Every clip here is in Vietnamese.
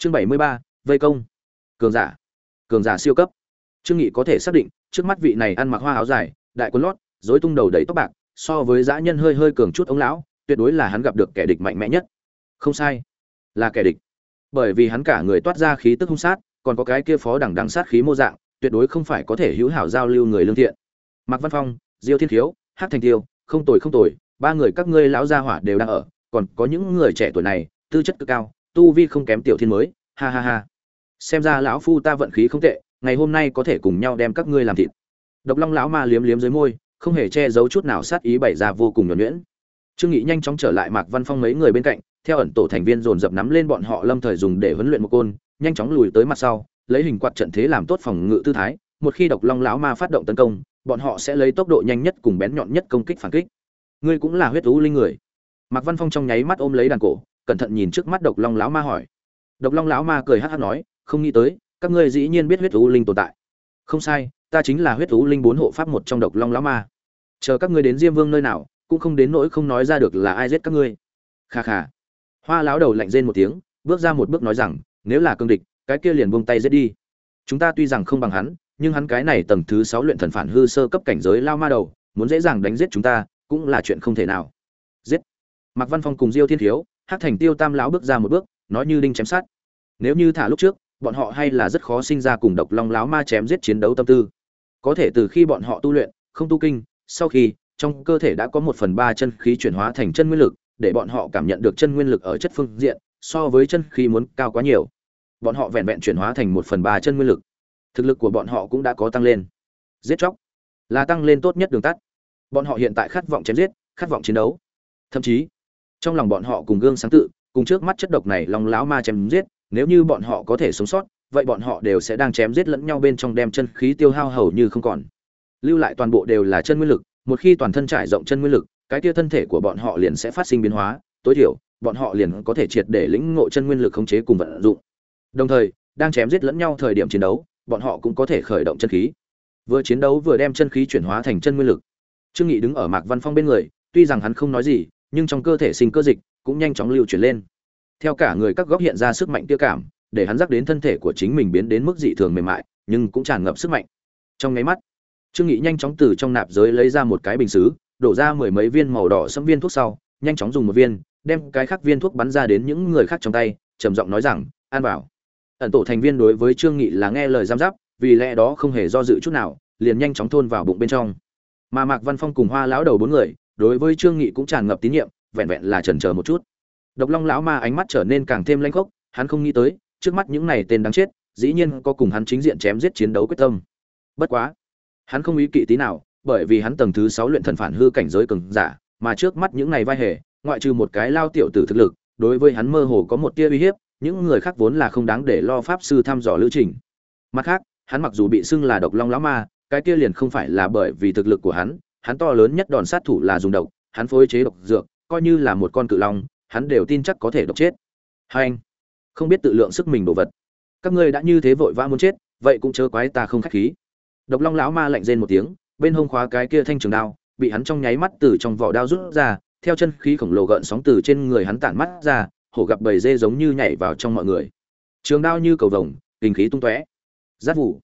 chương bảy mươi ba, vây công. Cường giả. Cường giả siêu cấp. Trương nghị có thể xác định, trước mắt vị này ăn mặc hoa áo dài, đại quân lót, rối tung đầu đầy tóc bạc, so với dã nhân hơi hơi cường chút ống lão, tuyệt đối là hắn gặp được kẻ địch mạnh mẽ nhất. Không sai. Là kẻ địch. Bởi vì hắn cả người toát ra khí tức hung sát, còn có cái kia phó đẳng đẳng sát khí mô dạng, tuyệt đối không phải có thể hữu hảo giao lưu người lương thiện. Mạc văn phong, diêu thiên thiếu hát thành tiêu, không tồi không tồi, ba người các ngươi lão gia hỏa đều đang ở, còn có những người trẻ tuổi này, tư chất cực cao tu vi không kém tiểu thiên mới, ha ha ha. Xem ra lão phu ta vận khí không tệ, ngày hôm nay có thể cùng nhau đem các ngươi làm thịt. Độc long lão ma liếm liếm dưới môi, không hề che giấu chút nào sát ý bày ra vô cùng nhuẩn nhuyễn. Trương nghị nhanh chóng trở lại mạc văn phong mấy người bên cạnh, theo ẩn tổ thành viên dồn dập nắm lên bọn họ lâm thời dùng để huấn luyện một côn, nhanh chóng lùi tới mặt sau, lấy hình quạt trận thế làm tốt phòng ngự tư thái. Một khi độc long lão ma phát động tấn công, bọn họ sẽ lấy tốc độ nhanh nhất cùng bén nhọn nhất công kích phản kích. Ngươi cũng là huyết thú linh người. Mạc văn phong trong nháy mắt ôm lấy đàn cổ cẩn thận nhìn trước mắt độc long lão ma hỏi. Độc long lão ma cười hắc hắc nói, không nghĩ tới, các ngươi dĩ nhiên biết huyết thú linh tồn tại. Không sai, ta chính là huyết thú linh bốn hộ pháp một trong độc long lão ma. Chờ các ngươi đến diêm vương nơi nào, cũng không đến nỗi không nói ra được là ai giết các ngươi. Kha kha. Hoa lão đầu lạnh rên một tiếng, bước ra một bước nói rằng, nếu là cương địch, cái kia liền buông tay giết đi. Chúng ta tuy rằng không bằng hắn, nhưng hắn cái này tầng thứ sáu luyện thần phản hư sơ cấp cảnh giới lao ma đầu, muốn dễ dàng đánh giết chúng ta, cũng là chuyện không thể nào. Giết. Mạc văn phong cùng diêu thiên thiếu hát thành tiêu tam lão bước ra một bước, nói như đinh chém sát nếu như thả lúc trước, bọn họ hay là rất khó sinh ra cùng độc long láo ma chém giết chiến đấu tâm tư. Có thể từ khi bọn họ tu luyện, không tu kinh, sau khi, trong cơ thể đã có một phần ba chân khí chuyển hóa thành chân nguyên lực, để bọn họ cảm nhận được chân nguyên lực ở chất phương diện, so với chân khí muốn cao quá nhiều. Bọn họ vẹn vẹn chuyển hóa thành một phần ba chân nguyên lực. Thực lực của bọn họ cũng đã có tăng lên. Giết chóc là tăng lên tốt nhất đường tắt. Bọn họ hiện tại khát vọng chém giết, khát vọng chiến đấu. Thậm chí trong lòng bọn họ cùng gương sáng tự, cùng trước mắt chất độc này lòng láo ma chém giết, nếu như bọn họ có thể sống sót, vậy bọn họ đều sẽ đang chém giết lẫn nhau bên trong đem chân khí tiêu hao hầu như không còn. Lưu lại toàn bộ đều là chân nguyên lực, một khi toàn thân trải rộng chân nguyên lực, cái tia thân thể của bọn họ liền sẽ phát sinh biến hóa, tối thiểu, bọn họ liền có thể triệt để lĩnh ngộ chân nguyên lực khống chế cùng vận dụng. Đồng thời, đang chém giết lẫn nhau thời điểm chiến đấu, bọn họ cũng có thể khởi động chân khí. Vừa chiến đấu vừa đem chân khí chuyển hóa thành chân nguyên lực. Trương nghị đứng ở mạc văn phong bên người, tuy rằng hắn không nói gì nhưng trong cơ thể sinh cơ dịch cũng nhanh chóng lưu chuyển lên. Theo cả người các góc hiện ra sức mạnh tiêu cảm, để hắn dắt đến thân thể của chính mình biến đến mức dị thường mềm mại, nhưng cũng tràn ngập sức mạnh. Trong nháy mắt, trương nghị nhanh chóng từ trong nạp giới lấy ra một cái bình sứ đổ ra mười mấy viên màu đỏ sẫm viên thuốc sau, nhanh chóng dùng một viên, đem cái khác viên thuốc bắn ra đến những người khác trong tay, trầm giọng nói rằng, an bảo. Ẩn tổ thành viên đối với trương nghị là nghe lời giam giáp, vì lẽ đó không hề do dự chút nào, liền nhanh chóng thôn vào bụng bên trong. Mà mạc văn phong cùng hoa lão đầu bốn người đối với trương nghị cũng tràn ngập tín nhiệm, vẹn vẹn là chần chờ một chút. Độc long lão ma ánh mắt trở nên càng thêm lanh khốc, hắn không nghĩ tới, trước mắt những này tên đáng chết, dĩ nhiên có cùng hắn chính diện chém giết chiến đấu quyết tâm. Bất quá, hắn không ý kỵ tí nào, bởi vì hắn tầng thứ sáu luyện thần phản hư cảnh giới cường giả, mà trước mắt những này vai hề, ngoại trừ một cái lao tiểu tử thực lực, đối với hắn mơ hồ có một tia uy hiếp, những người khác vốn là không đáng để lo pháp sư thăm dò lữ trình. Mặt khác, hắn mặc dù bị xưng là độc long lão ma, cái kia liền không phải là bởi vì thực lực của hắn hắn to lớn nhất đòn sát thủ là dùng độc, hắn phối chế độc dược, coi như là một con cự long, hắn đều tin chắc có thể độc chết. Hai anh, không biết tự lượng sức mình đồ vật. Các ngươi đã như thế vội vã muốn chết, vậy cũng chớ quái ta không khách khí. Độc long lão ma lạnh rên một tiếng, bên hông khóa cái kia thanh trường đao, bị hắn trong nháy mắt từ trong vỏ đao rút ra, theo chân khí khổng lồ gợn sóng từ trên người hắn tản mắt ra, hổ gặp bầy dê giống như nhảy vào trong mọi người. Trường đao như cầu vồng, kinh khí tung tóe. Giáp vụ.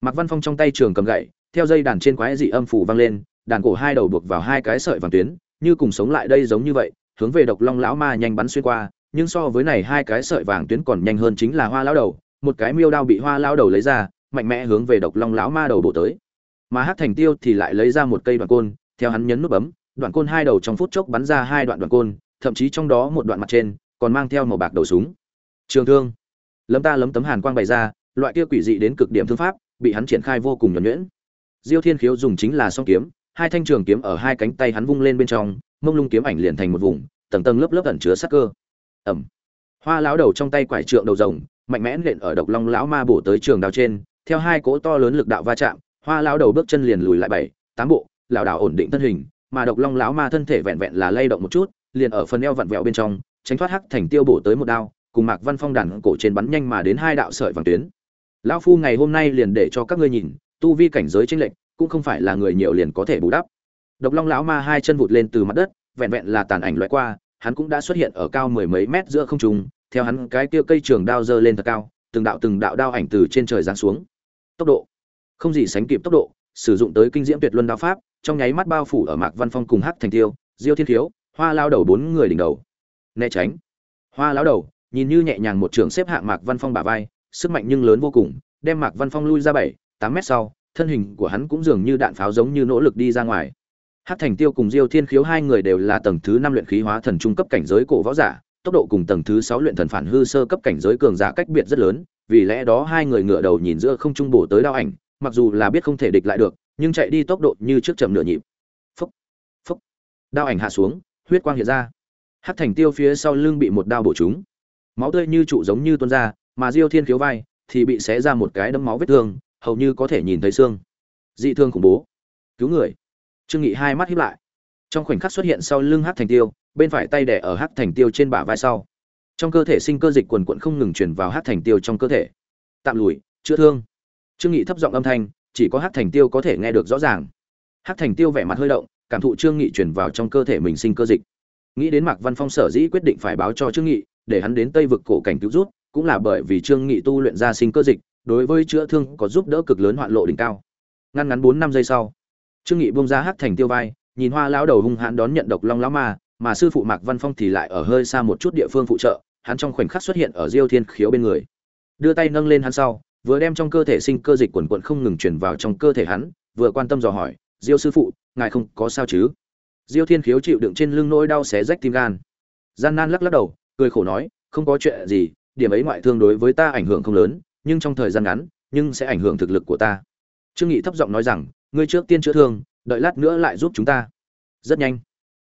Mặc văn phong trong tay trường cầm gậy, theo dây đàn trên quái dị âm phủ vang lên đàn cổ hai đầu buộc vào hai cái sợi vàng tuyến, như cùng sống lại đây giống như vậy, hướng về độc long lão ma nhanh bắn xuyên qua, nhưng so với này hai cái sợi vàng tuyến còn nhanh hơn chính là hoa lão đầu, một cái miêu đao bị hoa lão đầu lấy ra, mạnh mẽ hướng về độc long lão ma đầu bổ tới. Mà hát thành tiêu thì lại lấy ra một cây đoạn côn, theo hắn nhấn nút bấm, đoạn côn hai đầu trong phút chốc bắn ra hai đoạn đoạn côn, thậm chí trong đó một đoạn mặt trên, còn mang theo màu bạc đầu súng. Trường thương. Lấm ta lấm tấm hàn quang bày ra, loại kia quỷ dị đến cực điểm thương pháp, bị hắn triển khai vô cùng nhuẩn nhuyễn. Diêu thiên khiếu dùng chính là song kiếm hai thanh trường kiếm ở hai cánh tay hắn vung lên bên trong, mông lung kiếm ảnh liền thành một vùng, tầng tầng lớp lớp ẩn chứa sắc cơ. Ẩm. Hoa lão đầu trong tay quải trượng đầu rồng, mạnh mẽ nện ở độc long lão ma bổ tới trường đào trên, theo hai cỗ to lớn lực đạo va chạm, hoa lão đầu bước chân liền lùi lại bảy, tám bộ lão đảo ổn định thân hình, mà độc long lão ma thân thể vẹn vẹn là lay động một chút, liền ở phần eo vặn vẹo bên trong, tránh thoát hắc thành tiêu bổ tới một đao, cùng mạc văn phong đàn cổ trên bắn nhanh mà đến hai đạo sợi vàng tuyến. Lão phu ngày hôm nay liền để cho các ngươi nhìn, tu vi cảnh giới chênh lệch cũng không phải là người nhiều liền có thể bù đắp. Độc long lão ma hai chân vụt lên từ mặt đất, vẹn vẹn là tàn ảnh loại qua, hắn cũng đã xuất hiện ở cao mười mấy mét giữa không trung, theo hắn cái kia cây trường đao giơ lên thật cao, từng đạo từng đạo đao ảnh từ trên trời giáng xuống. Tốc độ. Không gì sánh kịp tốc độ, sử dụng tới kinh diễm tuyệt luân đao pháp, trong nháy mắt bao phủ ở mạc văn phong cùng hắc thành tiêu, diêu thiên thiếu, hoa lao đầu bốn người đỉnh đầu. Né tránh. Hoa lao đầu, nhìn như nhẹ nhàng một trường xếp hạng mạc văn phong bả vai, sức mạnh nhưng lớn vô cùng, đem mạc văn phong lui ra bảy, tám mét sau thân hình của hắn cũng dường như đạn pháo giống như nỗ lực đi ra ngoài Hắc Thành Tiêu cùng Diêu Thiên Khiếu hai người đều là tầng thứ năm luyện khí hóa thần trung cấp cảnh giới cổ võ giả, tốc độ cùng tầng thứ sáu luyện thần phản hư sơ cấp cảnh giới cường giả cách biệt rất lớn, vì lẽ đó hai người ngửa đầu nhìn giữa không trung bổ tới đao ảnh, mặc dù là biết không thể địch lại được, nhưng chạy đi tốc độ như trước chậm nửa nhịp. Phốc, phốc. Đao ảnh hạ xuống, huyết quang hiện ra. Hắc Thành Tiêu phía sau lưng bị một đao bổ trúng. Máu tươi như trụ giống như tuôn ra, mà Diêu Thiên Khiếu vai thì bị xé ra một cái đấm máu vết thương, hầu như có thể nhìn thấy xương. Dị thương khủng bố. Cứu người. Trương nghị hai mắt híp lại. Trong khoảnh khắc xuất hiện sau lưng hắc thành tiêu, bên phải tay đè ở hắc thành tiêu trên bả vai sau. Trong cơ thể sinh cơ dịch quần quận không ngừng truyền vào hắc thành tiêu trong cơ thể. Tạm lùi, chữa thương. Trương nghị thấp giọng âm thanh, chỉ có hắc thành tiêu có thể nghe được rõ ràng. Hắc thành tiêu vẻ mặt hơi động, cảm thụ trương nghị truyền vào trong cơ thể mình sinh cơ dịch. Nghĩ đến mạc văn phong sở dĩ quyết định phải báo cho trương nghị, để hắn đến tây vực cổ cảnh cứu rút cũng là bởi vì trương nghị tu luyện ra sinh cơ dịch đối với chữa thương có giúp đỡ cực lớn hoạn lộ đỉnh cao. Ngăn ngắn bốn năm giây sau, trương nghị buông ra hắc thành tiêu vai, nhìn hoa lão đầu hung hãn đón nhận độc long lão ma, mà sư phụ mạc văn phong thì lại ở hơi xa một chút địa phương phụ trợ, hắn trong khoảnh khắc xuất hiện ở diêu thiên khiếu bên người. Đưa tay nâng lên hắn sau, vừa đem trong cơ thể sinh cơ dịch quần quận không ngừng truyền vào trong cơ thể hắn, vừa quan tâm dò hỏi, diêu sư phụ, ngài không có sao chứ? Diêu thiên khiếu chịu đựng trên lưng nỗi đau xé rách tim gan. Gian nan lắc lắc đầu, cười khổ nói, không có chuyện gì, điểm ấy ngoại thương đối với ta ảnh hưởng không lớn nhưng trong thời gian ngắn, nhưng sẽ ảnh hưởng thực lực của ta. Trương nghị thấp giọng nói rằng, ngươi trước tiên chữa thương, đợi lát nữa lại giúp chúng ta. Rất nhanh,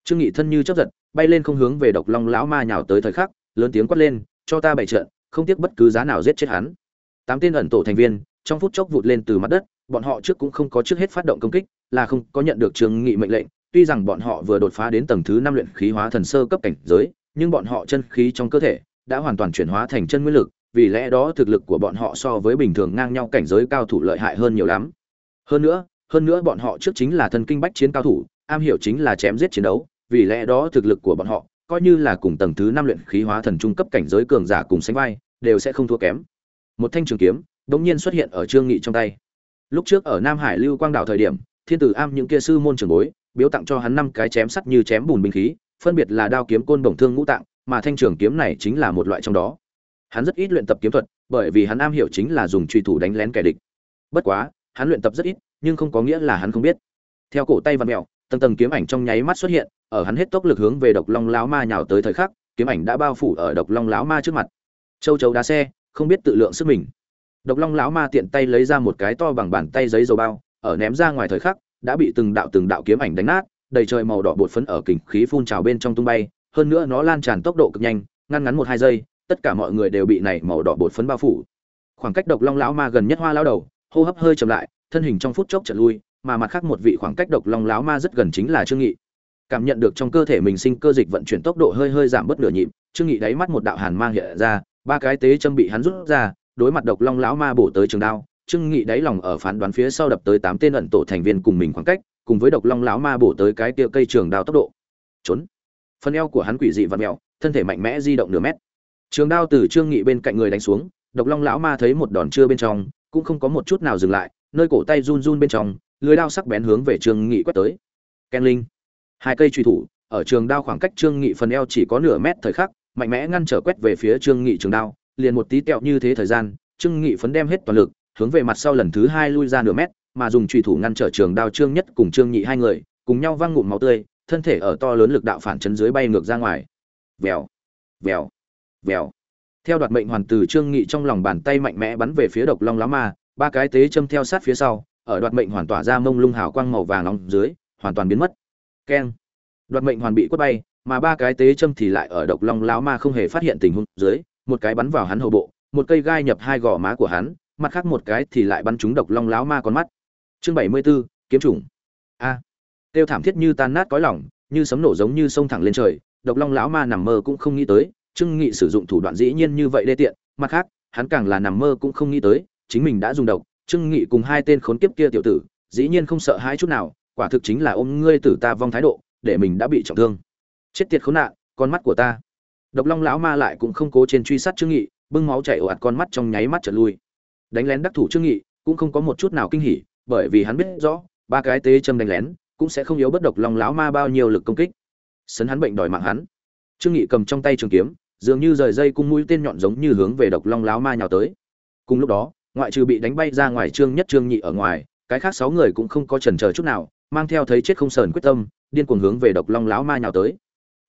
trương nghị thân như chớp giật, bay lên không hướng về độc long lão ma nhào tới thời khắc, lớn tiếng quát lên, cho ta bảy trận, không tiếc bất cứ giá nào giết chết hắn. Tám tên ẩn tổ thành viên, trong phút chốc vụt lên từ mặt đất, bọn họ trước cũng không có trước hết phát động công kích, là không có nhận được trương nghị mệnh lệnh, tuy rằng bọn họ vừa đột phá đến tầng thứ năm luyện khí hóa thần sơ cấp cảnh giới, nhưng bọn họ chân khí trong cơ thể đã hoàn toàn chuyển hóa thành chân nguyên lực vì lẽ đó thực lực của bọn họ so với bình thường ngang nhau cảnh giới cao thủ lợi hại hơn nhiều lắm. Hơn nữa hơn nữa bọn họ trước chính là thần kinh bách chiến cao thủ, am hiểu chính là chém giết chiến đấu, vì lẽ đó thực lực của bọn họ, coi như là cùng tầng thứ năm luyện khí hóa thần trung cấp cảnh giới cường giả cùng sánh vai, đều sẽ không thua kém. Một thanh trường kiếm, đột nhiên xuất hiện ở trương nghị trong tay. Lúc trước ở nam hải lưu quang đảo thời điểm, thiên tử am những kia sư môn trường bối, biếu tặng cho hắn năm cái chém sắt như chém bùn binh khí, phân biệt là đao kiếm côn đồng thương ngũ tạng, mà thanh trường kiếm này chính là một loại trong đó hắn rất ít luyện tập kiếm thuật, bởi vì hắn am hiểu chính là dùng truy thủ đánh lén kẻ địch. Bất quá, hắn luyện tập rất ít, nhưng không có nghĩa là hắn không biết. Theo cổ tay vặn mèo, tầng tầng kiếm ảnh trong nháy mắt xuất hiện, ở hắn hết tốc lực hướng về độc long lão ma nhào tới thời khắc, kiếm ảnh đã bao phủ ở độc long lão ma trước mặt. Châu chấu đá xe, không biết tự lượng sức mình. Độc long lão ma tiện tay lấy ra một cái to bằng bàn tay giấy dầu bao, ở ném ra ngoài thời khắc, đã bị từng đạo từng đạo kiếm ảnh đánh nát, đầy trời màu đỏ bột phấn ở kình khí phun trào bên trong tung bay, hơn nữa nó lan tràn tốc độ cực nhanh, ngăn ngắn một hai giây tất cả mọi người đều bị này màu đỏ bột phấn bao phủ khoảng cách độc long lão ma gần nhất hoa lão đầu hô hấp hơi chậm lại thân hình trong phút chốc chợt lui, mà mặt khác một vị khoảng cách độc long láo ma rất gần chính là Trương Nghị. Cảm nhận được trong cơ thể mình sinh cơ dịch vận chuyển tốc độ hơi hơi giảm bớt nửa nhịp, Trương Nghị đáy mắt một đạo hàn mang hiện ra, ba cái tế châm bị hắn rút ra, đối mặt độc long láo ma bổ tới trường đao, Trương Nghị đáy lòng ở phán đoán phía sau đập tới tám tên ẩn tổ thành viên cùng mình khoảng cách, cùng với độc long láo ma bổ tới cái kia cây trường đao tốc độ. Trốn. Phần eo của hắn quỷ dị vặn mèo, thân thể mạnh mẽ di động nửa mét. Trường đao từ Trương Nghị bên cạnh người đánh xuống, độc long lão ma thấy một đòn chưa bên trong, cũng không có một chút nào dừng lại, nơi cổ tay run run bên trong lưới đao sắc bén hướng về trương nghị quét tới. Ken linh hai cây truy thủ ở trường đao khoảng cách trương nghị phần eo chỉ có nửa mét thời khắc mạnh mẽ ngăn trở quét về phía trương nghị trường đao liền một tí tẹo như thế thời gian trương nghị phấn đem hết toàn lực hướng về mặt sau lần thứ hai lui ra nửa mét mà dùng truy thủ ngăn trở trường đao trương nhất cùng trương nhị hai người cùng nhau văng ngụm máu tươi thân thể ở to lớn lực đạo phản chấn dưới bay ngược ra ngoài. Vèo vèo vèo. Theo đoạt mệnh hoàn từ trương nghị trong lòng bàn tay mạnh mẽ bắn về phía độc long lá ma ba cái tế châm theo sát phía sau ở đoạt mệnh hoàn tỏa ra mông lung hào quang màu vàng nóng dưới hoàn toàn biến mất. Keng. Đoạt mệnh hoàn bị quất bay mà ba cái tế châm thì lại ở độc long lão ma không hề phát hiện tình huống dưới một cái bắn vào hắn hậu bộ một cây gai nhập hai gò má của hắn mặt khác một cái thì lại bắn trúng độc long lão ma con mắt. Chương bảy mươi 74, kiếm trùng a. Tiêu thảm thiết như tan nát cõi lòng như sấm nổ giống như sông thẳng lên trời độc long lão ma nằm mơ cũng không nghĩ tới trương nghị sử dụng thủ đoạn dĩ nhiên như vậy đê tiện, mặt khác, hắn càng là nằm mơ cũng không nghĩ tới, chính mình đã dùng độc. Trương nghị cùng hai tên khốn kiếp kia tiểu tử, dĩ nhiên không sợ hãi chút nào, quả thực chính là ôm ngươi tử ta vong thái độ, để mình đã bị trọng thương. Chết tiệt khốn nạn, con mắt của ta. Độc long lão ma lại cũng không cố trên truy sát trương nghị, bưng máu chảy ồ ạt con mắt trong nháy mắt trở lui. Đánh lén đắc thủ trương nghị, cũng không có một chút nào kinh hỉ, bởi vì hắn biết rõ, ba cái tế châm đánh lén, cũng sẽ không yếu bất độc long lão ma bao nhiêu lực công kích. Sấn hắn bệnh đòi mạng hắn. Trương nghị cầm trong tay trường kiếm dường như rời dây cung mũi tên nhọn giống như hướng về độc long lão ma nhào tới. Cùng lúc đó, ngoại trừ bị đánh bay ra ngoài trương nhất trương nhị ở ngoài, cái khác sáu người cũng không có chần chờ chút nào, mang theo thấy chết không sờn quyết tâm, điên cuồng hướng về độc long lão ma nhào tới.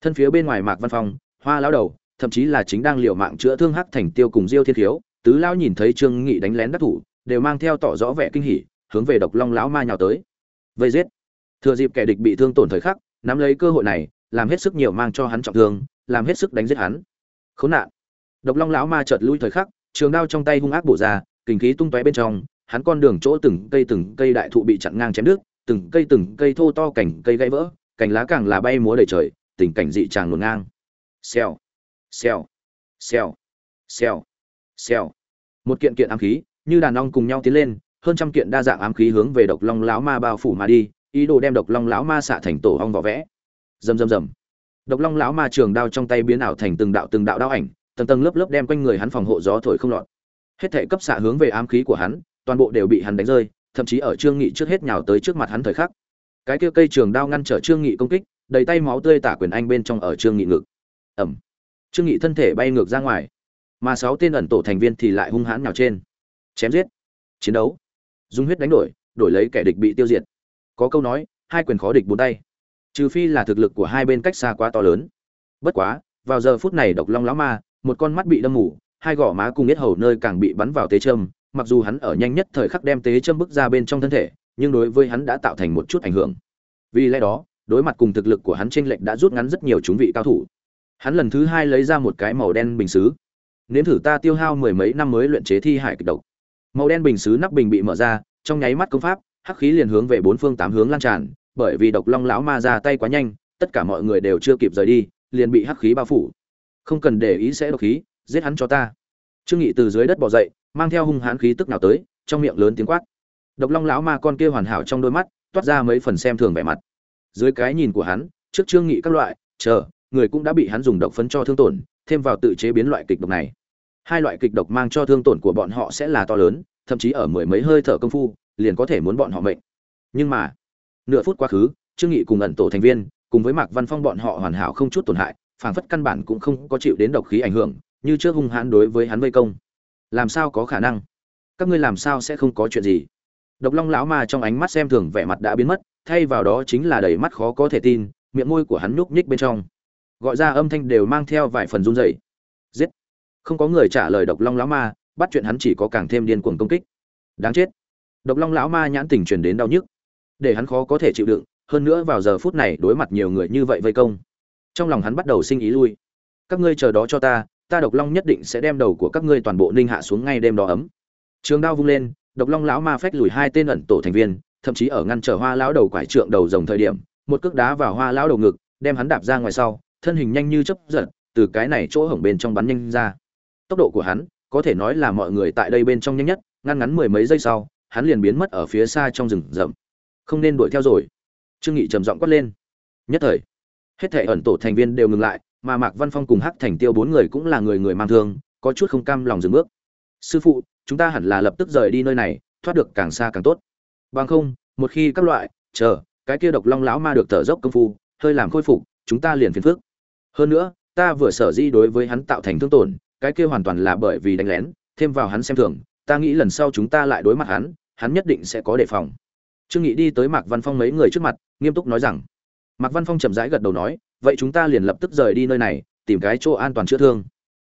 Thân phía bên ngoài mạc văn phong, hoa lão đầu, thậm chí là chính đang liều mạng chữa thương hắc thành tiêu cùng diêu thiên thiếu, tứ lão nhìn thấy trương nghị đánh lén đắc thủ, đều mang theo tỏ rõ vẻ kinh hỉ, hướng về độc long lão ma nhào tới. Vây giết. Thừa dịp kẻ địch bị thương tổn thời khắc, nắm lấy cơ hội này, làm hết sức nhiều mang cho hắn trọng thương, làm hết sức đánh giết hắn khốn nạn. Độc long lão ma chợt lui thời khắc, trường đao trong tay hung ác bổ ra, kinh khí tung tóe bên trong, hắn con đường chỗ từng cây từng cây đại thụ bị chặn ngang chém đứt, từng cây từng cây thô to cảnh cây gãy vỡ, cành lá càng là bay múa đầy trời, tình cảnh dị tràng luồn ngang. Xèo xèo xèo xèo xèo. Một kiện kiện ám khí, như đàn ong cùng nhau tiến lên, hơn trăm kiện đa dạng ám khí hướng về độc long lão ma bao phủ mà đi, ý đồ đem độc long lão ma xạ thành tổ ong vỏ vẽ. Rầm rầm rầm độc long lão ma trường đao trong tay biến ảo thành từng đạo từng đạo đao ảnh, tầng tầng lớp lớp đem quanh người hắn phòng hộ gió thổi không lọt. Hết thể cấp xạ hướng về ám khí của hắn, toàn bộ đều bị hắn đánh rơi, thậm chí ở trương nghị trước hết nhào tới trước mặt hắn thời khắc. Cái kia cây trường đao ngăn trở trương nghị công kích, đầy tay máu tươi tả quyền anh bên trong ở trương nghị ngực. Ẩm trương nghị thân thể bay ngược ra ngoài, mà sáu tên ẩn tổ thành viên thì lại hung hãn nhào trên. Chém giết. Chiến đấu. Dùng huyết đánh đổi đổi lấy kẻ địch bị tiêu diệt. Có câu nói, hai quyền khó địch bốn tay trừ phi là thực lực của hai bên cách xa quá to lớn. Bất quá, vào giờ phút này độc long lão ma, một con mắt bị đâm mù, hai gò má cùng yết hầu nơi càng bị bắn vào tế châm mặc dù hắn ở nhanh nhất thời khắc đem tế châm bức ra bên trong thân thể, nhưng đối với hắn đã tạo thành một chút ảnh hưởng. Vì lẽ đó, đối mặt cùng thực lực của hắn chênh lệch đã rút ngắn rất nhiều chúng vị cao thủ. Hắn lần thứ hai lấy ra một cái màu đen bình xứ. Nếm thử ta tiêu hao mười mấy năm mới luyện chế thi hải kịch độc. Màu đen bình xứ nắp bình bị mở ra, trong nháy mắt công pháp, hắc khí liền hướng về bốn phương tám hướng lan tràn bởi vì độc long lão ma ra tay quá nhanh, tất cả mọi người đều chưa kịp rời đi, liền bị hắc khí bao phủ. Không cần để ý sẽ độc khí, giết hắn cho ta. Trương nghị từ dưới đất bò dậy, mang theo hung hãn khí tức nào tới, trong miệng lớn tiếng quát. Độc long lão ma con kia hoàn hảo trong đôi mắt, toát ra mấy phần xem thường vẻ mặt. Dưới cái nhìn của hắn, trước trương nghị các loại, chờ, người cũng đã bị hắn dùng độc phấn cho thương tổn, thêm vào tự chế biến loại kịch độc này. Hai loại kịch độc mang cho thương tổn của bọn họ sẽ là to lớn, thậm chí ở mười mấy hơi thở công phu, liền có thể muốn bọn họ mệnh. Nhưng mà nửa phút quá khứ, trương nghị cùng ẩn tổ thành viên, cùng với mạc văn phong bọn họ hoàn hảo không chút tổn hại, phảng phất căn bản cũng không có chịu đến độc khí ảnh hưởng, như trước hung hãn đối với hắn vây công. Làm sao có khả năng? Các ngươi làm sao sẽ không có chuyện gì? Độc long lão ma trong ánh mắt xem thường vẻ mặt đã biến mất, thay vào đó chính là đầy mắt khó có thể tin, miệng môi của hắn nhúc nhích bên trong. Gọi ra âm thanh đều mang theo vài phần run rẩy. Giết! Không có người trả lời độc long lão ma, bắt chuyện hắn chỉ có càng thêm điên cuồng công kích. Đáng chết! Độc long lão ma nhãn tình truyền đến đau nhức để hắn khó có thể chịu đựng, hơn nữa vào giờ phút này đối mặt nhiều người như vậy vây công. Trong lòng hắn bắt đầu sinh ý lui. Các ngươi chờ đó cho ta ta độc long nhất định sẽ đem đầu của các ngươi toàn bộ ninh hạ xuống ngay đêm đó ấm. Trường đao vung lên, độc long lão ma phách lùi hai tên ẩn tổ thành viên, thậm chí ở ngăn trở hoa lão đầu quải trượng đầu rồng thời điểm, một cước đá vào hoa lão đầu ngực, đem hắn đạp ra ngoài sau, thân hình nhanh như chớp giật, từ cái này chỗ hổng bên trong bắn nhanh ra. Tốc độ của hắn, có thể nói là mọi người tại đây bên trong nhanh nhất, ngăn ngắn mười mấy giây sau, hắn liền biến mất ở phía xa trong rừng rậm không nên đuổi theo rồi. Trương nghị trầm giọng quát lên. Nhất thời, hết thể ẩn tổ thành viên đều ngừng lại, mà mạc văn phong cùng hắc thành tiêu bốn người cũng là người người mang thương, có chút không cam lòng dừng bước. Sư phụ, chúng ta hẳn là lập tức rời đi nơi này, thoát được càng xa càng tốt. Bằng không, một khi các loại, chờ, cái kia độc long lão ma được thở dốc công phu, hơi làm khôi phục, chúng ta liền phiền phức. Hơn nữa, ta vừa sở di đối với hắn tạo thành thương tổn, cái kia hoàn toàn là bởi vì đánh lén, thêm vào hắn xem thường, ta nghĩ lần sau chúng ta lại đối mặt hắn hắn nhất định sẽ có đề phòng trương nghị đi tới mạc văn phong mấy người trước mặt, nghiêm túc nói rằng, mạc văn phong chậm rãi gật đầu nói, vậy chúng ta liền lập tức rời đi nơi này, tìm cái chỗ an toàn chữa thương.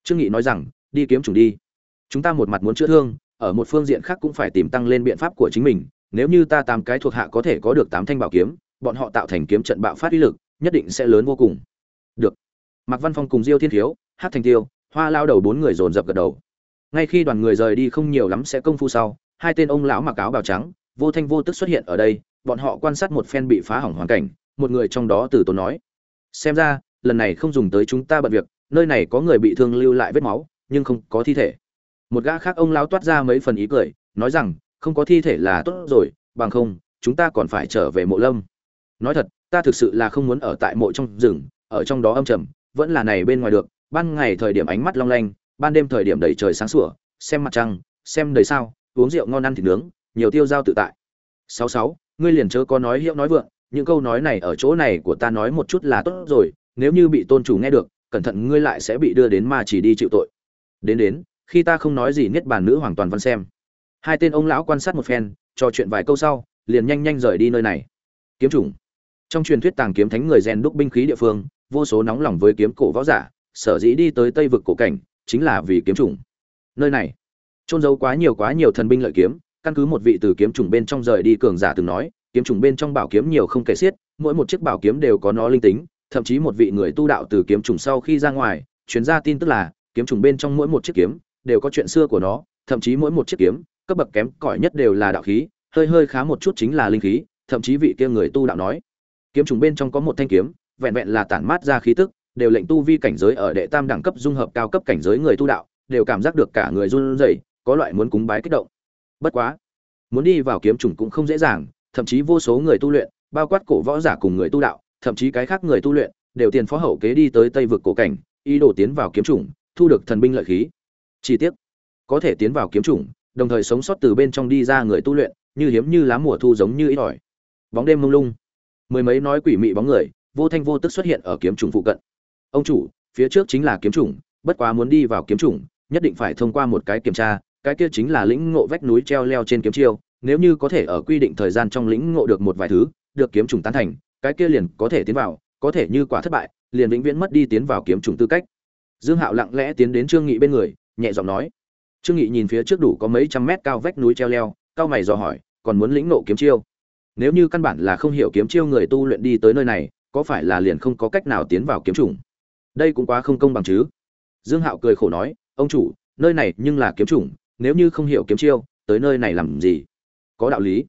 Trương nghị nói rằng, đi kiếm chủng đi. Chúng ta một mặt muốn chữa thương, ở một phương diện khác cũng phải tìm tăng lên biện pháp của chính mình. Nếu như ta tám cái thuộc hạ có thể có được tám thanh bảo kiếm, bọn họ tạo thành kiếm trận bạo phát uy lực, nhất định sẽ lớn vô cùng. Được. Mạc văn phong cùng diêu thiên thiếu hát thành tiêu, hoa lao đầu bốn người dồn dập gật đầu. Ngay khi đoàn người rời đi không nhiều lắm sẽ công phu sau, hai tên ông lão mặc áo bào trắng vô thanh vô tức xuất hiện ở đây, bọn họ quan sát một phen bị phá hỏng hoàn cảnh, một người trong đó từ tốn nói, xem ra, lần này không dùng tới chúng ta bận việc, nơi này có người bị thương lưu lại vết máu, nhưng không có thi thể. Một gã khác ông lão toát ra mấy phần ý cười, nói rằng, không có thi thể là tốt rồi, bằng không, chúng ta còn phải trở về mộ lâm. Nói thật, ta thực sự là không muốn ở tại mộ trong rừng, ở trong đó âm trầm, vẫn là này bên ngoài được, ban ngày thời điểm ánh mắt long lanh, ban đêm thời điểm đầy trời sáng sủa, xem mặt trăng, xem đời sao, uống rượu ngon ăn thịt nướng nhiều tiêu dao tự tại. Sáu sáu, ngươi liền chớ có nói hiệu nói vượng, những câu nói này ở chỗ này của ta nói một chút là tốt rồi, nếu như bị tôn chủ nghe được, cẩn thận ngươi lại sẽ bị đưa đến ma chỉ đi chịu tội. Đến đến, khi ta không nói gì niết bàn nữ hoàn toàn văn xem. Hai tên ông lão quan sát một phen, trò chuyện vài câu sau, liền nhanh nhanh rời đi nơi này. Kiếm chủng. Trong truyền thuyết tàng kiếm thánh người rèn đúc binh khí địa phương, vô số nóng lòng với kiếm cổ võ giả, sở dĩ đi tới tây vực cổ cảnh, chính là vì kiếm chủng. Nơi này trôn giấu quá nhiều quá nhiều thần binh lợi kiếm căn cứ một vị từ kiếm trùng bên trong rời đi cường giả từng nói, kiếm trùng bên trong bảo kiếm nhiều không kể xiết, mỗi một chiếc bảo kiếm đều có nó linh tính, thậm chí một vị người tu đạo từ kiếm trùng sau khi ra ngoài chuyến ra tin tức là, kiếm trùng bên trong mỗi một chiếc kiếm đều có chuyện xưa của nó, thậm chí mỗi một chiếc kiếm, cấp bậc kém cỏi nhất đều là đạo khí, hơi hơi khá một chút chính là linh khí, thậm chí vị kia người tu đạo nói. Kiếm trùng bên trong có một thanh kiếm, vẹn vẹn là tản mát ra khí tức, đều lệnh tu vi cảnh giới ở đệ tam đẳng cấp dung hợp cao cấp cảnh giới người tu đạo, đều cảm giác được cả người run rẩy, có loại muốn cúng bái kích động bất quá, muốn đi vào kiếm trùng cũng không dễ dàng, thậm chí vô số người tu luyện, bao quát cổ võ giả cùng người tu đạo, thậm chí cái khác người tu luyện, đều tiền phó hậu kế đi tới tây vực cổ cảnh, ý đồ tiến vào kiếm trùng thu được thần binh lợi khí. Chi tiết có thể tiến vào kiếm trùng đồng thời sống sót từ bên trong đi ra người tu luyện, như hiếm như lá mùa thu giống như ít ỏi. Bóng đêm mông lung, mười mấy nói quỷ mị bóng người, vô thanh vô tức xuất hiện ở kiếm trùng phụ cận. Ông chủ, phía trước chính là kiếm trùng bất quá muốn đi vào kiếm trùng nhất định phải thông qua một cái kiểm tra cái kia chính là lĩnh ngộ vách núi treo leo trên kiếm chiêu, nếu như có thể ở quy định thời gian trong lĩnh ngộ được một vài thứ, được kiếm trùng tán thành, cái kia liền có thể tiến vào, có thể như quả thất bại, liền vĩnh viễn mất đi tiến vào kiếm trùng tư cách dương hạo lặng lẽ tiến đến trương nghị bên người, nhẹ giọng nói trương nghị nhìn phía trước đủ có mấy trăm mét cao vách núi treo leo, cao mày dò hỏi, còn muốn lĩnh ngộ kiếm chiêu nếu như căn bản là không hiểu kiếm chiêu người tu luyện đi tới nơi này, có phải là liền không có cách nào tiến vào kiếm trùng? đây cũng quá không công bằng chứ dương hạo cười khổ nói, ông chủ, nơi này nhưng là kiếm trùng nếu như không hiểu kiếm chiêu, tới nơi này làm gì? Có đạo lý.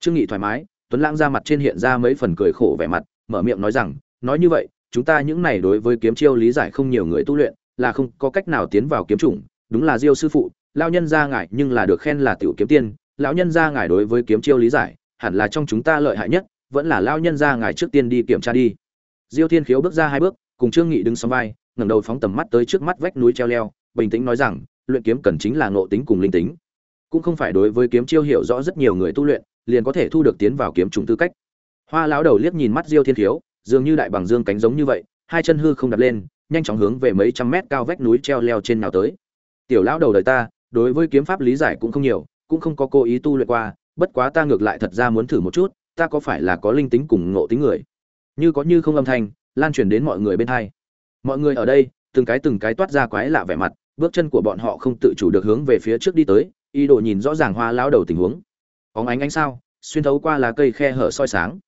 Trương nghị thoải mái, tuấn lãng ra mặt trên hiện ra mấy phần cười khổ vẻ mặt, mở miệng nói rằng, nói như vậy, chúng ta những này đối với kiếm chiêu lý giải không nhiều người tu luyện, là không có cách nào tiến vào kiếm chủng, đúng là diêu sư phụ, lão nhân gia ngài nhưng là được khen là tiểu kiếm tiên, lão nhân gia ngài đối với kiếm chiêu lý giải, hẳn là trong chúng ta lợi hại nhất, vẫn là lão nhân gia ngài trước tiên đi kiểm tra đi. Diêu thiên khiếu bước ra hai bước, cùng trương nghị đứng song vai, ngẩng đầu phóng tầm mắt tới trước mắt vách núi treo leo, bình tĩnh nói rằng luyện kiếm cần chính là ngộ tính cùng linh tính. Cũng không phải đối với kiếm chiêu hiểu rõ rất nhiều người tu luyện liền có thể thu được tiến vào kiếm trùng tư cách. Hoa lão đầu liếc nhìn mắt diêu thiên thiếu, dường như đại bằng dương cánh giống như vậy hai chân hư không đặt lên nhanh chóng hướng về mấy trăm mét cao vách núi treo leo trên nào tới. Tiểu lão đầu đời ta đối với kiếm pháp lý giải cũng không nhiều cũng không có cố ý tu luyện qua bất quá ta ngược lại thật ra muốn thử một chút ta có phải là có linh tính cùng ngộ tính người? Như có như không âm thanh lan truyền đến mọi người bên hai mọi người ở đây từng cái từng cái toát ra quái lạ vẻ mặt bước chân của bọn họ không tự chủ được hướng về phía trước đi tới, ý đồ nhìn rõ ràng hoa lão đầu tình huống. Óng ánh ánh sao, xuyên thấu qua lá cây khe hở soi sáng.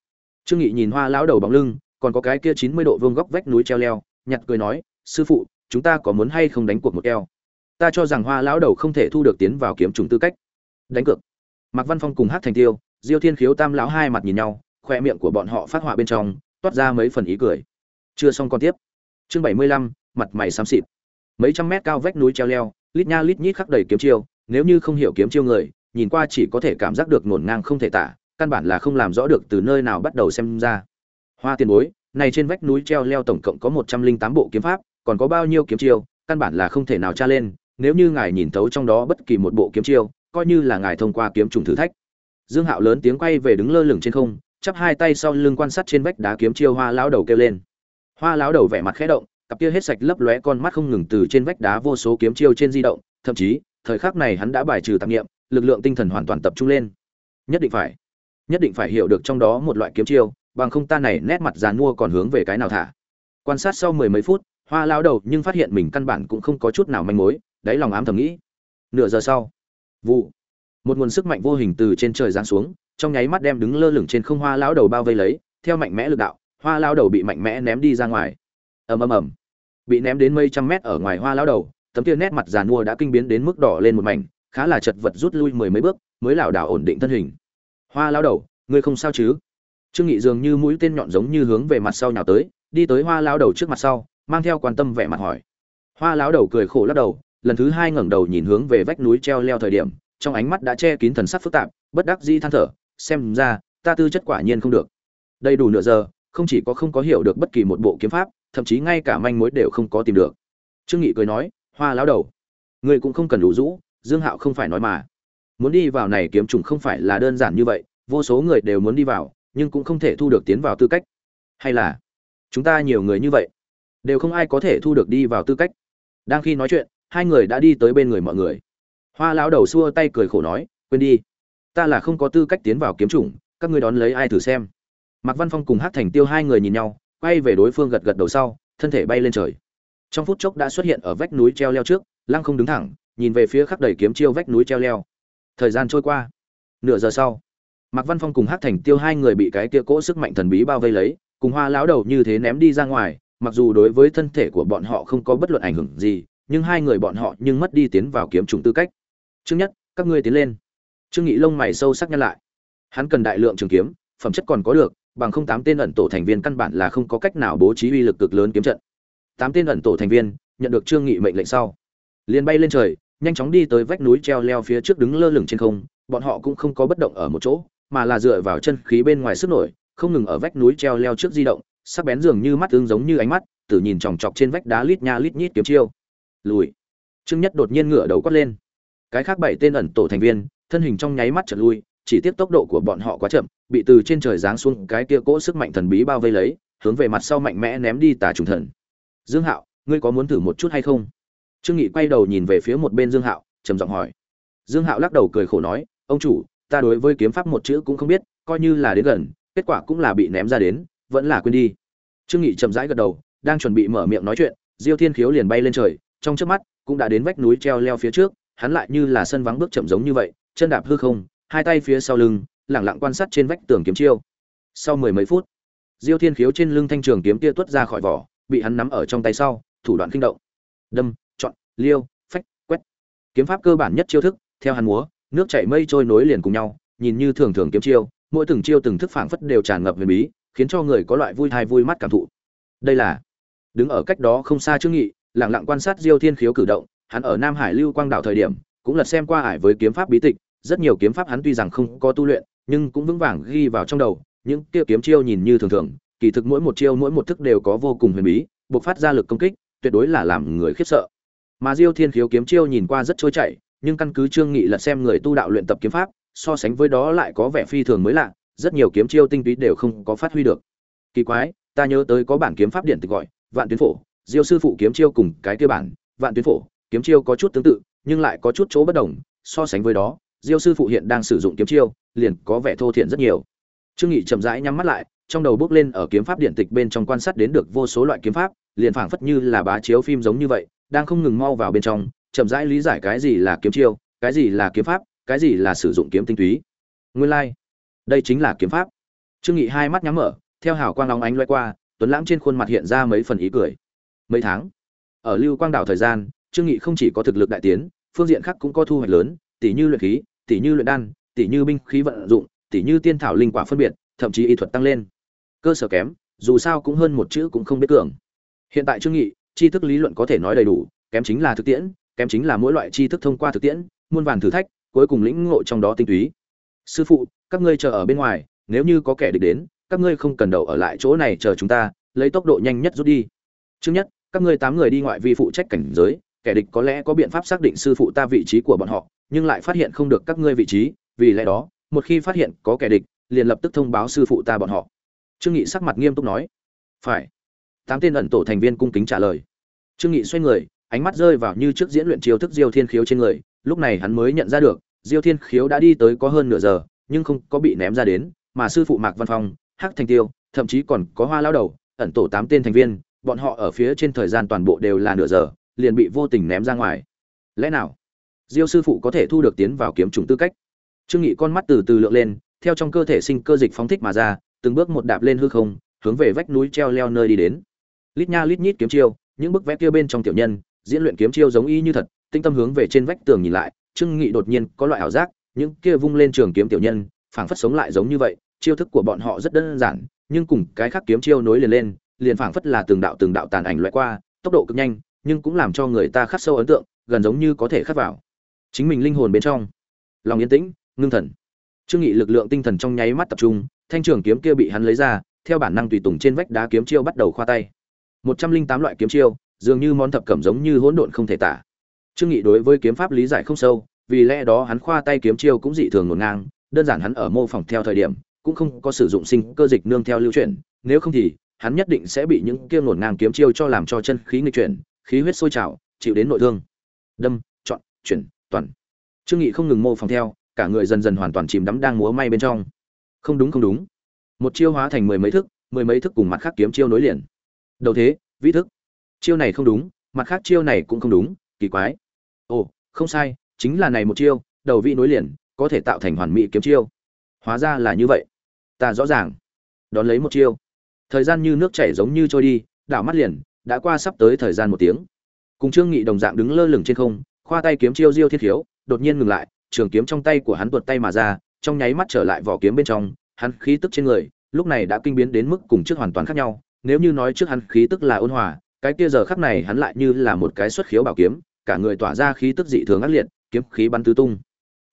Trương nghị nhìn hoa lão đầu bóng lưng, còn có cái kia chín mươi độ vuông góc vách núi treo leo, nhặt cười nói, sư phụ, chúng ta có muốn hay không đánh cuộc một keo? Ta cho rằng hoa lão đầu không thể thu được tiến vào kiếm trùng tư cách. Đánh cược. Mạc văn phong cùng hát thành tiêu, diêu thiên khiếu tam lão hai mặt nhìn nhau, khoe miệng của bọn họ phát họa bên trong, toát ra mấy phần ý cười. Chưa xong còn tiếp. Chương bảy mươi lăm, mặt mày xám xịt mấy trăm mét cao vách núi treo leo, lít nha lít nhít khắc đầy kiếm chiêu, nếu như không hiểu kiếm chiêu người, nhìn qua chỉ có thể cảm giác được ngổn ngang không thể tả, căn bản là không làm rõ được từ nơi nào bắt đầu xem ra. Hoa tiền bối, này trên vách núi treo leo tổng cộng có một trăm linh tám bộ kiếm pháp, còn có bao nhiêu kiếm chiêu, căn bản là không thể nào tra lên, nếu như ngài nhìn thấu trong đó bất kỳ một bộ kiếm chiêu, coi như là ngài thông qua kiếm trùng thử thách. Dương hạo lớn tiếng quay về đứng lơ lửng trên không, chắp hai tay sau lưng quan sát trên vách đá kiếm chiêu hoa lão đầu kêu lên. Hoa lão đầu vẻ mặt khẽ động cặp kia hết sạch lấp lóe con mắt không ngừng từ trên vách đá vô số kiếm chiêu trên di động, thậm chí, thời khắc này hắn đã bài trừ tạp niệm lực lượng tinh thần hoàn toàn tập trung lên. Nhất định phải, nhất định phải hiểu được trong đó một loại kiếm chiêu, bằng không ta này nét mặt dàn mua còn hướng về cái nào thả. Quan sát sau mười mấy phút, hoa lão đầu nhưng phát hiện mình căn bản cũng không có chút nào manh mối, đáy lòng ám thầm nghĩ. Nửa giờ sau, vụ, một nguồn sức mạnh vô hình từ trên trời giáng xuống, trong nháy mắt đem đứng lơ lửng trên không hoa lão đầu bao vây lấy, theo mạnh mẽ lực đạo, hoa lão đầu bị mạnh mẽ ném đi ra ngoài. Ầm ầm ầm bị ném đến mấy trăm mét ở ngoài hoa lão đầu, tấm kia nét mặt giàn mua đã kinh biến đến mức đỏ lên một mảnh, khá là chật vật rút lui mười mấy bước, mới lảo đảo ổn định thân hình. Hoa lão đầu, ngươi không sao chứ? Trương nghị dường như mũi tên nhọn giống như hướng về mặt sau nhào tới, đi tới hoa lão đầu trước mặt sau, mang theo quan tâm vẻ mặt hỏi. Hoa lão đầu cười khổ lắc đầu, lần thứ hai ngẩng đầu nhìn hướng về vách núi treo leo thời điểm, trong ánh mắt đã che kín thần sắc phức tạp, bất đắc dĩ than thở, xem ra, ta tư chất quả nhiên không được. Đầy đủ nửa giờ, không chỉ có không có hiểu được bất kỳ một bộ kiếm pháp thậm chí ngay cả manh mối đều không có tìm được. Trương nghị cười nói, hoa lão đầu, ngươi cũng không cần đủ rũ, dương hạo không phải nói mà. Muốn đi vào này kiếm trùng không phải là đơn giản như vậy, vô số người đều muốn đi vào, nhưng cũng không thể thu được tiến vào tư cách. Hay là chúng ta nhiều người như vậy, đều không ai có thể thu được đi vào tư cách. Đang khi nói chuyện, hai người đã đi tới bên người mọi người. Hoa lão đầu xua tay cười khổ nói, quên đi, ta là không có tư cách tiến vào kiếm chủng, các ngươi đón lấy ai thử xem. Mạc văn phong cùng hát thành tiêu hai người nhìn nhau quay về đối phương gật gật đầu sau, thân thể bay lên trời. Trong phút chốc đã xuất hiện ở vách núi treo leo trước, lăng không đứng thẳng, nhìn về phía khắc đầy kiếm chiêu vách núi treo leo. Thời gian trôi qua. Nửa giờ sau, mạc văn phong cùng hát thành tiêu hai người bị cái kia cỗ sức mạnh thần bí bao vây lấy, cùng hoa lão đầu như thế ném đi ra ngoài, mặc dù đối với thân thể của bọn họ không có bất luận ảnh hưởng gì, nhưng hai người bọn họ nhưng mất đi tiến vào kiếm trùng tư cách. Trước nhất, các ngươi tiến lên. Trương nghị lông mày sâu sắc nhăn lại. Hắn cần đại lượng trường kiếm, phẩm chất còn có được bằng không tám tên ẩn tổ thành viên căn bản là không có cách nào bố trí uy lực cực lớn kiếm trận. Tám tên ẩn tổ thành viên, nhận được trương nghị mệnh lệnh sau, liền bay lên trời, nhanh chóng đi tới vách núi treo leo phía trước đứng lơ lửng trên không. Bọn họ cũng không có bất động ở một chỗ, mà là dựa vào chân khí bên ngoài sức nổi, không ngừng ở vách núi treo leo trước di động, sắc bén dường như mắt tương giống như ánh mắt tự nhìn chòng chọc trên vách đá lít nha lít nhít kiếm chiêu. Lùi. Trương nhất đột nhiên ngửa đầu quát lên. Cái khác bảy tên ẩn tổ thành viên, thân hình trong nháy mắt trở lui chỉ tiếc tốc độ của bọn họ quá chậm, bị từ trên trời giáng xuống cái kia cỗ sức mạnh thần bí bao vây lấy, hướng về mặt sau mạnh mẽ ném đi tà trùng thần. Dương hạo, ngươi có muốn thử một chút hay không? Trương nghị quay đầu nhìn về phía một bên dương hạo, trầm giọng hỏi. Dương hạo lắc đầu cười khổ nói, ông chủ, ta đối với kiếm pháp một chữ cũng không biết, coi như là đến gần, kết quả cũng là bị ném ra đến, vẫn là quên đi. Trương nghị chậm rãi gật đầu, đang chuẩn bị mở miệng nói chuyện, diêu thiên khiếu liền bay lên trời, trong chớp mắt, cũng đã đến vách núi treo leo phía trước, hắn lại như là sân vắng bước chậm giống như vậy, chân đạp hư không hai tay phía sau lưng, lẳng lặng quan sát trên vách tường kiếm chiêu. Sau mười mấy phút, diêu thiên khiếu trên lưng thanh trường kiếm kia tuốt ra khỏi vỏ, bị hắn nắm ở trong tay sau, thủ đoạn kinh động. Đâm, chọn, liêu, phách, quét. Kiếm pháp cơ bản nhất chiêu thức, theo hắn múa, nước chảy mây trôi nối liền cùng nhau, nhìn như thường thường kiếm chiêu, mỗi từng chiêu từng thức phảng phất đều tràn ngập huyền bí, khiến cho người có loại vui thai vui mắt cảm thụ. Đây là, đứng ở cách đó không xa trương nghị lặng lặng quan sát diêu thiên khiếu cử động, hắn ở nam hải lưu quang đảo thời điểm, cũng lật xem qua ải với kiếm pháp bí tịch rất nhiều kiếm pháp hắn tuy rằng không có tu luyện, nhưng cũng vững vàng ghi vào trong đầu, những kia kiếm chiêu nhìn như thường thường, kỳ thực mỗi một chiêu, mỗi một thức đều có vô cùng huyền bí, bộc phát ra lực công kích, tuyệt đối là làm người khiếp sợ. Mà diêu thiên khiếu kiếm chiêu nhìn qua rất trôi chảy, nhưng căn cứ trương nghị lật xem người tu đạo luyện tập kiếm pháp, so sánh với đó lại có vẻ phi thường mới lạ, rất nhiều kiếm chiêu tinh túy đều không có phát huy được. Kỳ quái, ta nhớ tới có bản kiếm pháp điện tịch gọi, vạn tuyến phổ, diêu sư phụ kiếm chiêu cùng cái kia bản, vạn tuyến phổ, kiếm chiêu có chút tương tự, nhưng lại có chút chỗ bất đồng, so sánh với đó diêu sư phụ hiện đang sử dụng kiếm chiêu, liền có vẻ thô thiện rất nhiều. Trương nghị chậm rãi nhắm mắt lại, trong đầu bước lên ở kiếm pháp điện tịch bên trong quan sát đến được vô số loại kiếm pháp, liền phảng phất như là bá chiếu phim giống như vậy, đang không ngừng mau vào bên trong, chậm rãi lý giải cái gì là kiếm chiêu, cái gì là kiếm pháp, cái gì là sử dụng kiếm tinh túy. Nguyên lai like. đây chính là kiếm pháp. Trương nghị hai mắt nhắm mở, theo hào quang long ánh loay qua, tuấn lãng trên khuôn mặt hiện ra mấy phần ý cười. Mấy tháng, ở lưu quang đảo thời gian, trương nghị không chỉ có thực lực đại tiến, phương diện khác cũng có thu hoạch lớn tỷ như luyện khí tỷ như luyện đan tỷ như binh khí vận dụng tỷ như tiên thảo linh quả phân biệt, thậm chí y thuật tăng lên. Cơ sở kém, dù sao cũng hơn một chữ cũng không biết cường. Hiện tại trương nghị, tri thức lý luận có thể nói đầy đủ, kém chính là thực tiễn, kém chính là mỗi loại tri thức thông qua thực tiễn, muôn vàn thử thách, cuối cùng lĩnh ngộ trong đó tinh túy. Sư phụ, các ngươi chờ ở bên ngoài, nếu như có kẻ địch đến, các ngươi không cần đầu ở lại chỗ này chờ chúng ta, lấy tốc độ nhanh nhất rút đi. Trước nhất, các ngươi tám người đi ngoại vi phụ trách cảnh giới kẻ địch có lẽ có biện pháp xác định sư phụ ta vị trí của bọn họ, nhưng lại phát hiện không được các ngươi vị trí, vì lẽ đó, một khi phát hiện có kẻ địch, liền lập tức thông báo sư phụ ta bọn họ. Trương nghị sắc mặt nghiêm túc nói. Phải. Tám tên ẩn tổ thành viên cung kính trả lời. Trương nghị xoay người, ánh mắt rơi vào như trước diễn luyện chiêu thức diêu thiên khiếu trên người, lúc này hắn mới nhận ra được, diêu thiên khiếu đã đi tới có hơn nửa giờ, nhưng không có bị ném ra đến, mà sư phụ mạc văn phong, hắc thành tiêu, thậm chí còn có hoa lao đầu, ẩn tổ tám tên thành viên, bọn họ ở phía trên thời gian toàn bộ đều là nửa giờ liền bị vô tình ném ra ngoài. Lẽ nào? Diêu sư phụ có thể thu được tiến vào kiếm trùng tư cách? Trương nghị con mắt từ từ lượn lên, theo trong cơ thể sinh cơ dịch phóng thích mà ra, từng bước một đạp lên hư không, hướng về vách núi treo leo nơi đi đến. Lít nha lít nhít kiếm chiêu, những bức vẽ kia bên trong tiểu nhân, diễn luyện kiếm chiêu giống y như thật, tinh tâm hướng về trên vách tường nhìn lại, trương nghị đột nhiên có loại ảo giác, những kia vung lên trường kiếm tiểu nhân, phảng phất sống lại giống như vậy, chiêu thức của bọn họ rất đơn giản, nhưng cùng cái khác kiếm chiêu nối liền lên, liền phảng phất là từng đạo từng đạo tàn ảnh loại qua, tốc độ cực nhanh nhưng cũng làm cho người ta khắc sâu ấn tượng, gần giống như có thể khắc vào. Chính mình linh hồn bên trong. Lòng yên tĩnh, ngưng thần. Trương nghị lực lượng tinh thần trong nháy mắt tập trung, thanh trường kiếm kia bị hắn lấy ra, theo bản năng tùy tùng trên vách đá kiếm chiêu bắt đầu khoa tay. Một trăm linh tám loại kiếm chiêu, dường như món thập cẩm giống như hỗn độn không thể tả. Trương nghị đối với kiếm pháp lý giải không sâu, vì lẽ đó hắn khoa tay kiếm chiêu cũng dị thường ngổn ngang, đơn giản hắn ở mô phỏng theo thời điểm, cũng không có sử dụng sinh cơ dịch nương theo lưu chuyển, nếu không thì, hắn nhất định sẽ bị những kia ngổn ngang kiếm chiêu cho làm cho chân khí nghịch chuyển khí huyết sôi trào, chịu đến nội thương. Đâm, chọn, chuyển, toàn. Trương nghị không ngừng mô phỏng theo, cả người dần dần hoàn toàn chìm đắm đang múa may bên trong. Không đúng không đúng. Một chiêu hóa thành mười mấy thức, mười mấy thức cùng mặt khác kiếm chiêu nối liền. Đầu thế, vĩ thức. Chiêu này không đúng, mặt khác chiêu này cũng không đúng, kỳ quái. Ồ, không sai, chính là này một chiêu, đầu vị nối liền, có thể tạo thành hoàn mỹ kiếm chiêu. Hóa ra là như vậy. Ta rõ ràng. Đón lấy một chiêu. Thời gian như nước chảy giống như trôi đi, đảo mắt liền đã qua sắp tới thời gian một tiếng. Cùng trương nghị đồng dạng đứng lơ lửng trên không, khoa tay kiếm chiêu diêu thiết khiếu đột nhiên ngừng lại, trường kiếm trong tay của hắn tuột tay mà ra, trong nháy mắt trở lại vỏ kiếm bên trong, hắn khí tức trên người, lúc này đã kinh biến đến mức cùng trước hoàn toàn khác nhau, nếu như nói trước hắn khí tức là ôn hòa, cái kia giờ khắc này hắn lại như là một cái xuất khiếu bảo kiếm, cả người tỏa ra khí tức dị thường ác liệt, kiếm khí bắn tứ tung.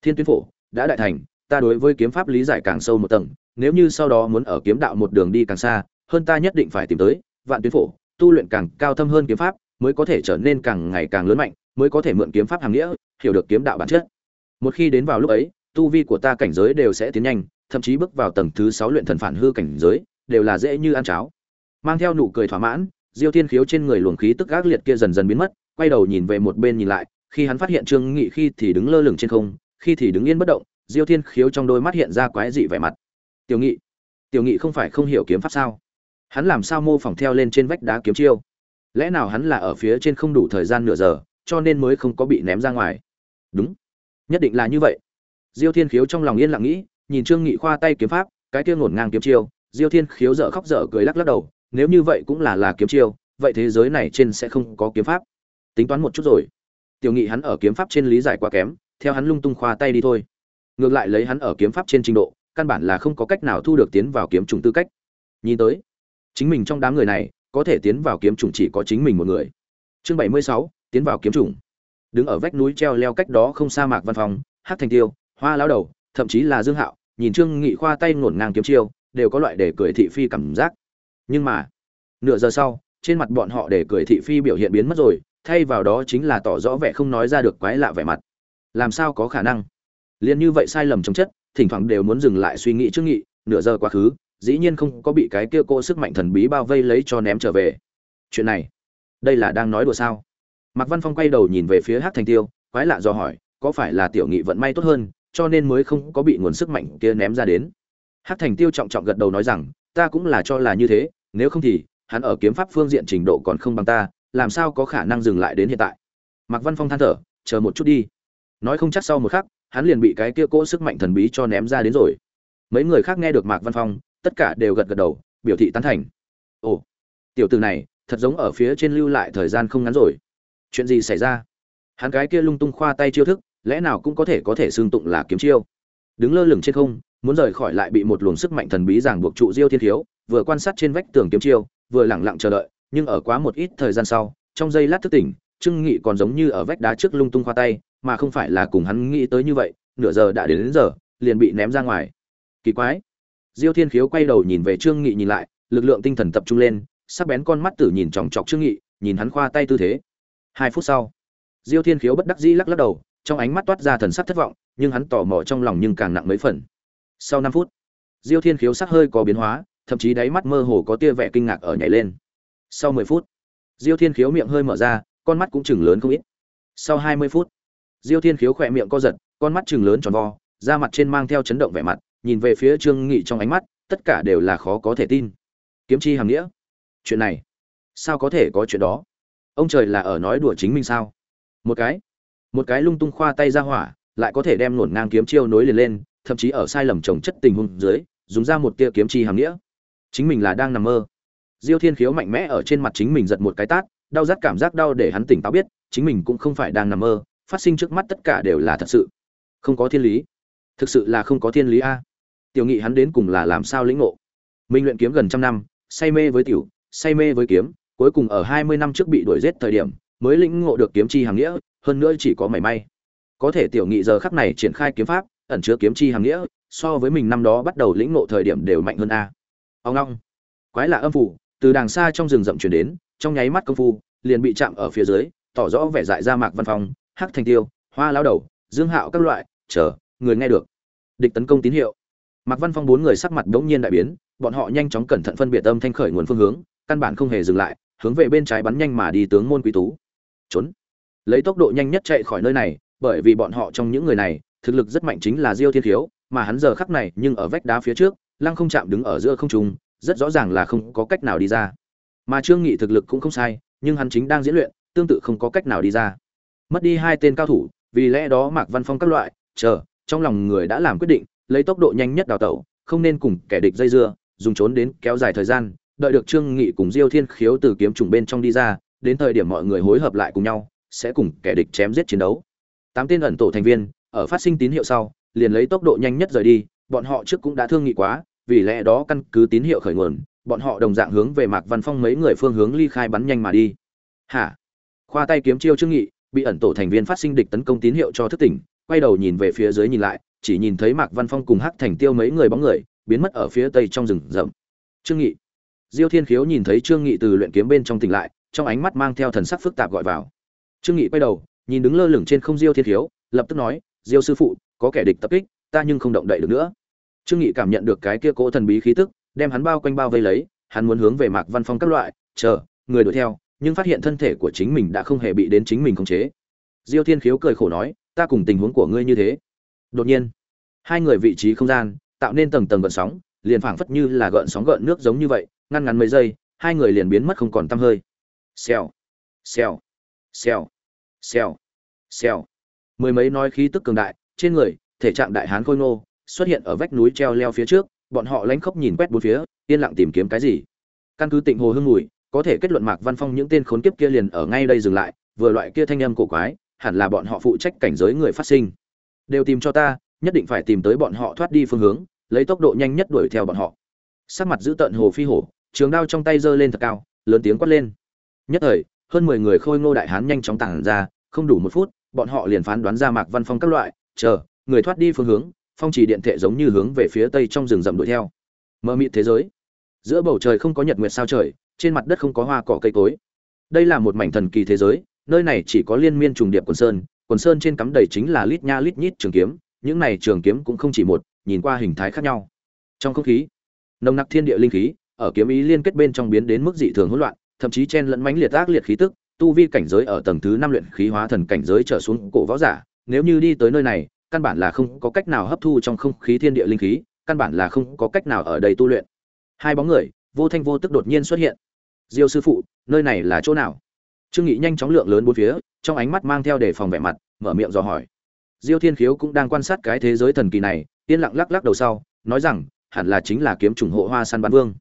Thiên tuyến phổ, đã đại thành, ta đối với kiếm pháp lý giải càng sâu một tầng, nếu như sau đó muốn ở kiếm đạo một đường đi càng xa, hơn ta nhất định phải tìm tới vạn tuyến phổ tu luyện càng cao thâm hơn kiếm pháp, mới có thể trở nên càng ngày càng lớn mạnh, mới có thể mượn kiếm pháp hàng nghĩa, hiểu được kiếm đạo bản chất. Một khi đến vào lúc ấy, tu vi của ta cảnh giới đều sẽ tiến nhanh, thậm chí bước vào tầng thứ sáu luyện thần phản hư cảnh giới, đều là dễ như ăn cháo. Mang theo nụ cười thỏa mãn, diêu thiên khiếu trên người luồng khí tức gác liệt kia dần dần biến mất, quay đầu nhìn về một bên nhìn lại, khi hắn phát hiện trương nghị khi thì đứng lơ lửng trên không, khi thì đứng yên bất động, diêu thiên khiếu trong đôi mắt hiện ra quái dị vẻ mặt. Tiểu nghị tiểu nghị không phải không hiểu kiếm pháp sao? Hắn làm sao mô phỏng theo lên trên vách đá kiếm chiêu? Lẽ nào hắn là ở phía trên không đủ thời gian nửa giờ, cho nên mới không có bị ném ra ngoài? Đúng, nhất định là như vậy. Diêu thiên khiếu trong lòng yên lặng nghĩ, nhìn trương nghị khoa tay kiếm pháp, cái kia ngổn ngang kiếm chiêu, diêu thiên khiếu dở khóc dở cười lắc lắc đầu, nếu như vậy cũng là là kiếm chiêu, vậy thế giới này trên sẽ không có kiếm pháp. Tính toán một chút rồi. Tiểu nghị hắn ở kiếm pháp trên lý giải quá kém, theo hắn lung tung khoa tay đi thôi. Ngược lại lấy hắn ở kiếm pháp trên trình độ, căn bản là không có cách nào thu được tiến vào kiếm trùng tư cách. Nhìn tới chính mình trong đám người này, có thể tiến vào kiếm trùng chỉ có chính mình một người. Chương bảy mươi sáu, tiến vào kiếm trùng đứng ở vách núi treo leo cách đó không xa mạc văn phòng hát thành tiêu, hoa lao đầu, thậm chí là dương hạo, nhìn trương nghị khoa tay ngổn ngang kiếm chiêu, đều có loại để cười thị phi cảm giác. Nhưng mà, nửa giờ sau, trên mặt bọn họ để cười thị phi biểu hiện biến mất rồi, thay vào đó chính là tỏ rõ vẻ không nói ra được quái lạ vẻ mặt. Làm sao có khả năng? Liền như vậy sai lầm chống chất, thỉnh thoảng đều muốn dừng lại suy nghĩ trước nghị, nửa giờ quá khứ dĩ nhiên không có bị cái kia cô sức mạnh thần bí bao vây lấy cho ném trở về. Chuyện này, đây là đang nói đùa sao? Mạc văn phong quay đầu nhìn về phía hát thành tiêu, quái lạ do hỏi, có phải là tiểu nghị vận may tốt hơn, cho nên mới không có bị nguồn sức mạnh kia ném ra đến? Hát thành tiêu trọng trọng gật đầu nói rằng, ta cũng là cho là như thế, nếu không thì, hắn ở kiếm pháp phương diện trình độ còn không bằng ta, làm sao có khả năng dừng lại đến hiện tại? Mạc văn phong than thở, chờ một chút đi. Nói không chắc sau một khắc, hắn liền bị cái kia cỗ sức mạnh thần bí cho ném ra đến rồi. Mấy người khác nghe được mạc văn phong tất cả đều gật gật đầu biểu thị tán thành. Ồ tiểu từ này thật giống ở phía trên lưu lại thời gian không ngắn rồi. Chuyện gì xảy ra? Hắn cái kia lung tung khoa tay chiêu thức lẽ nào cũng có thể có thể xương tụng là kiếm chiêu. Đứng lơ lửng trên không muốn rời khỏi lại bị một luồng sức mạnh thần bí ràng buộc trụ diêu thiên thiếu vừa quan sát trên vách tường kiếm chiêu vừa lẳng lặng chờ đợi nhưng ở quá một ít thời gian sau trong giây lát thức tỉnh trương nghị còn giống như ở vách đá trước lung tung khoa tay mà không phải là cùng hắn nghĩ tới như vậy nửa giờ đã đến, đến giờ liền bị ném ra ngoài. Kỳ quái diêu thiên khiếu quay đầu nhìn về trương nghị nhìn lại, lực lượng tinh thần tập trung lên, sắc bén con mắt tử nhìn chòng chọc trương nghị, nhìn hắn khoa tay tư thế. Hai phút sau, diêu thiên khiếu bất đắc dĩ lắc lắc đầu, trong ánh mắt toát ra thần sắc thất vọng, nhưng hắn tò mò trong lòng nhưng càng nặng mấy phần. Sau năm phút, diêu thiên khiếu sắc hơi có biến hóa, thậm chí đáy mắt mơ hồ có tia vẻ kinh ngạc ở nhảy lên. Sau mười phút, diêu thiên khiếu miệng hơi mở ra, con mắt cũng chừng lớn không ít. Sau hai mươi phút, diêu thiên khiếu khỏe miệng co giật, con mắt chừng lớn tròn vo, da mặt trên mang theo chấn động vẻ mặt nhìn về phía trương nghị trong ánh mắt, tất cả đều là khó có thể tin. Kiếm chi hàm nghĩa. Chuyện này, sao có thể có chuyện đó? Ông trời là ở nói đùa chính mình sao? Một cái một cái lung tung khoa tay ra hỏa, lại có thể đem nổn ngang kiếm chiêu nối liền lên, thậm chí ở sai lầm trồng chất tình huống dưới, dùng ra một tia kiếm chi hàm nghĩa. Chính mình là đang nằm mơ. Diêu thiên khiếu mạnh mẽ ở trên mặt chính mình giật một cái tát, đau rát cảm giác đau để hắn tỉnh táo biết, chính mình cũng không phải đang nằm mơ, phát sinh trước mắt tất cả đều là thật sự. Không có thiên lý. Thực sự là không có thiên lý a tiểu nghị hắn đến cùng là làm sao lĩnh ngộ. Minh luyện kiếm gần trăm năm say mê với tiểu say mê với kiếm cuối cùng ở hai mươi năm trước bị đuổi giết thời điểm mới lĩnh ngộ được kiếm chi hàng nghĩa hơn nữa chỉ có mảy may. Có thể tiểu nghị giờ khắc này triển khai kiếm pháp ẩn chứa kiếm chi hàng nghĩa so với mình năm đó bắt đầu lĩnh ngộ thời điểm đều mạnh hơn a. Ông long quái lạ âm phủ từ đàng xa trong rừng rậm chuyển đến trong nháy mắt công phu liền bị chạm ở phía dưới tỏ rõ vẻ dại ra mạc văn phòng, hắc thành tiêu hoa lao đầu dương hạo các loại chờ người nghe được. Địch tấn công tín hiệu mạc văn phong bốn người sắc mặt đống nhiên đại biến, bọn họ nhanh chóng cẩn thận phân biệt âm thanh khởi nguồn phương hướng, căn bản không hề dừng lại, hướng về bên trái bắn nhanh mà đi tướng môn quý tú. Trốn. Lấy tốc độ nhanh nhất chạy khỏi nơi này, bởi vì bọn họ trong những người này, thực lực rất mạnh chính là diêu thiên khiếu, mà hắn giờ khắc này nhưng ở vách đá phía trước, lăng không chạm đứng ở giữa không trung, rất rõ ràng là không có cách nào đi ra. Mà trương nghị thực lực cũng không sai, nhưng hắn chính đang diễn luyện, tương tự không có cách nào đi ra. Mất đi hai tên cao thủ, vì lẽ đó mạc văn phong các loại, chờ, trong lòng người đã làm quyết định lấy tốc độ nhanh nhất đào tẩu, không nên cùng kẻ địch dây dưa, dùng trốn đến kéo dài thời gian, đợi được trương nghị cùng diêu thiên khiếu từ kiếm trùng bên trong đi ra, đến thời điểm mọi người hối hợp lại cùng nhau, sẽ cùng kẻ địch chém giết chiến đấu. Tám tên ẩn tổ thành viên, ở phát sinh tín hiệu sau, liền lấy tốc độ nhanh nhất rời đi, bọn họ trước cũng đã thương nghị quá, vì lẽ đó căn cứ tín hiệu khởi nguồn, bọn họ đồng dạng hướng về mạc văn phong mấy người phương hướng ly khai bắn nhanh mà đi. Hả? Khoa tay kiếm chiêu trương nghị, bị ẩn tổ thành viên phát sinh địch tấn công tín hiệu cho thức tỉnh, quay đầu nhìn về phía dưới nhìn lại chỉ nhìn thấy mạc văn phong cùng hắc thành tiêu mấy người bóng người, biến mất ở phía tây trong rừng rậm. Trương nghị. Diêu thiên khiếu nhìn thấy trương nghị từ luyện kiếm bên trong tỉnh lại, trong ánh mắt mang theo thần sắc phức tạp gọi vào. Trương nghị quay đầu, nhìn đứng lơ lửng trên không diêu thiên khiếu, lập tức nói, diêu sư phụ, có kẻ địch tập kích, ta nhưng không động đậy được nữa. Trương nghị cảm nhận được cái kia cỗ thần bí khí tức, đem hắn bao quanh bao vây lấy, hắn muốn hướng về mạc văn phong các loại, chờ, người đuổi theo, nhưng phát hiện thân thể của chính mình đã không hề bị đến chính mình khống chế. Diêu thiên khiếu cười khổ nói, ta cùng tình huống của ngươi như thế đột nhiên, hai người vị trí không gian tạo nên tầng tầng gợn sóng, liền phảng phất như là gợn sóng gợn nước giống như vậy, ngăn ngắn mấy giây, hai người liền biến mất không còn tăm hơi. Xèo xèo xèo xèo xèo. Mười mấy nói khí tức cường đại, trên người, thể trạng đại hán khôi ngô, xuất hiện ở vách núi treo leo phía trước, bọn họ lánh khóc nhìn quét bốn phía, yên lặng tìm kiếm cái gì. Căn cứ tịnh hồ hưng mùi, có thể kết luận mạc văn phong những tên khốn kiếp kia liền ở ngay đây dừng lại, vừa loại kia thanh âm cổ quái, hẳn là bọn họ phụ trách cảnh giới người phát sinh đều tìm cho ta, nhất định phải tìm tới bọn họ thoát đi phương hướng, lấy tốc độ nhanh nhất đuổi theo bọn họ. Sắc mặt giữ tận hồ phi hổ, trường đao trong tay giơ lên thật cao, lớn tiếng quát lên. Nhất thời, hơn mười người khôi ngô đại hán nhanh chóng tản ra, không đủ một phút, bọn họ liền phán đoán ra mạc văn phong các loại, chờ, người thoát đi phương hướng, phong chỉ điện thệ giống như hướng về phía tây trong rừng rậm đuổi theo. Mơ mịt thế giới. Giữa bầu trời không có nhật nguyệt sao trời, trên mặt đất không có hoa cỏ cây cối. Đây là một mảnh thần kỳ thế giới, nơi này chỉ có liên miên trùng điệp quần sơn quần sơn trên cắm đầy chính là lít nha lít nhít trường kiếm, những này trường kiếm cũng không chỉ một, nhìn qua hình thái khác nhau. Trong không khí, nồng nặc thiên địa linh khí, ở kiếm ý liên kết bên trong biến đến mức dị thường hỗn loạn, thậm chí chen lẫn mãnh liệt ác liệt khí tức, tu vi cảnh giới ở tầng thứ năm luyện khí hóa thần cảnh giới trở xuống cổ võ giả, nếu như đi tới nơi này, căn bản là không có cách nào hấp thu trong không khí thiên địa linh khí, căn bản là không có cách nào ở đây tu luyện. Hai bóng người, vô thanh vô tức đột nhiên xuất hiện. Diêu sư phụ, nơi này là chỗ nào? Trương nghị nhanh chóng lượng lớn bốn phía trong ánh mắt mang theo đề phòng vẻ mặt, mở miệng dò hỏi. Diêu thiên khiếu cũng đang quan sát cái thế giới thần kỳ này, yên lặng lắc lắc đầu sau, nói rằng, hẳn là chính là kiếm trùng hộ hoa săn bán vương.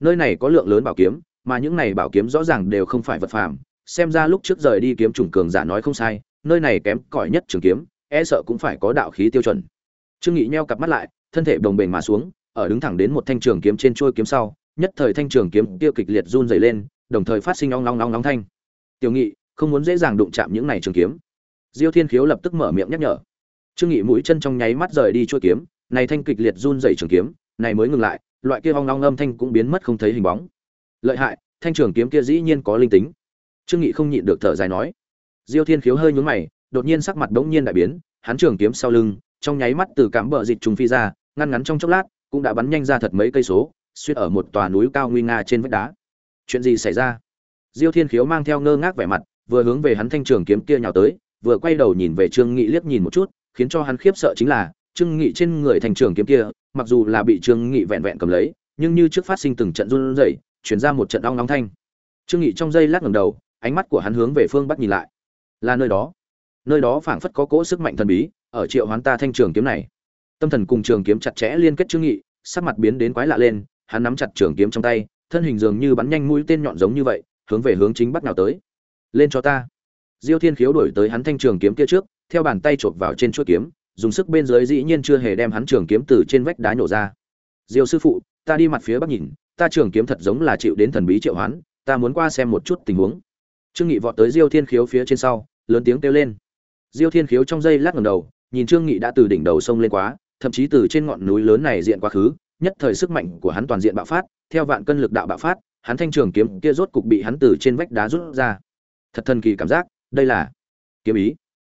Nơi này có lượng lớn bảo kiếm, mà những này bảo kiếm rõ ràng đều không phải vật phàm. Xem ra lúc trước rời đi kiếm trùng cường giả nói không sai, nơi này kém cỏi nhất trường kiếm e sợ cũng phải có đạo khí tiêu chuẩn. Trương nghị nheo cặp mắt lại, thân thể đồng bền mà xuống, ở đứng thẳng đến một thanh trường kiếm trên chuôi kiếm sau, nhất thời thanh trường kiếm kia kịch liệt run rẩy lên, đồng thời phát sinh ong long long long thanh. Tiểu nghị không muốn dễ dàng đụng chạm những này trường kiếm. Diêu thiên khiếu lập tức mở miệng nhắc nhở. Trương nghị mũi chân trong nháy mắt rời đi chuôi kiếm, này thanh kịch liệt run rẩy trường kiếm, này mới ngừng lại, loại kia ong long âm thanh cũng biến mất không thấy hình bóng. Lợi hại, thanh trường kiếm kia dĩ nhiên có linh tính. Trương nghị không nhịn được thở dài nói. Diêu thiên khiếu hơi nhún mày, đột nhiên sắc mặt bỗng nhiên đại biến, hắn trường kiếm sau lưng, trong nháy mắt từ cám bờ dịch trùng phi ra, ngăn ngắn trong chốc lát, cũng đã bắn nhanh ra thật mấy cây số xuyên ở một tòa núi cao nguy nga trên vách đá. Chuyện gì xảy ra? Diêu thiên khiếu mang theo ngơ ngác vẻ mặt vừa hướng về hắn thanh trường kiếm kia nhào tới, vừa quay đầu nhìn về trương nghị liếc nhìn một chút, khiến cho hắn khiếp sợ chính là, trương nghị trên người thanh trường kiếm kia, mặc dù là bị trương nghị vẹn vẹn cầm lấy, nhưng như trước phát sinh từng trận run rẩy chuyển ra một trận ong nóng thanh. Trương nghị trong giây lát ngẩng đầu, ánh mắt của hắn hướng về phương bắc nhìn lại. Là nơi đó. Nơi đó phảng phất có cỗ sức mạnh thần bí, ở triệu hoán ta thanh trường kiếm này. Tâm thần cùng trường kiếm chặt chẽ liên kết trương nghị, sắc mặt biến đến quái lạ lên, hắn nắm chặt trường kiếm trong tay, thân hình dường như bắn nhanh mũi tên nhọn giống như vậy, hướng về hướng chính bắc nào tới lên cho ta. Diêu thiên khiếu đổi tới hắn thanh trường kiếm kia trước, theo bàn tay chộp vào trên chuôi kiếm, dùng sức bên dưới dĩ nhiên chưa hề đem hắn trường kiếm từ trên vách đá nhổ ra. Diêu sư phụ, ta đi mặt phía bắc nhìn, ta trường kiếm thật giống là chịu đến thần bí triệu hoán, ta muốn qua xem một chút tình huống. Trương nghị vọt tới diêu thiên khiếu phía trên sau, lớn tiếng kêu lên. Diêu thiên khiếu trong giây lát ngẩng đầu, nhìn trương nghị đã từ đỉnh đầu sông lên quá, thậm chí từ trên ngọn núi lớn này diện quá khứ, nhất thời sức mạnh của hắn toàn diện bạo phát, theo vạn cân lực đạo bạo phát, hắn thanh trường kiếm kia rốt cục bị hắn từ trên vách đá rút ra thật thần kỳ cảm giác, đây là kiếm ý.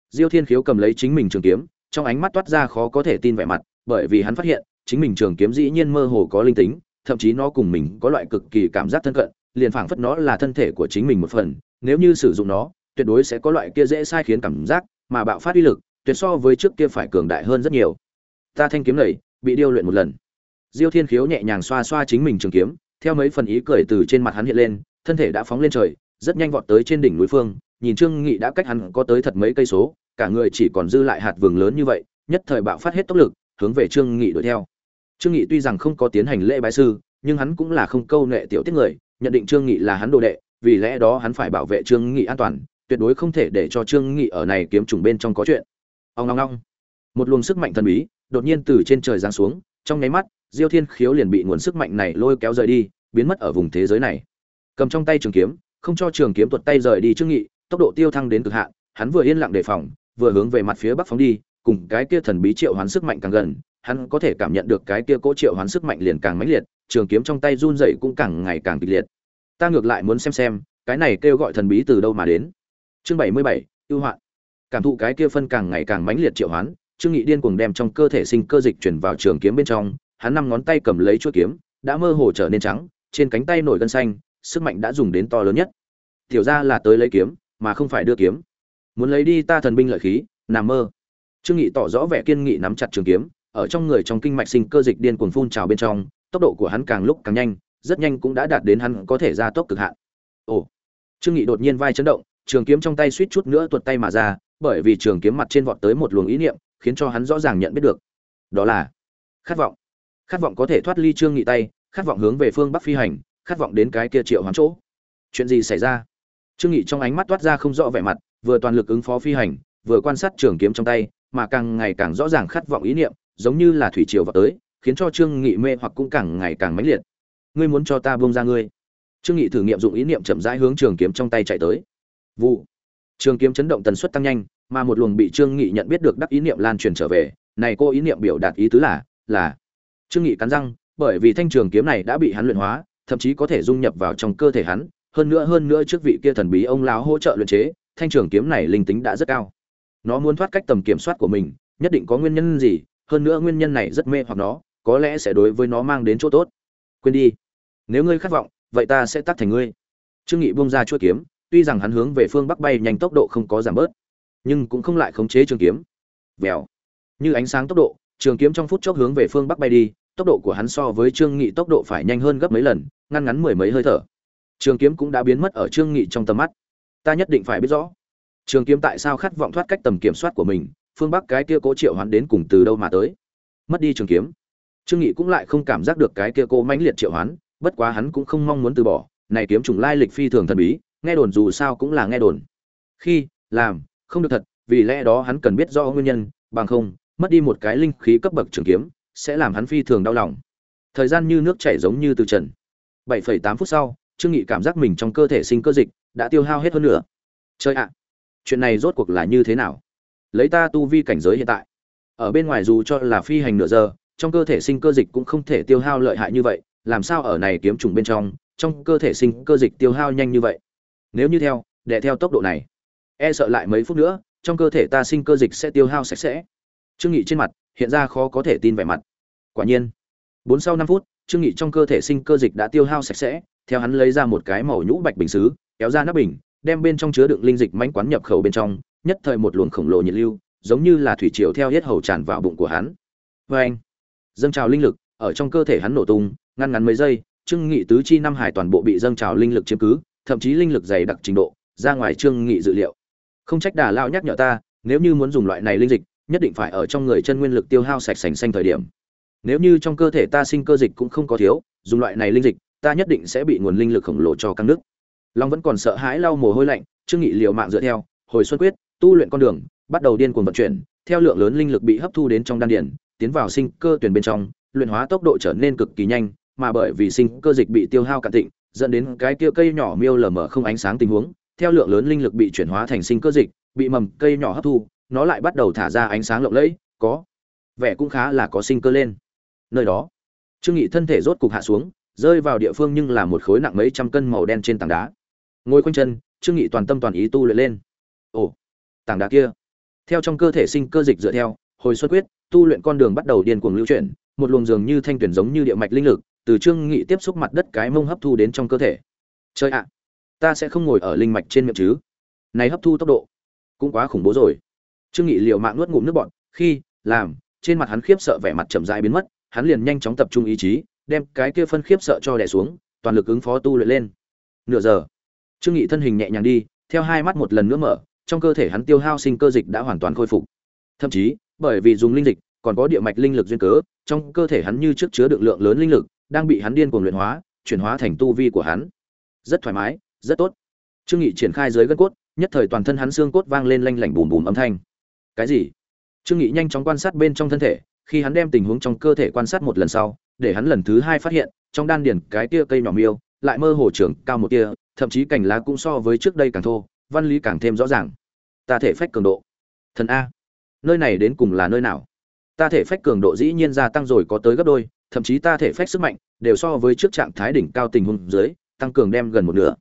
Diêu thiên khiếu cầm lấy chính mình trường kiếm, trong ánh mắt toát ra khó có thể tin vẻ mặt, bởi vì hắn phát hiện, chính mình trường kiếm dĩ nhiên mơ hồ có linh tính, thậm chí nó cùng mình có loại cực kỳ cảm giác thân cận, liền phảng phất nó là thân thể của chính mình một phần. Nếu như sử dụng nó, tuyệt đối sẽ có loại kia dễ sai khiến cảm giác, mà bạo phát uy lực, tuyệt so với trước kia phải cường đại hơn rất nhiều. Ta thanh kiếm này, bị điêu luyện một lần. Diêu thiên khiếu nhẹ nhàng xoa xoa chính mình trường kiếm, theo mấy phần ý cười từ trên mặt hắn hiện lên, thân thể đã phóng lên trời rất nhanh vọt tới trên đỉnh núi phương, nhìn trương nghị đã cách hắn có tới thật mấy cây số, cả người chỉ còn dư lại hạt vừng lớn như vậy, nhất thời bạo phát hết tốc lực, hướng về trương nghị đuổi theo. Trương nghị tuy rằng không có tiến hành lễ bái sư, nhưng hắn cũng là không câu nệ tiểu tiết người, nhận định trương nghị là hắn đồ đệ, vì lẽ đó hắn phải bảo vệ trương nghị an toàn, tuyệt đối không thể để cho trương nghị ở này kiếm trùng bên trong có chuyện. Ông long long một luồng sức mạnh thần bí, đột nhiên từ trên trời giáng xuống, trong nháy mắt, diêu thiên khiếu liền bị nguồn sức mạnh này lôi kéo rời đi, biến mất ở vùng thế giới này. Cầm trong tay trường kiếm không cho trường kiếm tuột tay rời đi trương nghị, tốc độ tiêu thăng đến cực hạn, hắn vừa yên lặng đề phòng, vừa hướng về mặt phía bắc phóng đi, cùng cái kia thần bí triệu hoán sức mạnh càng gần, hắn có thể cảm nhận được cái kia cỗ triệu hoán sức mạnh liền càng mãnh liệt, trường kiếm trong tay run rẩy cũng càng ngày càng kịch liệt. Ta ngược lại muốn xem xem, cái này kêu gọi thần bí từ đâu mà đến. Chương bảy mươi bảy, ưu hoạn. Cảm thụ cái kia phân càng ngày càng mãnh liệt triệu hoán, trương nghị điên cuồng đem trong cơ thể sinh cơ dịch chuyển vào trường kiếm bên trong, hắn năm ngón tay cầm lấy chuôi kiếm, đã mơ hồ trở nên trắng, trên cánh tay nổi gân xanh sức mạnh đã dùng đến to lớn nhất. Tiểu ra là tới lấy kiếm, mà không phải đưa kiếm. Muốn lấy đi ta thần binh lợi khí, nằm mơ. Trương nghị tỏ rõ vẻ kiên nghị nắm chặt trường kiếm, ở trong người trong kinh mạch sinh cơ dịch điên cuồng phun trào bên trong, tốc độ của hắn càng lúc càng nhanh, rất nhanh cũng đã đạt đến hắn có thể ra tốc cực hạn. Ồ. Trương nghị đột nhiên vai chấn động, trường kiếm trong tay suýt chút nữa tuột tay mà ra, bởi vì trường kiếm mặt trên vọt tới một luồng ý niệm, khiến cho hắn rõ ràng nhận biết được. Đó là khát vọng. Khát vọng có thể thoát ly trương nghị tay, khát vọng hướng về phương bắc phi hành khát vọng đến cái kia triệu hoán chỗ. Chuyện gì xảy ra? Trương nghị trong ánh mắt toát ra không rõ vẻ mặt, vừa toàn lực ứng phó phi hành, vừa quan sát trường kiếm trong tay, mà càng ngày càng rõ ràng khát vọng ý niệm, giống như là thủy triều vào tới, khiến cho trương nghị mê hoặc cũng càng ngày càng mãnh liệt. Ngươi muốn cho ta buông ra ngươi? Trương nghị thử nghiệm dụng ý niệm chậm rãi hướng trường kiếm trong tay chạy tới. Vụ. Trường kiếm chấn động tần suất tăng nhanh, mà một luồng bị trương nghị nhận biết được đắc ý niệm lan truyền trở về, này cô ý niệm biểu đạt ý tứ là là. Trương nghị cắn răng, bởi vì thanh trường kiếm này đã bị hắn luyện hóa thậm chí có thể dung nhập vào trong cơ thể hắn. Hơn nữa hơn nữa trước vị kia thần bí ông lão hỗ trợ luyện chế, thanh trường kiếm này linh tính đã rất cao. Nó muốn thoát cách tầm kiểm soát của mình, nhất định có nguyên nhân gì? Hơn nữa nguyên nhân này rất mê hoặc nó, có lẽ sẽ đối với nó mang đến chỗ tốt. Quên đi. Nếu ngươi khát vọng, vậy ta sẽ tắt thành ngươi. Trương nghị buông ra chuôi kiếm, tuy rằng hắn hướng về phương bắc bay nhanh tốc độ không có giảm bớt, nhưng cũng không lại khống chế trường kiếm. Vèo. Như ánh sáng tốc độ, trường kiếm trong phút chốc hướng về phương bắc bay đi tốc độ của hắn so với trương nghị tốc độ phải nhanh hơn gấp mấy lần, ngăn ngắn mười mấy hơi thở. Trường kiếm cũng đã biến mất ở trương nghị trong tầm mắt. Ta nhất định phải biết rõ. Trường kiếm tại sao khát vọng thoát cách tầm kiểm soát của mình, phương bắc cái kia cố triệu hoán đến cùng từ đâu mà tới? Mất đi trường kiếm. Trương nghị cũng lại không cảm giác được cái kia cố mãnh liệt triệu hoán, bất quá hắn cũng không mong muốn từ bỏ. Này kiếm trùng lai lịch phi thường thần bí, nghe đồn dù sao cũng là nghe đồn. Khi, làm, không được thật, vì lẽ đó hắn cần biết rõ nguyên nhân, bằng không, mất đi một cái linh khí cấp bậc trường kiếm sẽ làm hắn phi thường đau lòng. Thời gian như nước chảy giống như từ trần. 7,8 phút sau trương nghị cảm giác mình trong cơ thể sinh cơ dịch đã tiêu hao hết hơn nữa. Chơi ạ chuyện này rốt cuộc là như thế nào? Lấy ta tu vi cảnh giới hiện tại ở bên ngoài dù cho là phi hành nửa giờ trong cơ thể sinh cơ dịch cũng không thể tiêu hao lợi hại như vậy làm sao ở này kiếm trùng bên trong trong cơ thể sinh cơ dịch tiêu hao nhanh như vậy? Nếu như theo để theo tốc độ này e sợ lại mấy phút nữa trong cơ thể ta sinh cơ dịch sẽ tiêu hao sạch sẽ. Trương nghị trên mặt hiện ra khó có thể tin vẻ mặt quả nhiên. Bốn sau năm phút, trương nghị trong cơ thể sinh cơ dịch đã tiêu hao sạch sẽ, theo hắn lấy ra một cái màu nhũ bạch bình sứ kéo ra nắp bình, đem bên trong chứa đựng linh dịch mãnh quán nhập khẩu bên trong, nhất thời một luồng khổng lồ nhiệt lưu, giống như là thủy triều theo hết hầu tràn vào bụng của hắn. Với anh, dâng trào linh lực, ở trong cơ thể hắn nổ tung, ngăn ngắn mấy giây, trương nghị tứ chi năm hải toàn bộ bị dâng trào linh lực chiếm cứ, thậm chí linh lực dày đặc trình độ, ra ngoài trương nghị dự liệu. Không trách đà lao nhắc nhở ta, nếu như muốn dùng loại này linh dịch, nhất định phải ở trong người chân nguyên lực tiêu hao sạch sành xanh thời điểm nếu như trong cơ thể ta sinh cơ dịch cũng không có thiếu, dùng loại này linh dịch, ta nhất định sẽ bị nguồn linh lực khổng lồ cho căng nước. Long vẫn còn sợ hãi lau mồ hôi lạnh, trương nghị liều mạng dựa theo, hồi xuân quyết, tu luyện con đường, bắt đầu điên cuồng vận chuyển, theo lượng lớn linh lực bị hấp thu đến trong đan điển tiến vào sinh cơ tuyển bên trong, luyện hóa tốc độ trở nên cực kỳ nhanh, mà bởi vì sinh cơ dịch bị tiêu hao cạn tịnh, dẫn đến cái kia cây nhỏ miêu lờ mờ không ánh sáng tình huống, theo lượng lớn linh lực bị chuyển hóa thành sinh cơ dịch, bị mầm cây nhỏ hấp thu, nó lại bắt đầu thả ra ánh sáng lộng lẫy, có vẻ cũng khá là có sinh cơ lên nơi đó. Trương nghị thân thể rốt cục hạ xuống, rơi vào địa phương nhưng là một khối nặng mấy trăm cân màu đen trên tảng đá. Ngồi quanh chân, trương nghị toàn tâm toàn ý tu luyện lên. Ồ, tảng đá kia. Theo trong cơ thể sinh cơ dịch dựa theo, hồi xuất quyết, tu luyện con đường bắt đầu điên cuồng lưu chuyển, một luồng dường như thanh tuyển giống như địa mạch linh lực, từ trương nghị tiếp xúc mặt đất cái mông hấp thu đến trong cơ thể. Chơi ạ, ta sẽ không ngồi ở linh mạch trên miệng chứ. Này hấp thu tốc độ, cũng quá khủng bố rồi. Trương nghị liều mạng nuốt ngụm nước bọt, khi, làm, trên mặt hắn khiếp sợ vẻ mặt chậm rãi biến mất hắn liền nhanh chóng tập trung ý chí, đem cái kia phân khiếp sợ cho đè xuống, toàn lực ứng phó tu luyện lên. Nửa giờ, trương nghị thân hình nhẹ nhàng đi, theo hai mắt một lần nữa mở, trong cơ thể hắn tiêu hao sinh cơ dịch đã hoàn toàn khôi phục. Thậm chí, bởi vì dùng linh dịch, còn có địa mạch linh lực duyên cớ, trong cơ thể hắn như trước chứa được lượng lớn linh lực, đang bị hắn điên cuồng luyện hóa, chuyển hóa thành tu vi của hắn. Rất thoải mái, rất tốt. Trương nghị triển khai dưới gân cốt, nhất thời toàn thân hắn xương cốt vang lên lanh lảnh bùm bùm âm thanh. Cái gì? Trương nghị nhanh chóng quan sát bên trong thân thể khi hắn đem tình huống trong cơ thể quan sát một lần sau, để hắn lần thứ hai phát hiện, trong đan điền cái tia cây nhỏ miêu, lại mơ hồ trưởng cao một tia, thậm chí cành lá cũng so với trước đây càng thô, văn lý càng thêm rõ ràng. Ta thể phách cường độ. Thần a. Nơi này đến cùng là nơi nào? Ta thể phách cường độ dĩ nhiên gia tăng rồi có tới gấp đôi, thậm chí ta thể phách sức mạnh đều so với trước trạng thái đỉnh cao tình huống dưới, tăng cường đem gần một nửa.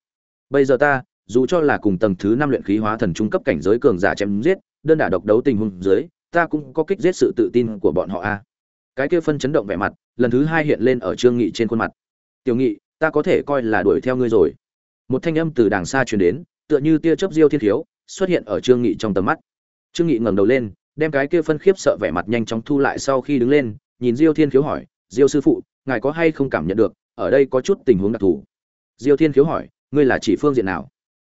Bây giờ ta, dù cho là cùng tầng thứ năm luyện khí hóa thần trung cấp cảnh giới cường giả chém giết, đơn đả độc đấu tình huống dưới ta cũng có kích giết sự tự tin của bọn họ a. Cái kia phân chấn động vẻ mặt, lần thứ hai hiện lên ở trương nghị trên khuôn mặt. Tiểu nghị, ta có thể coi là đuổi theo ngươi rồi. Một thanh âm từ đàng xa truyền đến, tựa như tia chớp diêu thiên thiếu, xuất hiện ở trương nghị trong tầm mắt. Trương nghị ngẩng đầu lên, đem cái kia phân khiếp sợ vẻ mặt nhanh chóng thu lại sau khi đứng lên, nhìn diêu thiên khiếu hỏi, diêu sư phụ, ngài có hay không cảm nhận được, ở đây có chút tình huống đặc thù? Diêu thiên khiếu hỏi, ngươi là chỉ phương diện nào?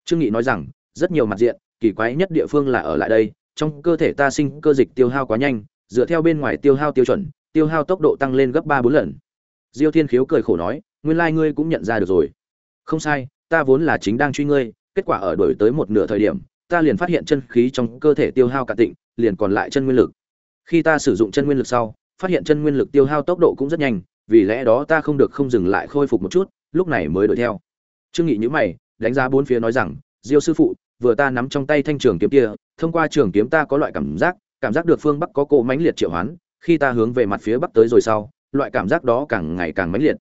Trương nghị nói rằng, rất nhiều mặt diện, kỳ quái nhất địa phương là ở lại đây trong cơ thể ta sinh cơ dịch tiêu hao quá nhanh, dựa theo bên ngoài tiêu hao tiêu chuẩn, tiêu hao tốc độ tăng lên gấp ba bốn lần. Diêu thiên khiếu cười khổ nói, nguyên lai ngươi cũng nhận ra được rồi. Không sai, ta vốn là chính đang truy ngươi, kết quả ở đổi tới một nửa thời điểm, ta liền phát hiện chân khí trong cơ thể tiêu hao cả tịnh, liền còn lại chân nguyên lực. Khi ta sử dụng chân nguyên lực sau, phát hiện chân nguyên lực tiêu hao tốc độ cũng rất nhanh, vì lẽ đó ta không được không dừng lại khôi phục một chút, lúc này mới đuổi theo. Trương nghị nhíu mày, đánh giá bốn phía nói rằng, diêu sư phụ, vừa ta nắm trong tay thanh trường kiếm kia thông qua trường kiếm ta có loại cảm giác cảm giác được phương bắc có cỗ mãnh liệt triệu hoán, khi ta hướng về mặt phía bắc tới rồi sau, loại cảm giác đó càng ngày càng mãnh liệt.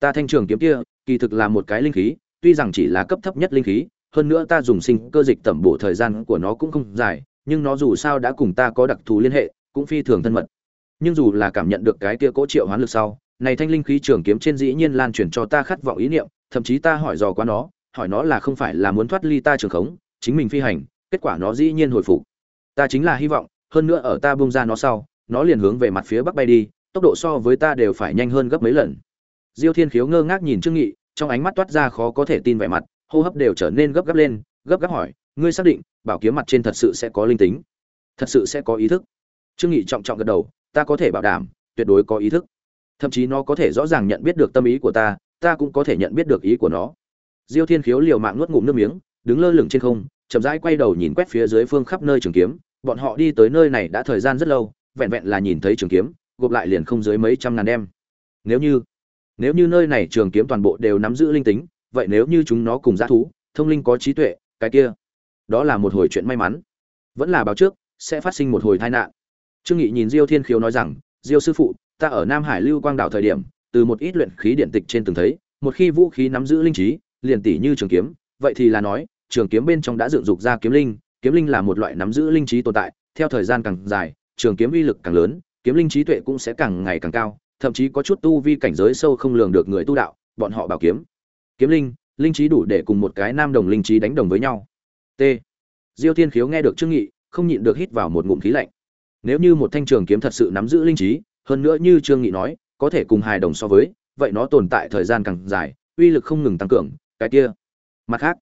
Ta thanh trường kiếm kia, kỳ thực là một cái linh khí, tuy rằng chỉ là cấp thấp nhất linh khí, hơn nữa ta dùng sinh cơ dịch tẩm bổ thời gian của nó cũng không dài, nhưng nó dù sao đã cùng ta có đặc thù liên hệ, cũng phi thường thân mật. Nhưng dù là cảm nhận được cái kia cỗ triệu hoán lực sau, này thanh linh khí trường kiếm trên dĩ nhiên lan truyền cho ta khát vọng ý niệm, thậm chí ta hỏi dò qua nó, hỏi nó là không phải là muốn thoát ly ta trường khống, chính mình phi hành kết quả nó dĩ nhiên hồi phục. Ta chính là hy vọng, hơn nữa ở ta bung ra nó sau, nó liền hướng về mặt phía bắc bay đi, tốc độ so với ta đều phải nhanh hơn gấp mấy lần. Diêu thiên khiếu ngơ ngác nhìn trương nghị, trong ánh mắt toát ra khó có thể tin vẻ mặt, hô hấp đều trở nên gấp gáp lên, gấp gáp hỏi, ngươi xác định bảo kiếm mặt trên thật sự sẽ có linh tính? Thật sự sẽ có ý thức? Trương nghị trọng trọng gật đầu, ta có thể bảo đảm, tuyệt đối có ý thức. Thậm chí nó có thể rõ ràng nhận biết được tâm ý của ta ta cũng có thể nhận biết được ý của nó. Diêu thiên khiếu liều mạng nuốt ngụm nước miếng, đứng lơ lửng trên không chậm rãi quay đầu nhìn quét phía dưới phương khắp nơi trường kiếm, bọn họ đi tới nơi này đã thời gian rất lâu, vẹn vẹn là nhìn thấy trường kiếm, gộp lại liền không dưới mấy trăm ngàn đem. Nếu như nếu như nơi này trường kiếm toàn bộ đều nắm giữ linh tính, vậy nếu như chúng nó cùng g thú, thông linh có trí tuệ, cái kia, đó là một hồi chuyện may mắn. Vẫn là báo trước, sẽ phát sinh một hồi tai nạn. Trương nghị nhìn diêu thiên khiếu nói rằng, diêu sư phụ, ta ở nam hải lưu quang đảo thời điểm, từ một ít luyện khí điện tịch trên từng thấy, một khi vũ khí nắm giữ linh trí, liền tỷ như trường kiếm, vậy thì là nói trường kiếm bên trong đã dựng dục ra kiếm linh kiếm linh là một loại nắm giữ linh trí tồn tại, theo thời gian càng dài, trường kiếm uy lực càng lớn, kiếm linh trí tuệ cũng sẽ càng ngày càng cao, thậm chí có chút tu vi cảnh giới sâu không lường được người tu đạo, bọn họ bảo kiếm. Kiếm linh linh trí đủ để cùng một cái nam đồng linh trí đánh đồng với nhau. T. Diêu thiên khiếu nghe được chương nghị, không nhịn được hít vào một ngụm khí lạnh. Nếu như một thanh trường kiếm thật sự nắm giữ linh trí, hơn nữa như trương nghị nói, có thể cùng hài đồng so với, vậy nó tồn tại thời gian càng dài, uy lực không ngừng tăng cường, cái kia. Mặt khác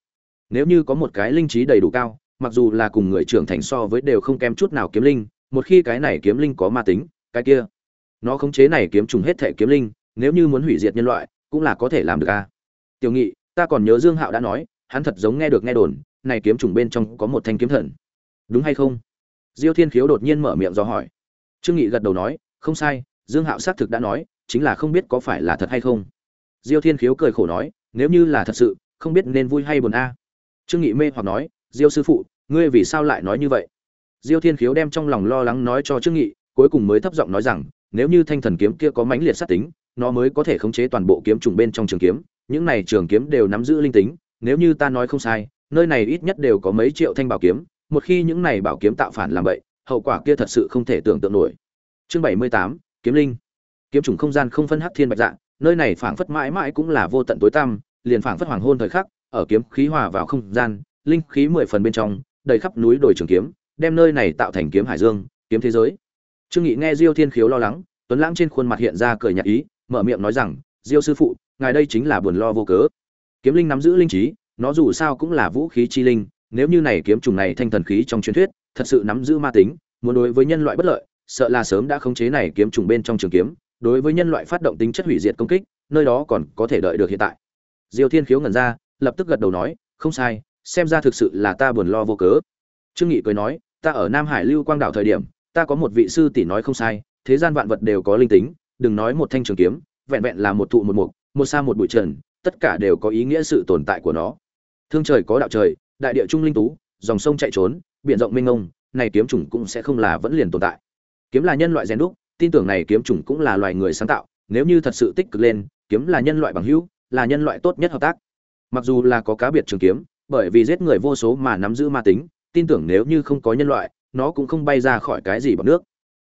nếu như có một cái linh trí đầy đủ cao, mặc dù là cùng người trưởng thành so với đều không kém chút nào kiếm linh, một khi cái này kiếm linh có ma tính, cái kia, nó khống chế này kiếm trùng hết thể kiếm linh, nếu như muốn hủy diệt nhân loại, cũng là có thể làm được a tiểu nghị, ta còn nhớ dương hạo đã nói, hắn thật giống nghe được nghe đồn, này kiếm trùng bên trong có một thanh kiếm thần. Đúng hay không? Diêu thiên khiếu đột nhiên mở miệng do hỏi. Trương nghị gật đầu nói, không sai, dương hạo xác thực đã nói, chính là không biết có phải là thật hay không. Diêu thiên khiếu cười khổ nói, nếu như là thật sự, không biết nên vui hay buồn a trương nghị mê hoặc nói, diêu sư phụ, ngươi vì sao lại nói như vậy? Diêu thiên khiếu đem trong lòng lo lắng nói cho trương nghị, cuối cùng mới thấp giọng nói rằng, nếu như thanh thần kiếm kia có mãnh liệt sát tính, nó mới có thể khống chế toàn bộ kiếm trùng bên trong trường kiếm, những này trường kiếm đều nắm giữ linh tính, nếu như ta nói không sai, nơi này ít nhất đều có mấy triệu thanh bảo kiếm, một khi những này bảo kiếm tạo phản làm vậy hậu quả kia thật sự không thể tưởng tượng nổi. Chương bảy mươi tám, kiếm linh. Kiếm trùng không gian không phân hắc thiên bạch dạng nơi này phảng phất mãi mãi cũng là vô tận tối tăm, liền phảng phất hoàng hôn thời khắc ở kiếm khí hòa vào không gian, linh khí mười phần bên trong, đầy khắp núi đồi trường kiếm, đem nơi này tạo thành kiếm hải dương, kiếm thế giới. Trương nghị nghe diêu thiên khiếu lo lắng, tuấn lãng trên khuôn mặt hiện ra cười nhạt ý, mở miệng nói rằng, diêu sư phụ, ngài đây chính là buồn lo vô cớ. Kiếm linh nắm giữ linh trí, nó dù sao cũng là vũ khí chi linh, nếu như này kiếm trùng này thanh thần khí trong truyền thuyết, thật sự nắm giữ ma tính, muốn đối với nhân loại bất lợi, sợ là sớm đã khống chế này kiếm trùng bên trong trường kiếm, đối với nhân loại phát động tính chất hủy diệt công kích, nơi đó còn có thể đợi được hiện tại. Diêu thiên khiếu ngẩn ra lập tức gật đầu nói, không sai, xem ra thực sự là ta buồn lo vô cớ. Trương nghị cười nói, ta ở nam hải lưu quang đảo thời điểm, ta có một vị sư tỷ nói không sai, thế gian vạn vật đều có linh tính, đừng nói một thanh trường kiếm, vẹn vẹn là một thụ một mục, một sa một bụi trần, tất cả đều có ý nghĩa sự tồn tại của nó. Thương trời có đạo trời, đại địa trung linh tú, dòng sông chạy trốn, biển rộng mênh mông, này kiếm chủng cũng sẽ không là vẫn liền tồn tại. Kiếm là nhân loại rèn đúc, tin tưởng này kiếm chủng cũng là loài người sáng tạo, nếu như thật sự tích cực lên, kiếm là nhân loại bằng hữu, là nhân loại tốt nhất hợp tác mặc dù là có cá biệt trường kiếm, bởi vì giết người vô số mà nắm giữ ma tính, tin tưởng nếu như không có nhân loại, nó cũng không bay ra khỏi cái gì bằng nước.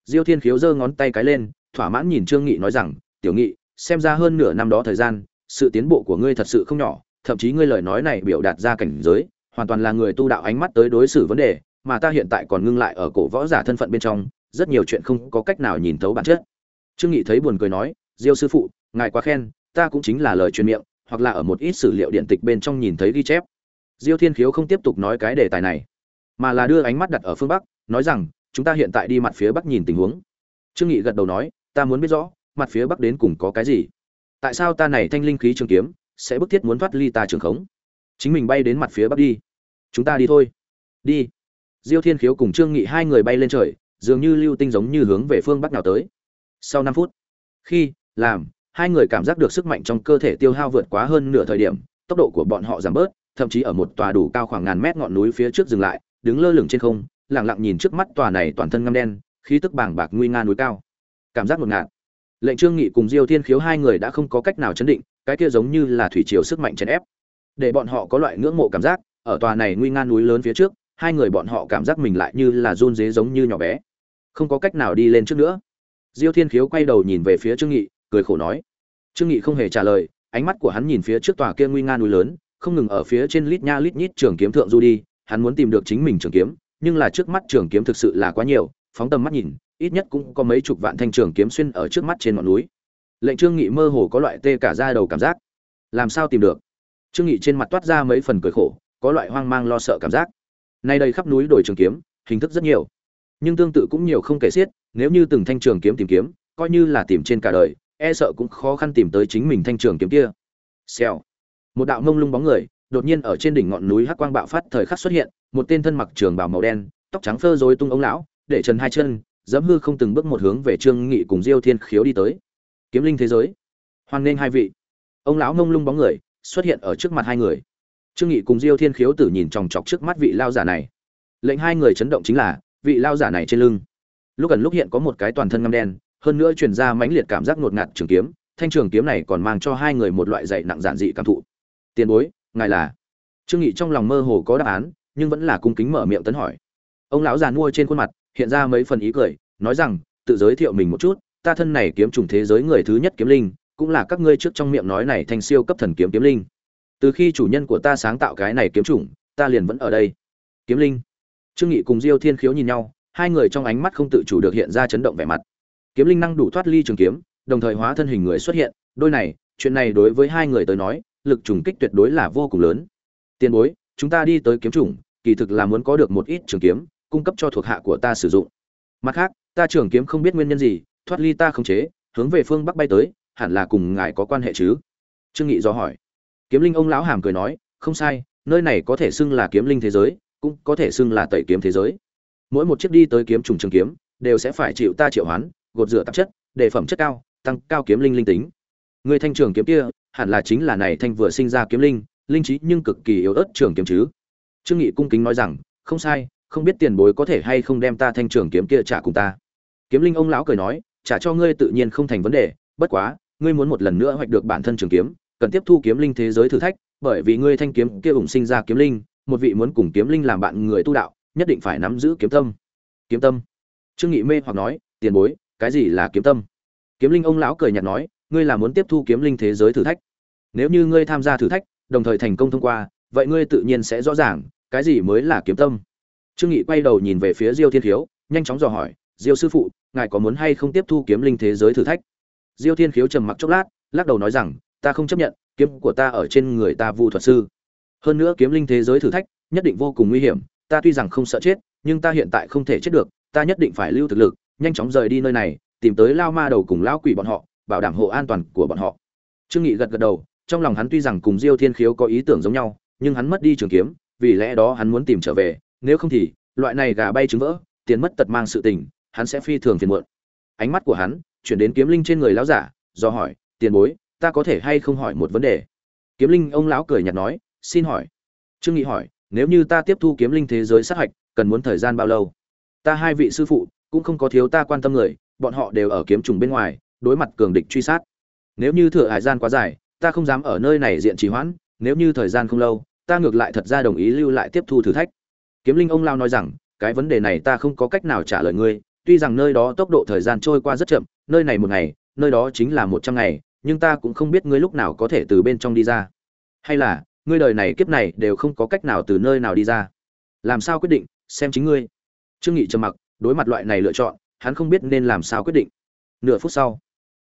Diêu thiên khiếu giơ ngón tay cái lên, thỏa mãn nhìn trương nghị nói rằng, tiểu nghị, xem ra hơn nửa năm đó thời gian, sự tiến bộ của ngươi thật sự không nhỏ, thậm chí ngươi lời nói này biểu đạt ra cảnh giới, hoàn toàn là người tu đạo ánh mắt tới đối xử vấn đề, mà ta hiện tại còn ngưng lại ở cổ võ giả thân phận bên trong, rất nhiều chuyện không có cách nào nhìn thấu bản chất. Trương nghị thấy buồn cười nói, diêu sư phụ, ngài quá khen, ta cũng chính là lời truyền miệng hoặc là ở một ít sử liệu điện tịch bên trong nhìn thấy ghi chép. Diêu thiên khiếu không tiếp tục nói cái đề tài này, mà là đưa ánh mắt đặt ở phương bắc, nói rằng, chúng ta hiện tại đi mặt phía bắc nhìn tình huống. Trương nghị gật đầu nói, ta muốn biết rõ, mặt phía bắc đến cùng có cái gì? Tại sao ta này thanh linh khí trường kiếm sẽ bức thiết muốn thoát ly ta trường khống? Chính mình bay đến mặt phía bắc đi. Chúng ta đi thôi. Đi. Diêu thiên khiếu cùng trương nghị hai người bay lên trời, dường như lưu tinh giống như hướng về phương bắc nào tới. Sau năm phút, khi, làm hai người cảm giác được sức mạnh trong cơ thể tiêu hao vượt quá hơn nửa thời điểm, tốc độ của bọn họ giảm bớt, thậm chí ở một tòa đủ cao khoảng ngàn mét ngọn núi phía trước dừng lại, đứng lơ lửng trên không, lặng lặng nhìn trước mắt tòa này toàn thân ngăm đen, khí tức bàng bạc nguy nga núi cao. Cảm giác ngột ngạt. Lệnh trương nghị cùng diêu thiên khiếu hai người đã không có cách nào chấn định, cái kia giống như là thủy triều sức mạnh chấn ép. Để bọn họ có loại ngưỡng mộ cảm giác, ở tòa này nguy nga núi lớn phía trước, hai người bọn họ cảm giác mình lại như là run dế giống như nhỏ bé. Không có cách nào đi lên trước nữa. Diêu thiên khiếu quay đầu nhìn về phía trương nghị cười khổ nói. Trương nghị không hề trả lời, ánh mắt của hắn nhìn phía trước tòa kia nguy nga núi lớn, không ngừng ở phía trên lít nha lít nhít trường kiếm thượng du đi, hắn muốn tìm được chính mình trường kiếm, nhưng là trước mắt trường kiếm thực sự là quá nhiều, phóng tầm mắt nhìn, ít nhất cũng có mấy chục vạn thanh trường kiếm xuyên ở trước mắt trên ngọn núi. Lệnh trương nghị mơ hồ có loại tê cả da đầu cảm giác. Làm sao tìm được? Trương nghị trên mặt toát ra mấy phần cười khổ, có loại hoang mang lo sợ cảm giác. Nay đây khắp núi đồi trường kiếm, hình thức rất nhiều. Nhưng tương tự cũng nhiều không kể xiết, nếu như từng thanh trường kiếm tìm kiếm, coi như là tìm trên cả đời e sợ cũng khó khăn tìm tới chính mình thanh trường kiếm kia. Xèo. Một đạo mông lung bóng người, đột nhiên ở trên đỉnh ngọn núi hắc quang bạo phát thời khắc xuất hiện, một tên thân mặc trường bào màu đen, tóc trắng phơ rối tung ống lão, để trần hai chân, dẫm hư không từng bước một hướng về trương nghị cùng diêu thiên khiếu đi tới. Kiếm linh thế giới. Hoan nghênh hai vị. Ông lão mông lung bóng người, xuất hiện ở trước mặt hai người. Trương nghị cùng diêu thiên khiếu tử nhìn chòng chọc trước mắt vị lao giả này. Lệnh hai người chấn động chính là, vị lao giả này trên lưng. Lúc gần lúc hiện có một cái toàn thân ngăm đen hơn nữa truyền ra mãnh liệt cảm giác ngột ngạt trường kiếm, thanh trường kiếm này còn mang cho hai người một loại dạy nặng giản dị cảm thụ. Tiền bối, ngài là? Trương nghị trong lòng mơ hồ có đáp án, nhưng vẫn là cung kính mở miệng tấn hỏi. Ông lão già mua trên khuôn mặt, hiện ra mấy phần ý cười, nói rằng, tự giới thiệu mình một chút, ta thân này kiếm trùng thế giới người thứ nhất kiếm linh, cũng là các ngươi trước trong miệng nói này thành siêu cấp thần kiếm kiếm linh. Từ khi chủ nhân của ta sáng tạo cái này kiếm trùng ta liền vẫn ở đây. Kiếm linh. Trương nghị cùng diêu thiên khiếu nhìn nhau, hai người trong ánh mắt không tự chủ được hiện ra chấn động vẻ mặt kiếm linh năng đủ thoát ly trường kiếm, đồng thời hóa thân hình người xuất hiện. Đôi này, chuyện này đối với hai người tới nói, lực trùng kích tuyệt đối là vô cùng lớn. Tiền bối, chúng ta đi tới kiếm trùng kỳ thực là muốn có được một ít trường kiếm, cung cấp cho thuộc hạ của ta sử dụng. Mặt khác, ta trường kiếm không biết nguyên nhân gì, thoát ly ta không chế, hướng về phương bắc bay tới, hẳn là cùng ngài có quan hệ chứ? Trương nghị do hỏi. Kiếm linh ông lão hàm cười nói, không sai, nơi này có thể xưng là kiếm linh thế giới, cũng có thể xưng là tẩy kiếm thế giới. Mỗi một chiếc đi tới kiếm trùng trường kiếm, đều sẽ phải chịu ta triệu hoán gột rửa tạp chất, để phẩm chất cao, tăng cao kiếm linh linh tính. Người thanh trường kiếm kia, hẳn là chính là này thanh vừa sinh ra kiếm linh linh trí nhưng cực kỳ yếu ớt trường kiếm chứ. Trương nghị cung kính nói rằng, không sai, không biết tiền bối có thể hay không đem ta thanh trường kiếm kia trả cùng ta. Kiếm linh ông lão cười nói, trả cho ngươi tự nhiên không thành vấn đề, bất quá, ngươi muốn một lần nữa hoạch được bản thân trường kiếm, cần tiếp thu kiếm linh thế giới thử thách, bởi vì ngươi thanh kiếm kia ủng sinh ra kiếm linh, một vị muốn cùng kiếm linh làm bạn người tu đạo, nhất định phải nắm giữ kiếm tâm. Kiếm tâm. Trương nghị mê hoặc nói, tiền bối cái gì là kiếm tâm? Kiếm linh ông lão cười nhạt nói, ngươi là muốn tiếp thu kiếm linh thế giới thử thách. Nếu như ngươi tham gia thử thách, đồng thời thành công thông qua, vậy ngươi tự nhiên sẽ rõ ràng, cái gì mới là kiếm tâm. Trương nghị quay đầu nhìn về phía diêu thiên khiếu, nhanh chóng dò hỏi, diêu sư phụ, ngài có muốn hay không tiếp thu kiếm linh thế giới thử thách? Diêu thiên khiếu trầm mặc chốc lát, lắc đầu nói rằng, ta không chấp nhận, kiếm của ta ở trên người ta vu thuật sư. Hơn nữa kiếm linh thế giới thử thách nhất định vô cùng nguy hiểm, ta tuy rằng không sợ chết, nhưng ta hiện tại không thể chết được, ta nhất định phải lưu thực lực nhanh chóng rời đi nơi này, tìm tới lao ma đầu cùng lao quỷ bọn họ, bảo đảm hộ an toàn của bọn họ. Trương nghị gật gật đầu, trong lòng hắn tuy rằng cùng diêu thiên khiếu có ý tưởng giống nhau, nhưng hắn mất đi trường kiếm, vì lẽ đó hắn muốn tìm trở về, nếu không thì, loại này gà bay trứng vỡ, tiền mất tật mang sự tình, hắn sẽ phi thường phiền muộn. Ánh mắt của hắn chuyển đến kiếm linh trên người lão giả, do hỏi, tiền bối, ta có thể hay không hỏi một vấn đề? Kiếm linh ông lão cười nhạt nói, xin hỏi. Trương nghị hỏi, nếu như ta tiếp thu kiếm linh thế giới sát hạch, cần muốn thời gian bao lâu? Ta hai vị sư phụ cũng không có thiếu ta quan tâm người, bọn họ đều ở kiếm trùng bên ngoài, đối mặt cường địch truy sát. Nếu như thừa hải gian quá dài, ta không dám ở nơi này diện trì hoãn, nếu như thời gian không lâu, ta ngược lại thật ra đồng ý lưu lại tiếp thu thử thách. Kiếm linh ông lao nói rằng, cái vấn đề này ta không có cách nào trả lời ngươi, tuy rằng nơi đó tốc độ thời gian trôi qua rất chậm, nơi này một ngày, nơi đó chính là một trăm ngày, nhưng ta cũng không biết ngươi lúc nào có thể từ bên trong đi ra. Hay là, ngươi đời này kiếp này đều không có cách nào từ nơi nào đi ra. Làm sao quyết định, xem chính ngươi. Trương nghị trầm mặc đối mặt loại này lựa chọn, hắn không biết nên làm sao quyết định. Nửa phút sau,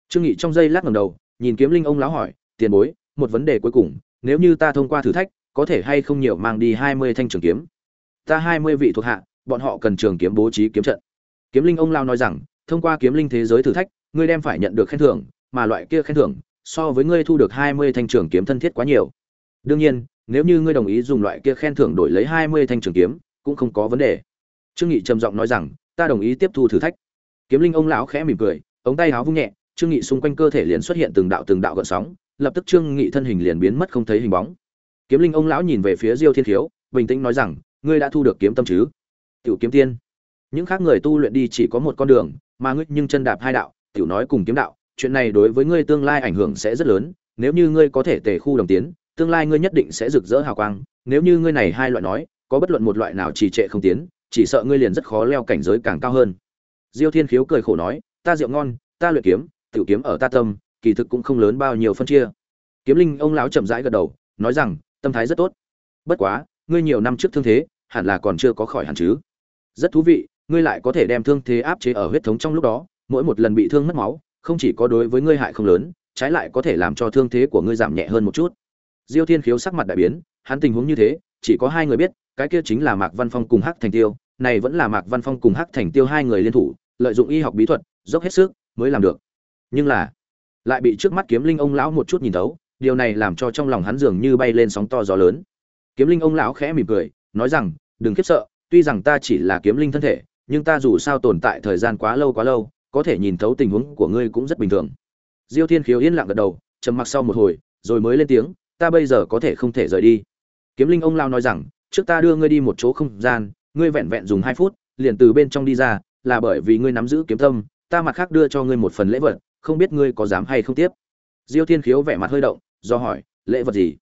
trương nghị trong giây lát ngẩng đầu, nhìn kiếm linh ông lão hỏi, tiền bối, một vấn đề cuối cùng, nếu như ta thông qua thử thách, có thể hay không nhiều mang đi hai mươi thanh trường kiếm? Ta hai mươi vị thuộc hạ, bọn họ cần trường kiếm bố trí kiếm trận. Kiếm linh ông lao nói rằng, thông qua kiếm linh thế giới thử thách, ngươi đem phải nhận được khen thưởng, mà loại kia khen thưởng, so với ngươi thu được hai mươi thanh trường kiếm thân thiết quá nhiều. Đương nhiên, nếu như ngươi đồng ý dùng loại kia khen thưởng đổi lấy hai mươi thanh trường kiếm, cũng không có vấn đề. Trương nghị trầm giọng nói rằng ta đồng ý tiếp thu thử thách. Kiếm linh ông lão khẽ mỉm cười, ống tay háo vung nhẹ, trương nghị xung quanh cơ thể liền xuất hiện từng đạo từng đạo gợn sóng, lập tức trương nghị thân hình liền biến mất không thấy hình bóng. Kiếm linh ông lão nhìn về phía diêu thiên thiếu, bình tĩnh nói rằng, ngươi đã thu được kiếm tâm chứ? Tiểu kiếm tiên. Những khác người tu luyện đi chỉ có một con đường, mà ngươi nhưng chân đạp hai đạo, tiểu nói cùng kiếm đạo, chuyện này đối với ngươi tương lai ảnh hưởng sẽ rất lớn, nếu như ngươi có thể tề khu đồng tiến, tương lai ngươi nhất định sẽ rực rỡ hào quang, nếu như ngươi này hai loại nói, có bất luận một loại nào trì trệ không tiến chỉ sợ ngươi liền rất khó leo cảnh giới càng cao hơn. Diêu thiên khiếu cười khổ nói, ta rượu ngon, ta luyện kiếm, tiểu kiếm ở ta tâm, kỳ thực cũng không lớn bao nhiêu phân chia. Kiếm linh ông lão chậm rãi gật đầu, nói rằng, tâm thái rất tốt. Bất quá, ngươi nhiều năm trước thương thế, hẳn là còn chưa có khỏi hẳn chứ. Rất thú vị, ngươi lại có thể đem thương thế áp chế ở huyết thống trong lúc đó, mỗi một lần bị thương mất máu, không chỉ có đối với ngươi hại không lớn, trái lại có thể làm cho thương thế của ngươi giảm nhẹ hơn một chút. Diêu thiên khiếu sắc mặt đại biến, hắn tình huống như thế, chỉ có hai người biết cái kia chính là mạc văn phong cùng hắc thành tiêu, này vẫn là mạc văn phong cùng hắc thành tiêu hai người liên thủ, lợi dụng y học bí thuật, dốc hết sức mới làm được. Nhưng là, lại bị trước mắt kiếm linh ông lão một chút nhìn thấu, điều này làm cho trong lòng hắn dường như bay lên sóng to gió lớn. Kiếm linh ông lão khẽ mỉm cười, nói rằng, đừng khiếp sợ, tuy rằng ta chỉ là kiếm linh thân thể, nhưng ta dù sao tồn tại thời gian quá lâu quá lâu, có thể nhìn thấu tình huống của ngươi cũng rất bình thường. Diêu thiên khiếu yên lặng gật đầu, trầm mặc sau một hồi, rồi mới lên tiếng, ta bây giờ có thể không thể rời đi. Kiếm linh ông lão nói rằng trước ta đưa ngươi đi một chỗ không gian, ngươi vẹn vẹn dùng hai phút, liền từ bên trong đi ra, là bởi vì ngươi nắm giữ kiếm tâm, ta mặt khác đưa cho ngươi một phần lễ vật, không biết ngươi có dám hay không tiếp. Diêu thiên khiếu vẻ mặt hơi động, do hỏi, lễ vật gì?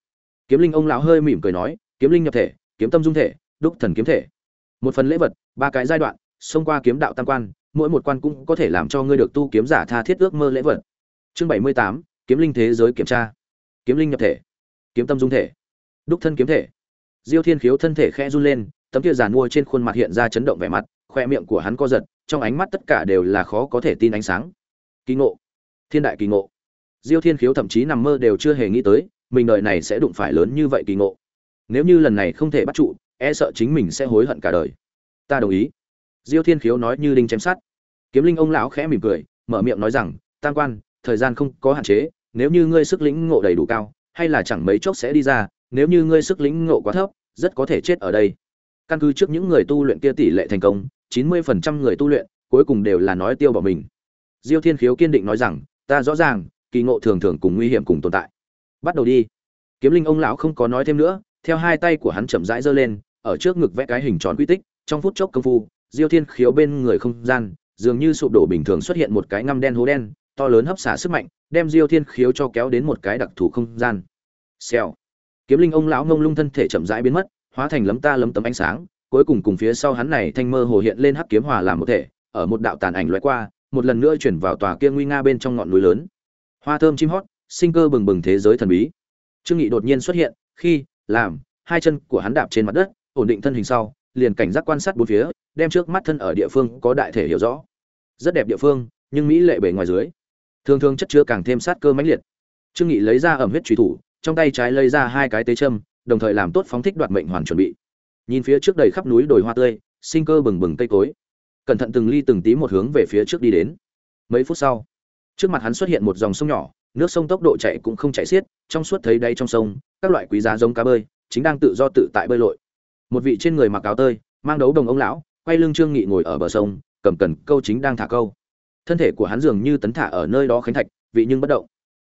Kiếm linh ông lão hơi mỉm cười nói, kiếm linh nhập thể, kiếm tâm dung thể, đúc thần kiếm thể. Một phần lễ vật, ba cái giai đoạn, xông qua kiếm đạo tam quan, mỗi một quan cũng có thể làm cho ngươi được tu kiếm giả tha thiết ước mơ lễ vật. Chương bảy mươi tám, kiếm linh thế giới kiểm tra. Kiếm linh nhập thể, kiếm tâm dung thể, đúc thân kiếm thể diêu thiên khiếu thân thể khẽ run lên, tấm kia giàn mua trên khuôn mặt hiện ra chấn động vẻ mặt, khoe miệng của hắn co giật, trong ánh mắt tất cả đều là khó có thể tin ánh sáng. Kỳ ngộ. Thiên đại kỳ ngộ. Diêu thiên khiếu thậm chí nằm mơ đều chưa hề nghĩ tới, mình đời này sẽ đụng phải lớn như vậy kỳ ngộ. Nếu như lần này không thể bắt trụ e sợ chính mình sẽ hối hận cả đời. Ta đồng ý. Diêu thiên khiếu nói như đinh chém sát kiếm linh ông lão khẽ mỉm cười, mở miệng nói rằng, tam quan, thời gian không có hạn chế, nếu như ngươi sức lĩnh ngộ đầy đủ cao, hay là chẳng mấy chốc sẽ đi ra nếu như ngươi sức lĩnh ngộ quá thấp, rất có thể chết ở đây. Căn cứ trước những người tu luyện kia tỷ lệ thành công, chín mươi phần trăm người tu luyện, cuối cùng đều là nói tiêu bỏ mình. Diêu thiên khiếu kiên định nói rằng, ta rõ ràng, kỳ ngộ thường thường cùng nguy hiểm cùng tồn tại. Bắt đầu đi. Kiếm linh ông lão không có nói thêm nữa, theo hai tay của hắn chậm rãi giơ lên, ở trước ngực vẽ cái hình tròn quy tích, trong phút chốc công phu, diêu thiên khiếu bên người không gian, dường như sụp đổ bình thường xuất hiện một cái ngăm đen hố đen, to lớn hấp xả sức mạnh, đem diêu thiên khiếu cho kéo đến một cái đặc thù không gian. Xèo kiếm linh ông lão ngông lung thân thể chậm rãi biến mất, hóa thành lấm ta lấm tấm ánh sáng, cuối cùng cùng phía sau hắn này thanh mơ hồ hiện lên hắc kiếm hòa làm một thể, ở một đạo tàn ảnh loại qua, một lần nữa chuyển vào tòa kia nguy nga bên trong ngọn núi lớn. Hoa thơm chim hót, sinh cơ bừng bừng thế giới thần bí. Trương nghị đột nhiên xuất hiện, khi, làm, hai chân của hắn đạp trên mặt đất, ổn định thân hình sau, liền cảnh giác quan sát bốn phía, đem trước mắt thân ở địa phương có đại thể hiểu rõ. Rất đẹp địa phương, nhưng mỹ lệ bề ngoài dưới. Thường thường chất chứa càng thêm sát cơ mãnh liệt. Trương nghị lấy ra ẩm huyết truy thủ trong tay trái lấy ra hai cái tế châm, đồng thời làm tốt phóng thích đoạt mệnh hoàn chuẩn bị. Nhìn phía trước đầy khắp núi đồi hoa tươi, sinh cơ bừng bừng cây cối. Cẩn thận từng ly từng tí một hướng về phía trước đi đến. Mấy phút sau, trước mặt hắn xuất hiện một dòng sông nhỏ, nước sông tốc độ chạy cũng không chạy xiết, trong suốt thấy đây trong sông, các loại quý giá giống cá bơi, chính đang tự do tự tại bơi lội. Một vị trên người mặc áo tơi, mang đấu đồng ông lão, quay lưng trương nghị ngồi ở bờ sông, cầm cần câu chính đang thả câu. Thân thể của hắn dường như tấn thả ở nơi đó khánh thạch, vị nhưng bất động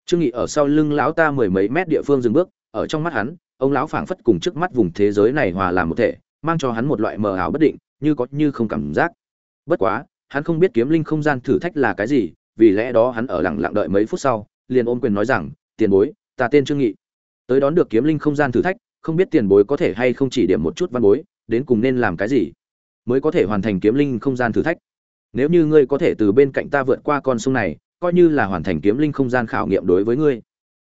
trương nghị ở sau lưng lão ta mười mấy mét địa phương dừng bước, ở trong mắt hắn, ông lão phảng phất cùng trước mắt vùng thế giới này hòa làm một thể, mang cho hắn một loại mờ ảo bất định, như có như không cảm giác. Bất quá, hắn không biết kiếm linh không gian thử thách là cái gì, vì lẽ đó hắn ở lặng lặng đợi mấy phút sau, liền ôm quyền nói rằng, tiền bối, ta tên trương nghị. Tới đón được kiếm linh không gian thử thách, không biết tiền bối có thể hay không chỉ điểm một chút văn bối, đến cùng nên làm cái gì, mới có thể hoàn thành kiếm linh không gian thử thách. Nếu như ngươi có thể từ bên cạnh ta vượt qua con sông này coi như là hoàn thành kiếm linh không gian khảo nghiệm đối với ngươi.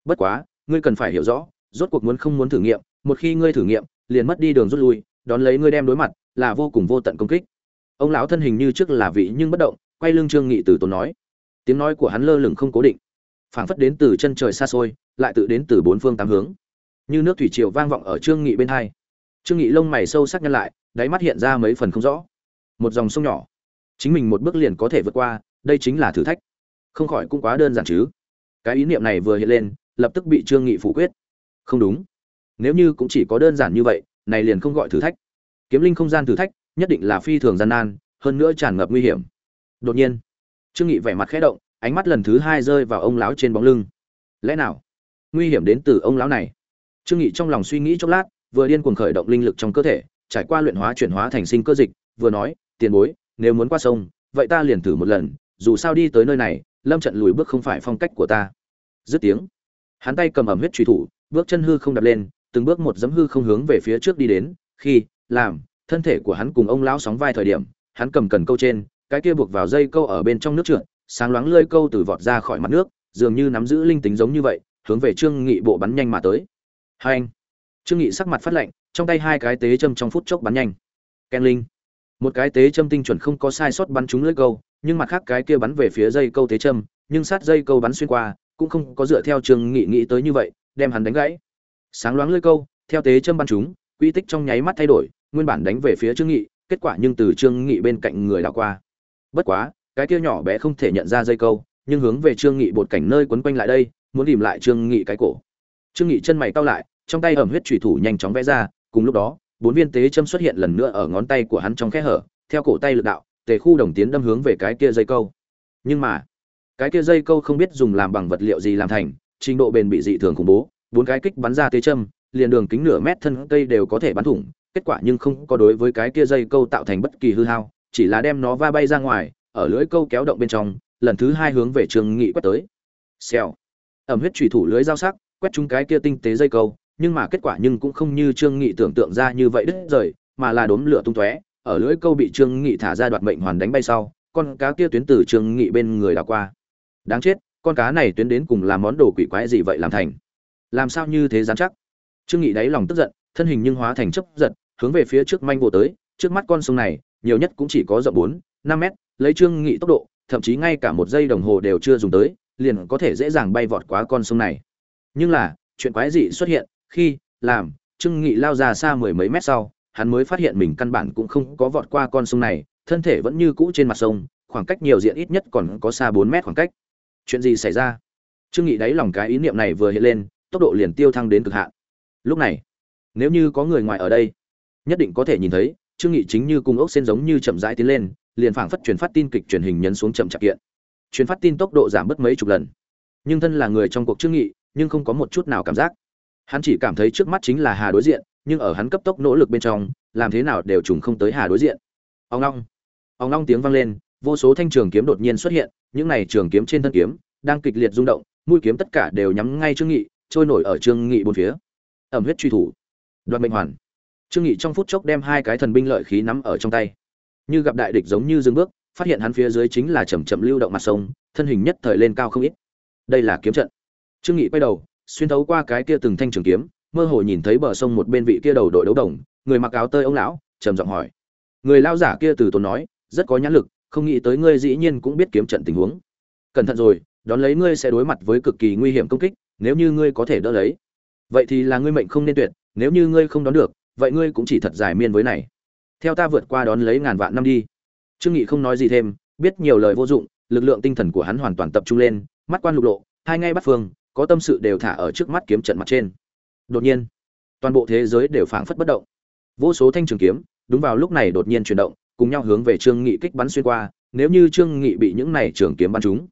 Bất quá, ngươi cần phải hiểu rõ, rốt cuộc muốn không muốn thử nghiệm, một khi ngươi thử nghiệm, liền mất đi đường rút lui, đón lấy ngươi đem đối mặt, là vô cùng vô tận công kích. Ông lão thân hình như trước là vị nhưng bất động, quay lưng trương nghị từ tốn nói. Tiếng nói của hắn lơ lửng không cố định. Phảng phất đến từ chân trời xa xôi, lại tự đến từ bốn phương tám hướng. Như nước thủy triều vang vọng ở trương nghị bên hai. Trương nghị lông mày sâu sắc nhăn lại, đáy mắt hiện ra mấy phần không rõ. Một dòng sông nhỏ. Chính mình một bước liền có thể vượt qua, đây chính là thử thách không khỏi cũng quá đơn giản chứ. Cái ý niệm này vừa hiện lên, lập tức bị trương nghị phủ quyết. Không đúng. Nếu như cũng chỉ có đơn giản như vậy, này liền không gọi thử thách. Kiếm linh không gian thử thách, nhất định là phi thường gian nan, hơn nữa tràn ngập nguy hiểm. Đột nhiên, trương nghị vẻ mặt khẽ động, ánh mắt lần thứ hai rơi vào ông lão trên bóng lưng. Lẽ nào? Nguy hiểm đến từ ông lão này. Trương nghị trong lòng suy nghĩ chốc lát, vừa điên cuồng khởi động linh lực trong cơ thể, trải qua luyện hóa chuyển hóa thành sinh cơ dịch, vừa nói, tiền bối, nếu muốn qua sông, vậy ta liền thử một lần, dù sao đi tới nơi này lâm trận lùi bước không phải phong cách của ta. Dứt tiếng, hắn tay cầm ẩm huyết truy thủ, bước chân hư không đập lên, từng bước một dấm hư không hướng về phía trước đi đến, khi, làm, thân thể của hắn cùng ông lão sóng vai thời điểm, hắn cầm cần câu trên, cái kia buộc vào dây câu ở bên trong nước trượt, sáng loáng lơi câu từ vọt ra khỏi mặt nước, dường như nắm giữ linh tính giống như vậy, hướng về trương nghị bộ bắn nhanh mà tới. Hai anh, trương nghị sắc mặt phát lạnh, trong tay hai cái tế châm trong phút chốc bắn nhanh. Ken linh, một cái tế châm tinh chuẩn không có sai sót bắn trúng lưỡi câu nhưng mặt khác cái kia bắn về phía dây câu tế châm nhưng sát dây câu bắn xuyên qua cũng không có dựa theo trương nghị nghĩ tới như vậy đem hắn đánh gãy. Sáng loáng lưỡi câu theo tế châm bắn chúng, quy tích trong nháy mắt thay đổi nguyên bản đánh về phía trương nghị kết quả nhưng từ trương nghị bên cạnh người đảo qua. Bất quá cái kia nhỏ bé không thể nhận ra dây câu nhưng hướng về trương nghị bột cảnh nơi quấn quanh lại đây muốn tìm lại trương nghị cái cổ. Trương nghị chân mày cau lại trong tay ẩm huyết chủy thủ nhanh chóng vẽ ra cùng lúc đó bốn viên tế châm xuất hiện lần nữa ở ngón tay của hắn trong khe hở theo cổ tay lực đạo tề khu đồng tiến đâm hướng về cái kia dây câu. Nhưng mà, cái kia dây câu không biết dùng làm bằng vật liệu gì làm thành, trình độ bền bị dị thường khủng bố, bốn cái kích bắn ra tế châm, liền đường kính nửa mét thân cây đều có thể bắn thủng, kết quả nhưng không có đối với cái kia dây câu tạo thành bất kỳ hư hao, chỉ là đem nó va bay ra ngoài, ở lưỡi câu kéo động bên trong, lần thứ hai hướng về trường nghị quét tới. Xèo. Ẩm huyết trùy thủ lưới dao sắc, quét chúng cái kia tinh tế dây câu, nhưng mà kết quả nhưng cũng không như trương nghị tưởng tượng ra như vậy đứt rời, mà là đốm lửa tung tóe ở lưỡi câu bị trương nghị thả ra đoạt mệnh hoàn đánh bay sau, con cá kia tuyến từ trương nghị bên người đảo qua. Đáng chết, con cá này tuyến đến cùng làm món đồ quỷ quái gì vậy làm thành? Làm sao như thế dám chắc? Trương nghị đáy lòng tức giận, thân hình nhưng hóa thành chấp giật, hướng về phía trước manh vô tới, trước mắt con sông này, nhiều nhất cũng chỉ có rộng bốn, năm mét, lấy trương nghị tốc độ, thậm chí ngay cả một giây đồng hồ đều chưa dùng tới, liền có thể dễ dàng bay vọt qua con sông này. Nhưng là, chuyện quái dị xuất hiện, khi, làm, trương nghị lao ra xa mười mấy mét sau hắn mới phát hiện mình căn bản cũng không có vọt qua con sông này, thân thể vẫn như cũ trên mặt sông, khoảng cách nhiều diện ít nhất còn có xa bốn mét khoảng cách. Chuyện gì xảy ra? Trương nghị đáy lòng cái ý niệm này vừa hiện lên, tốc độ liền tiêu thăng đến cực hạn. Lúc này, nếu như có người ngoài ở đây, nhất định có thể nhìn thấy, trương nghị chính như cung ốc sen giống như chậm rãi tiến lên, liền phảng phất truyền phát tin kịch truyền hình nhấn xuống chậm chạp kiện. Truyền phát tin tốc độ giảm bất mấy chục lần. Nhưng thân là người trong cuộc trương nghị, nhưng không có một chút nào cảm giác. Hắn chỉ cảm thấy trước mắt chính là hà đối diện nhưng ở hắn cấp tốc nỗ lực bên trong, làm thế nào đều trùng không tới hà đối diện. Ông long ông long tiếng vang lên, vô số thanh trường kiếm đột nhiên xuất hiện, những này trường kiếm trên thân kiếm, đang kịch liệt rung động, mũi kiếm tất cả đều nhắm ngay trương nghị, trôi nổi ở trương nghị bốn phía. Ẩm huyết truy thủ. Đoạt mệnh hoàn. Trương nghị trong phút chốc đem hai cái thần binh lợi khí nắm ở trong tay. Như gặp đại địch giống như dừng bước, phát hiện hắn phía dưới chính là chậm chậm lưu động mặt sông, thân hình nhất thời lên cao không ít. Đây là kiếm trận. Trương nghị quay đầu, xuyên thấu qua cái kia từng thanh trường kiếm mơ hồ nhìn thấy bờ sông một bên vị kia đầu đội đấu đồng, người mặc áo tơi ông lão, trầm giọng hỏi. Người lao giả kia từ tốn nói, rất có nhãn lực, không nghĩ tới ngươi dĩ nhiên cũng biết kiếm trận tình huống. Cẩn thận rồi, đón lấy ngươi sẽ đối mặt với cực kỳ nguy hiểm công kích, nếu như ngươi có thể đỡ lấy. Vậy thì là ngươi mệnh không nên tuyệt, nếu như ngươi không đón được, vậy ngươi cũng chỉ thật dài miên với này. Theo ta vượt qua đón lấy ngàn vạn năm đi. Trương nghị không nói gì thêm, biết nhiều lời vô dụng, lực lượng tinh thần của hắn hoàn toàn tập trung lên, mắt quan lục lộ, hai ngay bắt phương, có tâm sự đều thả ở trước mắt kiếm trận mặt trên đột nhiên, toàn bộ thế giới đều phảng phất bất động. Vô số thanh trường kiếm, đúng vào lúc này đột nhiên chuyển động, cùng nhau hướng về trương nghị kích bắn xuyên qua, nếu như trương nghị bị những này trường kiếm bắn trúng,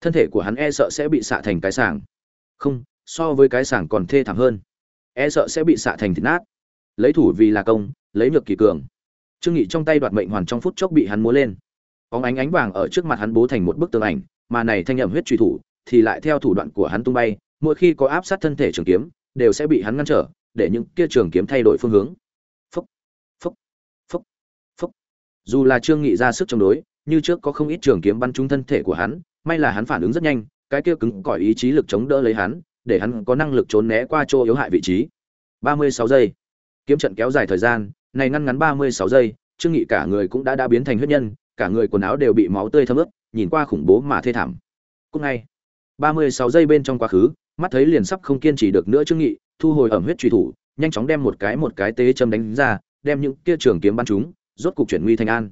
thân thể của hắn e sợ sẽ bị xạ thành cái sàng không, so với cái sàng còn thê thảm hơn. E sợ sẽ bị xạ thành thịt nát. Lấy thủ vì là công, lấy nhược kỳ cường. Trương nghị trong tay đoạt mệnh hoàn trong phút chốc bị hắn múa lên. Có ánh ánh vàng ở trước mặt hắn bố thành một bức tường ảnh, mà này thanh nhậm huyết truy thủ thì lại theo thủ đoạn của hắn tung bay, mỗi khi có áp sát thân thể trường kiếm đều sẽ bị hắn ngăn trở, để những kia trường kiếm thay đổi phương hướng. Phúc phúc phúc phúc. Dù là trương nghị ra sức chống đối, như trước có không ít trường kiếm bắn trúng thân thể của hắn, may là hắn phản ứng rất nhanh, cái kia cứng cỏi ý chí lực chống đỡ lấy hắn, để hắn có năng lực trốn né qua chỗ yếu hại vị trí. 36 giây. Kiếm trận kéo dài thời gian, này ngăn ngắn 36 giây, trương nghị cả người cũng đã đã biến thành huyết nhân, cả người quần áo đều bị máu tươi thấm ướt, nhìn qua khủng bố mà thê thảm. Cũng ngay 36 giây bên trong quá khứ mắt thấy liền sắp không kiên trì được nữa trương nghị, thu hồi ẩm huyết truy thủ, nhanh chóng đem một cái một cái tế châm đánh ra, đem những kia trường kiếm bắn chúng rốt cục chuyển nguy thành an.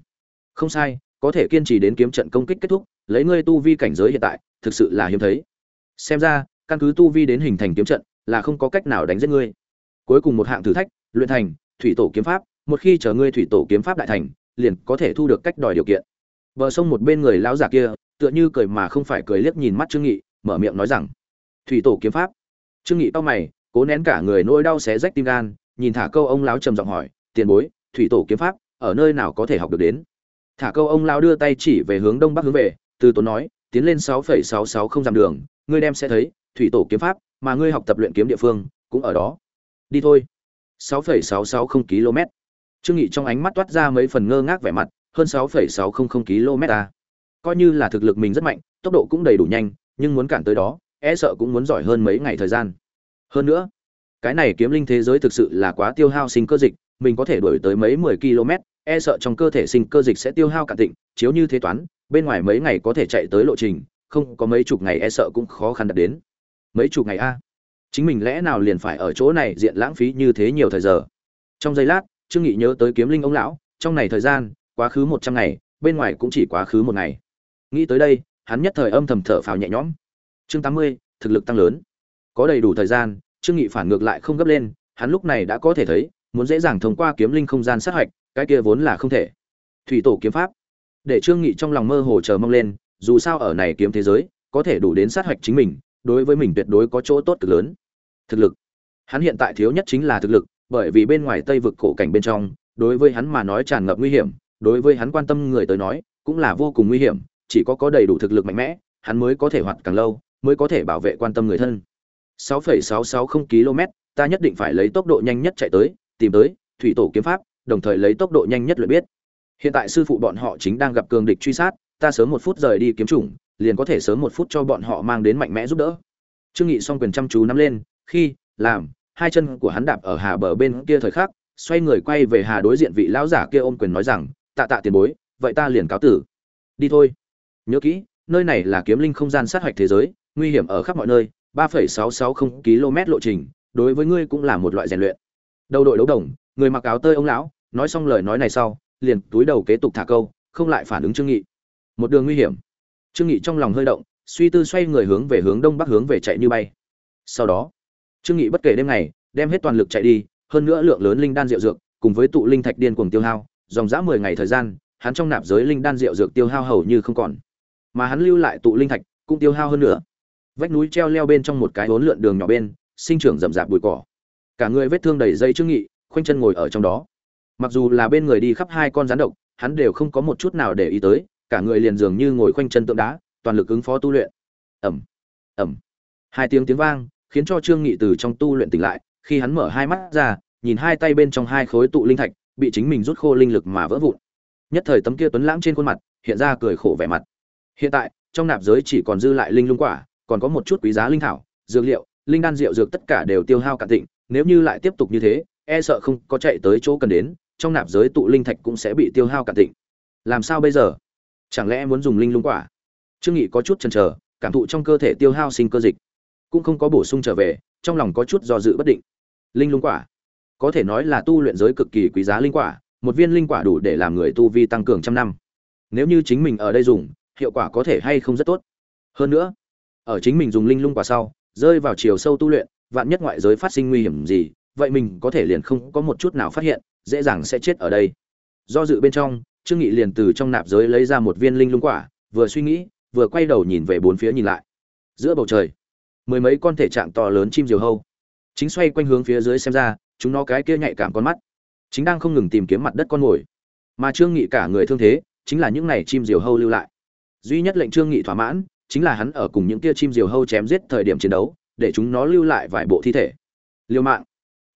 Không sai, có thể kiên trì đến kiếm trận công kích kết thúc, lấy ngươi tu vi cảnh giới hiện tại, thực sự là hiếm thấy. Xem ra, căn cứ tu vi đến hình thành kiếm trận, là không có cách nào đánh giết ngươi. Cuối cùng một hạng thử thách, luyện thành, thủy tổ kiếm pháp, một khi chờ ngươi thủy tổ kiếm pháp đại thành, liền có thể thu được cách đòi điều kiện. Bờ sông một bên người lão giả kia, tựa như cười mà không phải cười liếc nhìn mắt trương nghị, mở miệng nói rằng thủy tổ kiếm pháp. Trương nghị cao mày, cố nén cả người nỗi đau xé rách tim gan, nhìn thả câu ông lão trầm giọng hỏi, tiền bối, thủy tổ kiếm pháp ở nơi nào có thể học được đến? Thả câu ông lão đưa tay chỉ về hướng đông bắc hướng về, từ tốn nói, tiến lên sáu phẩy sáu sáu không dặm đường, ngươi đem sẽ thấy, thủy tổ kiếm pháp mà ngươi học tập luyện kiếm địa phương cũng ở đó. Đi thôi. sáu phẩy sáu sáu không km. Trương nghị trong ánh mắt toát ra mấy phần ngơ ngác vẻ mặt, hơn sáu phẩy sáu không không km à. coi như là thực lực mình rất mạnh, tốc độ cũng đầy đủ nhanh, nhưng muốn cản tới đó e sợ cũng muốn giỏi hơn mấy ngày thời gian. Hơn nữa, cái này kiếm linh thế giới thực sự là quá tiêu hao sinh cơ dịch, mình có thể đuổi tới mấy mười km e sợ trong cơ thể sinh cơ dịch sẽ tiêu hao cả tịnh, chiếu như thế toán, bên ngoài mấy ngày có thể chạy tới lộ trình, không có mấy chục ngày e sợ cũng khó khăn đạt đến. Mấy chục ngày a? Chính mình lẽ nào liền phải ở chỗ này diện lãng phí như thế nhiều thời giờ? Trong giây lát, trương nghị nhớ tới kiếm linh ông lão, trong này thời gian, quá khứ một trăm ngày, bên ngoài cũng chỉ quá khứ một ngày. Nghĩ tới đây, hắn nhất thời âm thầm thở phào nhẹ nhõm chương tám mươi, thực lực tăng lớn. Có đầy đủ thời gian, trương nghị phản ngược lại không gấp lên, hắn lúc này đã có thể thấy, muốn dễ dàng thông qua kiếm linh không gian sát hạch, cái kia vốn là không thể. Thủy tổ kiếm pháp. Để trương nghị trong lòng mơ hồ chờ mong lên, dù sao ở này kiếm thế giới, có thể đủ đến sát hạch chính mình, đối với mình tuyệt đối có chỗ tốt cực lớn. Thực lực. Hắn hiện tại thiếu nhất chính là thực lực, bởi vì bên ngoài tây vực cổ cảnh bên trong, đối với hắn mà nói tràn ngập nguy hiểm, đối với hắn quan tâm người tới nói, cũng là vô cùng nguy hiểm, chỉ có có đầy đủ thực lực mạnh mẽ, hắn mới có thể hoạt càng lâu mới có thể bảo vệ quan tâm người thân. 6,660 km ta nhất định phải lấy tốc độ nhanh nhất chạy tới tìm tới thủy tổ kiếm pháp đồng thời lấy tốc độ nhanh nhất luyện biết. Hiện tại sư phụ bọn họ chính đang gặp cường địch truy sát ta sớm một phút rời đi kiếm chủng liền có thể sớm một phút cho bọn họ mang đến mạnh mẽ giúp đỡ. Trương nghị song quyền chăm chú nắm lên khi làm hai chân của hắn đạp ở hà bờ bên kia thời khắc xoay người quay về hà đối diện vị lão giả kia ôm quyền nói rằng tạ tạ tiền bối vậy ta liền cáo tử. Đi thôi. Nhớ kỹ nơi này là kiếm linh không gian sát hạch thế giới nguy hiểm ở khắp mọi nơi 3,660 km lộ trình đối với ngươi cũng là một loại rèn luyện. Đầu đội đấu đồng người mặc áo tơi ông lão nói xong lời nói này sau liền túi đầu kế tục thả câu không lại phản ứng trương nghị. Một đường nguy hiểm. Trương nghị trong lòng hơi động suy tư xoay người hướng về hướng đông bắc hướng về chạy như bay. Sau đó trương nghị bất kể đêm ngày đem hết toàn lực chạy đi hơn nữa lượng lớn linh đan rượu dược cùng với tụ linh thạch điên cuồng tiêu hao dòng dã 10 ngày thời gian hắn trong nạp giới linh đan rượu dược tiêu hao hầu như không còn. Mà hắn lưu lại tụ linh thạch cũng tiêu hao hơn nữa vách núi treo leo bên trong một cái hốn lượn đường nhỏ bên, sinh trưởng rậm rạp bụi cỏ. Cả người vết thương đầy dây trương nghị, khoanh chân ngồi ở trong đó. Mặc dù là bên người đi khắp hai con rắn độc, hắn đều không có một chút nào để ý tới, cả người liền dường như ngồi khoanh chân tượng đá, toàn lực ứng phó tu luyện. Ẩm ẩm hai tiếng tiếng vang, khiến cho trương nghị từ trong tu luyện tỉnh lại, khi hắn mở hai mắt ra, nhìn hai tay bên trong hai khối tụ linh thạch, bị chính mình rút khô linh lực mà vỡ vụn. Nhất thời tấm kia tuấn lãng trên khuôn mặt, hiện ra cười khổ vẻ mặt. Hiện tại, trong nạp giới chỉ còn dư lại linh lung quả còn có một chút quý giá linh thảo, dược liệu, linh đan rượu dược tất cả đều tiêu hao cạn tịnh, nếu như lại tiếp tục như thế e sợ không có chạy tới chỗ cần đến, trong nạp giới tụ linh thạch cũng sẽ bị tiêu hao cạn tịnh. Làm sao bây giờ? Chẳng lẽ muốn dùng linh lung quả? Trương nghị có chút chần chờ, cảm thụ trong cơ thể tiêu hao sinh cơ dịch. Cũng không có bổ sung trở về, trong lòng có chút do dự bất định. Linh lung quả? Có thể nói là tu luyện giới cực kỳ quý giá linh quả, một viên linh quả đủ để làm người tu vi tăng cường trăm năm. Nếu như chính mình ở đây dùng, hiệu quả có thể hay không rất tốt. Hơn nữa ở chính mình dùng linh lung quả sau, rơi vào chiều sâu tu luyện, vạn nhất ngoại giới phát sinh nguy hiểm gì, vậy mình có thể liền không có một chút nào phát hiện, dễ dàng sẽ chết ở đây. Do dự bên trong, trương nghị liền từ trong nạp giới lấy ra một viên linh lung quả, vừa suy nghĩ, vừa quay đầu nhìn về bốn phía nhìn lại. Giữa bầu trời, mười mấy con thể trạng to lớn chim diều hâu. Chính xoay quanh hướng phía dưới xem ra, chúng nó cái kia nhạy cảm con mắt, chính đang không ngừng tìm kiếm mặt đất con mồi. Mà trương nghị cả người thương thế, chính là những này chim diều hâu lưu lại. Duy nhất lệnh trương nghị thỏa mãn chính là hắn ở cùng những kia chim diều hâu chém giết thời điểm chiến đấu, để chúng nó lưu lại vài bộ thi thể. Liêu mạng,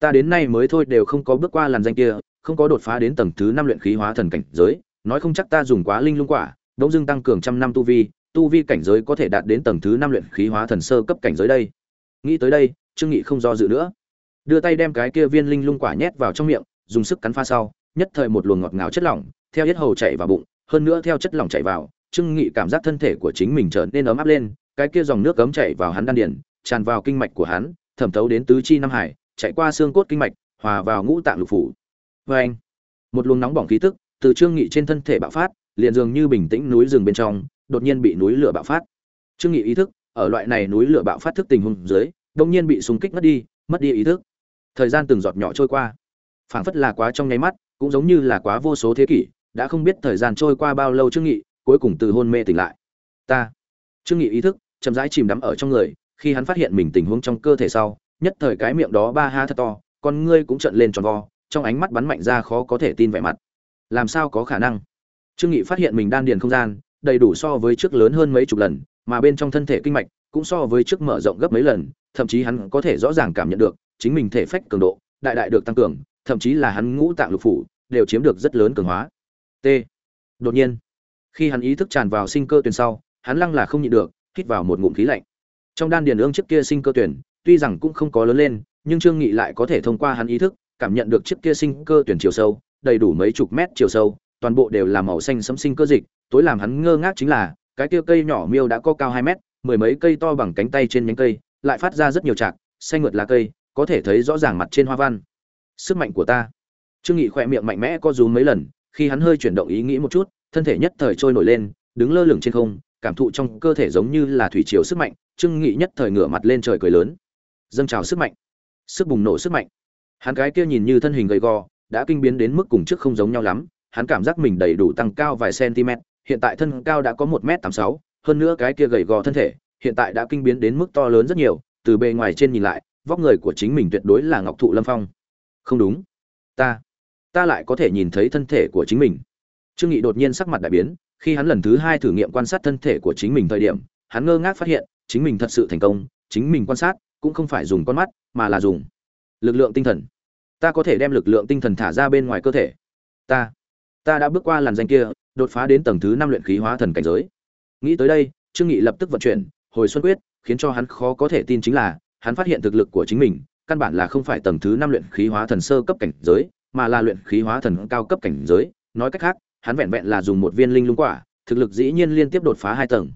ta đến nay mới thôi đều không có bước qua làn danh kia, không có đột phá đến tầng thứ năm luyện khí hóa thần cảnh giới, nói không chắc ta dùng quá linh lung quả đống dương tăng cường trăm năm tu vi tu vi cảnh giới có thể đạt đến tầng thứ năm luyện khí hóa thần sơ cấp cảnh giới đây. Nghĩ tới đây, trương nghị không do dự nữa. Đưa tay đem cái kia viên linh lung quả nhét vào trong miệng, dùng sức cắn pha sau, nhất thời một luồng ngọt ngào chất lỏng, theo huyết hầu chảy vào bụng, hơn nữa theo chất lỏng chảy vào trương nghị cảm giác thân thể của chính mình trở nên ấm áp lên, cái kia dòng nước cấm chảy vào hắn đan điền, tràn vào kinh mạch của hắn, thẩm thấu đến tứ chi năm hải, chạy qua xương cốt kinh mạch, hòa vào ngũ tạng lục phủ. Với anh, một luồng nóng bỏng khí tức từ trương nghị trên thân thể bạo phát, liền dường như bình tĩnh núi rừng bên trong, đột nhiên bị núi lửa bạo phát. Trương nghị ý thức, ở loại này núi lửa bạo phát thức tình huống dưới, đột nhiên bị xung kích mất đi mất đi ý thức. Thời gian từng giọt nhỏ trôi qua. Phảng phất là quá trong nháy mắt, cũng giống như là quá vô số thế kỷ, đã không biết thời gian trôi qua bao lâu trương nghị cuối cùng từ hôn mê tỉnh lại. Ta. Trương nghị ý thức, chậm rãi chìm đắm ở trong người, khi hắn phát hiện mình tình huống trong cơ thể sau, nhất thời cái miệng đó ba ha thật to, con ngươi cũng trợn lên tròn vo, trong ánh mắt bắn mạnh ra khó có thể tin vẻ mặt. Làm sao có khả năng? Trương nghị phát hiện mình đan điền không gian, đầy đủ so với trước lớn hơn mấy chục lần, mà bên trong thân thể kinh mạch cũng so với trước mở rộng gấp mấy lần, thậm chí hắn có thể rõ ràng cảm nhận được, chính mình thể phách cường độ, đại đại được tăng cường, thậm chí là hắn ngũ tạng lục phủ, đều chiếm được rất lớn cường hóa. T. Đột nhiên khi hắn ý thức tràn vào sinh cơ tuyển sau, hắn lăng là không nhịn được, hít vào một ngụm khí lạnh. Trong đan điền ương trước kia sinh cơ tuyển, tuy rằng cũng không có lớn lên, nhưng trương nghị lại có thể thông qua hắn ý thức, cảm nhận được chiếc kia sinh cơ tuyển chiều sâu, đầy đủ mấy chục mét chiều sâu, toàn bộ đều là màu xanh sẫm sinh cơ dịch, tối làm hắn ngơ ngác chính là, cái kia cây nhỏ miêu đã có cao hai mét, mười mấy cây to bằng cánh tay trên nhánh cây, lại phát ra rất nhiều trạc, xanh ngượt lá cây, có thể thấy rõ ràng mặt trên hoa văn. Sức mạnh của ta. Trương nghị khỏe miệng mạnh mẽ co rúm mấy lần, khi hắn hơi chuyển động ý nghĩ một chút thân thể nhất thời trôi nổi lên, đứng lơ lửng trên không, cảm thụ trong cơ thể giống như là thủy triều sức mạnh, trương nghị nhất thời ngửa mặt lên trời cười lớn. Dâng trào sức mạnh, sức bùng nổ sức mạnh. Hắn cái kia nhìn như thân hình gầy gò, đã kinh biến đến mức cùng trước không giống nhau lắm, hắn cảm giác mình đầy đủ tăng cao vài cm, hiện tại thân cao đã có một m tám sáu, hơn nữa cái kia gầy gò thân thể, hiện tại đã kinh biến đến mức to lớn rất nhiều, từ bề ngoài trên nhìn lại, vóc người của chính mình tuyệt đối là ngọc thụ lâm phong. Không đúng. Ta ta lại có thể nhìn thấy thân thể của chính mình trương nghị đột nhiên sắc mặt đại biến, khi hắn lần thứ hai thử nghiệm quan sát thân thể của chính mình thời điểm, hắn ngơ ngác phát hiện, chính mình thật sự thành công, chính mình quan sát cũng không phải dùng con mắt, mà là dùng lực lượng tinh thần. Ta có thể đem lực lượng tinh thần thả ra bên ngoài cơ thể. Ta ta đã bước qua làn danh kia, đột phá đến tầng thứ năm luyện khí hóa thần cảnh giới. Nghĩ tới đây, trương nghị lập tức vận chuyển, hồi xuân quyết, khiến cho hắn khó có thể tin chính là, hắn phát hiện thực lực của chính mình, căn bản là không phải tầng thứ năm luyện khí hóa thần sơ cấp cảnh giới, mà là luyện khí hóa thần cao cấp cảnh giới. Nói cách khác hắn vẹn vẹn là dùng một viên linh lung quả, thực lực dĩ nhiên liên tiếp đột phá hai tầng.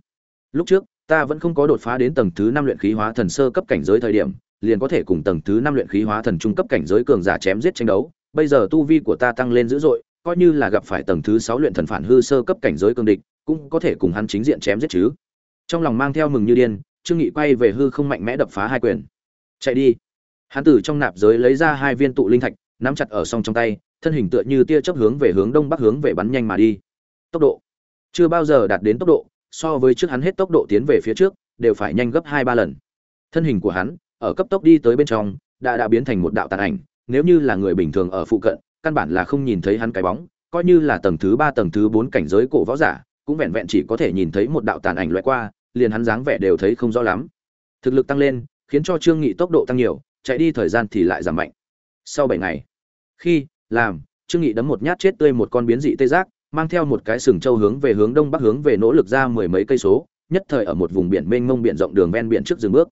Lúc trước, ta vẫn không có đột phá đến tầng thứ năm luyện khí hóa thần sơ cấp cảnh giới thời điểm, liền có thể cùng tầng thứ năm luyện khí hóa thần trung cấp cảnh giới cường giả chém giết tranh đấu. Bây giờ tu vi của ta tăng lên dữ dội, coi như là gặp phải tầng thứ sáu luyện thần phản hư sơ cấp cảnh giới cường địch, cũng có thể cùng hắn chính diện chém giết chứ. Trong lòng mang theo mừng như điên, trương nghị quay về hư không mạnh mẽ đập phá hai quyền. Chạy đi. Hắn từ trong nạp giới lấy ra hai viên tụ linh thạch, nắm chặt ở song trong tay thân hình tựa như tia chớp hướng về hướng đông bắc hướng về bắn nhanh mà đi. Tốc độ. Chưa bao giờ đạt đến tốc độ, so với trước hắn hết tốc độ tiến về phía trước, đều phải nhanh gấp hai ba lần. Thân hình của hắn, ở cấp tốc đi tới bên trong, đã đã biến thành một đạo tàn ảnh, nếu như là người bình thường ở phụ cận, căn bản là không nhìn thấy hắn cái bóng, coi như là tầng thứ ba, tầng thứ bốn cảnh giới cổ võ giả, cũng vẹn vẹn chỉ có thể nhìn thấy một đạo tàn ảnh lướt qua, liền hắn dáng vẻ đều thấy không rõ lắm. Thực lực tăng lên, khiến cho trương nghị tốc độ tăng nhiều, chạy đi thời gian thì lại giảm mạnh. Sau bảy ngày, khi làm, trương nghị đấm một nhát chết tươi một con biến dị tê giác, mang theo một cái sừng châu hướng về hướng đông bắc hướng về nỗ lực ra mười mấy cây số, nhất thời ở một vùng biển mênh mông biển rộng đường ven biển trước dừng bước.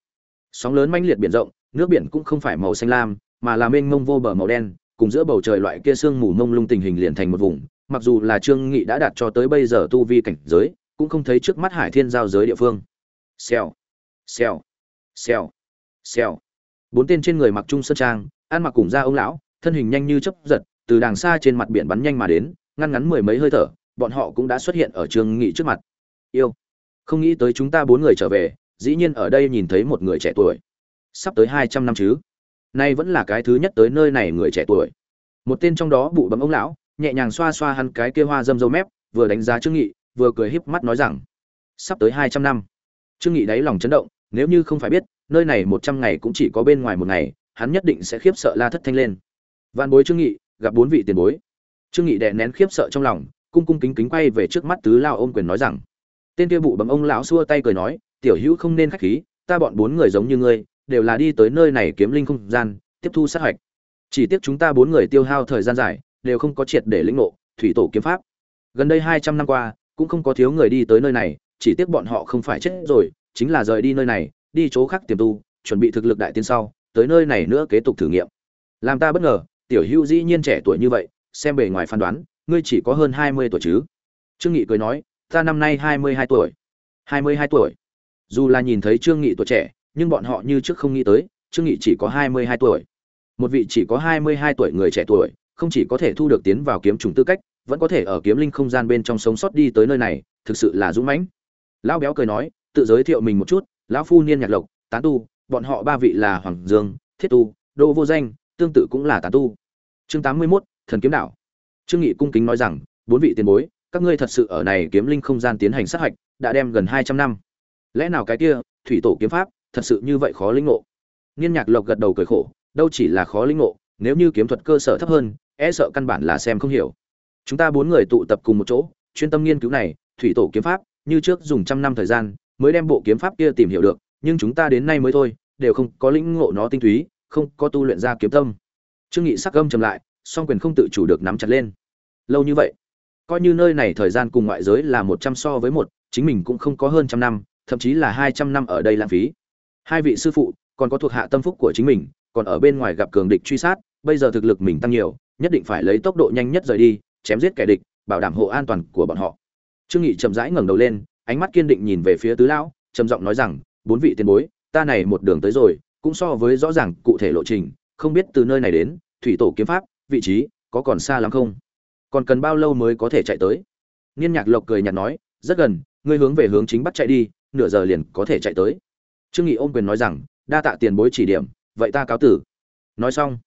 Sóng lớn mãnh liệt biển rộng, nước biển cũng không phải màu xanh lam, mà là mênh mông vô bờ màu đen, cùng giữa bầu trời loại kia sương mù mông lung tình hình liền thành một vùng, mặc dù là trương nghị đã đạt cho tới bây giờ tu vi cảnh giới, cũng không thấy trước mắt hải thiên giao giới địa phương. Xèo xèo xèo xèo. Bốn tên trên người mặc trung sơn trang, ăn mặc cùng da ông lão thân hình nhanh như chớp giật, từ đàng xa trên mặt biển bắn nhanh mà đến, ngăn ngắn mười mấy hơi thở, bọn họ cũng đã xuất hiện ở trương nghị trước mặt. Yêu. Không nghĩ tới chúng ta bốn người trở về, dĩ nhiên ở đây nhìn thấy một người trẻ tuổi. Sắp tới hai trăm năm chứ. Nay vẫn là cái thứ nhất tới nơi này người trẻ tuổi. Một tên trong đó bụ bấm ông lão, nhẹ nhàng xoa xoa hắn cái kia hoa dâm dâu mép, vừa đánh giá trương nghị, vừa cười híp mắt nói rằng, sắp tới hai trăm năm. Trương nghị đáy lòng chấn động, nếu như không phải biết, nơi này một trăm ngày cũng chỉ có bên ngoài một ngày, hắn nhất định sẽ khiếp sợ la thất thanh lên vạn bối trương nghị, gặp bốn vị tiền bối. Trương nghị đè nén khiếp sợ trong lòng, cung cung kính kính quay về trước mắt tứ lao ôm quyền nói rằng, tên kia bụ bấm ông lão xua tay cười nói, tiểu hữu không nên khách khí, ta bọn bốn người giống như ngươi, đều là đi tới nơi này kiếm linh không gian, tiếp thu sát hạch. Chỉ tiếc chúng ta bốn người tiêu hao thời gian dài, đều không có triệt để lĩnh ngộ, thủy tổ kiếm pháp. Gần đây hai trăm năm qua, cũng không có thiếu người đi tới nơi này, chỉ tiếc bọn họ không phải chết rồi, chính là rời đi nơi này, đi chỗ khác tiềm tu, chuẩn bị thực lực đại tiên sau, tới nơi này nữa kế tục thử nghiệm. Làm ta bất ngờ tiểu hữu dĩ nhiên trẻ tuổi như vậy, xem bề ngoài phán đoán, ngươi chỉ có hơn hai mươi tuổi chứ? Trương nghị cười nói, ta năm nay hai mươi hai tuổi. hai mươi hai tuổi. Dù là nhìn thấy trương nghị tuổi trẻ, nhưng bọn họ như trước không nghĩ tới, trương nghị chỉ có hai mươi hai tuổi. Một vị chỉ có hai mươi hai tuổi người trẻ tuổi, không chỉ có thể thu được tiến vào kiếm trùng tư cách, vẫn có thể ở kiếm linh không gian bên trong sống sót đi tới nơi này, thực sự là dũng mãnh. Lão béo cười nói, tự giới thiệu mình một chút, lão phu niên nhạc lộc, tán tu, bọn họ ba vị là hoàng dương, thiết tu đô vô danh tương tự cũng là tán tu. Chương tám mươi 81, thần kiếm đạo. Trương nghị cung kính nói rằng bốn vị tiền bối các ngươi thật sự ở này kiếm linh không gian tiến hành sát hạch đã đem gần hai trăm năm. Lẽ nào cái kia thủy tổ kiếm pháp thật sự như vậy khó lĩnh ngộ? Niên nhạc lộc gật đầu cười khổ đâu chỉ là khó lĩnh ngộ nếu như kiếm thuật cơ sở thấp hơn e sợ căn bản là xem không hiểu. Chúng ta bốn người tụ tập cùng một chỗ chuyên tâm nghiên cứu này thủy tổ kiếm pháp như trước dùng trăm năm thời gian mới đem bộ kiếm pháp kia tìm hiểu được nhưng chúng ta đến nay mới thôi đều không có lĩnh ngộ nó tinh túy không có tu luyện ra kiếm tâm. Trương nghị sắc gâm trầm lại, song quyền không tự chủ được nắm chặt lên. Lâu như vậy, coi như nơi này thời gian cùng ngoại giới là một trăm so với một, chính mình cũng không có hơn trăm năm, thậm chí là hai trăm năm ở đây lãng phí. Hai vị sư phụ còn có thuộc hạ tâm phúc của chính mình, còn ở bên ngoài gặp cường địch truy sát, bây giờ thực lực mình tăng nhiều, nhất định phải lấy tốc độ nhanh nhất rời đi, chém giết kẻ địch, bảo đảm hộ an toàn của bọn họ. Trương nghị chậm rãi ngẩng đầu lên, ánh mắt kiên định nhìn về phía tứ lão, trầm giọng nói rằng, bốn vị tiền bối, ta này một đường tới rồi cũng so với rõ ràng cụ thể lộ trình, không biết từ nơi này đến, thủy tổ kiếm pháp, vị trí, có còn xa lắm không? Còn cần bao lâu mới có thể chạy tới? Niên nhạc lộc cười nhạt nói, rất gần, ngươi hướng về hướng chính bắt chạy đi, nửa giờ liền có thể chạy tới. Trương nghị ôm quyền nói rằng, đa tạ tiền bối chỉ điểm, vậy ta cáo tử. Nói xong,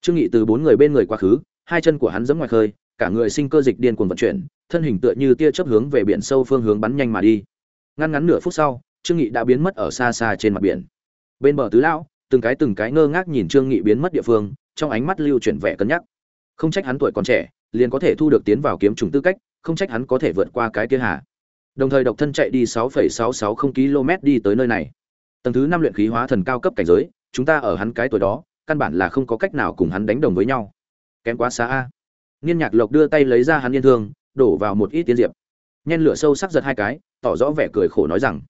trương nghị từ bốn người bên người quá khứ, hai chân của hắn giẫm ngoài khơi, cả người sinh cơ dịch điên cuồng vận chuyển, thân hình tựa như tia chớp hướng về biển sâu phương hướng bắn nhanh mà đi. Ngăn ngắn nửa phút sau, trương nghị đã biến mất ở xa xa trên mặt biển bên bờ tứ lão từng cái từng cái ngơ ngác nhìn trương nghị biến mất địa phương trong ánh mắt lưu chuyển vẻ cân nhắc. Không trách hắn tuổi còn trẻ liền có thể thu được tiến vào kiếm trùng tư cách không trách hắn có thể vượt qua cái kia hà. Đồng thời độc thân chạy đi 6,660 km đi tới nơi này. Tầng thứ năm luyện khí hóa thần cao cấp cảnh giới chúng ta ở hắn cái tuổi đó căn bản là không có cách nào cùng hắn đánh đồng với nhau. Kém quá xa a. Niên nhạc lộc đưa tay lấy ra hắn yên thương đổ vào một ít tiên diệp. Nhen lửa sâu sắc giật hai cái tỏ rõ vẻ cười khổ nói rằng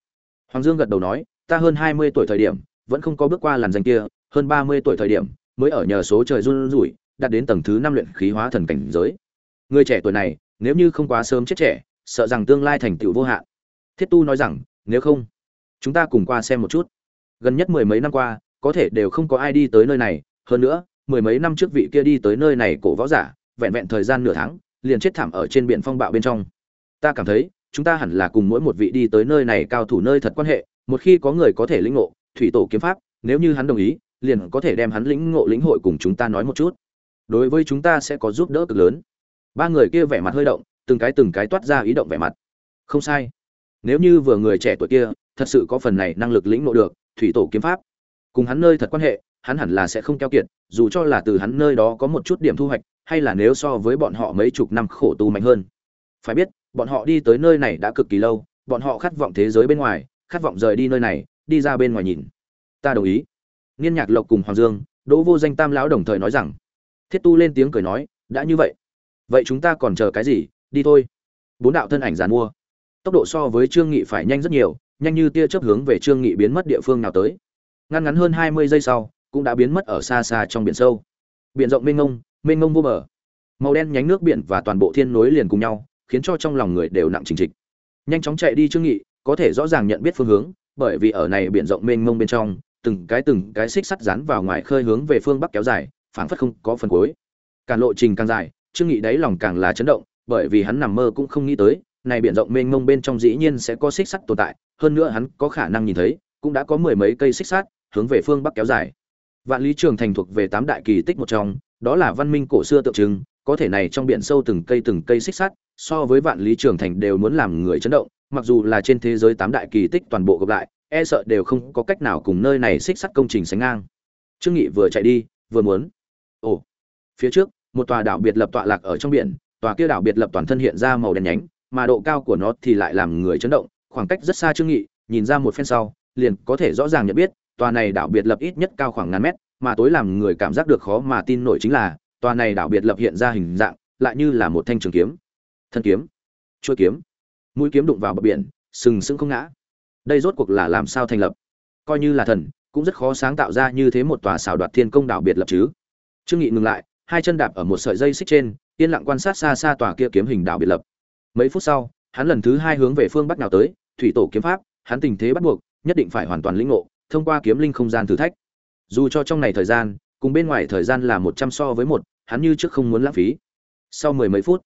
hoàng dương gật đầu nói ta hơn hai mươi tuổi thời điểm vẫn không có bước qua làn danh kia, hơn ba mươi tuổi thời điểm, mới ở nhờ số trời run rủi, đạt đến tầng thứ năm luyện khí hóa thần cảnh giới. Người trẻ tuổi này, nếu như không quá sớm chết trẻ, sợ rằng tương lai thành tựu vô hạn. Thiết tu nói rằng, nếu không, chúng ta cùng qua xem một chút. Gần nhất mười mấy năm qua, có thể đều không có ai đi tới nơi này. Hơn nữa, mười mấy năm trước vị kia đi tới nơi này cổ võ giả, vẹn vẹn thời gian nửa tháng, liền chết thảm ở trên biển phong bạo bên trong. Ta cảm thấy, chúng ta hẳn là cùng mỗi một vị đi tới nơi này cao thủ nơi thật quan hệ, một khi có người có thể lĩnh ngộ thủy tổ kiếm pháp, nếu như hắn đồng ý, liền có thể đem hắn lĩnh ngộ lĩnh hội cùng chúng ta nói một chút. Đối với chúng ta sẽ có giúp đỡ cực lớn. Ba người kia vẻ mặt hơi động, từng cái từng cái toát ra ý động vẻ mặt. Không sai. Nếu như vừa người trẻ tuổi kia, thật sự có phần này năng lực lĩnh ngộ được thủy tổ kiếm pháp, cùng hắn nơi thật quan hệ, hắn hẳn là sẽ không keo kiệt, dù cho là từ hắn nơi đó có một chút điểm thu hoạch, hay là nếu so với bọn họ mấy chục năm khổ tu mạnh hơn. Phải biết, bọn họ đi tới nơi này đã cực kỳ lâu, bọn họ khát vọng thế giới bên ngoài, khát vọng rời đi nơi này đi ra bên ngoài nhìn. Ta đồng ý. Niên nhạc lộc cùng hoàng dương, đỗ vô danh tam lão đồng thời nói rằng, thiết tu lên tiếng cười nói, đã như vậy vậy chúng ta còn chờ cái gì? Đi thôi. Bốn đạo thân ảnh giàn mua. Tốc độ so với trương nghị phải nhanh rất nhiều, nhanh như tia chớp hướng về trương nghị biến mất địa phương nào tới. Ngăn ngắn hơn hai mươi giây sau, cũng đã biến mất ở xa xa trong biển sâu. Biển rộng mênh mông mênh mông vô bờ. Màu đen nhánh nước biển và toàn bộ thiên nối liền cùng nhau, khiến cho trong lòng người đều nặng trình trịch nhanh chóng chạy đi trương nghị, có thể rõ ràng nhận biết phương hướng bởi vì ở này biển rộng mênh mông bên trong, từng cái từng cái xích sắt dán vào ngoài khơi hướng về phương bắc kéo dài, phảng phất không có phần cuối. Càng lộ trình càng dài, trương nghị đáy lòng càng là chấn động, bởi vì hắn nằm mơ cũng không nghĩ tới, này biển rộng mênh mông bên trong dĩ nhiên sẽ có xích sắt tồn tại, hơn nữa hắn có khả năng nhìn thấy, cũng đã có mười mấy cây xích sắt hướng về phương bắc kéo dài. Vạn lý trường thành thuộc về tám đại kỳ tích một trong, đó là văn minh cổ xưa tượng trưng, có thể này trong biển sâu từng cây từng cây xích sắt, so với vạn lý trường thành đều muốn làm người chấn động mặc dù là trên thế giới tám đại kỳ tích toàn bộ gặp lại e sợ đều không có cách nào cùng nơi này xích sắt công trình sánh ngang. Trương nghị vừa chạy đi, vừa muốn, ồ, phía trước, một tòa đảo biệt lập tọa lạc ở trong biển, tòa kia đảo biệt lập toàn thân hiện ra màu đen nhánh, mà độ cao của nó thì lại làm người chấn động, khoảng cách rất xa trương nghị, nhìn ra một phen sau, liền có thể rõ ràng nhận biết, tòa này đảo biệt lập ít nhất cao khoảng ngàn mét, mà tối làm người cảm giác được khó mà tin nổi chính là, tòa này đảo biệt lập hiện ra hình dạng, lại như là một thanh trường kiếm. Thân kiếm, chuôi kiếm mũi kiếm đụng vào bờ biển, sừng sững không ngã. Đây rốt cuộc là làm sao thành lập? Coi như là thần, cũng rất khó sáng tạo ra như thế một tòa xảo đoạt thiên công đảo biệt lập chứ. Trương nghị ngừng lại, hai chân đạp ở một sợi dây xích trên, yên lặng quan sát xa xa tòa kia kiếm hình đảo biệt lập. Mấy phút sau, hắn lần thứ hai hướng về phương bắc nào tới, thủy tổ kiếm pháp, hắn tình thế bắt buộc, nhất định phải hoàn toàn lĩnh ngộ, thông qua kiếm linh không gian thử thách. Dù cho trong này thời gian, cùng bên ngoài thời gian là một trăm so với một, hắn như trước không muốn lãng phí. Sau mười mấy phút,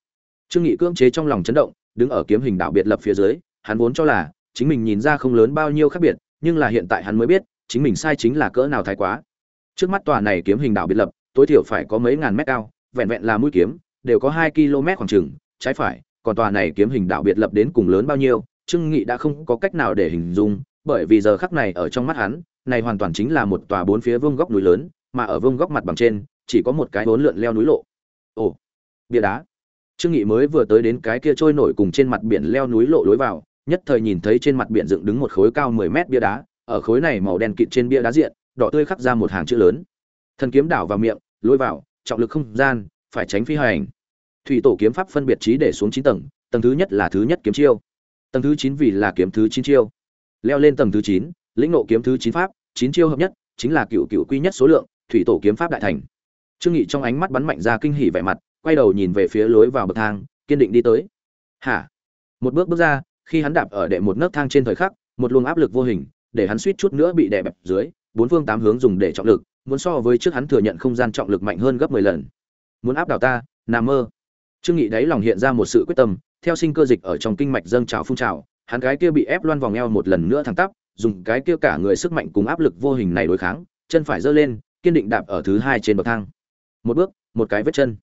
trương nghị cưỡng chế trong lòng chấn động đứng ở kiếm hình đạo biệt lập phía dưới, hắn vốn cho là chính mình nhìn ra không lớn bao nhiêu khác biệt, nhưng là hiện tại hắn mới biết, chính mình sai chính là cỡ nào thái quá. Trước mắt tòa này kiếm hình đạo biệt lập, tối thiểu phải có mấy ngàn mét cao, vẹn vẹn là mũi kiếm, đều có hai km khoảng chừng, trái phải, còn tòa này kiếm hình đạo biệt lập đến cùng lớn bao nhiêu, trương nghị đã không có cách nào để hình dung, bởi vì giờ khắc này ở trong mắt hắn, này hoàn toàn chính là một tòa bốn phía vương góc núi lớn, mà ở vương góc mặt bằng trên, chỉ có một cái bốn lượn leo núi lộ. Ồ, bia đá trương nghị mới vừa tới đến cái kia trôi nổi cùng trên mặt biển leo núi lộ lối vào, nhất thời nhìn thấy trên mặt biển dựng đứng một khối cao 10 mét bia đá, ở khối này màu đen kịt trên bia đá diện, đỏ tươi khắc ra một hàng chữ lớn. Thần kiếm đảo vào miệng lối vào, trọng lực không gian, phải tránh phi hành. Thủy tổ kiếm pháp phân biệt trí để xuống chín tầng tầng thứ nhất là thứ nhất kiếm chiêu. Tầng thứ chín vì là kiếm thứ chín chiêu. Leo lên tầng thứ chín, lĩnh nộ kiếm thứ chín pháp, chín chiêu hợp nhất, chính là cựu cựu quy nhất số lượng, thủy tổ kiếm pháp đại thành. Trương nghị trong ánh mắt bắn mạnh ra kinh hỉ vẻ mặt quay đầu nhìn về phía lối vào bậc thang, kiên định đi tới. Hả? Một bước bước ra, khi hắn đạp ở đệ một nấc thang trên thời khắc, một luồng áp lực vô hình, để hắn suýt chút nữa bị đè bẹp dưới, bốn phương tám hướng dùng để trọng lực, muốn so với trước hắn thừa nhận không gian trọng lực mạnh hơn gấp 10 lần. Muốn áp đảo ta nằm mơ. Trương nghị đáy lòng hiện ra một sự quyết tâm, theo sinh cơ dịch ở trong kinh mạch dâng trào phun trào, hắn cái kia bị ép loan vòng eo một lần nữa thẳng tắp, dùng cái kia cả người sức mạnh cùng áp lực vô hình này đối kháng, chân phải giơ lên, kiên định đạp ở thứ hai trên bậc thang. Một bước, một cái vết chân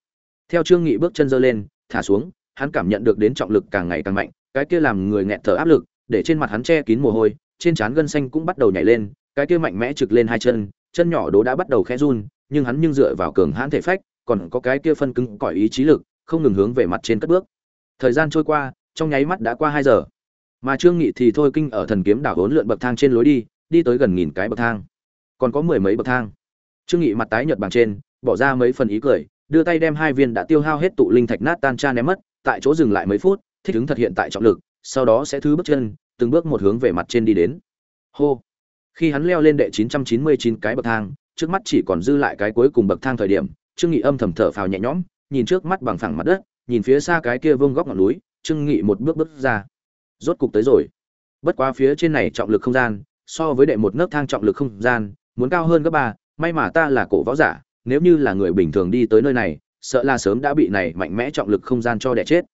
theo trương nghị bước chân giơ lên, thả xuống, hắn cảm nhận được đến trọng lực càng ngày càng mạnh, cái kia làm người nghẹt thở áp lực, để trên mặt hắn che kín mồ hôi, trên trán gân xanh cũng bắt đầu nhảy lên, cái kia mạnh mẽ trực lên hai chân chân nhỏ đố đã bắt đầu khẽ run, nhưng hắn nhưng dựa vào cường hãn thể phách, còn có cái kia phân cứng cỏi ý chí lực, không ngừng hướng về mặt trên cất bước. Thời gian trôi qua, trong nháy mắt đã qua hai giờ. Mà trương nghị thì thôi kinh ở thần kiếm đảo hỗn lượn bậc thang trên lối đi đi tới gần nghìn cái bậc thang. Còn có mười mấy bậc thang. Trương nghị mặt tái nhợt bằng trên, bỏ ra mấy phần ý cười đưa tay đem hai viên đã tiêu hao hết tụ linh thạch nát tan cha ném mất, tại chỗ dừng lại mấy phút, thích ứng thật hiện tại trọng lực, sau đó sẽ thứ bước chân, từng bước một hướng về mặt trên đi đến. Hô. Khi hắn leo lên đệ 999 cái bậc thang, trước mắt chỉ còn dư lại cái cuối cùng bậc thang thời điểm, trương nghị âm thầm thở phào nhẹ nhõm, nhìn trước mắt bằng phẳng mặt đất, nhìn phía xa cái kia vương góc ngọn núi, trương nghị một bước bước ra. Rốt cục tới rồi. Bất quá phía trên này trọng lực không gian, so với đệ một nấc thang trọng lực không gian, muốn cao hơn gấp ba, may mà ta là cổ võ giả nếu như là người bình thường đi tới nơi này sợ là sớm đã bị này mạnh mẽ trọng lực không gian cho đẻ chết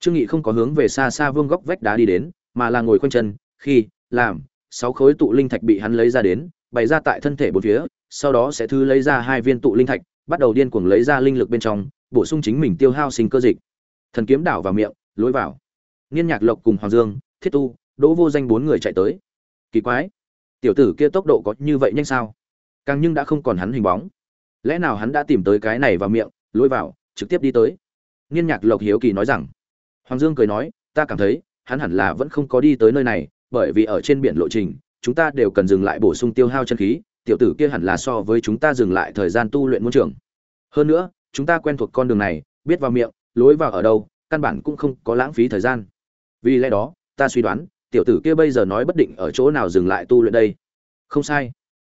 trương nghị không có hướng về xa xa vương góc vách đá đi đến mà là ngồi khoanh chân khi làm sáu khối tụ linh thạch bị hắn lấy ra đến bày ra tại thân thể bốn phía sau đó sẽ thứ lấy ra hai viên tụ linh thạch bắt đầu điên cuồng lấy ra linh lực bên trong bổ sung chính mình tiêu hao sinh cơ dịch thần kiếm đảo vào miệng lối vào Niên Nhạc Lộc cùng Hoàng Dương, Thiết Tu, Đỗ Vô Danh bốn người chạy tới. Kỳ quái, tiểu tử kia tốc độ có như vậy nhanh sao? Càng nhưng đã không còn hắn hình bóng. Lẽ nào hắn đã tìm tới cái này vào miệng, lối vào, trực tiếp đi tới? Niên Nhạc Lộc hiếu kỳ nói rằng. Hoàng Dương cười nói, ta cảm thấy, hắn hẳn là vẫn không có đi tới nơi này, bởi vì ở trên biển lộ trình, chúng ta đều cần dừng lại bổ sung tiêu hao chân khí, tiểu tử kia hẳn là so với chúng ta dừng lại thời gian tu luyện môn trường. Hơn nữa, chúng ta quen thuộc con đường này biết vào miệng lối vào ở đâu căn bản cũng không có lãng phí thời gian vì lẽ đó ta suy đoán tiểu tử kia bây giờ nói bất định ở chỗ nào dừng lại tu luyện đây không sai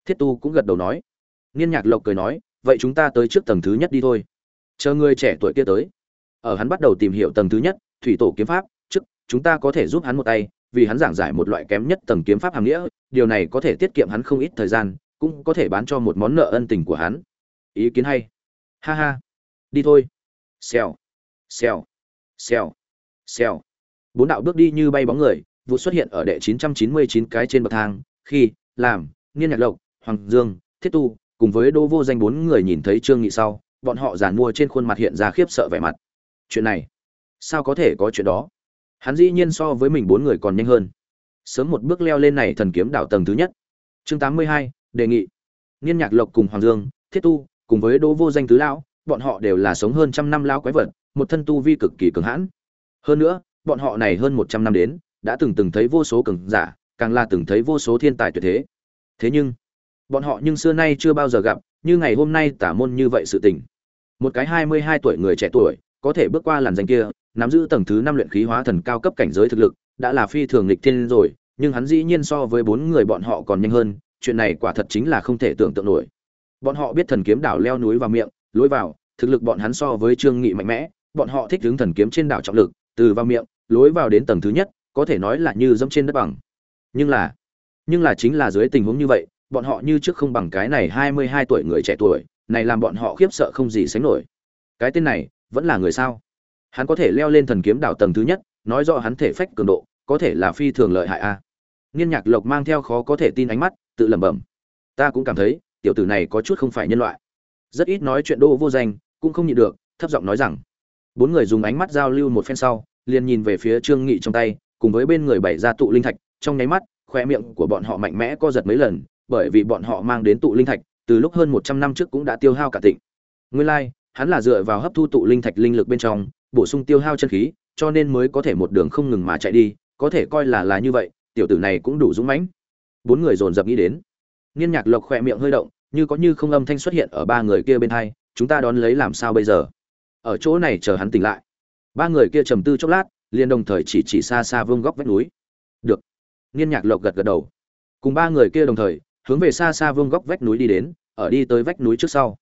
thiết tu cũng gật đầu nói niên nhạc lộc cười nói vậy chúng ta tới trước tầng thứ nhất đi thôi. Chờ người trẻ tuổi kia tới. Ở hắn bắt đầu tìm hiểu tầng thứ nhất, thủy tổ kiếm pháp, trước, chúng ta có thể giúp hắn một tay, vì hắn giảng giải một loại kém nhất tầng kiếm pháp hàng nghĩa, điều này có thể tiết kiệm hắn không ít thời gian, cũng có thể bán cho một món nợ ân tình của hắn. Ý kiến hay. Ha ha. Đi thôi. Xèo. Xèo. Xèo. Xèo. Bốn đạo bước đi như bay bóng người, vụ xuất hiện ở đệ 999 cái trên bậc thang, khi, làm niên nhạc lộc, hoàng dương, thiết tu cùng với đô vô danh bốn người nhìn thấy trương nghị sau bọn họ giàn mua trên khuôn mặt hiện ra khiếp sợ vẻ mặt. Chuyện này sao có thể có chuyện đó? Hắn dĩ nhiên so với mình bốn người còn nhanh hơn. Sớm một bước leo lên này thần kiếm đảo tầng thứ nhất. Chương 82, đề nghị. Niên nhạc lộc cùng hoàng dương thiết tu cùng với đỗ vô danh tứ lão bọn họ đều là sống hơn trăm năm lão quái vật một thân tu vi cực kỳ cường hãn. Hơn nữa bọn họ này hơn một trăm năm đến đã từng từng thấy vô số cường giả càng là từng thấy vô số thiên tài tuyệt thế. Thế nhưng bọn họ nhưng xưa nay chưa bao giờ gặp, như ngày hôm nay tả môn như vậy sự tình. Một cái hai mươi hai tuổi người trẻ tuổi, có thể bước qua làn danh kia, nắm giữ tầng thứ năm luyện khí hóa thần cao cấp cảnh giới thực lực, đã là phi thường lịch thiên rồi, nhưng hắn dĩ nhiên so với bốn người bọn họ còn nhanh hơn, chuyện này quả thật chính là không thể tưởng tượng nổi. Bọn họ biết thần kiếm đảo leo núi vào miệng, lối vào, thực lực bọn hắn so với trương nghị mạnh mẽ, bọn họ thích hướng thần kiếm trên đảo trọng lực, từ vào miệng, lối vào đến tầng thứ nhất, có thể nói là như dẫm trên đất bằng. Nhưng là nhưng là chính là dưới tình huống như vậy bọn họ như trước không bằng cái này hai mươi hai tuổi người trẻ tuổi, này làm bọn họ khiếp sợ không gì sánh nổi. Cái tên này, vẫn là người sao? Hắn có thể leo lên thần kiếm đảo tầng thứ nhất, nói rõ hắn thể phách cường độ, có thể là phi thường lợi hại a à. nghiên nhạc lộc mang theo khó có thể tin ánh mắt, tự lẩm bẩm. Ta cũng cảm thấy, tiểu tử này có chút không phải nhân loại. Rất ít nói chuyện đô vô danh, cũng không nhịn được, thấp giọng nói rằng. Bốn người dùng ánh mắt giao lưu một phen sau, liền nhìn về phía trương nghị trong tay, cùng với bên người bày ra tụ linh thạch, trong nháy mắt, khoe miệng của bọn họ mạnh mẽ co giật mấy lần bởi vì bọn họ mang đến tụ linh thạch từ lúc hơn một trăm năm trước cũng đã tiêu hao cả tịnh. Nguyên lai like, hắn là dựa vào hấp thu tụ linh thạch linh lực bên trong bổ sung tiêu hao chân khí cho nên mới có thể một đường không ngừng mà chạy đi có thể coi là là như vậy tiểu tử này cũng đủ dũng mãnh. Bốn người dồn dập nghĩ đến. Niên nhạc lộc khỏe miệng hơi động như có như không âm thanh xuất hiện ở ba người kia bên hai chúng ta đón lấy làm sao bây giờ? Ở chỗ này chờ hắn tỉnh lại. Ba người kia trầm tư chốc lát liền đồng thời chỉ chỉ xa xa vương góc vách núi. Được. Niên nhạc lộc gật gật đầu. Cùng ba người kia đồng thời hướng về xa xa vương góc vách núi đi đến, ở đi tới vách núi trước sau.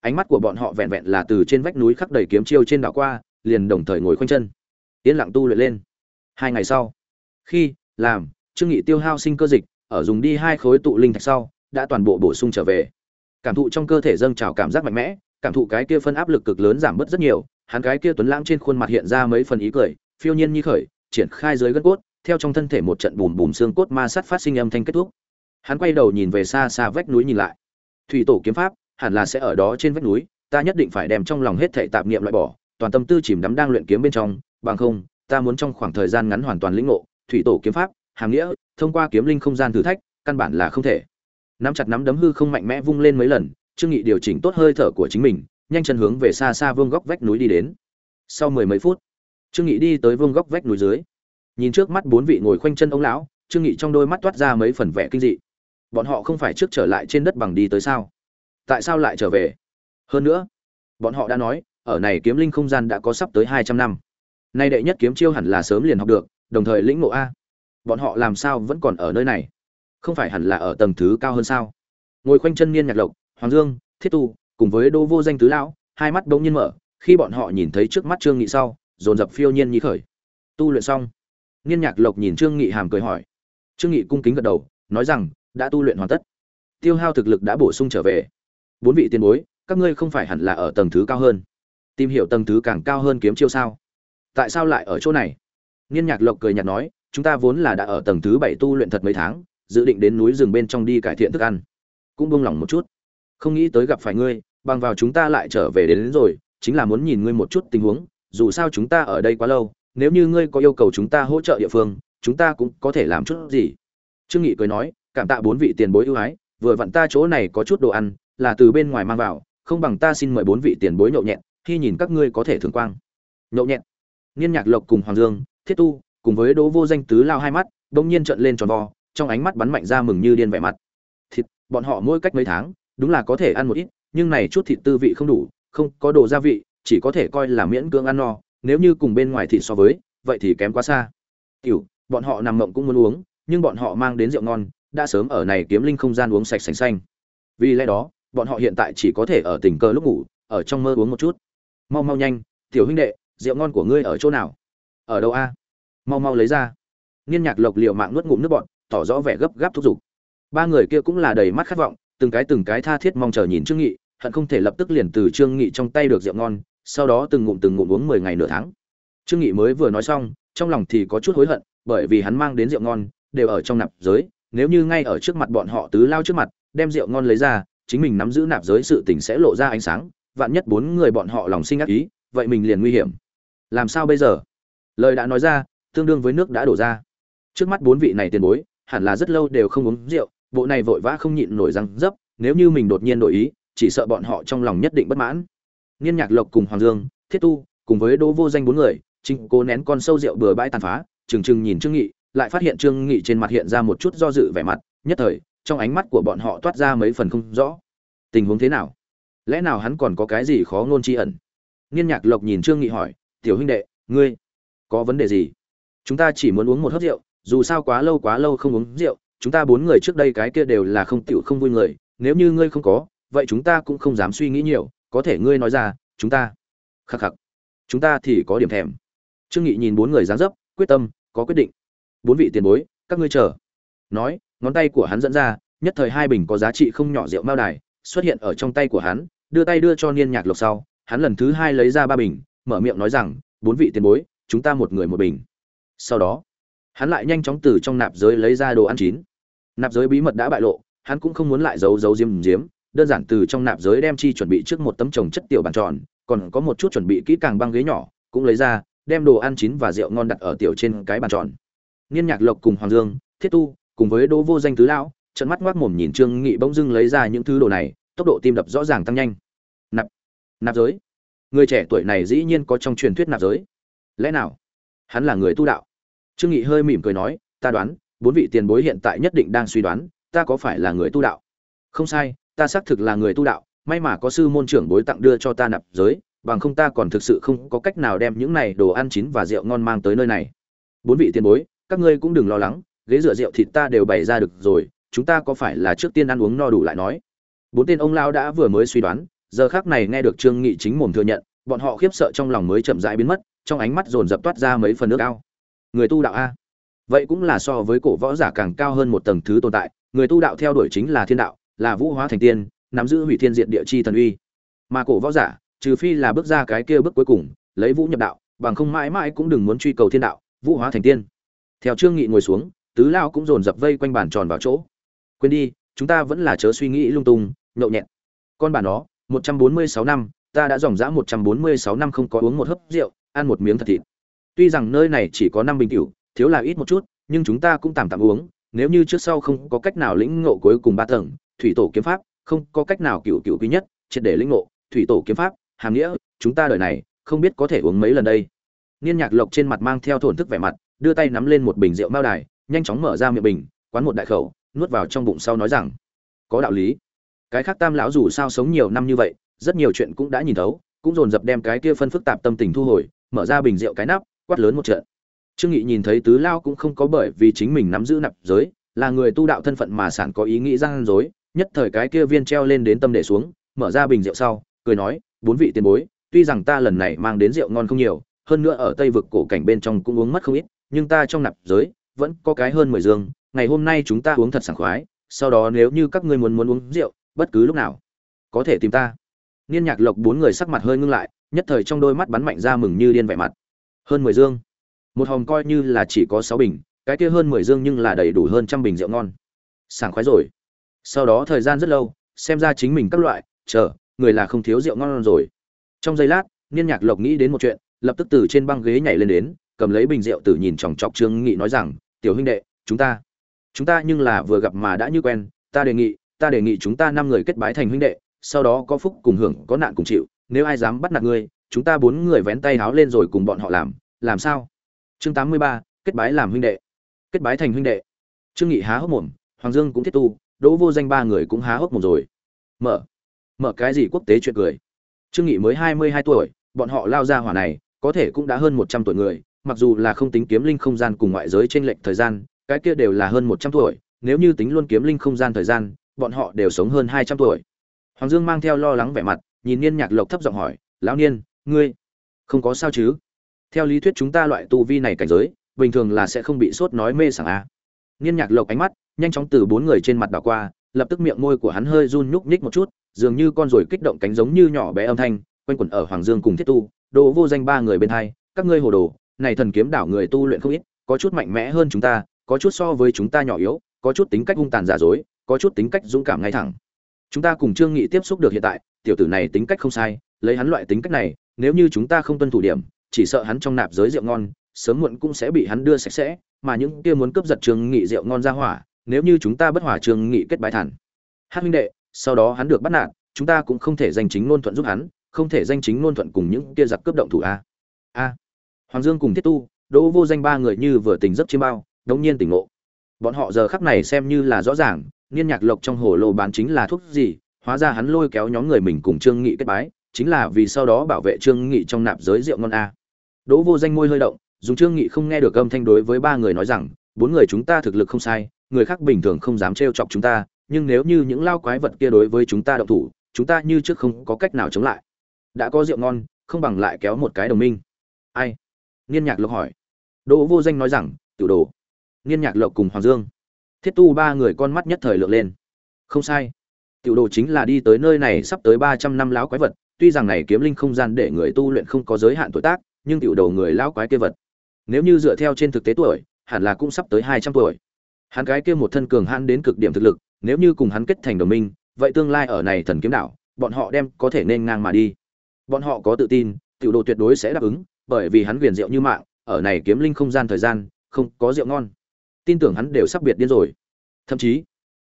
Ánh mắt của bọn họ vẹn vẹn là từ trên vách núi khắc đầy kiếm chiêu trên đảo qua, liền đồng thời ngồi khoanh chân. Yên lặng tu luyện lên. Hai ngày sau, khi làm, trương nghị tiêu hao sinh cơ dịch, ở dùng đi hai khối tụ linh thạch sau, đã toàn bộ bổ sung trở về. Cảm thụ trong cơ thể dâng trào cảm giác mạnh mẽ, cảm thụ cái kia phân áp lực cực lớn giảm bớt rất nhiều, hắn cái kia tuấn lãng trên khuôn mặt hiện ra mấy phần ý cười, phiêu nhiên như khởi, triển khai dưới gân cốt, theo trong thân thể một trận bùm bùm xương cốt ma sát phát sinh âm thanh kết thúc hắn quay đầu nhìn về xa xa vách núi nhìn lại. Thủy tổ kiếm pháp, hẳn là sẽ ở đó trên vách núi, ta nhất định phải đem trong lòng hết thảy tạp niệm loại bỏ, toàn tâm tư chìm đắm đang luyện kiếm bên trong, bằng không, ta muốn trong khoảng thời gian ngắn hoàn toàn lĩnh ngộ. Thủy tổ kiếm pháp, hàm nghĩa, thông qua kiếm linh không gian thử thách, căn bản là không thể. Nắm chặt nắm đấm hư không mạnh mẽ vung lên mấy lần, trương nghị điều chỉnh tốt hơi thở của chính mình, nhanh chân hướng về xa xa vương góc vách núi đi đến. Sau mười mấy phút, trương nghị đi tới vương góc vách núi dưới. Nhìn trước mắt bốn vị ngồi khoanh chân ông lão, trương nghị trong đôi mắt toát ra mấy phần vẻ kinh dị bọn họ không phải trước trở lại trên đất bằng đi tới sao? Tại sao lại trở về? Hơn nữa, bọn họ đã nói, ở này kiếm linh không gian đã có sắp tới hai trăm năm. Nay đệ nhất kiếm chiêu hẳn là sớm liền học được, đồng thời lĩnh ngộ a. Bọn họ làm sao vẫn còn ở nơi này? Không phải hẳn là ở tầng thứ cao hơn sao? Ngồi khoanh chân niên nhạc lộc, hoàng dương, thiết tu, cùng với đô vô danh tứ lão, hai mắt bỗng nhiên mở, khi bọn họ nhìn thấy trước mắt trương nghị sau, dồn dập phiêu nhiên nhí khởi. Tu luyện xong, niên nhạc lộc nhìn trương nghị hàm cười hỏi. Trương nghị cung kính gật đầu, nói rằng đã tu luyện hoàn tất. Tiêu hao thực lực đã bổ sung trở về. Bốn vị tiền bối các ngươi không phải hẳn là ở tầng thứ cao hơn. Tìm hiểu tầng thứ càng cao hơn kiếm chiêu sao? Tại sao lại ở chỗ này? Niên nhạc lộc cười nhạt nói chúng ta vốn là đã ở tầng thứ bảy tu luyện thật mấy tháng dự định đến núi rừng bên trong đi cải thiện thức ăn. Cũng buông lỏng một chút. Không nghĩ tới gặp phải ngươi bằng vào chúng ta lại trở về đến, đến rồi chính là muốn nhìn ngươi một chút tình huống dù sao chúng ta ở đây quá lâu nếu như ngươi có yêu cầu chúng ta hỗ trợ địa phương chúng ta cũng có thể làm chút gì. Trương nghị cười nói cảm tạ bốn vị tiền bối ưu ái, vừa vặn ta chỗ này có chút đồ ăn, là từ bên ngoài mang vào, không bằng ta xin mời bốn vị tiền bối nhậu nhẹn khi nhìn các ngươi có thể thường quang. Nhậu nhẹn niên nhạc lộc cùng hoàng dương, thiết tu, cùng với đỗ vô danh tứ lao hai mắt đông nhiên trợn lên tròn vo, trong ánh mắt bắn mạnh ra mừng như điên vẻ mặt. Thịt, bọn họ mỗi cách mấy tháng, đúng là có thể ăn một ít, nhưng này chút thịt tư vị không đủ, không có đồ gia vị, chỉ có thể coi là miễn cưỡng ăn no, nếu như cùng bên ngoài thịt so với, vậy thì kém quá xa. Tiểu, bọn họ nằm mộng cũng muốn uống, nhưng bọn họ mang đến rượu ngon đã sớm ở này kiếm linh không gian uống sạch sành xanh. Vì lẽ đó, bọn họ hiện tại chỉ có thể ở tình cờ lúc ngủ, ở trong mơ uống một chút. Mau mau nhanh, tiểu huynh đệ, rượu ngon của ngươi ở chỗ nào? Ở đâu a? Mau mau lấy ra. Niên nhạc lộc liệu mạng nuốt ngụm nước bọn tỏ rõ vẻ gấp gáp thúc giục. Ba người kia cũng là đầy mắt khát vọng, từng cái từng cái tha thiết mong chờ nhìn trương nghị, hận không thể lập tức liền từ trương nghị trong tay được rượu ngon, sau đó từng ngụm từng ngụm uống mười ngày nửa tháng. Trương nghị mới vừa nói xong, trong lòng thì có chút hối hận, bởi vì hắn mang đến rượu ngon, đều ở trong nạp giới nếu như ngay ở trước mặt bọn họ tứ lao trước mặt, đem rượu ngon lấy ra, chính mình nắm giữ nạp giới sự tình sẽ lộ ra ánh sáng, vạn nhất bốn người bọn họ lòng sinh ác ý, vậy mình liền nguy hiểm. Làm sao bây giờ? Lời đã nói ra, tương đương với nước đã đổ ra. Trước mắt bốn vị này tiền bối, hẳn là rất lâu đều không uống rượu, bộ này vội vã không nhịn nổi răng dấp, nếu như mình đột nhiên đổi ý, chỉ sợ bọn họ trong lòng nhất định bất mãn. Niên nhạc lộc cùng hoàng dương, thiết tu, cùng với đỗ vô danh bốn người, chính cố nén con sâu rượu bừa bãi tàn phá, trừng trừng nhìn trương nghị lại phát hiện trương nghị trên mặt hiện ra một chút do dự vẻ mặt, nhất thời, trong ánh mắt của bọn họ toát ra mấy phần không rõ. Tình huống thế nào? Lẽ nào hắn còn có cái gì khó ngôn chi ẩn? Niên nhạc lộc nhìn trương nghị hỏi, tiểu huynh đệ, ngươi có vấn đề gì? Chúng ta chỉ muốn uống một hớp rượu, dù sao quá lâu quá lâu không uống rượu, chúng ta bốn người trước đây cái kia đều là không tiểu không vui người, nếu như ngươi không có, vậy chúng ta cũng không dám suy nghĩ nhiều, có thể ngươi nói ra, chúng ta khắc khắc, chúng ta thì có điểm thèm. Trương nghị nhìn bốn người dáng dấp, quyết tâm, có quyết định bốn vị tiền bối, các ngươi chờ. Nói, ngón tay của hắn dẫn ra, nhất thời hai bình có giá trị không nhỏ rượu mao đài xuất hiện ở trong tay của hắn, đưa tay đưa cho niên nhạc lộc sau, hắn lần thứ hai lấy ra ba bình, mở miệng nói rằng, bốn vị tiền bối, chúng ta một người một bình. Sau đó, hắn lại nhanh chóng từ trong nạp giới lấy ra đồ ăn chín. Nạp giới bí mật đã bại lộ, hắn cũng không muốn lại giấu giấu diếm diếm, đơn giản từ trong nạp giới đem chi chuẩn bị trước một tấm trồng chất tiểu bàn tròn, còn có một chút chuẩn bị kỹ càng băng ghế nhỏ, cũng lấy ra, đem đồ ăn chín và rượu ngon đặt ở tiểu trên cái bàn tròn niên nhạc lộc cùng hoàng dương, thiết tu, cùng với đỗ vô danh tứ lão, trợn mắt ngoác mồm nhìn trương nghị bỗng dưng lấy ra những thứ đồ này, tốc độ tim đập rõ ràng tăng nhanh. Nạp nạp giới. Người trẻ tuổi này dĩ nhiên có trong truyền thuyết nạp giới. Lẽ nào? Hắn là người tu đạo. Trương nghị hơi mỉm cười nói, ta đoán, bốn vị tiền bối hiện tại nhất định đang suy đoán, ta có phải là người tu đạo? Không sai, ta xác thực là người tu đạo, may mà có sư môn trưởng bối tặng đưa cho ta nạp giới, bằng không ta còn thực sự không có cách nào đem những này đồ ăn chín và rượu ngon mang tới nơi này. Bốn vị tiền bối các ngươi cũng đừng lo lắng, ghế rửa rượu thịt ta đều bày ra được rồi, chúng ta có phải là trước tiên ăn uống no đủ lại nói? Bốn tên ông lao đã vừa mới suy đoán, giờ khác này nghe được trương nghị chính mồm thừa nhận, bọn họ khiếp sợ trong lòng mới chậm rãi biến mất, trong ánh mắt dồn dập toát ra mấy phần nước cao người tu đạo a. Vậy cũng là so với cổ võ giả càng cao hơn một tầng thứ tồn tại, người tu đạo theo đuổi chính là thiên đạo, là vũ hóa thành tiên, nắm giữ hủy thiên diện địa chi thần uy. Mà cổ võ giả, trừ phi là bước ra cái kia bước cuối cùng, lấy vũ nhập đạo, bằng không mãi mãi cũng đừng muốn truy cầu thiên đạo, vũ hóa thành tiên theo trương nghị ngồi xuống, tứ lao cũng dồn dập vây quanh bàn tròn vào chỗ. Quên đi, chúng ta vẫn là chớ suy nghĩ lung tung, nhậu nhẹt. Con bà nó, một trăm bốn mươi sáu năm, ta đã dòng dã một trăm bốn mươi sáu năm không có uống một hớp rượu, ăn một miếng thật thịt. Tuy rằng nơi này chỉ có năm bình tiểu, thiếu là ít một chút, nhưng chúng ta cũng tạm tạm uống, nếu như trước sau không có cách nào lĩnh ngộ cuối cùng ba tầng, thủy tổ kiếm pháp, không có cách nào cửu cửu quý nhất, triệt để lĩnh ngộ, thủy tổ kiếm pháp, hàm nghĩa, chúng ta đời này, không biết có thể uống mấy lần đây. Niên nhạc lộc trên mặt mang theo thổn thức vẻ mặt đưa tay nắm lên một bình rượu mao đài, nhanh chóng mở ra miệng bình, quán một đại khẩu, nuốt vào trong bụng sau nói rằng, có đạo lý. Cái khác tam lão dù sao sống nhiều năm như vậy, rất nhiều chuyện cũng đã nhìn thấu, cũng dồn dập đem cái kia phân phức tạp tâm tình thu hồi, mở ra bình rượu cái nắp, quát lớn một trận. Trương nghị nhìn thấy tứ lao cũng không có bởi vì chính mình nắm giữ nạp giới, là người tu đạo thân phận mà sản có ý nghĩ gian dối, nhất thời cái kia viên treo lên đến tâm để xuống, mở ra bình rượu sau, cười nói, bốn vị tiền bối, tuy rằng ta lần này mang đến rượu ngon không nhiều, hơn nữa ở tây vực cổ cảnh bên trong cũng uống mất không ít nhưng ta trong nạp giới vẫn có cái hơn mười dương, ngày hôm nay chúng ta uống thật sảng khoái, sau đó nếu như các ngươi muốn muốn uống rượu, bất cứ lúc nào, có thể tìm ta. Niên nhạc lộc bốn người sắc mặt hơi ngưng lại, nhất thời trong đôi mắt bắn mạnh ra mừng như điên vẻ mặt. Hơn mười dương? Một hòm coi như là chỉ có sáu bình, cái kia hơn mười dương nhưng là đầy đủ hơn trăm bình rượu ngon. Sảng khoái rồi. Sau đó thời gian rất lâu, xem ra chính mình các loại, chờ, người là không thiếu rượu ngon rồi. Trong giây lát, niên nhạc lộc nghĩ đến một chuyện, lập tức từ trên băng ghế nhảy lên đến cầm lấy bình rượu tử nhìn chòng chọc trương nghị nói rằng, tiểu huynh đệ, chúng ta chúng ta nhưng là vừa gặp mà đã như quen, ta đề nghị, ta đề nghị chúng ta năm người kết bái thành huynh đệ, sau đó có phúc cùng hưởng, có nạn cùng chịu, nếu ai dám bắt nạt ngươi, chúng ta bốn người vén tay háo lên rồi cùng bọn họ làm làm sao? Chương tám mươi ba, kết bái làm huynh đệ. Kết bái thành huynh đệ. Trương nghị há hốc mồm, hoàng dương cũng thiết tu, đỗ vô danh ba người cũng há hốc mồm rồi. Mở mở cái gì quốc tế chuyện cười? Trương nghị mới hai mươi hai tuổi, bọn họ lao ra hỏa này, có thể cũng đã hơn một trăm tuổi người mặc dù là không tính kiếm linh không gian cùng ngoại giới trên lệch thời gian, cái kia đều là hơn một trăm tuổi, nếu như tính luôn kiếm linh không gian thời gian, bọn họ đều sống hơn hai trăm tuổi. Hoàng dương mang theo lo lắng vẻ mặt, nhìn niên nhạc lộc thấp giọng hỏi, lão niên, ngươi không có sao chứ? Theo lý thuyết chúng ta loại tu vi này cảnh giới, bình thường là sẽ không bị sốt nói mê sảng a niên nhạc lộc ánh mắt nhanh chóng từ bốn người trên mặt đảo qua, lập tức miệng môi của hắn hơi run nhúc nhích một chút, dường như con ruồi kích động cánh giống như nhỏ bé âm thanh, quanh quẩn ở hoàng dương cùng thiết tu đồ vô danh ba người bên hai, các ngươi hồ đồ này thần kiếm đảo người tu luyện không ít, có chút mạnh mẽ hơn chúng ta, có chút so với chúng ta nhỏ yếu, có chút tính cách hung tàn giả dối, có chút tính cách dũng cảm ngay thẳng. Chúng ta cùng trương nghị tiếp xúc được hiện tại, tiểu tử này tính cách không sai, lấy hắn loại tính cách này, nếu như chúng ta không tuân thủ điểm, chỉ sợ hắn trong nạp giới rượu ngon, sớm muộn cũng sẽ bị hắn đưa sạch sẽ, mà những kia muốn cướp giật trương nghị rượu ngon ra hỏa, nếu như chúng ta bất hòa trương nghị kết bái thản. Hát huynh đệ, sau đó hắn được bắt nạt, chúng ta cũng không thể danh chính ngôn thuận giúp hắn, không thể danh chính ngôn thuận cùng những kia giặc cướp động thủ a. A hoàng dương cùng thiết tu, đỗ vô danh ba người như vừa tỉnh giấc chiêm bao, đống nhiên tỉnh ngộ. Bọn họ giờ khắc này xem như là rõ ràng, niên nhạc lộc trong hồ lô bán chính là thuốc gì, hóa ra hắn lôi kéo nhóm người mình cùng trương nghị kết bái, chính là vì sau đó bảo vệ trương nghị trong nạp giới rượu ngon a. Đỗ vô danh môi hơi động, dùng trương nghị không nghe được âm thanh đối với ba người nói rằng, bốn người chúng ta thực lực không sai, người khác bình thường không dám trêu chọc chúng ta, nhưng nếu như những lao quái vật kia đối với chúng ta động thủ, chúng ta như trước không có cách nào chống lại. Đã có rượu ngon, không bằng lại kéo một cái đồng minh. Ai? Niên nhạc lộc hỏi. Đỗ vô danh nói rằng, tiểu đồ. Niên nhạc lộc cùng hoàng dương. Thiết tu ba người con mắt nhất thời lượng lên. Không sai. Tiểu đồ chính là đi tới nơi này sắp tới ba trăm năm lão quái vật. Tuy rằng này kiếm linh không gian để người tu luyện không có giới hạn tuổi tác, nhưng tiểu đồ người lão quái kia vật, nếu như dựa theo trên thực tế tuổi, hẳn là cũng sắp tới hai trăm tuổi. Hắn cái kia một thân cường hãn đến cực điểm thực lực, nếu như cùng hắn kết thành đồng minh, vậy tương lai ở này thần kiếm đảo, bọn họ đem có thể nên ngang mà đi. Bọn họ có tự tin, tiểu đồ tuyệt đối sẽ đáp ứng bởi vì hắn viền rượu như mạng, ở này kiếm linh không gian thời gian, không có rượu ngon. Tin tưởng hắn đều sắp biệt điên rồi. Thậm chí,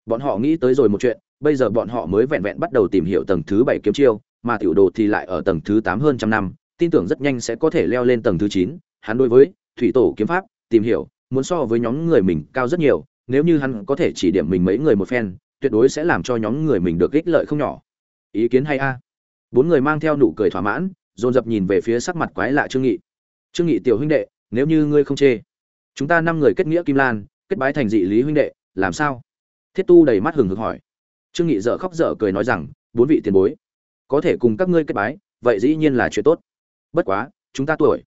bọn họ nghĩ tới rồi một chuyện, bây giờ bọn họ mới vẹn vẹn bắt đầu tìm hiểu tầng thứ bảy kiếm chiêu, mà tiểu đồ thì lại ở tầng thứ tám hơn trăm năm, tin tưởng rất nhanh sẽ có thể leo lên tầng thứ chín. Hắn đối với thủy tổ kiếm pháp, tìm hiểu, muốn so với nhóm người mình cao rất nhiều, nếu như hắn có thể chỉ điểm mình mấy người một phen, tuyệt đối sẽ làm cho nhóm người mình được ích lợi không nhỏ. Ý kiến hay a. Bốn người mang theo nụ cười thỏa mãn dồn dập nhìn về phía sắc mặt quái lạ trương nghị. Trương nghị tiểu huynh đệ, nếu như ngươi không chê, chúng ta năm người kết nghĩa kim lan, kết bái thành dị lý huynh đệ, làm sao? Thiết tu đầy mắt hừng hực hỏi. Trương nghị dở khóc dở cười nói rằng, bốn vị tiền bối, có thể cùng các ngươi kết bái, vậy dĩ nhiên là chuyện tốt. Bất quá, chúng ta tuổi.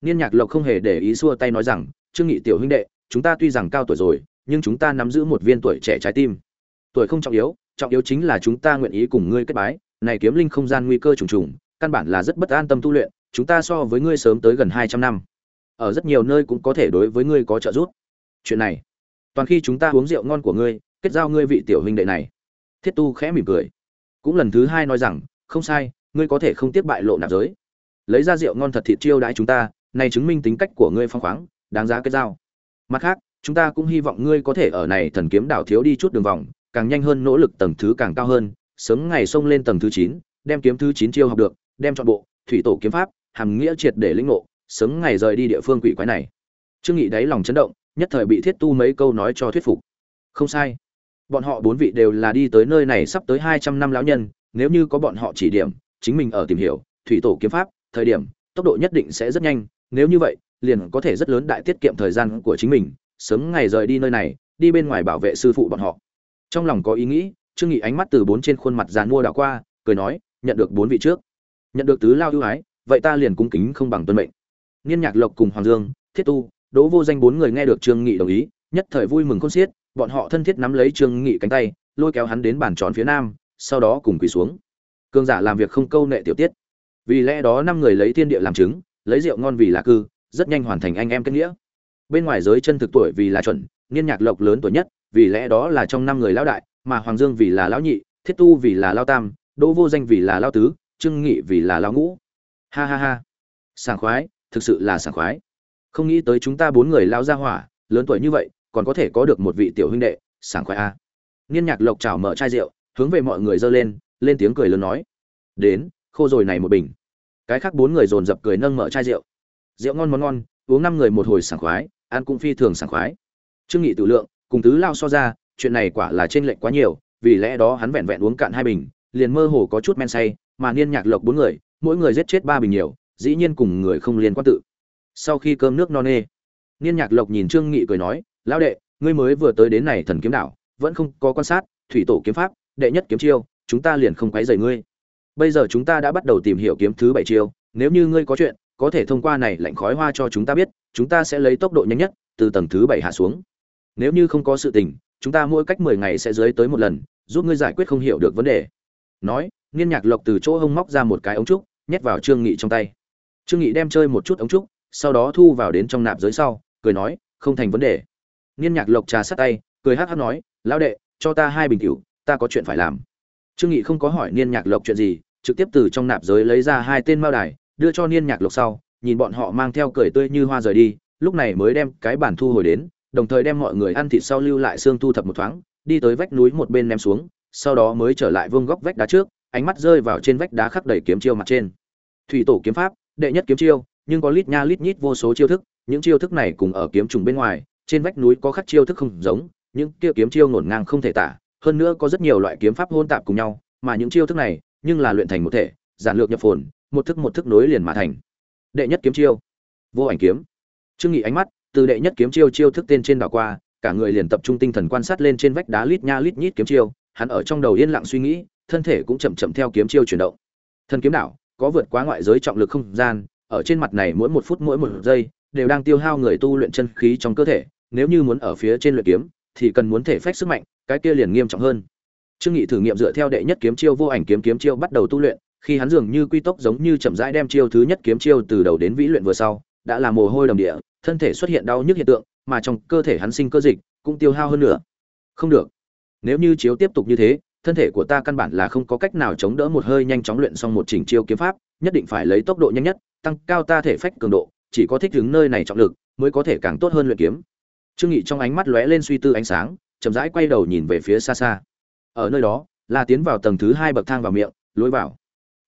Niên nhạc lộc không hề để ý xua tay nói rằng, trương nghị tiểu huynh đệ, chúng ta tuy rằng cao tuổi rồi, nhưng chúng ta nắm giữ một viên tuổi trẻ trái tim. Tuổi không trọng yếu trọng yếu chính là chúng ta nguyện ý cùng ngươi kết bái, này kiếm linh không gian nguy cơ trùng trùng căn bản là rất bất an tâm tu luyện, chúng ta so với ngươi sớm tới gần hai trăm năm. Ở rất nhiều nơi cũng có thể đối với ngươi có trợ giúp. Chuyện này, toàn khi chúng ta uống rượu ngon của ngươi, kết giao ngươi vị tiểu huynh đệ này. Thiết tu khẽ mỉm cười. Cũng lần thứ hai nói rằng, không sai, ngươi có thể không tiếp bại lộ nạp giới. Lấy ra rượu ngon thật thịt chiêu đãi chúng ta, này chứng minh tính cách của ngươi phong khoáng, đáng giá kết giao. Mặt khác, chúng ta cũng hy vọng ngươi có thể ở này thần kiếm đảo thiếu đi chút đường vòng, càng nhanh hơn nỗ lực tầng thứ càng cao hơn, sớm ngày xông lên tầng thứ chín, đem kiếm thứ chín chiêu học được đem chọn bộ, thủy tổ kiếm pháp, hàm nghĩa triệt để lĩnh ngộ, sớm ngày rời đi địa phương quỷ quái này. Trương nghị đáy lòng chấn động, nhất thời bị thiết tu mấy câu nói cho thuyết phục. Không sai. Bọn họ bốn vị đều là đi tới nơi này sắp tới hai trăm năm lão nhân, nếu như có bọn họ chỉ điểm, chính mình ở tìm hiểu, thủy tổ kiếm pháp, thời điểm, tốc độ nhất định sẽ rất nhanh, nếu như vậy, liền có thể rất lớn đại tiết kiệm thời gian của chính mình, sớm ngày rời đi nơi này, đi bên ngoài bảo vệ sư phụ bọn họ. Trong lòng có ý nghĩ, trương nghị ánh mắt từ bốn trên khuôn mặt giàn mua đảo qua, cười nói, nhận được bốn vị trước nhận được tứ lao ưu ái, vậy ta liền cung kính không bằng tuân mệnh. Niên nhạc lộc cùng hoàng dương, thiết tu, đỗ vô danh bốn người nghe được trương nghị đồng ý, nhất thời vui mừng khôn xiết, bọn họ thân thiết nắm lấy trương nghị cánh tay, lôi kéo hắn đến bàn tròn phía nam, sau đó cùng quỳ xuống. Cương giả làm việc không câu nệ tiểu tiết. Vì lẽ đó năm người lấy thiên địa làm chứng, lấy rượu ngon vì là cư, rất nhanh hoàn thành anh em kết nghĩa. Bên ngoài giới chân thực tuổi vì là chuẩn, niên nhạc lộc lớn tuổi nhất, vì lẽ đó là trong năm người lão đại, mà hoàng dương vì là lão nhị, thiết tu vì là lao tam, đỗ vô danh vì là lao tứ trương nghị vì là lao ngũ. Ha ha ha. Sảng khoái, thực sự là sảng khoái. Không nghĩ tới chúng ta bốn người lao ra hỏa, lớn tuổi như vậy, còn có thể có được một vị tiểu huynh đệ, sảng khoái a. Niên nhạc lộc chào mở chai rượu, hướng về mọi người dơ lên lên tiếng cười lớn nói. Đến, khô rồi này một bình. Cái khác bốn người dồn dập cười nâng mở chai rượu. Rượu ngon món ngon, uống năm người một hồi sảng khoái, ăn cũng phi thường sảng khoái. Trương nghị tự lượng, cùng tứ lao so ra, chuyện này quả là trên lệnh quá nhiều, vì lẽ đó hắn vẹn vẹn uống cạn hai bình, liền mơ hồ có chút men say mà niên nhạc lộc bốn người, mỗi người giết chết ba bình nhiều, dĩ nhiên cùng người không liên quan tự. Sau khi cơm nước no nê, niên nhạc lộc nhìn trương nghị cười nói, lão đệ, ngươi mới vừa tới đến này thần kiếm đảo, vẫn không có quan sát, thủy tổ kiếm pháp, đệ nhất kiếm chiêu, chúng ta liền không quấy rầy ngươi. Bây giờ chúng ta đã bắt đầu tìm hiểu kiếm thứ bảy chiêu, nếu như ngươi có chuyện, có thể thông qua này lạnh khói hoa cho chúng ta biết, chúng ta sẽ lấy tốc độ nhanh nhất, từ tầng thứ bảy hạ xuống. Nếu như không có sự tình, chúng ta mỗi cách mười ngày sẽ dưới tới một lần, giúp ngươi giải quyết không hiểu được vấn đề. Nói niên nhạc lộc từ chỗ hông móc ra một cái ống trúc nhét vào trương nghị trong tay. Trương nghị đem chơi một chút ống trúc sau đó thu vào đến trong nạp giới sau cười nói không thành vấn đề. Niên nhạc lộc trà sát tay cười hắc hắc nói lão đệ cho ta hai bình rượu, ta có chuyện phải làm. Trương nghị không có hỏi niên nhạc lộc chuyện gì trực tiếp từ trong nạp giới lấy ra hai tên mao đài đưa cho niên nhạc lộc sau nhìn bọn họ mang theo cười tươi như hoa rời đi lúc này mới đem cái bản thu hồi đến đồng thời đem mọi người ăn thịt sau lưu lại xương thu thập một thoáng đi tới vách núi một bên ném xuống sau đó mới trở lại vương góc vách đá trước ánh mắt rơi vào trên vách đá khắc đầy kiếm chiêu mặt trên. Thủy tổ kiếm pháp, đệ nhất kiếm chiêu, nhưng có lít nha lít nhít vô số chiêu thức, những chiêu thức này cùng ở kiếm trùng bên ngoài, trên vách núi có khắc chiêu thức không giống, những kia kiếm chiêu ngổn ngang không thể tả, hơn nữa có rất nhiều loại kiếm pháp hôn tạp cùng nhau, mà những chiêu thức này, nhưng là luyện thành một thể, giản lược nhập phồn, một thức một thức nối liền mà thành. Đệ nhất kiếm chiêu, vô ảnh kiếm. Trương nghị ánh mắt, từ đệ nhất kiếm chiêu chiêu thức tên trên đảo qua, cả người liền tập trung tinh thần quan sát lên trên vách đá lít nha lít nhít kiếm chiêu, hắn ở trong đầu yên lặng suy nghĩ thân thể cũng chậm chậm theo kiếm chiêu chuyển động. Thân kiếm đảo, có vượt quá ngoại giới trọng lực không gian, ở trên mặt này mỗi một phút mỗi một giây, đều đang tiêu hao người tu luyện chân khí trong cơ thể, nếu như muốn ở phía trên luyện kiếm, thì cần muốn thể phách sức mạnh, cái kia liền nghiêm trọng hơn. Trương nghị thử nghiệm dựa theo đệ nhất kiếm chiêu vô ảnh kiếm kiếm chiêu bắt đầu tu luyện, khi hắn dường như quy tốc giống như chậm rãi đem chiêu thứ nhất kiếm chiêu từ đầu đến vĩ luyện vừa sau, đã là mồ hôi đầm địa, thân thể xuất hiện đau nhức hiện tượng, mà trong cơ thể hắn sinh cơ dịch, cũng tiêu hao hơn nữa. Không được. Nếu như chiếu tiếp tục như thế thân thể của ta căn bản là không có cách nào chống đỡ một hơi nhanh chóng luyện xong một chỉnh chiêu kiếm pháp, nhất định phải lấy tốc độ nhanh nhất, tăng cao ta thể phách cường độ, chỉ có thích ứng nơi này trọng lực, mới có thể càng tốt hơn luyện kiếm. Trương nghị trong ánh mắt lóe lên suy tư ánh sáng, chậm rãi quay đầu nhìn về phía xa xa. Ở nơi đó là tiến vào tầng thứ hai bậc thang vào miệng, lối vào.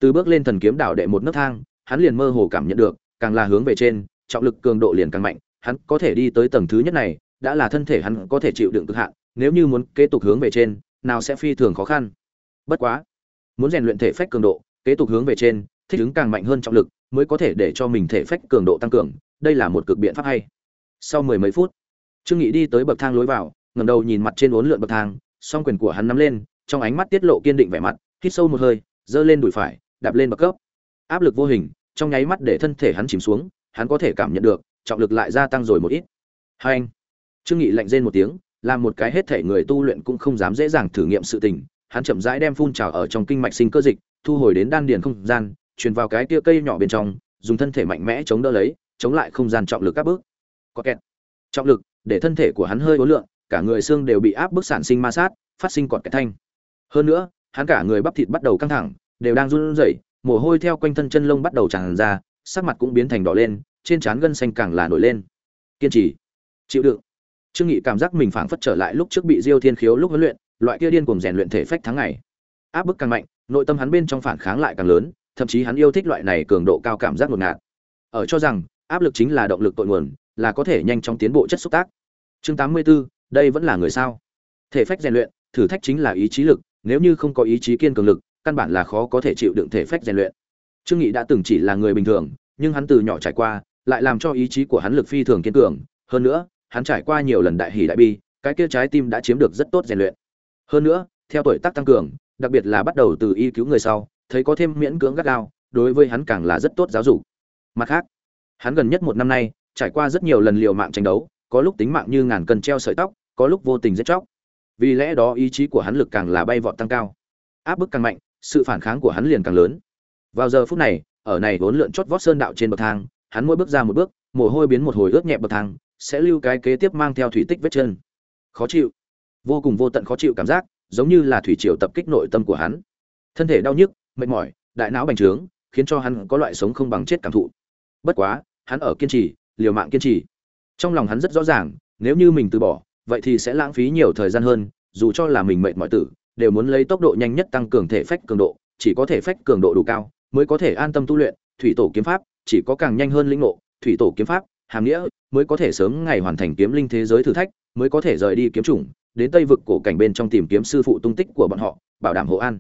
Từ bước lên thần kiếm đảo đệ một nấc thang, hắn liền mơ hồ cảm nhận được, càng là hướng về trên, trọng lực cường độ liền càng mạnh, hắn có thể đi tới tầng thứ nhất này, đã là thân thể hắn có thể chịu đựng cực hạn, nếu như muốn kế tục hướng về trên nào sẽ phi thường khó khăn. Bất quá, muốn rèn luyện thể phách cường độ, kế tục hướng về trên, thích ứng càng mạnh hơn trọng lực, mới có thể để cho mình thể phách cường độ tăng cường. Đây là một cực biện pháp hay. Sau mười mấy phút, trương nghị đi tới bậc thang lối vào, ngẩng đầu nhìn mặt trên uốn lượn bậc thang, song quyền của hắn nắm lên, trong ánh mắt tiết lộ kiên định vẻ mặt, hít sâu một hơi, giơ lên đùi phải, đạp lên bậc cấp. Áp lực vô hình, trong nháy mắt để thân thể hắn chìm xuống, hắn có thể cảm nhận được, trọng lực lại gia tăng rồi một ít. Hai anh, trương nghị lạnh rên một tiếng làm một cái hết thể người tu luyện cũng không dám dễ dàng thử nghiệm sự tình, hắn chậm rãi đem phun trào ở trong kinh mạch sinh cơ dịch, thu hồi đến đan điền không gian, truyền vào cái kia cây nhỏ bên trong, dùng thân thể mạnh mẽ chống đỡ lấy, chống lại không gian trọng lực các bước có kẹt. Trọng lực, để thân thể của hắn hơi ố lượng cả người xương đều bị áp bức sản sinh ma sát, phát sinh cọt kẹt thanh. Hơn nữa, hắn cả người bắp thịt bắt đầu căng thẳng, đều đang run rẩy, mồ hôi theo quanh thân chân lông bắt đầu tràn ra, sắc mặt cũng biến thành đỏ lên, trên trán gân xanh càng là nổi lên. Kiên trì. Chịu đựng trương nghị cảm giác mình phảng phất trở lại lúc trước bị diêu thiên khiếu lúc huấn luyện loại kia điên cuồng rèn luyện thể phách tháng ngày. Áp bức càng mạnh nội tâm hắn bên trong phản kháng lại càng lớn thậm chí hắn yêu thích loại này cường độ cao cảm giác ngột ngạt. Ở cho rằng áp lực chính là động lực tội nguồn là có thể nhanh chóng tiến bộ chất xúc tác. Chương 84, đây vẫn là người sao? Thể phách rèn luyện thử thách chính là ý chí lực nếu như không có ý chí kiên cường lực căn bản là khó có thể chịu đựng thể phách rèn luyện. Trương nghị đã từng chỉ là người bình thường nhưng hắn từ nhỏ trải qua lại làm cho ý chí của hắn lực phi thường kiên cường. Hơn nữa hắn trải qua nhiều lần đại hỷ đại bi, cái kia trái tim đã chiếm được rất tốt rèn luyện. Hơn nữa, theo tuổi tác tăng cường, đặc biệt là bắt đầu từ y cứu người sau, thấy có thêm miễn cưỡng gắt gao, đối với hắn càng là rất tốt giáo dục. Mặt khác, hắn gần nhất một năm nay, trải qua rất nhiều lần liều mạng tranh đấu, có lúc tính mạng như ngàn cân treo sợi tóc, có lúc vô tình giết chóc. Vì lẽ đó ý chí của hắn lực càng là bay vọt tăng cao. Áp bức càng mạnh, sự phản kháng của hắn liền càng lớn. Vào giờ phút này, ở này vốn lượn chót vót sơn đạo trên bậc thang, hắn mỗi bước ra một bước, mồ hôi biến một hồi ướt nhẹ bậc thang sẽ lưu cái kế tiếp mang theo thủy tích vết chân. Khó chịu. Vô cùng vô tận khó chịu cảm giác, giống như là thủy triều tập kích nội tâm của hắn. Thân thể đau nhức, mệt mỏi, đại não bành trướng, khiến cho hắn có loại sống không bằng chết cảm thụ. Bất quá, hắn ở kiên trì, liều mạng kiên trì. Trong lòng hắn rất rõ ràng, nếu như mình từ bỏ, vậy thì sẽ lãng phí nhiều thời gian hơn, dù cho là mình mệt mỏi tử, đều muốn lấy tốc độ nhanh nhất tăng cường thể phách cường độ, chỉ có thể phách cường độ đủ cao mới có thể an tâm tu luyện. Thủy tổ kiếm pháp chỉ có càng nhanh hơn lĩnh ngộ, thủy tổ kiếm pháp, hàm nghĩa mới có thể sớm ngày hoàn thành kiếm linh thế giới thử thách mới có thể rời đi kiếm chủng đến tây vực cổ cảnh bên trong tìm kiếm sư phụ tung tích của bọn họ bảo đảm hộ an.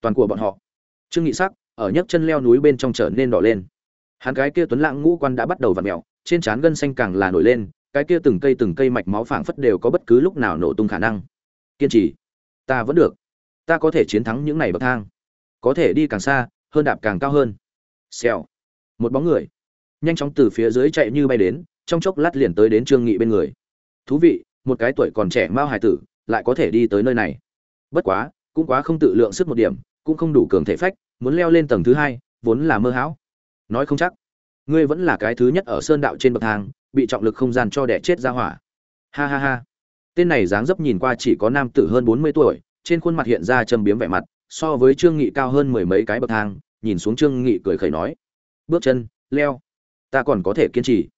Toàn của bọn họ. Trương nghị sắc ở nhấc chân leo núi bên trong trở nên đỏ lên. Hắn cái kia tuấn lãng ngũ quan đã bắt đầu vặn mèo, trên trán gân xanh càng là nổi lên cái kia từng cây từng cây mạch máu phảng phất đều có bất cứ lúc nào nổ tung khả năng. Kiên trì. Ta vẫn được. Ta có thể chiến thắng những này bậc thang. Có thể đi càng xa hơn đạp càng cao hơn. Xèo. Một bóng người. Nhanh chóng từ phía dưới chạy như bay đến trong chốc lát liền tới đến trương nghị bên người. Thú vị, một cái tuổi còn trẻ mao hải tử, lại có thể đi tới nơi này. Bất quá, cũng quá không tự lượng sức một điểm, cũng không đủ cường thể phách, muốn leo lên tầng thứ hai, vốn là mơ hão. Nói không chắc. Ngươi vẫn là cái thứ nhất ở sơn đạo trên bậc thang, bị trọng lực không gian cho đẻ chết ra hỏa. Ha ha ha. Tên này dáng dấp nhìn qua chỉ có nam tử hơn bốn mươi tuổi, trên khuôn mặt hiện ra châm biếm vẻ mặt, so với trương nghị cao hơn mười mấy cái bậc thang, nhìn xuống trương nghị cười khẩy nói, bước chân, leo. Ta còn có thể kiên trì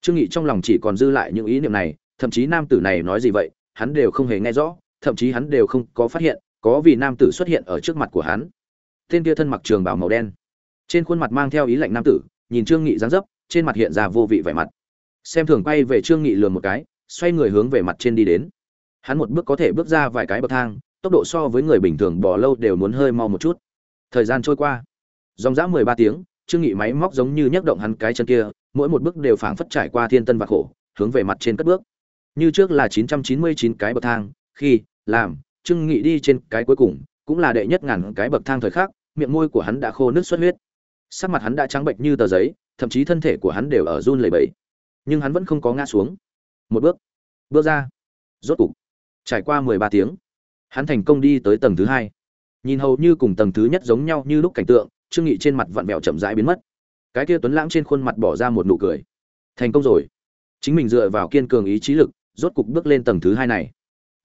trương nghị trong lòng chỉ còn dư lại những ý niệm này, thậm chí nam tử này nói gì vậy, hắn đều không hề nghe rõ, thậm chí hắn đều không có phát hiện, có vì nam tử xuất hiện ở trước mặt của hắn. Tên kia thân mặc trường bào màu đen, trên khuôn mặt mang theo ý lạnh nam tử, nhìn trương nghị dáng dấp, trên mặt hiện ra vô vị vẻ mặt. Xem thường quay về trương nghị lườm một cái, xoay người hướng về mặt trên đi đến. Hắn một bước có thể bước ra vài cái bậc thang, tốc độ so với người bình thường bỏ lâu đều muốn hơi mau một chút. Thời gian trôi qua. Dòng dã mười ba tiếng, trương nghị máy móc giống như nhấc động hắn cái chân kia mỗi một bước đều phảng phất trải qua thiên tân và khổ, hướng về mặt trên cất bước. Như trước là chín chín trăm mươi chín cái bậc thang, khi, làm, trương nghị đi trên cái cuối cùng, cũng là đệ nhất ngàn cái bậc thang thời khắc, miệng môi của hắn đã khô nước xuất huyết. Sắc mặt hắn đã trắng bệnh như tờ giấy, thậm chí thân thể của hắn đều ở run lẩy bẩy. Nhưng hắn vẫn không có ngã xuống. Một bước. Bước ra. Rốt cục. Trải qua mười ba tiếng, hắn thành công đi tới tầng thứ hai. Nhìn hầu như cùng tầng thứ nhất giống nhau như lúc cảnh tượng, trương nghị trên mặt vặn vẹo chậm rãi biến mất cái kia tuấn lãng trên khuôn mặt bỏ ra một nụ cười. Thành công rồi. Chính mình dựa vào kiên cường ý chí lực, rốt cục bước lên tầng thứ hai này.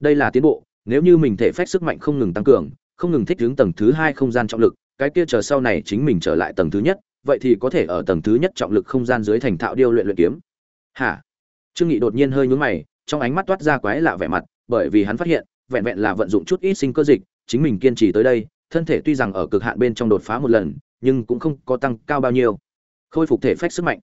Đây là tiến bộ, nếu như mình thể phách sức mạnh không ngừng tăng cường, không ngừng thích ứng tầng thứ hai không gian trọng lực, cái kia chờ sau này chính mình trở lại tầng thứ nhất, vậy thì có thể ở tầng thứ nhất trọng lực không gian dưới thành thạo điêu luyện luyện kiếm. Hả? Trương nghị đột nhiên hơi nhướng mày, trong ánh mắt toát ra quái lạ vẻ mặt, bởi vì hắn phát hiện, vẹn vẹn là vận dụng chút ít sinh cơ dịch, chính mình kiên trì tới đây, thân thể tuy rằng ở cực hạn bên trong đột phá một lần, nhưng cũng không có tăng cao bao nhiêu khôi phục thể phách sức mạnh.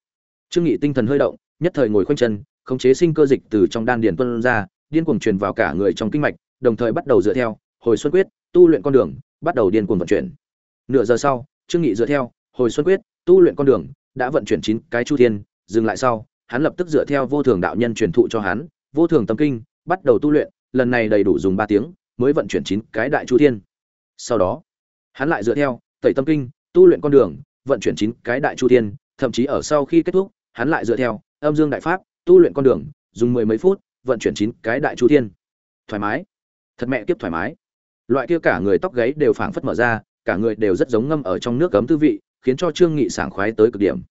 Trương nghị tinh thần hơi động, nhất thời ngồi khoanh chân, khống chế sinh cơ dịch từ trong đan điền tuôn ra, điên cuồng truyền vào cả người trong kinh mạch, đồng thời bắt đầu dựa theo, hồi xuân quyết, tu luyện con đường, bắt đầu điên cuồng vận chuyển. Nửa giờ sau, trương nghị dựa theo, hồi xuân quyết, tu luyện con đường, đã vận chuyển chín cái chu thiên, dừng lại sau, hắn lập tức dựa theo vô thường đạo nhân truyền thụ cho hắn, vô thường tâm kinh, bắt đầu tu luyện, lần này đầy đủ dùng ba tiếng, mới vận chuyển chín cái đại chu thiên. Sau đó, hắn lại dựa theo, tẩy tâm kinh, tu luyện con đường vận chuyển chín cái đại chu thiên thậm chí ở sau khi kết thúc, hắn lại dựa theo âm dương đại pháp, tu luyện con đường, dùng mười mấy phút, vận chuyển chín cái đại chu thiên thoải mái. Thật mẹ kiếp thoải mái. Loại kia cả người tóc gáy đều phảng phất mở ra, cả người đều rất giống ngâm ở trong nước cấm tư vị, khiến cho trương nghị sảng khoái tới cực điểm.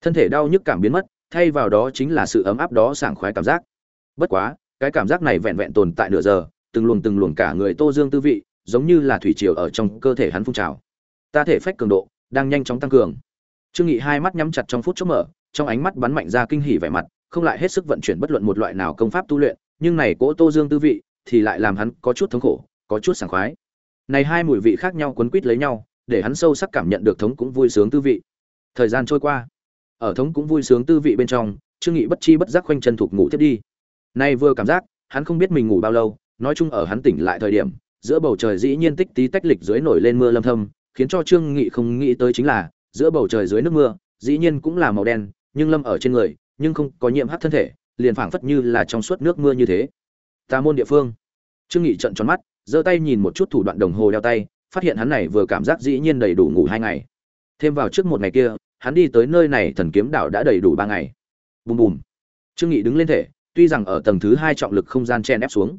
Thân thể đau nhức cảm biến mất, thay vào đó chính là sự ấm áp đó sảng khoái cảm giác. Bất quá, cái cảm giác này vẹn vẹn tồn tại nửa giờ, từng luồng từng luồng cả người tô dương tư vị, giống như là thủy triều ở trong cơ thể hắn phun trào. Ta thể phách cường độ đang nhanh chóng tăng cường. Trương nghị hai mắt nhắm chặt trong phút chốc mở, trong ánh mắt bắn mạnh ra kinh hỉ vẻ mặt, không lại hết sức vận chuyển bất luận một loại nào công pháp tu luyện, nhưng này cỗ tô dương tư vị thì lại làm hắn có chút thống khổ, có chút sảng khoái. Này hai mùi vị khác nhau quấn quýt lấy nhau, để hắn sâu sắc cảm nhận được thống cũng vui sướng tư vị. Thời gian trôi qua, ở thống cũng vui sướng tư vị bên trong, trương nghị bất chi bất giác khoanh chân thuộc ngủ tiếp đi. Nay vừa cảm giác, hắn không biết mình ngủ bao lâu, nói chung ở hắn tỉnh lại thời điểm, giữa bầu trời dĩ nhiên tích tí tách lịch dưới nổi lên mưa lâm thâm khiến cho trương nghị không nghĩ tới chính là, giữa bầu trời dưới nước mưa, dĩ nhiên cũng là màu đen, nhưng lâm ở trên người, nhưng không có nhiễm hắc thân thể, liền phảng phất như là trong suốt nước mưa như thế. Tà môn địa phương. Trương nghị trợn tròn mắt, giơ tay nhìn một chút thủ đoạn đồng hồ đeo tay, phát hiện hắn này vừa cảm giác dĩ nhiên đầy đủ ngủ hai ngày. Thêm vào trước một ngày kia, hắn đi tới nơi này thần kiếm đảo đã đầy đủ ba ngày. Bùm bùm. Trương nghị đứng lên thể, tuy rằng ở tầng thứ hai trọng lực không gian chen ép xuống,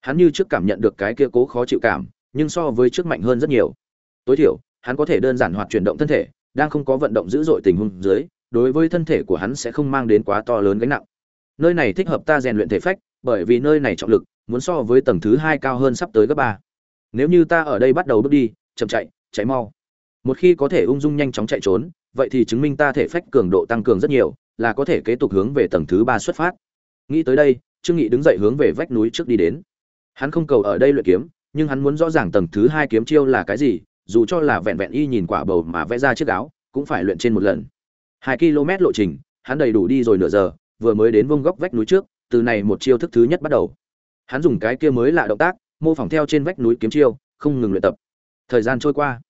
hắn như trước cảm nhận được cái kia cố khó chịu cảm, nhưng so với trước mạnh hơn rất nhiều tối thiểu, hắn có thể đơn giản hoạt chuyển động thân thể, đang không có vận động dữ dội tình huống dưới, đối với thân thể của hắn sẽ không mang đến quá to lớn gánh nặng. Nơi này thích hợp ta rèn luyện thể phách, bởi vì nơi này trọng lực, muốn so với tầng thứ hai cao hơn sắp tới gấp ba. Nếu như ta ở đây bắt đầu bước đi, chậm chạy chạy mau. Một khi có thể ung dung nhanh chóng chạy trốn, vậy thì chứng minh ta thể phách cường độ tăng cường rất nhiều, là có thể kế tục hướng về tầng thứ ba xuất phát. Nghĩ tới đây, trương nghị đứng dậy hướng về vách núi trước đi đến. Hắn không cầu ở đây luyện kiếm, nhưng hắn muốn rõ ràng tầng thứ hai kiếm chiêu là cái gì dù cho là vẹn vẹn y nhìn quả bầu mà vẽ ra chiếc áo, cũng phải luyện trên một lần. Hai km lộ trình, hắn đầy đủ đi rồi nửa giờ, vừa mới đến vông góc vách núi trước, từ này một chiêu thức thứ nhất bắt đầu. Hắn dùng cái kia mới lạ động tác, mô phỏng theo trên vách núi kiếm chiêu, không ngừng luyện tập. Thời gian trôi qua.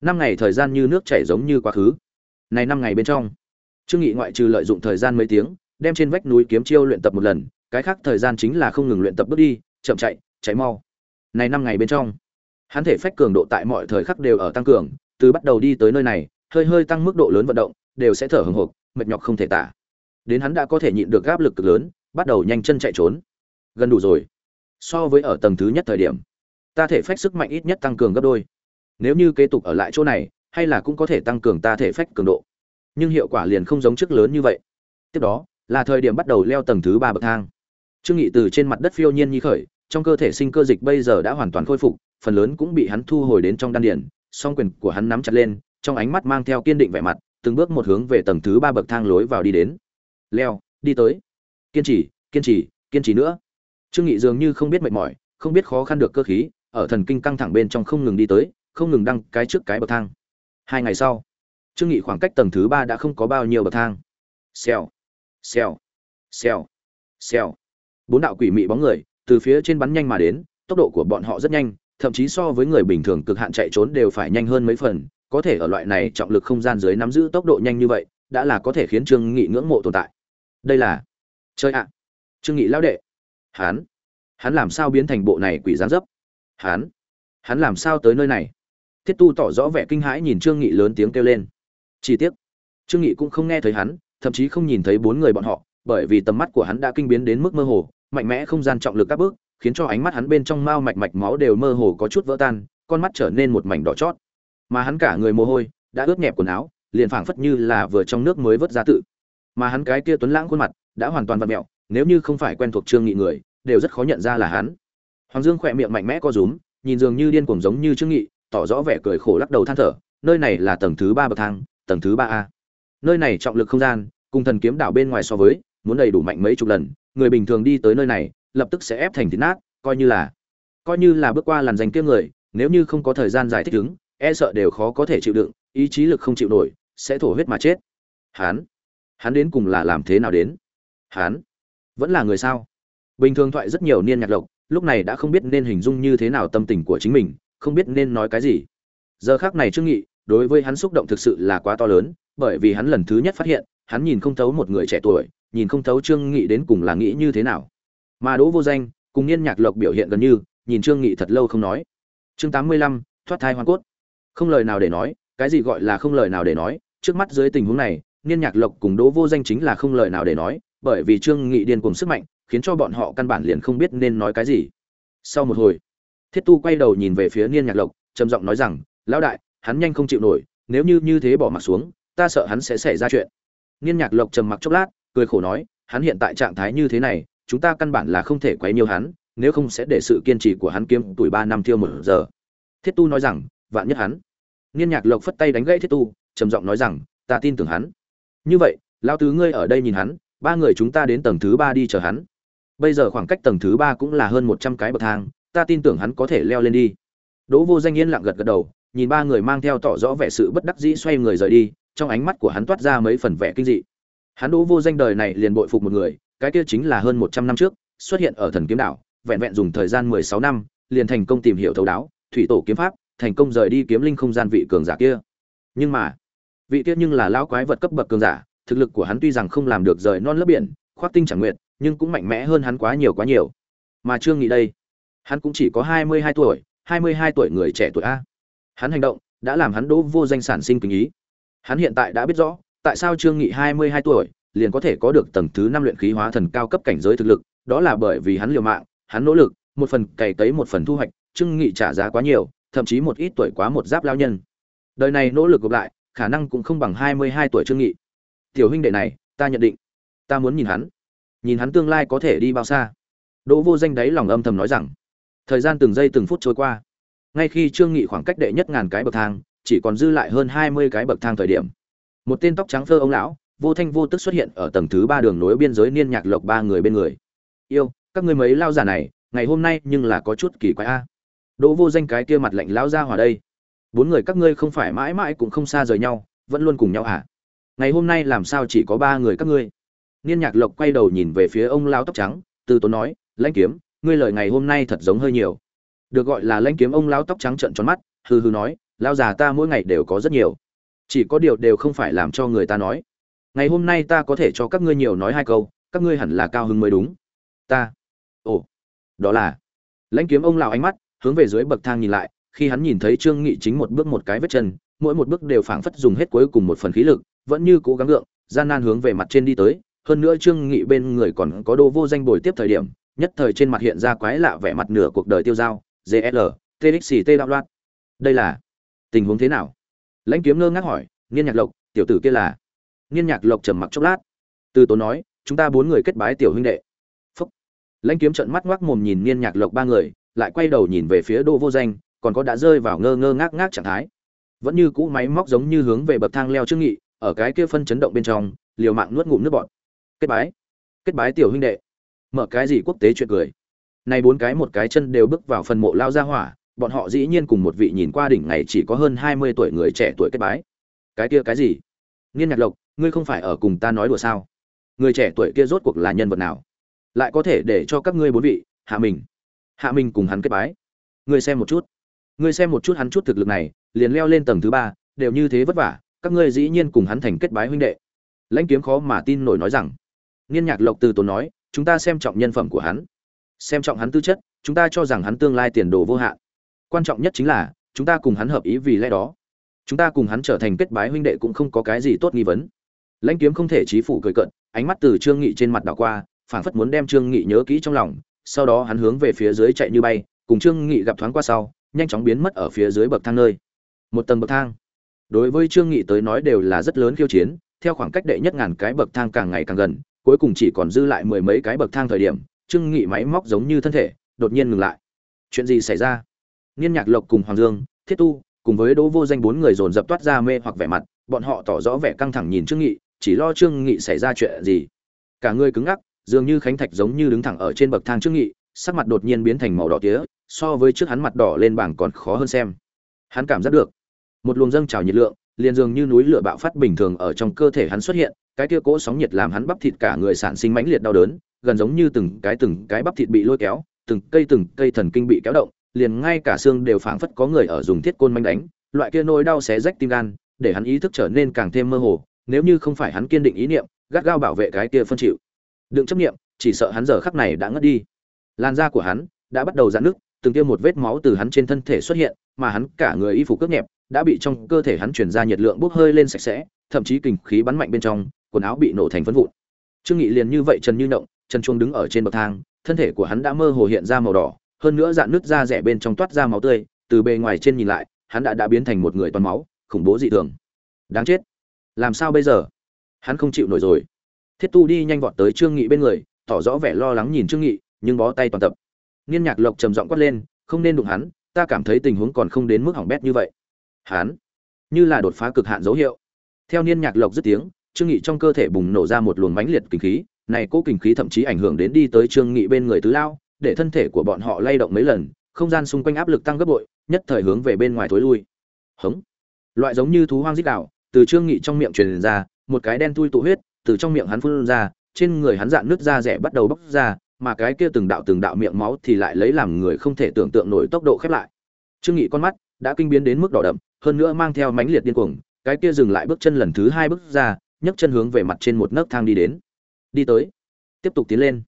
Năm ngày thời gian như nước chảy giống như quá khứ. Này năm ngày bên trong, trương nghị ngoại trừ lợi dụng thời gian mấy tiếng, đem trên vách núi kiếm chiêu luyện tập một lần, cái khác thời gian chính là không ngừng luyện tập bước đi, chậm chạy chạy mau. Này năm ngày bên trong hắn thể phách cường độ tại mọi thời khắc đều ở tăng cường, từ bắt đầu đi tới nơi này, hơi hơi tăng mức độ lớn vận động, đều sẽ thở hừng hực mệt nhọc không thể tả. Đến hắn đã có thể nhịn được áp lực cực lớn, bắt đầu nhanh chân chạy trốn. Gần đủ rồi. So với ở tầng thứ nhất thời điểm, ta thể phách sức mạnh ít nhất tăng cường gấp đôi. Nếu như kế tục ở lại chỗ này, hay là cũng có thể tăng cường ta thể phách cường độ. Nhưng hiệu quả liền không giống trước lớn như vậy. Tiếp đó, là thời điểm bắt đầu leo tầng thứ ba bậc thang. Trương nghị từ trên mặt đất phiêu nhiên nhi khởi, trong cơ thể sinh cơ dịch bây giờ đã hoàn toàn khôi phục phần lớn cũng bị hắn thu hồi đến trong đan điền, song quyền của hắn nắm chặt lên, trong ánh mắt mang theo kiên định vẻ mặt, từng bước một hướng về tầng thứ ba bậc thang lối vào đi đến. Leo, đi tới. Kiên trì kiên trì kiên trì nữa. Trương nghị dường như không biết mệt mỏi, không biết khó khăn được cơ khí, ở thần kinh căng thẳng bên trong không ngừng đi tới, không ngừng đăng cái trước cái bậc thang. Hai ngày sau, trương nghị khoảng cách tầng thứ ba đã không có bao nhiêu bậc thang. Xèo xèo xèo xèo. Bốn đạo quỷ mị bóng người từ phía trên bắn nhanh mà đến, tốc độ của bọn họ rất nhanh thậm chí so với người bình thường cực hạn chạy trốn đều phải nhanh hơn mấy phần, có thể ở loại này trọng lực không gian dưới nắm giữ tốc độ nhanh như vậy, đã là có thể khiến trương nghị ngưỡng mộ tồn tại. Đây là, chơi ạ. Trương nghị lão đệ. Hắn hắn làm sao biến thành bộ này quỷ dáng dấp? Hắn hắn làm sao tới nơi này? Thiết tu tỏ rõ vẻ kinh hãi nhìn trương nghị lớn tiếng kêu lên. Chi tiết trương nghị cũng không nghe thấy hắn, thậm chí không nhìn thấy bốn người bọn họ, bởi vì tầm mắt của hắn đã kinh biến đến mức mơ hồ, mạnh mẽ không gian trọng lực các bước khiến cho ánh mắt hắn bên trong mao mạch mạch máu đều mơ hồ có chút vỡ tan, con mắt trở nên một mảnh đỏ chót. Mà hắn cả người mồ hôi, đã ướt nhẹp quần áo, liền phảng phất như là vừa trong nước mới vớt ra tự. Mà hắn cái kia tuấn lãng khuôn mặt, đã hoàn toàn vặn mẹo, nếu như không phải quen thuộc trương nghị người, đều rất khó nhận ra là hắn. Hoàng dương khỏe miệng mạnh mẽ co rúm, nhìn dường như điên cuồng giống như trương nghị, tỏ rõ vẻ cười khổ lắc đầu than thở, nơi này là tầng thứ ba bậc thang, tầng thứ ba a. Nơi này trọng lực không gian, cùng thần kiếm đảo bên ngoài so với, muốn đầy đủ mạnh mấy chục lần, người bình thường đi tới nơi này lập tức sẽ ép thành thịt nát, coi như là, coi như là bước qua làn danh kia người, nếu như không có thời gian giải thích ứng e sợ đều khó có thể chịu đựng, ý chí lực không chịu nổi, sẽ thổ huyết mà chết. Hắn hắn đến cùng là làm thế nào đến? Hắn, vẫn là người sao? Bình thường thoại rất nhiều niên nhạc lộc lúc này đã không biết nên hình dung như thế nào tâm tình của chính mình, không biết nên nói cái gì. Giờ khác này trương nghị, đối với hắn xúc động thực sự là quá to lớn, bởi vì hắn lần thứ nhất phát hiện, hắn nhìn không thấu một người trẻ tuổi, nhìn không thấu trương nghị đến cùng là nghĩ như thế nào mà đỗ vô danh cùng niên nhạc lộc biểu hiện gần như nhìn trương nghị thật lâu không nói. Chương 85, thoát thai hoàn cốt. Không lời nào để nói cái gì gọi là không lời nào để nói trước mắt dưới tình huống này niên nhạc lộc cùng đỗ vô danh chính là không lời nào để nói bởi vì trương nghị điên cùng sức mạnh khiến cho bọn họ căn bản liền không biết nên nói cái gì. Sau một hồi thiết tu quay đầu nhìn về phía niên nhạc lộc trầm giọng nói rằng lão đại hắn nhanh không chịu nổi nếu như như thế bỏ mặt xuống ta sợ hắn sẽ xảy ra chuyện. Niên nhạc lộc trầm mặc chốc lát cười khổ nói hắn hiện tại trạng thái như thế này chúng ta căn bản là không thể quấy nhiều hắn, nếu không sẽ để sự kiên trì của hắn kiếm tuổi ba năm thiêu một giờ. Thiết tu nói rằng, vạn nhất hắn. Niên nhạc lộc phất tay đánh gãy thiết tu, trầm giọng nói rằng, ta tin tưởng hắn. Như vậy, lão tứ ngươi ở đây nhìn hắn, ba người chúng ta đến tầng thứ ba đi chờ hắn. Bây giờ khoảng cách tầng thứ ba cũng là hơn một trăm cái bậc thang, ta tin tưởng hắn có thể leo lên đi. Đỗ vô danh yên lặng gật gật đầu, nhìn ba người mang theo tỏ rõ vẻ sự bất đắc dĩ xoay người rời đi, trong ánh mắt của hắn toát ra mấy phần vẻ kinh dị. Hắn đỗ vô danh đời này liền bội phục một người cái kia chính là hơn một trăm năm trước, xuất hiện ở thần kiếm đảo, vẹn vẹn dùng thời gian mười sáu năm, liền thành công tìm hiểu thấu đáo, thủy tổ kiếm pháp, thành công rời đi kiếm linh không gian vị cường giả kia. Nhưng mà, vị kia nhưng là lão quái vật cấp bậc cường giả, thực lực của hắn tuy rằng không làm được rời non lớp biển, khoác tinh chẳng nguyện nhưng cũng mạnh mẽ hơn hắn quá nhiều quá nhiều. Mà trương nghị đây, hắn cũng chỉ có hai mươi hai tuổi, hai mươi hai tuổi người trẻ tuổi a. Hắn hành động đã làm hắn đỗ vô danh sản sinh kính ý. Hắn hiện tại đã biết rõ tại sao trương nghị hai mươi hai tuổi liền có thể có được tầng thứ năm luyện khí hóa thần cao cấp cảnh giới thực lực, đó là bởi vì hắn liều mạng, hắn nỗ lực, một phần cày cấy một phần thu hoạch trương nghị trả giá quá nhiều, thậm chí một ít tuổi quá một giáp lao nhân. Đời này nỗ lực gộp lại, khả năng cũng không bằng hai mươi hai tuổi trương nghị. Tiểu huynh đệ này, ta nhận định, ta muốn nhìn hắn nhìn hắn tương lai có thể đi bao xa. Đỗ vô danh đấy lòng âm thầm nói rằng, thời gian từng giây từng phút trôi qua. Ngay khi trương nghị khoảng cách đệ nhất ngàn cái bậc thang, chỉ còn dư lại hơn hai mươi cái bậc thang thời điểm. Một tên tóc trắng phơ ông lão vô thanh vô tức xuất hiện ở tầng thứ ba đường nối biên giới niên nhạc lộc ba người bên người. Yêu, các người mấy lao giả này, ngày hôm nay nhưng là có chút kỳ quái a. Đỗ vô danh cái kia mặt lạnh lão ra hòa đây. Bốn người các ngươi không phải mãi mãi cũng không xa rời nhau, vẫn luôn cùng nhau à ngày hôm nay làm sao chỉ có ba người các ngươi? Niên nhạc lộc quay đầu nhìn về phía ông lão tóc trắng, từ tốn nói, lãnh kiếm, ngươi lời ngày hôm nay thật giống hơi nhiều. Được gọi là lãnh kiếm, ông lão tóc trắng trợn tròn mắt, hừ hừ nói lao già ta mỗi ngày đều có rất nhiều. Chỉ có điều đều không phải làm cho người ta nói ngày hôm nay ta có thể cho các ngươi nhiều nói hai câu, các ngươi hẳn là cao hứng mới đúng. Ta. Ồ. Đó là. Lãnh kiếm ông lào ánh mắt, hướng về dưới bậc thang nhìn lại, khi hắn nhìn thấy trương nghị chính một bước một cái vết chân, mỗi một bước đều phảng phất dùng hết cuối cùng một phần khí lực, vẫn như cố gắng gượng, gian nan hướng về mặt trên đi tới. Hơn nữa trương nghị bên người còn có đô vô danh bồi tiếp thời điểm, nhất thời trên mặt hiện ra quái lạ vẻ mặt nửa cuộc đời tiêu dao. Gl txt đạo loạt đây là tình huống thế nào? Lãnh kiếm ngơ ngác hỏi niên nhạc lộc, tiểu tử kia là niên nhạc lộc trầm mặc chốc lát. Từ tốn nói, chúng ta bốn người kết bái tiểu huynh đệ. Phúc. Lãnh kiếm trợn mắt ngoác mồm nhìn niên nhạc lộc ba người, lại quay đầu nhìn về phía đô vô danh, còn có đã rơi vào ngơ ngơ ngác ngác trạng thái. Vẫn như cũ máy móc giống như hướng về bậc thang leo trước nghị, ở cái kia phân chấn động bên trong, liều mạng nuốt ngụm nước bọt. Kết bái. Kết bái tiểu huynh đệ. Mở cái gì quốc tế chuyện cười. Này bốn cái một cái chân đều bước vào phần mộ lao ra hỏa, bọn họ dĩ nhiên cùng một vị nhìn qua đỉnh ngày chỉ có hơn hai mươi tuổi người trẻ tuổi kết bái. Cái kia cái gì? Niên nhạc lộc ngươi không phải ở cùng ta nói đùa sao? Người trẻ tuổi kia rốt cuộc là nhân vật nào? Lại có thể để cho các ngươi bốn vị, hạ mình hạ mình cùng hắn kết bái. Ngươi xem một chút. Ngươi xem một chút hắn chút thực lực này, liền leo lên tầng thứ ba, đều như thế vất vả, các ngươi dĩ nhiên cùng hắn thành kết bái huynh đệ. Lãnh kiếm khó mà tin nổi nói rằng. Niên nhạc lộc từ tốn nói, chúng ta xem trọng nhân phẩm của hắn. Xem trọng hắn tư chất, chúng ta cho rằng hắn tương lai tiền đồ vô hạn. Quan trọng nhất chính là, chúng ta cùng hắn hợp ý vì lẽ đó. Chúng ta cùng hắn trở thành kết bái huynh đệ cũng không có cái gì tốt nghi vấn lãnh kiếm không thể trí phủ cười cận ánh mắt từ trương nghị trên mặt đảo qua, phảng phất muốn đem trương nghị nhớ kỹ trong lòng. Sau đó hắn hướng về phía dưới chạy như bay, cùng trương nghị gặp thoáng qua sau, nhanh chóng biến mất ở phía dưới bậc thang nơi. Một tầng bậc thang. Đối với trương nghị tới nói đều là rất lớn khiêu chiến, theo khoảng cách đệ nhất ngàn cái bậc thang càng ngày càng gần, cuối cùng chỉ còn dư lại mười mấy cái bậc thang thời điểm, trương nghị máy móc giống như thân thể, đột nhiên ngừng lại. Chuyện gì xảy ra? Niên nhạc lộc cùng hoàng dương, thiết tu, cùng với đỗ vô danh bốn người dồn dập toát ra mê hoặc vẻ mặt, bọn họ tỏ rõ vẻ căng thẳng nhìn trương nghị chỉ lo trương nghị xảy ra chuyện gì. Cả người cứng ngắc, dường như khánh thạch giống như đứng thẳng ở trên bậc thang trương nghị, sắc mặt đột nhiên biến thành màu đỏ tía, so với trước hắn mặt đỏ lên bảng còn khó hơn xem. Hắn cảm giác được, một luồng dâng trào nhiệt lượng, liền dường như núi lửa bạo phát bình thường ở trong cơ thể hắn xuất hiện, cái kia cỗ sóng nhiệt làm hắn bắp thịt cả người sản sinh mãnh liệt đau đớn, gần giống như từng cái từng cái bắp thịt bị lôi kéo, từng cây từng cây thần kinh bị kéo động, liền ngay cả xương đều phảng phất có người ở dùng thiết côn manh đánh, loại kia nỗi đau xé rách tim gan, để hắn ý thức trở nên càng thêm mơ hồ nếu như không phải hắn kiên định ý niệm, gắt gao bảo vệ cái kia phân chịu. Đừng chấp niệm, chỉ sợ hắn giờ khắc này đã ngất đi. Làn da của hắn đã bắt đầu giãn nứt, từng tiêm một vết máu từ hắn trên thân thể xuất hiện, mà hắn cả người y phục cướp nhẹp, đã bị trong cơ thể hắn chuyển ra nhiệt lượng bốc hơi lên sạch sẽ, thậm chí kình khí bắn mạnh bên trong, quần áo bị nổ thành phân vụn. Trương nghị liền như vậy trần như động, chân chuông đứng ở trên bậc thang, thân thể của hắn đã mơ hồ hiện ra màu đỏ, hơn nữa dạn nứt da rẻ bên trong toát ra máu tươi, từ bề ngoài trên nhìn lại, hắn đã đã biến thành một người toàn máu, khủng bố dị thường. Đáng chết làm sao bây giờ? Hắn không chịu nổi rồi. Thiết tu đi nhanh vọt tới trương nghị bên người, tỏ rõ vẻ lo lắng nhìn trương nghị, nhưng bó tay toàn tập. Niên nhạc lộc trầm giọng quát lên, không nên đụng hắn, ta cảm thấy tình huống còn không đến mức hỏng bét như vậy. Hắn như là đột phá cực hạn dấu hiệu. Theo niên nhạc lộc dứt tiếng, trương nghị trong cơ thể bùng nổ ra một luồng mãnh liệt kinh khí, này cố kinh khí thậm chí ảnh hưởng đến đi tới trương nghị bên người tứ lao, để thân thể của bọn họ lay động mấy lần, không gian xung quanh áp lực tăng gấp bội, nhất thời hướng về bên ngoài thối lui. Hống. Loại giống như thú hoang rít đảo từ trương nghị trong miệng truyền ra, một cái đen thui tụ huyết, từ trong miệng hắn phun ra, trên người hắn dạn nước da rẻ bắt đầu bốc ra, mà cái kia từng đạo từng đạo miệng máu thì lại lấy làm người không thể tưởng tượng nổi tốc độ khép lại. Trương nghị con mắt đã kinh biến đến mức đỏ đậm, hơn nữa mang theo mãnh liệt điên cuồng, cái kia dừng lại bước chân lần thứ hai bước ra, nhấc chân hướng về mặt trên một nấc thang đi đến. Đi tới. Tiếp tục tiến lên.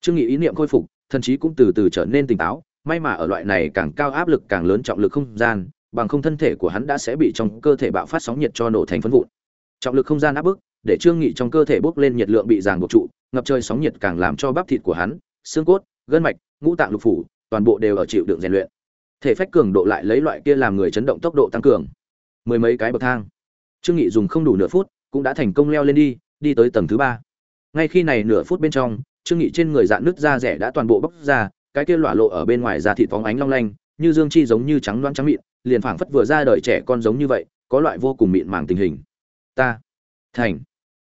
Trương nghị ý niệm khôi phục, thần trí cũng từ từ trở nên tỉnh táo, may mà ở loại này càng cao áp lực càng lớn trọng lực không gian bằng không thân thể của hắn đã sẽ bị trong cơ thể bạo phát sóng nhiệt cho nổ thành phân vụn. Trọng lực không gian áp bức, để trương nghị trong cơ thể bốc lên nhiệt lượng bị ràng buộc trụ, ngập trời sóng nhiệt càng làm cho bắp thịt của hắn, xương cốt, gân mạch, ngũ tạng lục phủ, toàn bộ đều ở chịu đựng rèn luyện. Thể phách cường độ lại lấy loại kia làm người chấn động tốc độ tăng cường. Mười mấy cái bậc thang. Trương nghị dùng không đủ nửa phút, cũng đã thành công leo lên đi đi tới tầng thứ ba. Ngay khi này nửa phút bên trong, trương nghị trên người dạn nứt da rẻ đã toàn bộ bốc ra, cái kia lỏa lộ ở bên ngoài da thịt phóng ánh long lanh, như dương chi giống như trắng loáng trắng mịn liền phảng phất vừa ra đời trẻ con giống như vậy, có loại vô cùng mịn màng tình hình. Ta, thành,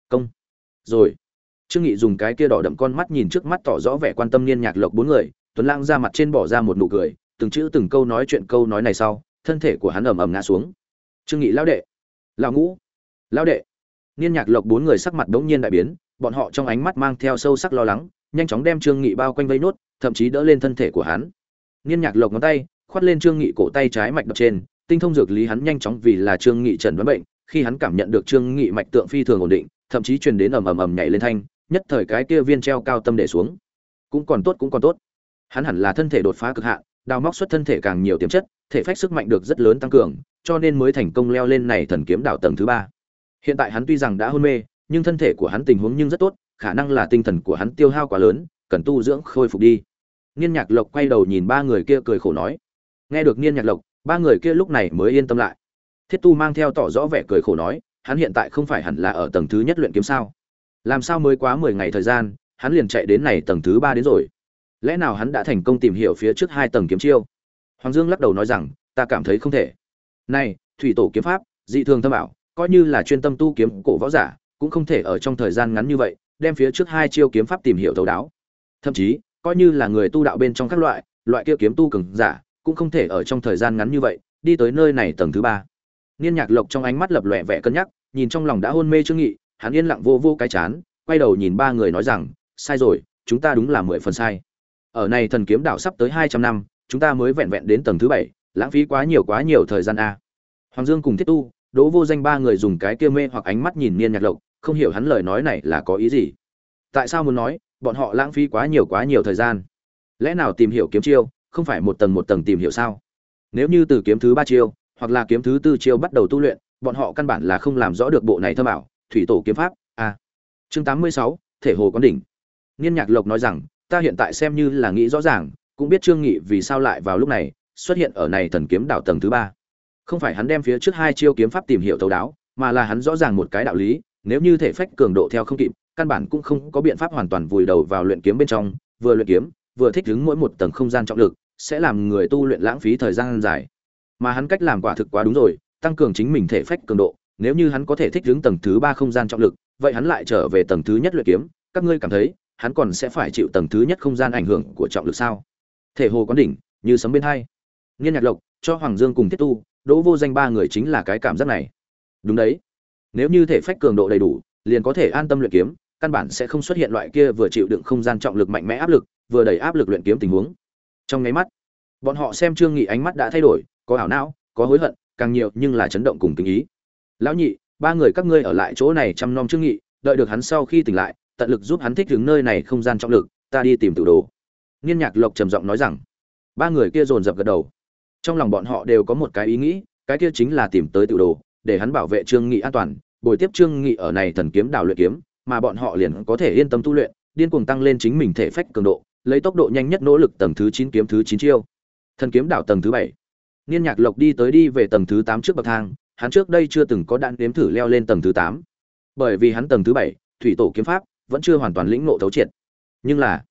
công. Rồi, trương nghị dùng cái kia đỏ đậm con mắt nhìn trước mắt tỏ rõ vẻ quan tâm niên nhạc lộc bốn người, tuấn lang ra mặt trên bỏ ra một nụ cười, từng chữ từng câu nói chuyện câu nói này sau, thân thể của hắn ầm ầm ngã xuống. Trương nghị, lão đệ, lão ngũ, lão đệ. Niên nhạc lộc bốn người sắc mặt đống nhiên đại biến, bọn họ trong ánh mắt mang theo sâu sắc lo lắng, nhanh chóng đem trương nghị bao quanh vây nốt, thậm chí đỡ lên thân thể của hắn. Niên nhạc lộc ngón tay khoát lên trương nghị cổ tay trái mạch đập trên, tinh thông dược lý hắn nhanh chóng vì là trương nghị trần đoán bệnh, khi hắn cảm nhận được trương nghị mạch tượng phi thường ổn định, thậm chí truyền đến ầm ầm ầm nhảy lên thanh, nhất thời cái kia viên treo cao tâm để xuống. Cũng còn tốt, cũng còn tốt. Hắn hẳn là thân thể đột phá cực hạn, đào móc xuất thân thể càng nhiều tiềm chất, thể phách sức mạnh được rất lớn tăng cường, cho nên mới thành công leo lên này thần kiếm đảo tầng thứ ba. Hiện tại hắn tuy rằng đã hôn mê, nhưng thân thể của hắn tình huống nhưng rất tốt, khả năng là tinh thần của hắn tiêu hao quá lớn, cần tu dưỡng khôi phục đi. Niên nhạc lộc quay đầu nhìn ba người kia cười khổ nói nghe được niên nhạc lộc, ba người kia lúc này mới yên tâm lại. Thiết tu mang theo tỏ rõ vẻ cười khổ nói, hắn hiện tại không phải hẳn là ở tầng thứ nhất luyện kiếm sao? Làm sao mới quá mười ngày thời gian, hắn liền chạy đến này tầng thứ ba đến rồi? Lẽ nào hắn đã thành công tìm hiểu phía trước hai tầng kiếm chiêu? Hoàng dương lắc đầu nói rằng, ta cảm thấy không thể. Này, thủy tổ kiếm pháp, dị thường thâm ảo, coi như là chuyên tâm tu kiếm cổ võ giả, cũng không thể ở trong thời gian ngắn như vậy, đem phía trước hai chiêu kiếm pháp tìm hiểu thấu đáo. Thậm chí, coi như là người tu đạo bên trong các loại loại kia kiếm tu cường giả cũng không thể ở trong thời gian ngắn như vậy, đi tới nơi này tầng thứ ba. Niên nhạc lộc trong ánh mắt lập lòe vẻ cân nhắc, nhìn trong lòng đã hôn mê trương nghị, hắn yên lặng vô vô cái chán, quay đầu nhìn ba người nói rằng, sai rồi, chúng ta đúng là mười phần sai. Ở này thần kiếm đảo sắp tới hai trăm năm, chúng ta mới vẹn vẹn đến tầng thứ bảy, lãng phí quá nhiều quá nhiều thời gian a. Hoàng dương cùng thiết tu, đỗ vô danh ba người dùng cái kia mê hoặc ánh mắt nhìn niên nhạc lộc, không hiểu hắn lời nói này là có ý gì. Tại sao muốn nói, bọn họ lãng phí quá nhiều quá nhiều thời gian? Lẽ nào tìm hiểu kiếm chiêu không phải một tầng một tầng tìm hiểu sao? Nếu như từ kiếm thứ ba chiêu, hoặc là kiếm thứ tư chiêu bắt đầu tu luyện, bọn họ căn bản là không làm rõ được bộ này thâm ảo thủy tổ kiếm pháp a chương tám mươi sáu, thể hồ quán đỉnh. Niên nhạc lộc nói rằng, ta hiện tại xem như là nghĩ rõ ràng, cũng biết trương nghị vì sao lại vào lúc này, xuất hiện ở này thần kiếm đảo tầng thứ ba. Không phải hắn đem phía trước hai chiêu kiếm pháp tìm hiểu thấu đáo, mà là hắn rõ ràng một cái đạo lý, nếu như thể phách cường độ theo không kịp, căn bản cũng không có biện pháp hoàn toàn vùi đầu vào luyện kiếm bên trong, vừa luyện kiếm, vừa thích ứng mỗi một tầng không gian trọng lực sẽ làm người tu luyện lãng phí thời gian dài. Mà hắn cách làm quả thực quá đúng rồi, tăng cường chính mình thể phách cường độ, nếu như hắn có thể thích ứng tầng thứ ba không gian trọng lực, vậy hắn lại trở về tầng thứ nhất luyện kiếm. Các ngươi cảm thấy, hắn còn sẽ phải chịu tầng thứ nhất không gian ảnh hưởng của trọng lực sao? Thể hồ quán đỉnh, như sấm bên hai. Nghiên nhạc lộc, cho hoàng dương cùng thiết tu, đỗ vô danh ba người chính là cái cảm giác này. Đúng đấy. Nếu như thể phách cường độ đầy đủ, liền có thể an tâm luyện kiếm, căn bản sẽ không xuất hiện loại kia vừa chịu đựng không gian trọng lực mạnh mẽ áp lực, vừa đẩy áp lực luyện kiếm tình huống trong nháy mắt. Bọn họ xem trương nghị ánh mắt đã thay đổi, có ảo não, có hối hận, càng nhiều nhưng là chấn động cùng tình ý. Lão nhị, ba người các ngươi ở lại chỗ này chăm nom trương nghị, đợi được hắn sau khi tỉnh lại, tận lực giúp hắn thích ứng nơi này không gian trọng lực, ta đi tìm tự đồ. Niên nhạc lộc trầm giọng nói rằng. Ba người kia dồn dập gật đầu. Trong lòng bọn họ đều có một cái ý nghĩ, cái kia chính là tìm tới tự đồ, để hắn bảo vệ trương nghị an toàn, bồi tiếp trương nghị ở này thần kiếm đảo luyện kiếm, mà bọn họ liền có thể yên tâm tu luyện, điên cuồng tăng lên chính mình thể phách cường độ lấy tốc độ nhanh nhất nỗ lực tầng thứ chín kiếm thứ chín chiêu. Thần kiếm đảo tầng thứ bảy. Niên nhạc lộc đi tới đi về tầng thứ tám trước bậc thang, hắn trước đây chưa từng có đạn đếm thử leo lên tầng thứ tám. Bởi vì hắn tầng thứ bảy, thủy tổ kiếm pháp, vẫn chưa hoàn toàn lĩnh ngộ thấu triệt. Nhưng là,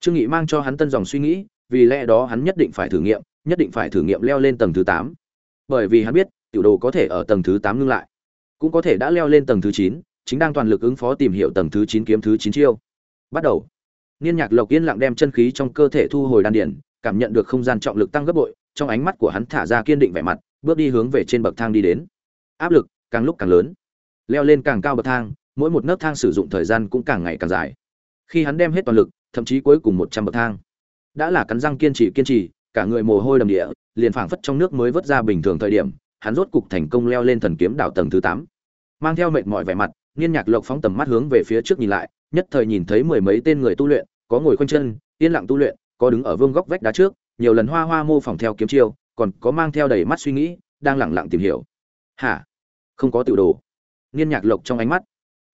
trương nghị mang cho hắn tân dòng suy nghĩ, vì lẽ đó hắn nhất định phải thử nghiệm, nhất định phải thử nghiệm leo lên tầng thứ tám. Bởi vì hắn biết, tiểu đồ có thể ở tầng thứ tám ngưng lại. Cũng có thể đã leo lên tầng thứ chín, chính đang toàn lực ứng phó tìm hiểu tầng thứ chín kiếm thứ chín chiêu. Bắt đầu niên nhạc lộc yên lặng đem chân khí trong cơ thể thu hồi đan điền, cảm nhận được không gian trọng lực tăng gấp bội trong ánh mắt của hắn thả ra kiên định vẻ mặt bước đi hướng về trên bậc thang đi đến. Áp lực càng lúc càng lớn. Leo lên càng cao bậc thang mỗi một nấc thang sử dụng thời gian cũng càng ngày càng dài. Khi hắn đem hết toàn lực thậm chí cuối cùng một trăm bậc thang. Đã là cắn răng kiên trì kiên trì cả người mồ hôi đầm địa liền phảng phất trong nước mới vớt ra bình thường thời điểm hắn rốt cục thành công leo lên thần kiếm đảo tầng thứ tám. Mang theo mệt mỏi vẻ mặt niên nhạc lộc phóng tầm mắt hướng về phía trước nhìn lại nhất thời nhìn thấy mười mấy tên người tu luyện có ngồi khoanh chân, yên lặng tu luyện, có đứng ở vương góc vách đá trước, nhiều lần hoa hoa mô phỏng theo kiếm chiêu, còn có mang theo đầy mắt suy nghĩ, đang lẳng lặng tìm hiểu. Hả? Không có tiểu đồ. Niên nhạc lộc trong ánh mắt,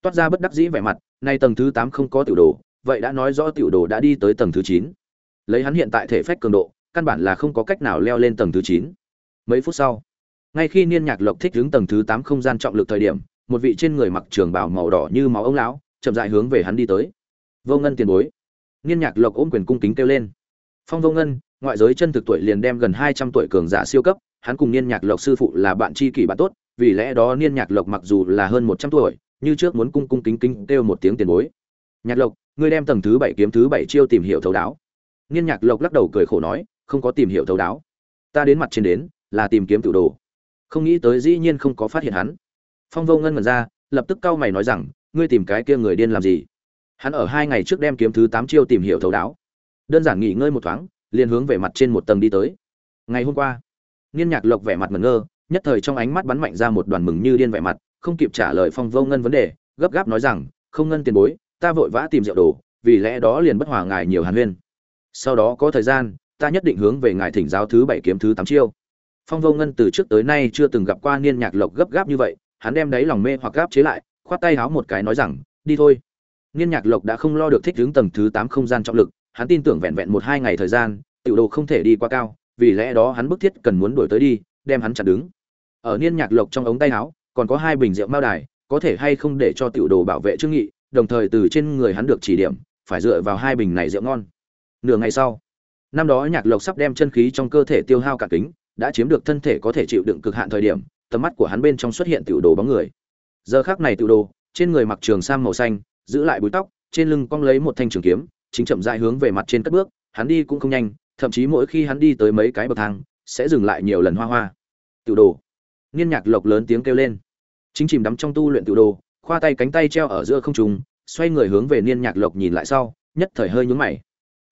toát ra bất đắc dĩ vẻ mặt, nay tầng thứ tám không có tiểu đồ, vậy đã nói rõ tiểu đồ đã đi tới tầng thứ chín. Lấy hắn hiện tại thể phách cường độ, căn bản là không có cách nào leo lên tầng thứ chín. Mấy phút sau, ngay khi niên nhạc lộc thích đứng tầng thứ tám không gian trọng lực thời điểm, một vị trên người mặc trường bào màu đỏ như máu ông lão, chậm dại hướng về hắn đi tới. Vô ngân tiền bối niên nhạc lộc ôm quyền cung kính kêu lên. Phong vô ngân, ngoại giới chân thực tuổi liền đem gần hai trăm tuổi cường giả siêu cấp, hắn cùng niên nhạc lộc sư phụ là bạn tri kỷ bạn tốt, vì lẽ đó niên nhạc lộc mặc dù là hơn một trăm tuổi, như trước muốn cung cung kính kính kêu một tiếng tiền bối. Nhạc lộc, ngươi đem tầng thứ bảy kiếm thứ bảy chiêu tìm hiểu thấu đáo. Niên nhạc lộc lắc đầu cười khổ nói, không có tìm hiểu thấu đáo. Ta đến mặt trên đến, là tìm kiếm tự đồ. Không nghĩ tới dĩ nhiên không có phát hiện hắn. Phong vô ngân mở ra, lập tức cau mày nói rằng, ngươi tìm cái kia người điên làm gì? Hắn ở hai ngày trước đem kiếm thứ tám chiêu tìm hiểu thấu đáo. Đơn giản nghỉ ngơi một thoáng, liền hướng về mặt trên một tầng đi tới. Ngày hôm qua, niên nhạc lộc vẻ mặt mẩn ngơ, nhất thời trong ánh mắt bắn mạnh ra một đoàn mừng như điên vẻ mặt, không kịp trả lời phong vô ngân vấn đề, gấp gáp nói rằng, không ngân tiền bối, ta vội vã tìm rượu đồ, vì lẽ đó liền bất hòa ngài nhiều hàn huyên. Sau đó có thời gian, ta nhất định hướng về ngài thỉnh giáo thứ bảy kiếm thứ tám chiêu. Phong vô ngân từ trước tới nay chưa từng gặp qua niên nhạc lộc gấp gáp như vậy, hắn đem đáy lòng mê hoặc gáp chế lại, khoát tay háo một cái nói rằng, đi thôi niên nhạc lộc đã không lo được thích ứng tầng thứ tám không gian trọng lực, hắn tin tưởng vẹn vẹn một hai ngày thời gian, tiểu đồ không thể đi quá cao, vì lẽ đó hắn bức thiết cần muốn đuổi tới đi, đem hắn chặn đứng. Ở niên nhạc lộc trong ống tay áo, còn có hai bình rượu mao đài, có thể hay không để cho tiểu đồ bảo vệ trương nghị, đồng thời từ trên người hắn được chỉ điểm, phải dựa vào hai bình này rượu ngon. Nửa ngày sau, năm đó nhạc lộc sắp đem chân khí trong cơ thể tiêu hao cả kính, đã chiếm được thân thể có thể chịu đựng cực hạn thời điểm, tầm mắt của hắn bên trong xuất hiện tiểu đồ bóng người. Giờ khắc này tiểu đồ, trên người mặc trường sam màu xanh giữ lại búi tóc, trên lưng cong lấy một thanh trường kiếm, chính chậm rãi hướng về mặt trên cất bước, hắn đi cũng không nhanh, thậm chí mỗi khi hắn đi tới mấy cái bậc thang, sẽ dừng lại nhiều lần hoa hoa. Tiểu đồ. Niên nhạc lộc lớn tiếng kêu lên. Chính chìm đắm trong tu luyện tiểu đồ, khoa tay cánh tay treo ở giữa không trung, xoay người hướng về niên nhạc lộc nhìn lại sau, nhất thời hơi nhướng mày.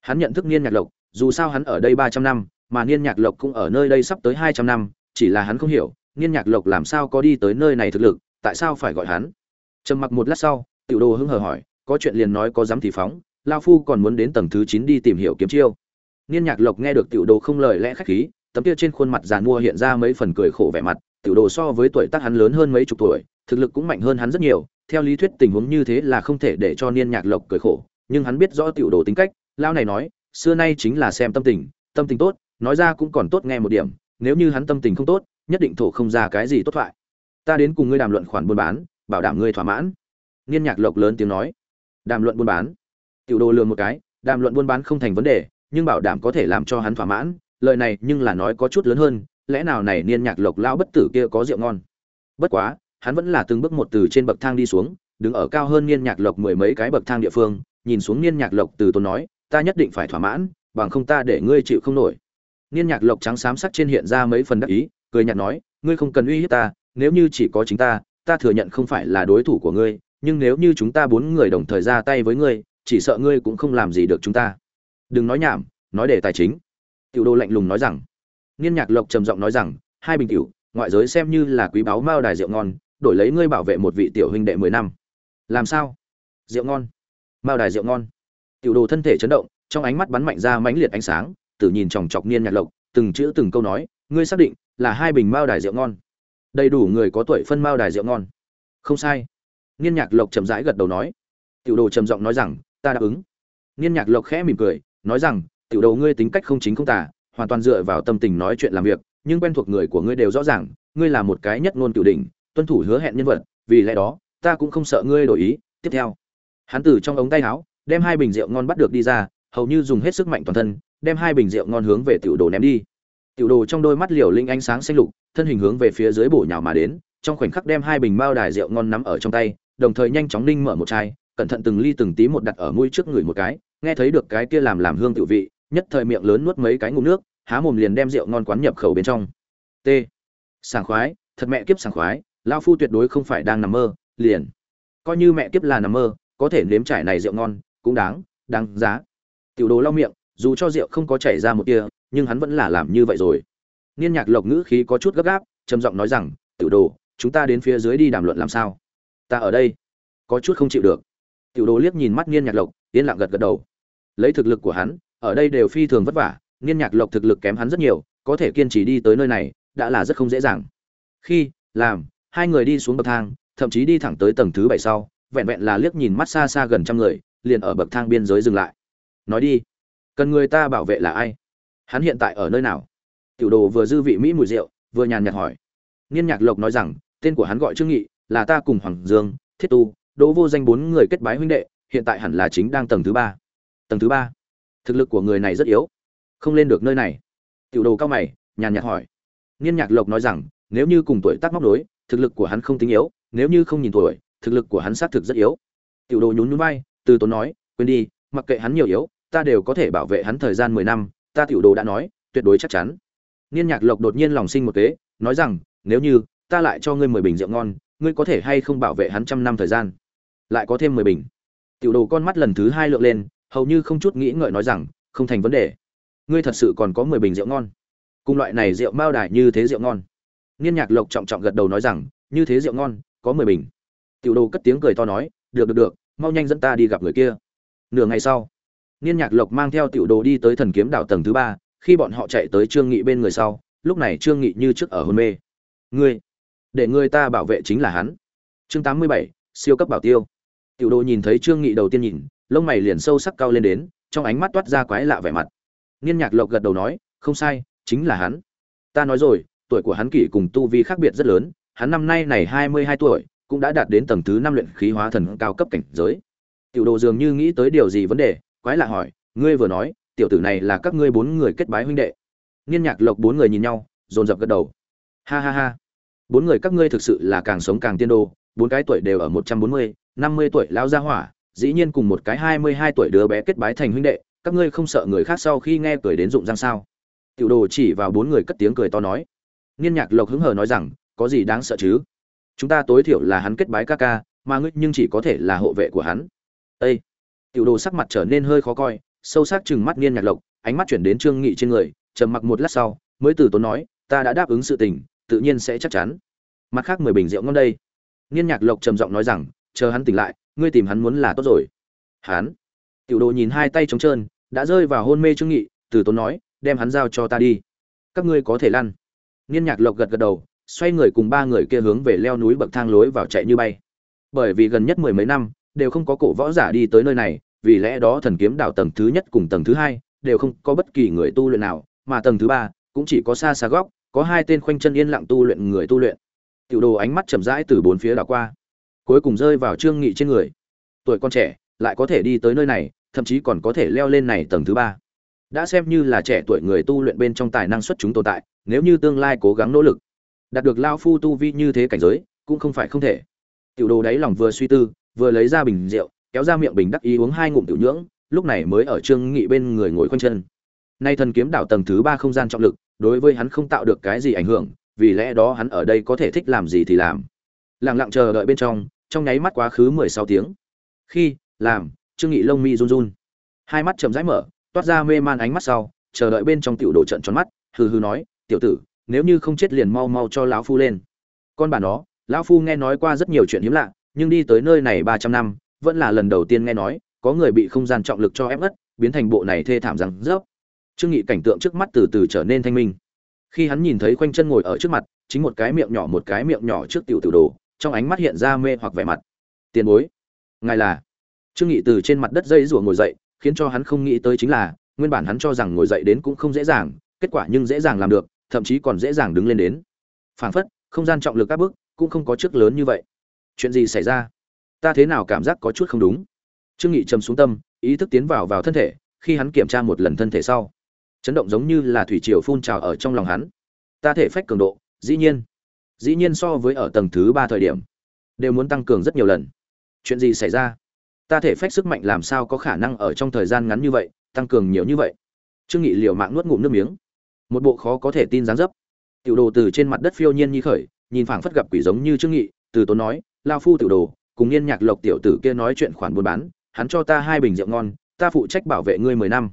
Hắn nhận thức niên nhạc lộc, dù sao hắn ở đây ba trăm năm, mà niên nhạc lộc cũng ở nơi đây sắp tới hai trăm năm, chỉ là hắn không hiểu, niên nhạc lộc làm sao có đi tới nơi này thực lực, tại sao phải gọi hắn? Trầm mặc một lát sau tiểu đồ hưng hờ hỏi, có chuyện liền nói có dám thì phóng, lao phu còn muốn đến tầng thứ chín đi tìm hiểu kiếm chiêu. Niên nhạc lộc nghe được tiểu đồ không lời lẽ khách khí, tấm kia trên khuôn mặt giàn mua hiện ra mấy phần cười khổ vẻ mặt, tiểu đồ so với tuổi tác hắn lớn hơn mấy chục tuổi, thực lực cũng mạnh hơn hắn rất nhiều, theo lý thuyết tình huống như thế là không thể để cho niên nhạc lộc cười khổ, nhưng hắn biết rõ tiểu đồ tính cách, lao này nói, xưa nay chính là xem tâm tình tâm tình tốt, nói ra cũng còn tốt nghe một điểm, nếu như hắn tâm tình không tốt, nhất định thổ không ra cái gì tốt thoại. Ta đến cùng ngươi đàm luận khoản buôn bán, bảo đảm ngươi thỏa mãn niên nhạc lộc lớn tiếng nói. Đàm luận buôn bán. Tiểu đồ lường một cái, đàm luận buôn bán không thành vấn đề, nhưng bảo đảm có thể làm cho hắn thỏa mãn, lời này nhưng là nói có chút lớn hơn, lẽ nào này niên nhạc lộc lão bất tử kia có rượu ngon? Bất quá, hắn vẫn là từng bước một từ trên bậc thang đi xuống, đứng ở cao hơn niên nhạc lộc mười mấy cái bậc thang địa phương, nhìn xuống niên nhạc lộc từ tốn nói, ta nhất định phải thỏa mãn, bằng không ta để ngươi chịu không nổi. Niên nhạc lộc trắng xám sắc trên hiện ra mấy phần đắc ý, cười nhạt nói, ngươi không cần uy hiếp ta, nếu như chỉ có chính ta ta thừa nhận không phải là đối thủ của ngươi nhưng nếu như chúng ta bốn người đồng thời ra tay với ngươi, chỉ sợ ngươi cũng không làm gì được chúng ta. Đừng nói nhảm, nói để tài chính. Tiểu đô lạnh lùng nói rằng. Niên nhạc lộc trầm giọng nói rằng, hai bình tiểu, ngoại giới xem như là quý báu mao đài rượu ngon, đổi lấy ngươi bảo vệ một vị tiểu huynh đệ mười năm. Làm sao? Rượu ngon? Mao đài rượu ngon? Tiểu đồ thân thể chấn động, trong ánh mắt bắn mạnh ra mãnh liệt ánh sáng tự nhìn chòng chọc niên nhạc lộc, từng chữ từng câu nói, ngươi xác định là hai bình mao đài rượu ngon? Đầy đủ người có tuổi phân mao đài rượu ngon. Không sai niên nhạc lộc chậm rãi gật đầu nói. Tiểu đồ trầm giọng nói rằng ta đáp ứng. Niên nhạc lộc khẽ mỉm cười nói rằng tiểu đồ ngươi tính cách không chính không tà, hoàn toàn dựa vào tâm tình nói chuyện làm việc nhưng quen thuộc người của ngươi đều rõ ràng ngươi là một cái nhất ngôn tiểu đỉnh tuân thủ hứa hẹn nhân vật vì lẽ đó ta cũng không sợ ngươi đổi ý. Tiếp theo hắn từ trong ống tay áo đem hai bình rượu ngon bắt được đi ra hầu như dùng hết sức mạnh toàn thân đem hai bình rượu ngon hướng về tiểu đồ ném đi. Tiểu đồ trong đôi mắt liều linh ánh sáng xanh lục thân hình hướng về phía dưới bổ nhào mà đến trong khoảnh khắc đem hai bình mao đài rượu ngon nắm ở trong tay đồng thời nhanh chóng ninh mở một chai, cẩn thận từng ly từng tí một đặt ở mũi trước người một cái, nghe thấy được cái kia làm làm hương tự vị, nhất thời miệng lớn nuốt mấy cái ngụm nước, há mồm liền đem rượu ngon quán nhập khẩu bên trong. T. Sảng khoái, thật mẹ kiếp sảng khoái lao phu tuyệt đối không phải đang nằm mơ, liền. Coi như mẹ kiếp là nằm mơ, có thể nếm trải này rượu ngon, cũng đáng đáng giá. Tiểu đồ lau miệng, dù cho rượu không có chảy ra một tia, nhưng hắn vẫn là làm như vậy rồi. Niên nhạc lộc ngữ khí có chút gấp gáp, trầm giọng nói rằng, tiểu đồ, chúng ta đến phía dưới đi đàm luận làm sao? Ta ở đây. Có chút không chịu được. Tiểu đồ liếc nhìn mắt niên nhạc lộc, yên lặng gật gật đầu. Lấy thực lực của hắn, ở đây đều phi thường vất vả, niên nhạc lộc thực lực kém hắn rất nhiều, có thể kiên trì đi tới nơi này, đã là rất không dễ dàng. Khi, làm, hai người đi xuống bậc thang, thậm chí đi thẳng tới tầng thứ bảy sau, vẹn vẹn là liếc nhìn mắt xa xa gần trăm người, liền ở bậc thang biên giới dừng lại. Nói đi, cần người ta bảo vệ là ai? Hắn hiện tại ở nơi nào? Tiểu đồ vừa dư vị mỹ mùi rượu, vừa nhàn nhạt hỏi. Niên nhạc lộc nói rằng, tên của hắn gọi trương nghị là ta cùng hoàng dương, thiết tu, đỗ vô danh bốn người kết bái huynh đệ, hiện tại hẳn là chính đang tầng thứ ba. Tầng thứ ba? Thực lực của người này rất yếu. Không lên được nơi này. Tiểu đồ cao mày, nhàn nhạt hỏi. Niên nhạc lộc nói rằng, nếu như cùng tuổi tác móc đối, thực lực của hắn không tính yếu, nếu như không nhìn tuổi, thực lực của hắn xác thực rất yếu. Tiểu đồ nhún nhún vai, từ tốn nói, quên đi, mặc kệ hắn nhiều yếu, ta đều có thể bảo vệ hắn thời gian mười năm, ta tiểu đồ đã nói, tuyệt đối chắc chắn. Niên nhạc lộc đột nhiên lòng sinh một kế, nói rằng, nếu như, ta lại cho ngươi mười bình rượu ngon ngươi có thể hay không bảo vệ hắn trăm năm thời gian? Lại có thêm mười bình. Tiểu đồ con mắt lần thứ hai lượn lên, hầu như không chút nghĩ ngợi nói rằng, không thành vấn đề. Ngươi thật sự còn có mười bình rượu ngon. Cùng loại này rượu mao đài như thế rượu ngon. Niên nhạc lộc trọng trọng gật đầu nói rằng, như thế rượu ngon, có mười bình. Tiểu đồ cất tiếng cười to nói, được được được, mau nhanh dẫn ta đi gặp người kia. Nửa ngày sau, niên nhạc lộc mang theo tiểu đồ đi tới thần kiếm đảo tầng thứ ba, khi bọn họ chạy tới trương nghị bên người sau, lúc này trương nghị như trước ở hôn mê. Ngươi để người ta bảo vệ chính là hắn. Chương tám mươi bảy, siêu cấp bảo tiêu. Tiểu đồ nhìn thấy trương nghị đầu tiên nhìn, lông mày liền sâu sắc cao lên đến, trong ánh mắt toát ra quái lạ vẻ mặt. Niên nhạc lộc gật đầu nói, không sai, chính là hắn. Ta nói rồi, tuổi của hắn kỷ cùng tu vi khác biệt rất lớn, hắn năm nay này hai mươi hai tuổi, cũng đã đạt đến tầng thứ năm luyện khí hóa thần cao cấp cảnh giới. Tiểu đồ dường như nghĩ tới điều gì vấn đề, quái lạ hỏi, ngươi vừa nói, tiểu tử này là các ngươi bốn người kết bái huynh đệ. Niên nhạc lộc bốn người nhìn nhau, dồn dập gật đầu. Ha ha ha bốn người các ngươi thực sự là càng sống càng tiên đô, bốn cái tuổi đều ở một trăm bốn mươi, năm mươi tuổi lao ra hỏa, dĩ nhiên cùng một cái hai mươi hai tuổi đứa bé kết bái thành huynh đệ, các ngươi không sợ người khác sau khi nghe cười đến dụng răng sao? Tiểu đồ chỉ vào bốn người cất tiếng cười to nói. Niên nhạc lộc hứng hờ nói rằng, có gì đáng sợ chứ? Chúng ta tối thiểu là hắn kết bái ca ca, mà ngươi nhưng chỉ có thể là hộ vệ của hắn. Ây tiểu đồ sắc mặt trở nên hơi khó coi, sâu sắc chừng mắt niên nhạc lộc, ánh mắt chuyển đến trương nghị trên người, trầm mặc một lát sau, mới từ tốn nói, ta đã đáp ứng sự tình tự nhiên sẽ chắc chắn. Mặt khác mười bình rượu ngon đây. Niên nhạc lộc trầm giọng nói rằng, chờ hắn tỉnh lại, ngươi tìm hắn muốn là tốt rồi. Hắn. Tiểu đồ nhìn hai tay trống trơn, đã rơi vào hôn mê trương nghị, từ tốn nói, đem hắn giao cho ta đi. Các ngươi có thể lăn. Niên nhạc lộc gật gật đầu, xoay người cùng ba người kia hướng về leo núi bậc thang lối vào chạy như bay. Bởi vì gần nhất mười mấy năm, đều không có cổ võ giả đi tới nơi này, vì lẽ đó thần kiếm đảo tầng thứ nhất cùng tầng thứ hai, đều không có bất kỳ người tu luyện nào, mà tầng thứ ba cũng chỉ có xa xa góc có hai tên khoanh chân yên lặng tu luyện người tu luyện. Tiểu đồ ánh mắt chậm rãi từ bốn phía đảo qua, cuối cùng rơi vào trương nghị trên người. Tuổi con trẻ, lại có thể đi tới nơi này, thậm chí còn có thể leo lên này tầng thứ ba. Đã xem như là trẻ tuổi người tu luyện bên trong tài năng xuất chúng tồn tại, nếu như tương lai cố gắng nỗ lực, đạt được lao phu tu vi như thế cảnh giới, cũng không phải không thể. Tiểu đồ đáy lòng vừa suy tư, vừa lấy ra bình rượu, kéo ra miệng bình đắc ý uống hai ngụm tiểu nhưỡng, lúc này mới ở trương nghị bên người ngồi khoanh chân nay thần kiếm đảo tầng thứ ba không gian trọng lực, đối với hắn không tạo được cái gì ảnh hưởng, vì lẽ đó hắn ở đây có thể thích làm gì thì làm. Lặng lặng chờ đợi bên trong trong nháy mắt quá khứ mười sáu tiếng. Khi, làm, trương nghị lông mi run run. Hai mắt chậm rãi mở, toát ra mê man ánh mắt sau, chờ đợi bên trong tiểu đồ trận tròn mắt, hừ hừ nói, tiểu tử, nếu như không chết liền mau mau cho lão phu lên. Con bà nó, lão phu nghe nói qua rất nhiều chuyện hiếm lạ, nhưng đi tới nơi này ba trăm năm, vẫn là lần đầu tiên nghe nói, có người bị không gian trọng lực cho ép ngất, biến thành bộ này thê thảm rằng rớp trương nghị cảnh tượng trước mắt từ từ trở nên thanh minh. Khi hắn nhìn thấy khoanh chân ngồi ở trước mặt, chính một cái miệng nhỏ một cái miệng nhỏ trước tiểu tiểu đồ, trong ánh mắt hiện ra mê hoặc vẻ mặt. Tiền bối, ngài là? Trương nghị từ trên mặt đất dây rủa ngồi dậy, khiến cho hắn không nghĩ tới chính là, nguyên bản hắn cho rằng ngồi dậy đến cũng không dễ dàng, kết quả nhưng dễ dàng làm được, thậm chí còn dễ dàng đứng lên đến. Phảng phất, không gian trọng lực các bước cũng không có trước lớn như vậy. Chuyện gì xảy ra? Ta thế nào cảm giác có chút không đúng? Trương nghị trầm xuống tâm, ý thức tiến vào vào thân thể, khi hắn kiểm tra một lần thân thể sau chấn động giống như là thủy triều phun trào ở trong lòng hắn. Ta thể phách cường độ, dĩ nhiên dĩ nhiên so với ở tầng thứ ba thời điểm, đều muốn tăng cường rất nhiều lần. Chuyện gì xảy ra? Ta thể phách sức mạnh làm sao có khả năng ở trong thời gian ngắn như vậy, tăng cường nhiều như vậy? Trương nghị liều mạng nuốt ngụm nước miếng. Một bộ khó có thể tin dáng dấp. Tiểu đồ từ trên mặt đất phiêu nhiên như khởi, nhìn phảng phất gặp quỷ giống như trương nghị, từ tốn nói, lao phu tiểu đồ, cùng niên nhạc lộc tiểu tử kia nói chuyện khoản buôn bán, hắn cho ta hai bình rượu ngon, ta phụ trách bảo vệ ngươi mười năm.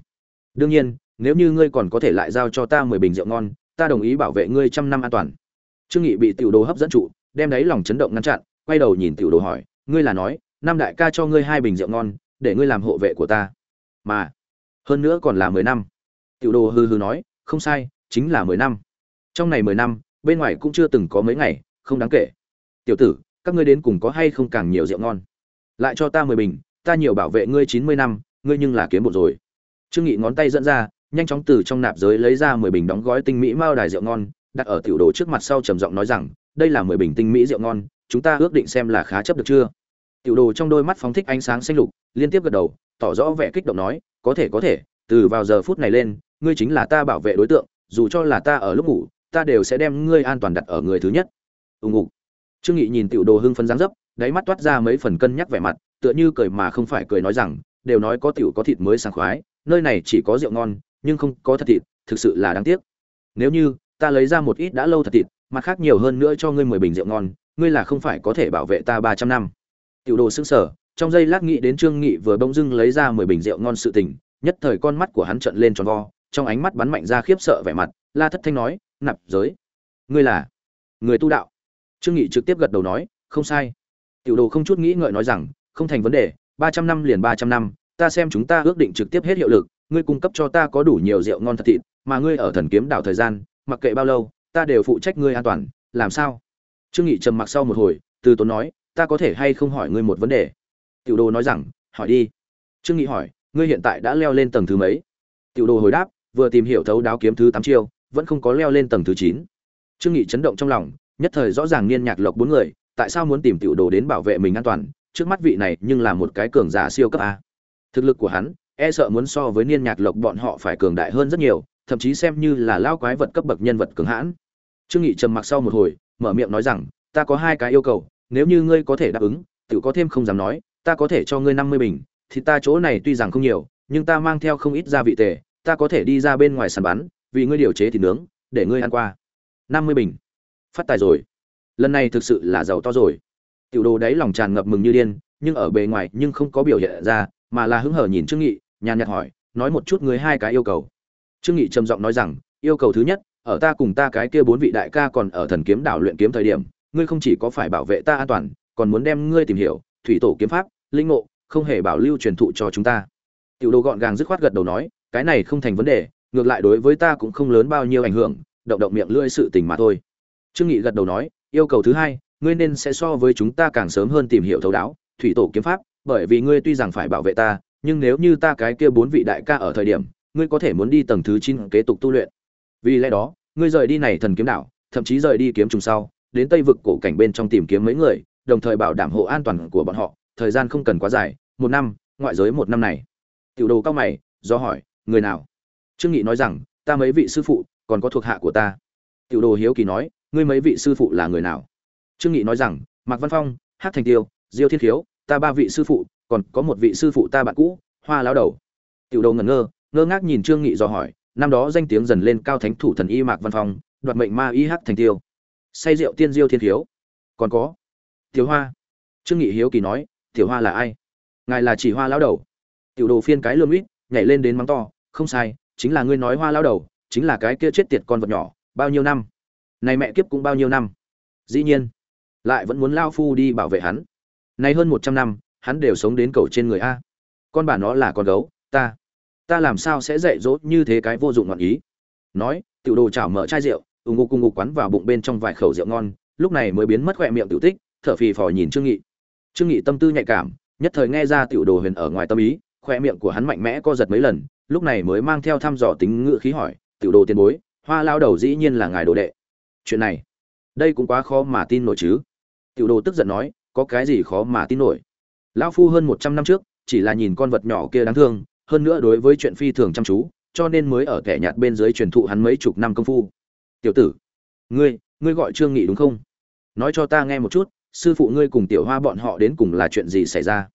Đương nhiên nếu như ngươi còn có thể lại giao cho ta mười bình rượu ngon, ta đồng ý bảo vệ ngươi trăm năm an toàn. Trương nghị bị tiểu đồ hấp dẫn trụ, đem đấy lòng chấn động ngăn chặn, quay đầu nhìn tiểu đồ hỏi, ngươi là nói, năm đại ca cho ngươi hai bình rượu ngon, để ngươi làm hộ vệ của ta. Mà, hơn nữa còn là mười năm. Tiểu đồ hư hư nói, không sai, chính là mười năm. Trong này mười năm, bên ngoài cũng chưa từng có mấy ngày, không đáng kể. Tiểu tử, các ngươi đến cùng có hay không càng nhiều rượu ngon? Lại cho ta mười bình, ta nhiều bảo vệ ngươi chín mươi năm, ngươi nhưng là kiếm bộ rồi. Trương nghị ngón tay dẫn ra nhanh chóng từ trong nạp giới lấy ra mười bình đóng gói tinh mỹ mao đài rượu ngon, đặt ở tiểu đồ trước mặt sau trầm giọng nói rằng, đây là mười bình tinh mỹ rượu ngon, chúng ta ước định xem là khá chấp được chưa? Tiểu đồ trong đôi mắt phóng thích ánh sáng xanh lục, liên tiếp gật đầu, tỏ rõ vẻ kích động nói, có thể có thể, từ vào giờ phút này lên, ngươi chính là ta bảo vệ đối tượng, dù cho là ta ở lúc ngủ, ta đều sẽ đem ngươi an toàn đặt ở người thứ nhất. Ùng ục trương nghị nhìn tiểu đồ hưng phấn dáng dấp, đáy mắt toát ra mấy phần cân nhắc vẻ mặt, tựa như cười mà không phải cười nói rằng, đều nói có tiểu có thịt mới sảng khoái, nơi này chỉ có rượu ngon nhưng không có thật thịt, thực sự là đáng tiếc. Nếu như, ta lấy ra một ít đã lâu thật thịt, mặt khác nhiều hơn nữa cho ngươi mười bình rượu ngon, ngươi là không phải có thể bảo vệ ta ba trăm năm. Tiểu đồ sững sờ, trong giây lát nghĩ đến trương nghị vừa bỗng dưng lấy ra mười bình rượu ngon sự tình, nhất thời con mắt của hắn trợn lên tròn vo, trong ánh mắt bắn mạnh ra khiếp sợ vẻ mặt, la thất thanh nói, nạp giới, ngươi là người tu đạo. Trương nghị trực tiếp gật đầu nói, không sai. Tiểu đồ không chút nghĩ ngợi nói rằng, không thành vấn đề, ba trăm năm liền ba trăm năm, ta xem chúng ta ước định trực tiếp hết hiệu lực ngươi cung cấp cho ta có đủ nhiều rượu ngon thật thịt, mà ngươi ở thần kiếm đảo thời gian, mặc kệ bao lâu, ta đều phụ trách ngươi an toàn, làm sao? Trương nghị trầm mặc sau một hồi, từ tốn nói, ta có thể hay không hỏi ngươi một vấn đề? Tiểu đồ nói rằng, hỏi đi. Trương nghị hỏi, ngươi hiện tại đã leo lên tầng thứ mấy? Tiểu đồ hồi đáp, vừa tìm hiểu thấu đáo kiếm thứ tám chiêu, vẫn không có leo lên tầng thứ chín. Trương nghị chấn động trong lòng, nhất thời rõ ràng niên nhạc lộc bốn người, tại sao muốn tìm tiểu đồ đến bảo vệ mình an toàn, trước mắt vị này nhưng là một cái cường giả siêu cấp a. Thực lực của hắn e sợ muốn so với niên nhạc lộc bọn họ phải cường đại hơn rất nhiều thậm chí xem như là lao quái vật cấp bậc nhân vật cường hãn. Trương nghị trầm mặc sau một hồi mở miệng nói rằng ta có hai cái yêu cầu nếu như ngươi có thể đáp ứng tự có thêm không dám nói ta có thể cho ngươi năm mươi bình thì ta chỗ này tuy rằng không nhiều nhưng ta mang theo không ít gia vị tề ta có thể đi ra bên ngoài sàn bán, vì ngươi điều chế thịt nướng để ngươi ăn qua. Năm mươi bình. Phát tài rồi. Lần này thực sự là giàu to rồi. Tiểu đồ đấy lòng tràn ngập mừng như điên nhưng ở bề ngoài nhưng không có biểu hiện ra mà là hứng hở nhìn trương nghị nhàn nhạt hỏi, nói một chút ngươi hai cái yêu cầu. Trương nghị trầm giọng nói rằng, yêu cầu thứ nhất, ở ta cùng ta cái kia bốn vị đại ca còn ở thần kiếm đảo luyện kiếm thời điểm, ngươi không chỉ có phải bảo vệ ta an toàn, còn muốn đem ngươi tìm hiểu, thủy tổ kiếm pháp, linh ngộ, không hề bảo lưu truyền thụ cho chúng ta. Tiểu đồ gọn gàng dứt khoát gật đầu nói, cái này không thành vấn đề, ngược lại đối với ta cũng không lớn bao nhiêu ảnh hưởng, động động miệng lưỡi sự tình mà thôi. Trương nghị gật đầu nói, yêu cầu thứ hai, ngươi nên sẽ so với chúng ta càng sớm hơn tìm hiểu thấu đáo, thủy tổ kiếm pháp, bởi vì ngươi tuy rằng phải bảo vệ ta nhưng nếu như ta cái kia bốn vị đại ca ở thời điểm, ngươi có thể muốn đi tầng thứ chín kế tục tu luyện. Vì lẽ đó, ngươi rời đi này thần kiếm đảo, thậm chí rời đi kiếm trùng sau, đến tây vực cổ cảnh bên trong tìm kiếm mấy người, đồng thời bảo đảm hộ an toàn của bọn họ. Thời gian không cần quá dài, một năm, ngoại giới một năm này. Tiểu đồ cao mày, do hỏi, người nào? Trương nghị nói rằng, ta mấy vị sư phụ, còn có thuộc hạ của ta. Tiểu đồ hiếu kỳ nói, ngươi mấy vị sư phụ là người nào? Trương nghị nói rằng, mạc văn phong, hắc thành tiêu, diêu thiên khiếu ta ba vị sư phụ còn có một vị sư phụ ta bạn cũ, hoa lão đầu. Tiểu đồ ngẩn ngơ ngơ ngác nhìn trương nghị do hỏi, năm đó danh tiếng dần lên cao thánh thủ thần y mạc văn phong, đoạt mệnh ma y hắc thành tiêu. Say rượu tiên diêu thiên thiếu. Còn có, tiểu hoa. Trương nghị hiếu kỳ nói, tiểu hoa là ai? Ngài là chỉ hoa lão đầu. Tiểu đồ phiên cái lương uýt nhảy lên đến mắng to, không sai, chính là ngươi nói hoa lão đầu, chính là cái kia chết tiệt con vật nhỏ, bao nhiêu năm? Này mẹ kiếp cũng bao nhiêu năm? Dĩ nhiên, lại vẫn muốn lao phu đi bảo vệ hắn. Nay hơn một trăm năm hắn đều sống đến cầu trên người a. Con bà nó là con gấu, ta ta làm sao sẽ dạy dỗ như thế cái vô dụng ngọn ý? Nói, tiểu đồ chảo mở chai rượu ùng ục cùng ngục quắn vào bụng bên trong vài khẩu rượu ngon, lúc này mới biến mất khỏe miệng tiểu tích, thở phì phò nhìn trương nghị. Trương nghị tâm tư nhạy cảm, nhất thời nghe ra tiểu đồ huyền ở ngoài tâm ý, khỏe miệng của hắn mạnh mẽ co giật mấy lần, lúc này mới mang theo thăm dò tính ngự khí hỏi, tiểu đồ tiền bối, hoa lao đầu dĩ nhiên là ngài đồ đệ. Chuyện này, đây cũng quá khó mà tin nổi chứ. Tiểu đồ tức giận nói, có cái gì khó mà tin nổi? Lão phu hơn một trăm năm trước, chỉ là nhìn con vật nhỏ kia đáng thương, hơn nữa đối với chuyện phi thường chăm chú, cho nên mới ở kẻ nhạt bên dưới truyền thụ hắn mấy chục năm công phu. Tiểu tử, ngươi ngươi gọi trương nghị đúng không? Nói cho ta nghe một chút, sư phụ ngươi cùng tiểu hoa bọn họ đến cùng là chuyện gì xảy ra?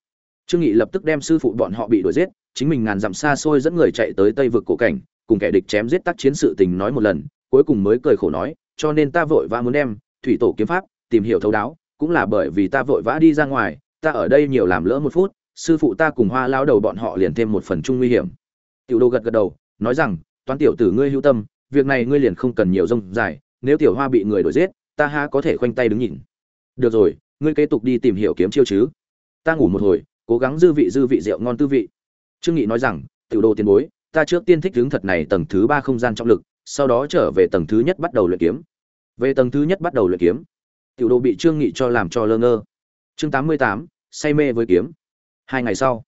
Trương nghị lập tức đem sư phụ bọn họ bị đuổi giết, chính mình ngàn dặm xa xôi dẫn người chạy tới tây vực cổ cảnh, cùng kẻ địch chém giết tác chiến sự tình nói một lần, cuối cùng mới cười khổ nói, cho nên ta vội vã muốn đem thủy tổ kiếm pháp tìm hiểu thấu đáo, cũng là bởi vì ta vội vã đi ra ngoài ta ở đây nhiều làm lỡ một phút, sư phụ ta cùng hoa lao đầu bọn họ liền thêm một phần chung nguy hiểm. Tiểu đô gật gật đầu, nói rằng, toán tiểu tử ngươi hữu tâm, việc này ngươi liền không cần nhiều rông dài, nếu tiểu hoa bị người đuổi giết, ta ha có thể khoanh tay đứng nhìn. Được rồi, ngươi kế tục đi tìm hiểu kiếm chiêu chứ. Ta ngủ một hồi, cố gắng dư vị dư vị rượu ngon tư vị. Trương nghị nói rằng, tiểu đô tiền bối, ta trước tiên thích hướng thật này tầng thứ ba không gian trọng lực, sau đó trở về tầng thứ nhất bắt đầu luyện kiếm. Về tầng thứ nhất bắt đầu luyện kiếm, tiểu đô bị trương nghị cho làm cho lơ ngơ chương tám mươi tám, say mê với kiếm. Hai ngày sau,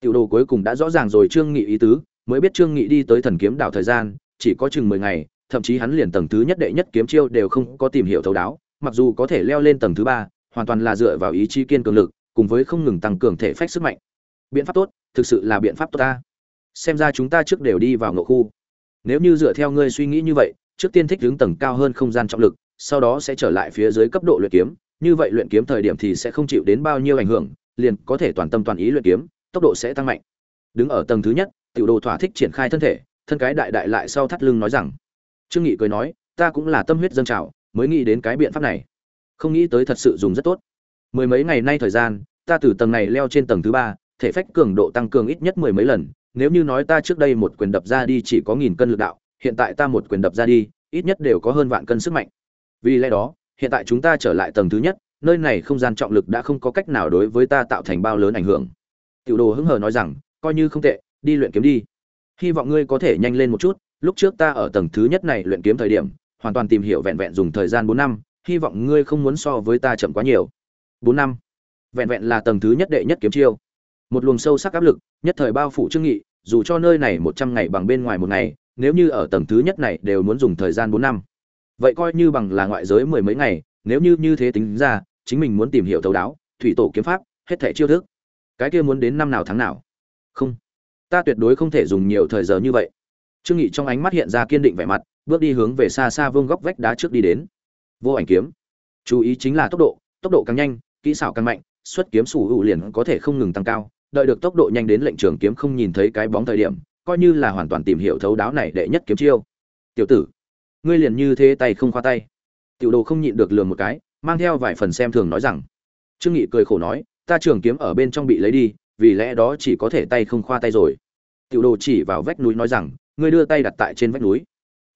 tiểu đồ cuối cùng đã rõ ràng rồi trương nghị ý tứ, mới biết trương nghị đi tới thần kiếm đảo thời gian, chỉ có chừng mười ngày, thậm chí hắn liền tầng thứ nhất đệ nhất kiếm chiêu đều không có tìm hiểu thấu đáo, mặc dù có thể leo lên tầng thứ ba, hoàn toàn là dựa vào ý chí kiên cường lực, cùng với không ngừng tăng cường thể phách sức mạnh. Biện pháp tốt, thực sự là biện pháp tốt ta. Xem ra chúng ta trước đều đi vào ngộ khu. Nếu như dựa theo ngươi suy nghĩ như vậy, trước tiên thích hướng tầng cao hơn không gian trọng lực, sau đó sẽ trở lại phía dưới cấp độ luyện kiếm như vậy luyện kiếm thời điểm thì sẽ không chịu đến bao nhiêu ảnh hưởng, liền có thể toàn tâm toàn ý luyện kiếm, tốc độ sẽ tăng mạnh. Đứng ở tầng thứ nhất, tiểu đồ thỏa thích triển khai thân thể, thân cái đại đại lại sau thắt lưng nói rằng, trương nghị cười nói, ta cũng là tâm huyết dân trào, mới nghĩ đến cái biện pháp này. Không nghĩ tới thật sự dùng rất tốt. Mười mấy ngày nay thời gian, ta từ tầng này leo trên tầng thứ ba, thể phách cường độ tăng cường ít nhất mười mấy lần. Nếu như nói ta trước đây một quyền đập ra đi chỉ có nghìn cân lực đạo, hiện tại ta một quyền đập ra đi, ít nhất đều có hơn vạn cân sức mạnh. Vì lẽ đó hiện tại chúng ta trở lại tầng thứ nhất, nơi này không gian trọng lực đã không có cách nào đối với ta tạo thành bao lớn ảnh hưởng. Tiểu đồ hứng hờ nói rằng, coi như không tệ, đi luyện kiếm đi. Hy vọng ngươi có thể nhanh lên một chút, lúc trước ta ở tầng thứ nhất này luyện kiếm thời điểm, hoàn toàn tìm hiểu vẹn vẹn dùng thời gian bốn năm, hy vọng ngươi không muốn so với ta chậm quá nhiều. Bốn năm, vẹn vẹn là tầng thứ nhất đệ nhất kiếm chiêu. Một luồng sâu sắc áp lực, nhất thời bao phủ trương nghị, dù cho nơi này một trăm ngày bằng bên ngoài một ngày, nếu như ở tầng thứ nhất này đều muốn dùng thời gian bốn năm vậy coi như bằng là ngoại giới mười mấy ngày, nếu như như thế tính ra, chính mình muốn tìm hiểu thấu đáo, thủy tổ kiếm pháp, hết thảy chiêu thức. Cái kia muốn đến năm nào tháng nào? Không. Ta tuyệt đối không thể dùng nhiều thời giờ như vậy. Trương nghị trong ánh mắt hiện ra kiên định vẻ mặt, bước đi hướng về xa xa vương góc vách đá trước đi đến. Vô ảnh kiếm. Chú ý chính là tốc độ tốc độ càng nhanh, kỹ xảo càng mạnh, xuất kiếm sủ hữu liền có thể không ngừng tăng cao, đợi được tốc độ nhanh đến lệnh trường kiếm không nhìn thấy cái bóng thời điểm, coi như là hoàn toàn tìm hiểu thấu đáo này đệ nhất kiếm chiêu. Tiểu tử ngươi liền như thế tay không khoa tay. Tiểu đồ không nhịn được lườm một cái, mang theo vài phần xem thường nói rằng. Trương nghị cười khổ nói, ta trường kiếm ở bên trong bị lấy đi, vì lẽ đó chỉ có thể tay không khoa tay rồi. Tiểu đồ chỉ vào vách núi nói rằng, ngươi đưa tay đặt tại trên vách núi.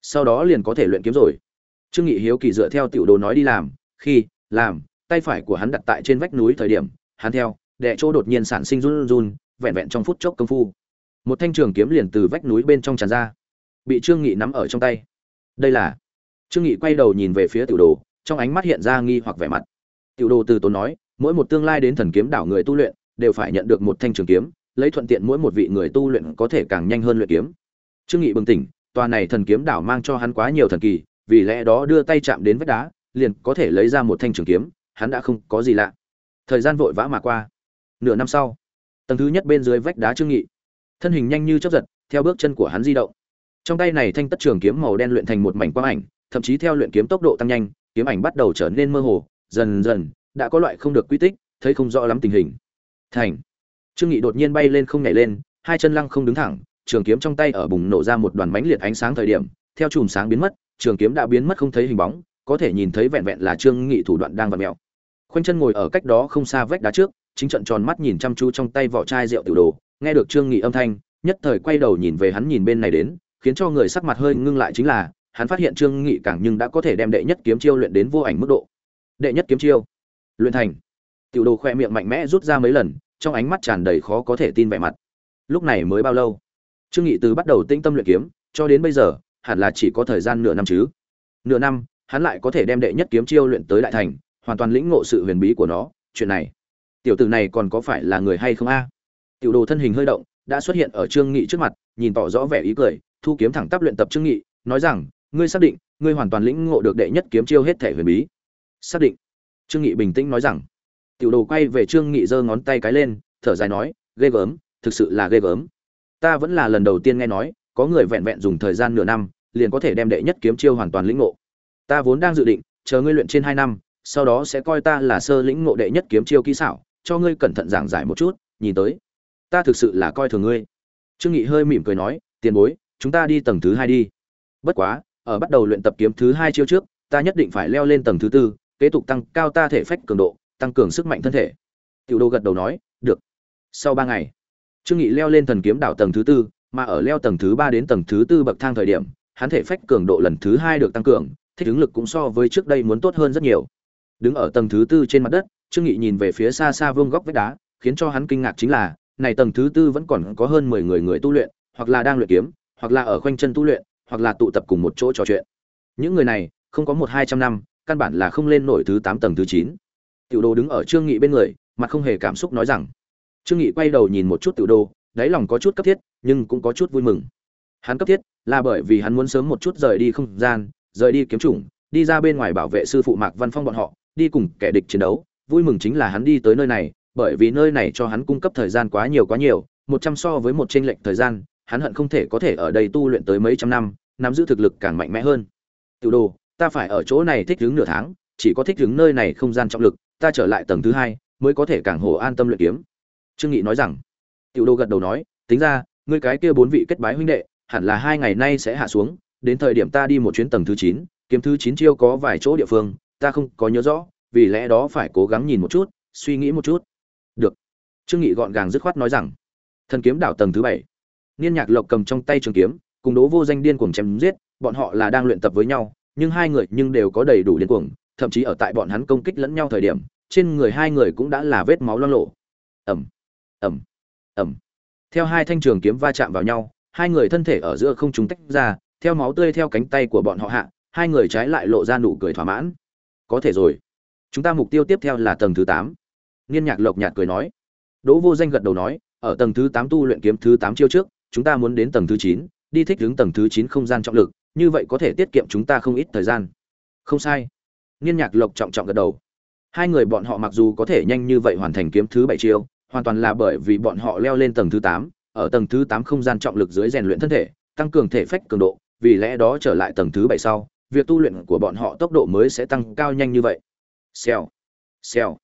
Sau đó liền có thể luyện kiếm rồi. Trương nghị hiếu kỳ dựa theo tiểu đồ nói đi làm, khi, làm, tay phải của hắn đặt tại trên vách núi thời điểm, hắn theo, đệ chỗ đột nhiên sản sinh run run vẹn vẹn trong phút chốc công phu. Một thanh trường kiếm liền từ vách núi bên trong tràn ra. Bị trương nghị nắm ở trong tay đây là. Trương nghị quay đầu nhìn về phía tiểu đồ, trong ánh mắt hiện ra nghi hoặc vẻ mặt. Tiểu đồ từ tốn nói, mỗi một tương lai đến thần kiếm đảo người tu luyện, đều phải nhận được một thanh trường kiếm, lấy thuận tiện mỗi một vị người tu luyện có thể càng nhanh hơn luyện kiếm. Trương nghị bừng tỉnh, tòa này thần kiếm đảo mang cho hắn quá nhiều thần kỳ, vì lẽ đó đưa tay chạm đến vách đá, liền có thể lấy ra một thanh trường kiếm, hắn đã không có gì lạ. Thời gian vội vã mà qua. Nửa năm sau, tầng thứ nhất bên dưới vách đá trương nghị. Thân hình nhanh như chớp giật, theo bước chân của hắn di động trong tay này thanh tất trường kiếm màu đen luyện thành một mảnh quang ảnh, thậm chí theo luyện kiếm tốc độ tăng nhanh, kiếm ảnh bắt đầu trở nên mơ hồ, dần dần, đã có loại không được quy tích, thấy không rõ lắm tình hình. Thành. Trương nghị đột nhiên bay lên không nhảy lên, hai chân lăng không đứng thẳng, trường kiếm trong tay ở bùng nổ ra một đoàn mánh liệt ánh sáng thời điểm, theo chùm sáng biến mất, trường kiếm đã biến mất không thấy hình bóng, có thể nhìn thấy vẹn vẹn là trương nghị thủ đoạn đang vặn mèo. Khoanh chân ngồi ở cách đó không xa vách đá trước, chính trận tròn mắt nhìn chăm chú trong tay vỏ chai rượu tiểu đồ, nghe được trương nghị âm thanh, nhất thời quay đầu nhìn về hắn nhìn bên này đến khiến cho người sắc mặt hơi ngưng lại chính là, hắn phát hiện trương nghị càng nhưng đã có thể đem đệ nhất kiếm chiêu luyện đến vô ảnh mức độ. Đệ nhất kiếm chiêu. Luyện thành. Tiểu đồ khoe miệng mạnh mẽ rút ra mấy lần, trong ánh mắt tràn đầy khó có thể tin vẻ mặt. Lúc này mới bao lâu? Trương nghị từ bắt đầu tinh tâm luyện kiếm, cho đến bây giờ, hẳn là chỉ có thời gian nửa năm chứ. Nửa năm, hắn lại có thể đem đệ nhất kiếm chiêu luyện tới đại thành, hoàn toàn lĩnh ngộ sự huyền bí của nó. Chuyện này, tiểu tử này còn có phải là người hay không a? Tiểu đồ thân hình hơi động, đã xuất hiện ở trương nghị trước mặt, nhìn tỏ rõ vẻ ý cười thu kiếm thẳng tắp luyện tập trương nghị, nói rằng, ngươi xác định, ngươi hoàn toàn lĩnh ngộ được đệ nhất kiếm chiêu hết thể huyền bí. Xác định. Trương nghị bình tĩnh nói rằng. Tiểu đồ quay về trương nghị giơ ngón tay cái lên, thở dài nói, ghê gớm, thực sự là ghê gớm. Ta vẫn là lần đầu tiên nghe nói, có người vẹn vẹn dùng thời gian nửa năm, liền có thể đem đệ nhất kiếm chiêu hoàn toàn lĩnh ngộ. Ta vốn đang dự định, chờ ngươi luyện trên hai năm, sau đó sẽ coi ta là sơ lĩnh ngộ đệ nhất kiếm chiêu kỹ xảo, cho ngươi cẩn thận giảng giải một chút, nhìn tới. Ta thực sự là coi thường ngươi. Trương nghị hơi mỉm cười nói, tiền bối chúng ta đi tầng thứ hai đi. Bất quá, ở bắt đầu luyện tập kiếm thứ hai chiêu trước, ta nhất định phải leo lên tầng thứ tư, kế tục tăng cao ta thể phách cường độ, tăng cường sức mạnh thân thể. Tiểu đô gật đầu nói, được. Sau ba ngày, trương nghị leo lên thần kiếm đảo tầng thứ tư, mà ở leo tầng thứ ba đến tầng thứ tư bậc thang thời điểm, hắn thể phách cường độ lần thứ hai được tăng cường, thích ứng lực cũng so với trước đây muốn tốt hơn rất nhiều. Đứng ở tầng thứ tư trên mặt đất, trương nghị nhìn về phía xa xa vương góc vách đá, khiến cho hắn kinh ngạc chính là, này tầng thứ tư vẫn còn có hơn mười người người tu luyện, hoặc là đang luyện kiếm hoặc là ở khoanh chân tu luyện, hoặc là tụ tập cùng một chỗ trò chuyện. Những người này, không có một hai trăm năm, căn bản là không lên nổi thứ tám tầng thứ chín. Tiểu đồ đứng ở trương nghị bên người, mặt không hề cảm xúc nói rằng, trương nghị quay đầu nhìn một chút tiểu đồ, đáy lòng có chút cấp thiết, nhưng cũng có chút vui mừng. Hắn cấp thiết là bởi vì hắn muốn sớm một chút rời đi không gian, rời đi kiếm chủng, đi ra bên ngoài bảo vệ sư phụ mạc văn phong bọn họ, đi cùng kẻ địch chiến đấu. Vui mừng chính là hắn đi tới nơi này, bởi vì nơi này cho hắn cung cấp thời gian quá nhiều quá nhiều, một trăm so với một tranh lệch thời gian hắn hận không thể có thể ở đây tu luyện tới mấy trăm năm, nắm giữ thực lực càng mạnh mẽ hơn. Tiểu đồ, ta phải ở chỗ này thích đứng nửa tháng, chỉ có thích đứng nơi này không gian trọng lực, ta trở lại tầng thứ hai, mới có thể càng hồ an tâm luyện kiếm. Trương nghị nói rằng. Tiểu đồ gật đầu nói, tính ra, ngươi cái kia bốn vị kết bái huynh đệ, hẳn là hai ngày nay sẽ hạ xuống, đến thời điểm ta đi một chuyến tầng thứ chín, kiếm thứ chín chiêu có vài chỗ địa phương, ta không có nhớ rõ, vì lẽ đó phải cố gắng nhìn một chút, suy nghĩ một chút. Được. Trương nghị gọn gàng dứt khoát nói rằng. Thần kiếm đảo tầng thứ bảy niên nhạc lộc cầm trong tay trường kiếm, cùng đố vô danh điên cuồng chém giết, bọn họ là đang luyện tập với nhau, nhưng hai người nhưng đều có đầy đủ điên cuồng, thậm chí ở tại bọn hắn công kích lẫn nhau thời điểm, trên người hai người cũng đã là vết máu loang lộ ẩm ẩm ẩm theo hai thanh trường kiếm va chạm vào nhau, hai người thân thể ở giữa không chúng tách ra, theo máu tươi theo cánh tay của bọn họ hạ, hai người trái lại lộ ra nụ cười thỏa mãn. Có thể rồi. Chúng ta mục tiêu tiếp theo là tầng thứ tám. Niên nhạc lộc nhạt cười nói. Đỗ vô danh gật đầu nói, ở tầng thứ tám tu luyện kiếm thứ tám chiêu trước chúng ta muốn đến tầng thứ chín, đi thích ứng tầng thứ chín không gian trọng lực, như vậy có thể tiết kiệm chúng ta không ít thời gian. Không sai. Nghiên nhạc lộc trọng trọng gật đầu. Hai người bọn họ mặc dù có thể nhanh như vậy hoàn thành kiếm thứ bảy chiêu, hoàn toàn là bởi vì bọn họ leo lên tầng thứ tám, ở tầng thứ tám không gian trọng lực dưới rèn luyện thân thể, tăng cường thể phách cường độ, vì lẽ đó trở lại tầng thứ bảy sau, việc tu luyện của bọn họ tốc độ mới sẽ tăng cao nhanh như vậy. Xèo. Xèo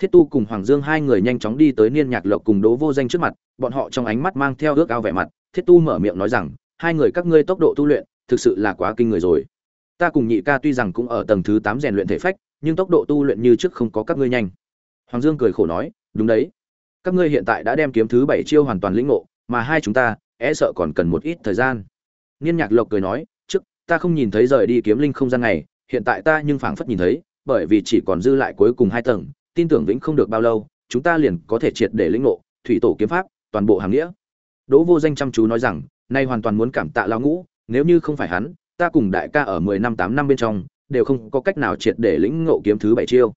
thiết tu cùng hoàng dương hai người nhanh chóng đi tới niên nhạc lộc cùng đỗ vô danh trước mặt, bọn họ trong ánh mắt mang theo ước ao vẻ mặt. Thiết tu mở miệng nói rằng, hai người các ngươi tốc độ tu luyện, thực sự là quá kinh người rồi. Ta cùng nhị ca tuy rằng cũng ở tầng thứ tám rèn luyện thể phách, nhưng tốc độ tu luyện như trước không có các ngươi nhanh. Hoàng dương cười khổ nói, đúng đấy. Các ngươi hiện tại đã đem kiếm thứ bảy chiêu hoàn toàn lĩnh ngộ, mà hai chúng ta e sợ còn cần một ít thời gian. Niên nhạc lộc cười nói, trước, ta không nhìn thấy rời đi kiếm linh không gian này, hiện tại ta nhưng phảng phất nhìn thấy, bởi vì chỉ còn dư lại cuối cùng hai tầng tin tưởng vĩnh không được bao lâu, chúng ta liền có thể triệt để lĩnh ngộ, thủy tổ kiếm pháp, toàn bộ hàng nghĩa. Đỗ vô danh chăm chú nói rằng, nay hoàn toàn muốn cảm tạ lão ngũ, nếu như không phải hắn, ta cùng đại ca ở mười năm tám năm bên trong, đều không có cách nào triệt để lĩnh ngộ kiếm thứ bảy chiêu.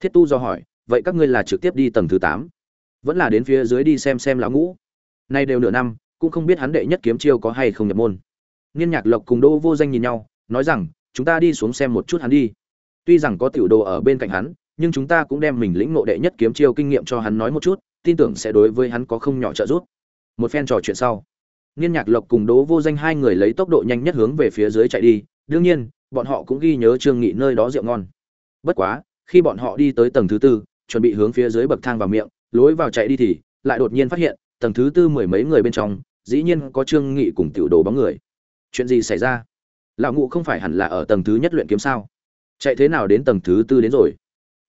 Thiết tu do hỏi, vậy các ngươi là trực tiếp đi tầng thứ tám? Vẫn là đến phía dưới đi xem xem lão ngũ. Nay đều nửa năm, cũng không biết hắn đệ nhất kiếm chiêu có hay không nhập môn. Nghiên nhạc lộc cùng đỗ vô danh nhìn nhau, nói rằng, chúng ta đi xuống xem một chút hắn đi. Tuy rằng có tiểu đồ ở bên cạnh hắn nhưng chúng ta cũng đem mình lĩnh ngộ đệ nhất kiếm chiêu kinh nghiệm cho hắn nói một chút, tin tưởng sẽ đối với hắn có không nhỏ trợ giúp. Một phen trò chuyện sau, niên nhạc lộc cùng đỗ vô danh hai người lấy tốc độ nhanh nhất hướng về phía dưới chạy đi, đương nhiên, bọn họ cũng ghi nhớ trương nghị nơi đó rượu ngon. Bất quá, khi bọn họ đi tới tầng thứ tư, chuẩn bị hướng phía dưới bậc thang vào miệng, lối vào chạy đi thì lại đột nhiên phát hiện, tầng thứ tư mười mấy người bên trong, dĩ nhiên có trương nghị cùng tiểu đồ bóng người. Chuyện gì xảy ra? Lão ngụ không phải hẳn là ở tầng thứ nhất luyện kiếm sao? Chạy thế nào đến tầng thứ tư đến rồi?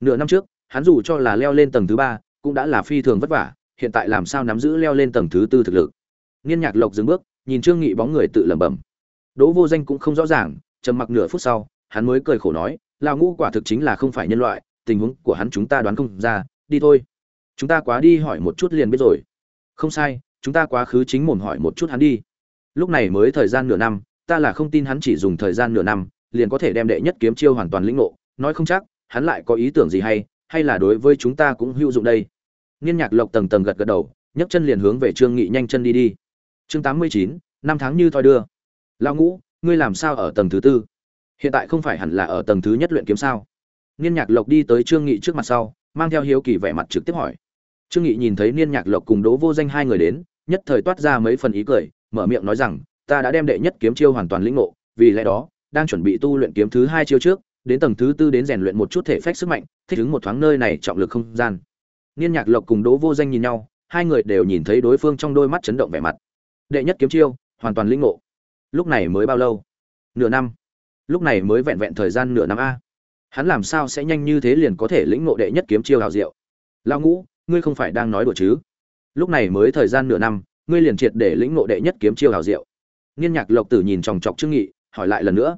Nửa năm trước, hắn dù cho là leo lên tầng thứ ba, cũng đã là phi thường vất vả, hiện tại làm sao nắm giữ leo lên tầng thứ tư thực lực? Niên nhạc lộc dừng bước, nhìn trương nghị bóng người tự lẩm bẩm. Đỗ vô danh cũng không rõ ràng, trầm mặc nửa phút sau, hắn mới cười khổ nói lão ngũ quả thực chính là không phải nhân loại, tình huống của hắn chúng ta đoán không ra, đi thôi. Chúng ta quá đi hỏi một chút liền biết rồi. Không sai, chúng ta quá khứ chính mồm hỏi một chút hắn đi. Lúc này mới thời gian nửa năm, ta là không tin hắn chỉ dùng thời gian nửa năm, liền có thể đem đệ nhất kiếm chiêu hoàn toàn lĩnh ngộ, nói không chắc hắn lại có ý tưởng gì hay hay là đối với chúng ta cũng hữu dụng đây? Niên nhạc lộc tầng tầng gật gật đầu, nhấc chân liền hướng về trương nghị nhanh chân đi đi. Chương tám mươi chín, năm tháng như thoi đưa. Lão ngũ, ngươi làm sao ở tầng thứ tư? Hiện tại không phải hẳn là ở tầng thứ nhất luyện kiếm sao? Niên nhạc lộc đi tới trương nghị trước mặt sau, mang theo hiếu kỳ vẻ mặt trực tiếp hỏi. Trương nghị nhìn thấy niên nhạc lộc cùng đỗ vô danh hai người đến, nhất thời toát ra mấy phần ý cười, mở miệng nói rằng, ta đã đem đệ nhất kiếm chiêu hoàn toàn lĩnh ngộ, vì lẽ đó, đang chuẩn bị tu luyện kiếm thứ hai chiêu trước đến tầng thứ tư đến rèn luyện một chút thể phách sức mạnh, thích ứng một thoáng nơi này trọng lực không gian. Niên nhạc lộc cùng đỗ vô danh nhìn nhau, hai người đều nhìn thấy đối phương trong đôi mắt chấn động vẻ mặt. Đệ nhất kiếm chiêu, hoàn toàn lĩnh ngộ. Lúc này mới bao lâu? Nửa năm. Lúc này mới vẹn vẹn thời gian nửa năm a. Hắn làm sao sẽ nhanh như thế liền có thể lĩnh ngộ đệ nhất kiếm chiêu hào diệu? Lao ngũ, ngươi không phải đang nói đùa chứ? Lúc này mới thời gian nửa năm, ngươi liền triệt để lĩnh ngộ đệ nhất kiếm chiêu hào diệu. Niên nhạc lộc tử nhìn chòng chọc trương nghị, hỏi lại lần nữa.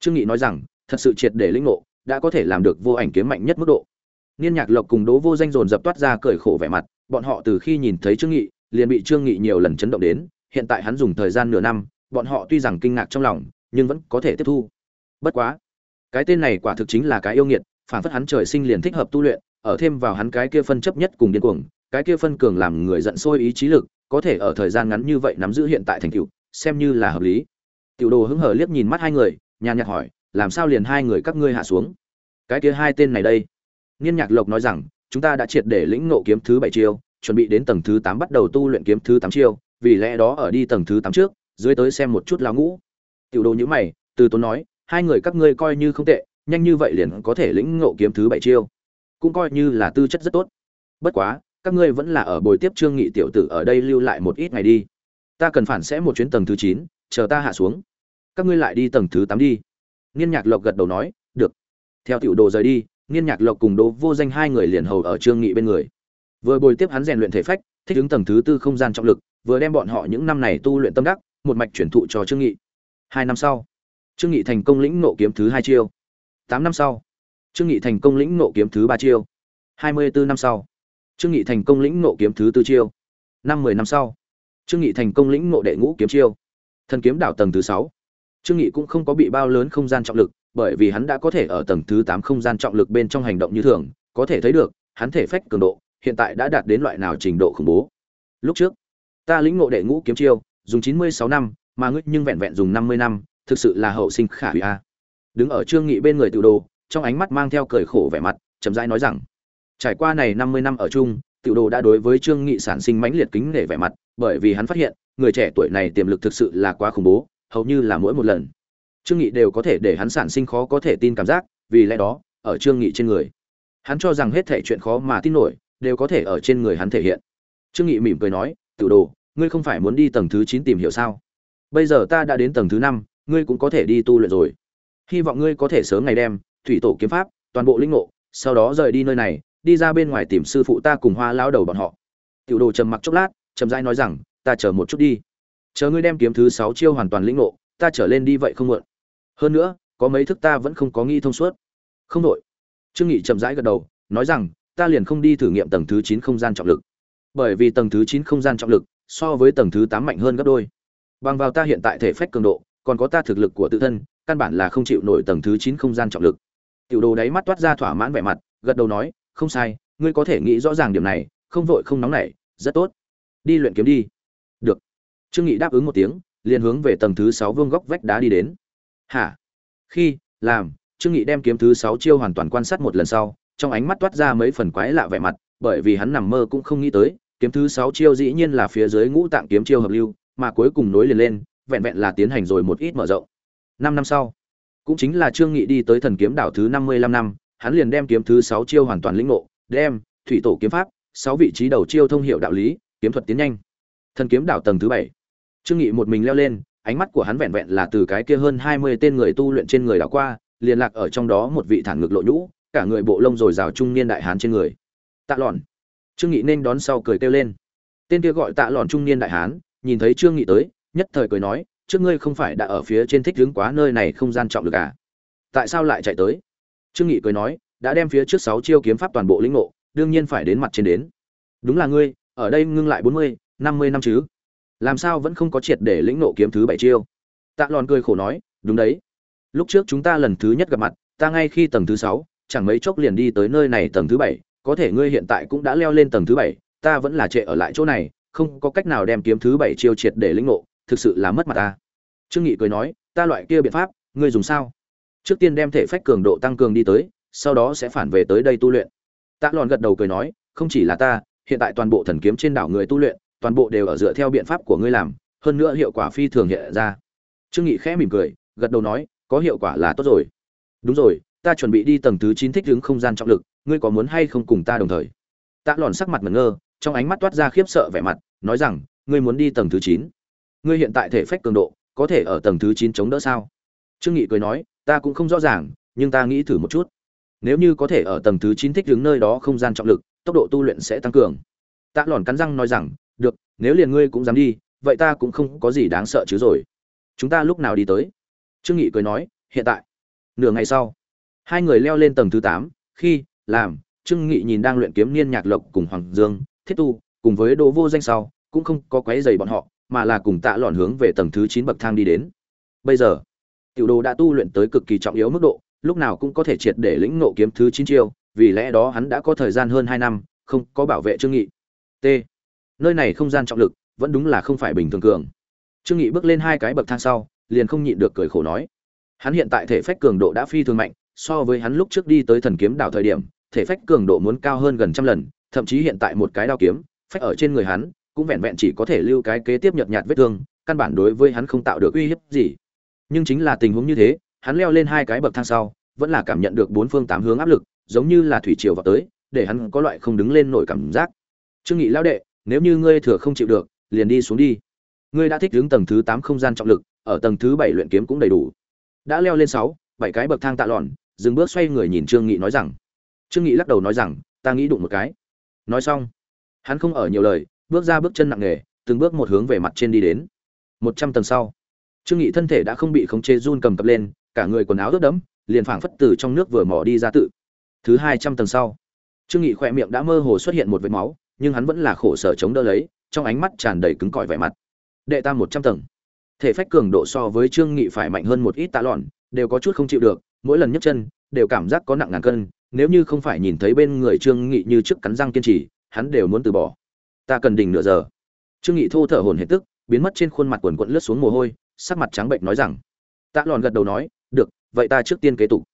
Trương nghị nói rằng thật sự triệt để linh ngộ, đã có thể làm được vô ảnh kiếm mạnh nhất mức độ. Niên nhạc lộc cùng Đỗ vô danh dồn dập toát ra cười khổ vẻ mặt, bọn họ từ khi nhìn thấy trương nghị, liền bị trương nghị nhiều lần chấn động đến, hiện tại hắn dùng thời gian nửa năm, bọn họ tuy rằng kinh ngạc trong lòng, nhưng vẫn có thể tiếp thu. Bất quá, cái tên này quả thực chính là cái yêu nghiệt phản phất hắn trời sinh liền thích hợp tu luyện, ở thêm vào hắn cái kia phân chấp nhất cùng điên cuồng, cái kia phân cường làm người giận sôi ý chí lực, có thể ở thời gian ngắn như vậy nắm giữ hiện tại thành tựu, xem như là hợp lý. Tiểu đồ hứng hờ liếc nhìn mắt hai người, nhàn nhạt hỏi làm sao liền hai người các ngươi hạ xuống? Cái kia hai tên này đây. Niên nhạc lộc nói rằng, chúng ta đã triệt để lĩnh ngộ kiếm thứ bảy chiêu, chuẩn bị đến tầng thứ tám bắt đầu tu luyện kiếm thứ tám chiêu, vì lẽ đó ở đi tầng thứ tám trước, dưới tới xem một chút lao ngũ. Tiểu đồ nhữ mày, từ tốn nói, hai người các ngươi coi như không tệ, nhanh như vậy liền có thể lĩnh ngộ kiếm thứ bảy chiêu. Cũng coi như là tư chất rất tốt. Bất quá, các ngươi vẫn là ở buổi tiếp trương nghị tiểu tử ở đây lưu lại một ít ngày đi. Ta cần phản sẽ một chuyến tầng thứ chín, chờ ta hạ xuống. Các ngươi lại đi tầng thứ tám đi niên nhạc lộc gật đầu nói, được. Theo tiểu đồ rời đi niên nhạc lộc cùng đỗ vô danh hai người liền hầu ở trương nghị bên người. Vừa bồi tiếp hắn rèn luyện thể phách, thích ứng tầng thứ tư không gian trọng lực, vừa đem bọn họ những năm này tu luyện tâm đắc, một mạch chuyển thụ cho trương nghị. Hai năm sau, trương nghị thành công lĩnh nộ kiếm thứ hai chiêu. Tám năm sau, trương nghị thành công lĩnh nộ kiếm thứ ba chiêu. Hai mươi bốn năm sau, trương nghị thành công lĩnh nộ kiếm thứ tư chiêu. Năm mười năm sau, trương nghị thành công lĩnh nộ đệ ngũ kiếm chiêu. Thần kiếm đảo tầng thứ sáu trương nghị cũng không có bị bao lớn không gian trọng lực, bởi vì hắn đã có thể ở tầng thứ tám không gian trọng lực bên trong hành động như thường, có thể thấy được, hắn thể phách cường độ, hiện tại đã đạt đến loại nào trình độ khủng bố. Lúc trước, ta lĩnh ngộ đệ ngũ kiếm chiêu, dùng chín mươi sáu năm, mà ngươi nhưng vẹn vẹn dùng năm mươi năm, thực sự là hậu sinh khả hủy a. Đứng ở trương nghị bên người tiểu đồ, trong ánh mắt mang theo cười khổ vẻ mặt, chậm rãi nói rằng, trải qua này năm mươi năm ở chung, tiểu đồ đã đối với trương nghị sản sinh mãnh liệt kính nể vẻ mặt, bởi vì hắn phát hiện, người trẻ tuổi này tiềm lực thực sự là quá khủng bố hầu như là mỗi một lần. Trương nghị đều có thể để hắn sản sinh khó có thể tin cảm giác, vì lẽ đó, ở trương nghị trên người, hắn cho rằng hết thảy chuyện khó mà tin nổi, đều có thể ở trên người hắn thể hiện. Trương nghị mỉm cười nói, tiểu đồ, ngươi không phải muốn đi tầng thứ chín tìm hiểu sao? Bây giờ ta đã đến tầng thứ năm, ngươi cũng có thể đi tu luyện rồi. Hy vọng ngươi có thể sớm ngày đem thủy tổ kiếm pháp, toàn bộ linh ngộ, sau đó rời đi nơi này, đi ra bên ngoài tìm sư phụ ta cùng hoa lao đầu bọn họ. Tiểu đồ trầm mặc chốc lát, chậm rãi nói rằng, ta chờ một chút đi chờ ngươi đem kiếm thứ sáu chiêu hoàn toàn lĩnh ngộ, ta trở lên đi vậy không muộn. Hơn nữa, có mấy thức ta vẫn không có nghĩ thông suốt. Không đội trương nghị chậm rãi gật đầu, nói rằng, ta liền không đi thử nghiệm tầng thứ chín không gian trọng lực. Bởi vì tầng thứ chín không gian trọng lực, so với tầng thứ tám mạnh hơn gấp đôi. Bằng vào ta hiện tại thể phách cường độ, còn có ta thực lực của tự thân, căn bản là không chịu nổi tầng thứ chín không gian trọng lực. Tiểu đồ đáy mắt toát ra thỏa mãn vẻ mặt, gật đầu nói, không sai, ngươi có thể nghĩ rõ ràng điểm này, không vội không nóng nảy, rất tốt. Đi luyện kiếm đi trương nghị đáp ứng một tiếng, liền hướng về tầng thứ sáu vương góc vách đá đi đến. Hả? Khi, làm, trương nghị đem kiếm thứ sáu chiêu hoàn toàn quan sát một lần sau, trong ánh mắt toát ra mấy phần quái lạ vẻ mặt, bởi vì hắn nằm mơ cũng không nghĩ tới, kiếm thứ sáu chiêu dĩ nhiên là phía dưới ngũ tạng kiếm chiêu hợp lưu, mà cuối cùng nối liền lên, vẹn vẹn là tiến hành rồi một ít mở rộng. Năm năm sau, cũng chính là trương nghị đi tới thần kiếm đảo thứ năm mươi lăm năm, hắn liền đem kiếm thứ sáu chiêu hoàn toàn lĩnh ngộ, đem thủy tổ kiếm pháp, sáu vị trí đầu chiêu thông hiệu đạo lý, kiếm thuật tiến nhanh. Thần kiếm đảo tầng thứ bảy trương nghị một mình leo lên ánh mắt của hắn vẹn vẹn là từ cái kia hơn hai mươi tên người tu luyện trên người đảo qua liền lạc ở trong đó một vị thản ngực lộ nhũ cả người bộ lông rồi rào trung niên đại hán trên người. Tạ lòn trương nghị nên đón sau cười kêu lên. Tên kia gọi tạ lòn trung niên đại hán nhìn thấy trương nghị tới nhất thời cười nói trước ngươi không phải đã ở phía trên thích đứng quá nơi này không gian trọng lực à? Tại sao lại chạy tới? Trương nghị cười nói đã đem phía trước sáu chiêu kiếm pháp toàn bộ lĩnh ngộ đương nhiên phải đến mặt trên đến. Đúng là ngươi ở đây ngưng lại bốn mươi, năm mươi năm chứ? Làm sao vẫn không có triệt để lĩnh nộ kiếm thứ bảy chiêu? Tạ lòn cười khổ nói, đúng đấy. Lúc trước chúng ta lần thứ nhất gặp mặt, ta ngay khi tầng thứ sáu, chẳng mấy chốc liền đi tới nơi này tầng thứ bảy. Có thể ngươi hiện tại cũng đã leo lên tầng thứ bảy, ta vẫn là trệ ở lại chỗ này, không có cách nào đem kiếm thứ bảy chiêu triệt để lĩnh nộ. thực sự là mất mặt ta. Trương nghị cười nói, ta loại kia biện pháp, ngươi dùng sao? Trước tiên đem thể phách cường độ tăng cường đi tới, sau đó sẽ phản về tới đây tu luyện. Tạ lòn gật đầu cười nói, không chỉ là ta, hiện tại toàn bộ thần kiếm trên đảo người tu luyện toàn bộ đều ở dựa theo biện pháp của ngươi làm, hơn nữa hiệu quả phi thường hiện ra. Trương nghị khẽ mỉm cười, gật đầu nói, có hiệu quả là tốt rồi. Đúng rồi, ta chuẩn bị đi tầng thứ chín thích ứng không gian trọng lực, ngươi có muốn hay không cùng ta đồng thời? Tạ lòn sắc mặt ngẩn ngơ, trong ánh mắt toát ra khiếp sợ vẻ mặt, nói rằng, ngươi muốn đi tầng thứ chín? Ngươi hiện tại thể phách cường độ, có thể ở tầng thứ chín chống đỡ sao? Trương nghị cười nói, ta cũng không rõ ràng, nhưng ta nghĩ thử một chút. Nếu như có thể ở tầng thứ chín thích ứng nơi đó không gian trọng lực, tốc độ tu luyện sẽ tăng cường. Tạ lòn cắn răng nói rằng được, nếu liền ngươi cũng dám đi, vậy ta cũng không có gì đáng sợ chứ rồi. Chúng ta lúc nào đi tới? Trương nghị cười nói, hiện tại. Nửa ngày sau, hai người leo lên tầng thứ tám, khi, làm, trương nghị nhìn đang luyện kiếm niên nhạc lộc cùng hoàng dương, thiết tu, cùng với đỗ vô danh sau, cũng không có quấy giày bọn họ, mà là cùng tạ lọn hướng về tầng thứ chín bậc thang đi đến. Bây giờ, tiểu đồ đã tu luyện tới cực kỳ trọng yếu mức độ, lúc nào cũng có thể triệt để lĩnh ngộ kiếm thứ chín chiêu, vì lẽ đó hắn đã có thời gian hơn hai năm, không có bảo vệ trương nghị. T nơi này không gian trọng lực vẫn đúng là không phải bình thường cường. Trương nghị bước lên hai cái bậc thang sau, liền không nhịn được cười khổ nói. Hắn hiện tại thể phách cường độ đã phi thường mạnh, so với hắn lúc trước đi tới thần kiếm đảo thời điểm, thể phách cường độ muốn cao hơn gần trăm lần, thậm chí hiện tại một cái đao kiếm, phách ở trên người hắn, cũng vẹn vẹn chỉ có thể lưu cái kế tiếp nhợt nhạt vết thương, căn bản đối với hắn không tạo được uy hiếp gì. Nhưng chính là tình huống như thế, hắn leo lên hai cái bậc thang sau, vẫn là cảm nhận được bốn phương tám hướng áp lực, giống như là thủy triều vào tới, để hắn có loại không đứng lên nổi cảm giác. Trương nghị lao đệ nếu như ngươi thừa không chịu được, liền đi xuống đi. Ngươi đã thích đứng tầng thứ tám không gian trọng lực, ở tầng thứ bảy luyện kiếm cũng đầy đủ. Đã leo lên sáu, bảy cái bậc thang tạ lòn dừng bước xoay người nhìn trương nghị nói rằng. Trương nghị lắc đầu nói rằng, ta nghĩ đụng một cái. Nói xong, hắn không ở nhiều lời, bước ra bước chân nặng nề, từng bước một hướng về mặt trên đi đến. Một trăm tầng sau, trương nghị thân thể đã không bị khống chế run cầm cập lên, cả người quần áo ướt đẫm, liền phảng phất từ trong nước vừa mò đi ra tự. Thứ hai trăm tầng sau, trương nghị khỏe miệng đã mơ hồ xuất hiện một vệt máu nhưng hắn vẫn là khổ sở chống đỡ lấy, trong ánh mắt tràn đầy cứng cỏi vẻ mặt. Đệ tam một trăm tầng. Thể phách cường độ so với trương nghị phải mạnh hơn một ít tạ lọn, đều có chút không chịu được, mỗi lần nhấc chân, đều cảm giác có nặng ngàn cân, nếu như không phải nhìn thấy bên người trương nghị như trước cắn răng kiên trì, hắn đều muốn từ bỏ. Ta cần đỉnh nửa giờ. Trương nghị thô thở hồn hển tức, biến mất trên khuôn mặt quần quận lướt xuống mồ hôi, sắc mặt trắng bệnh nói rằng, tạ lọn gật đầu nói, được, vậy ta trước tiên kế tục.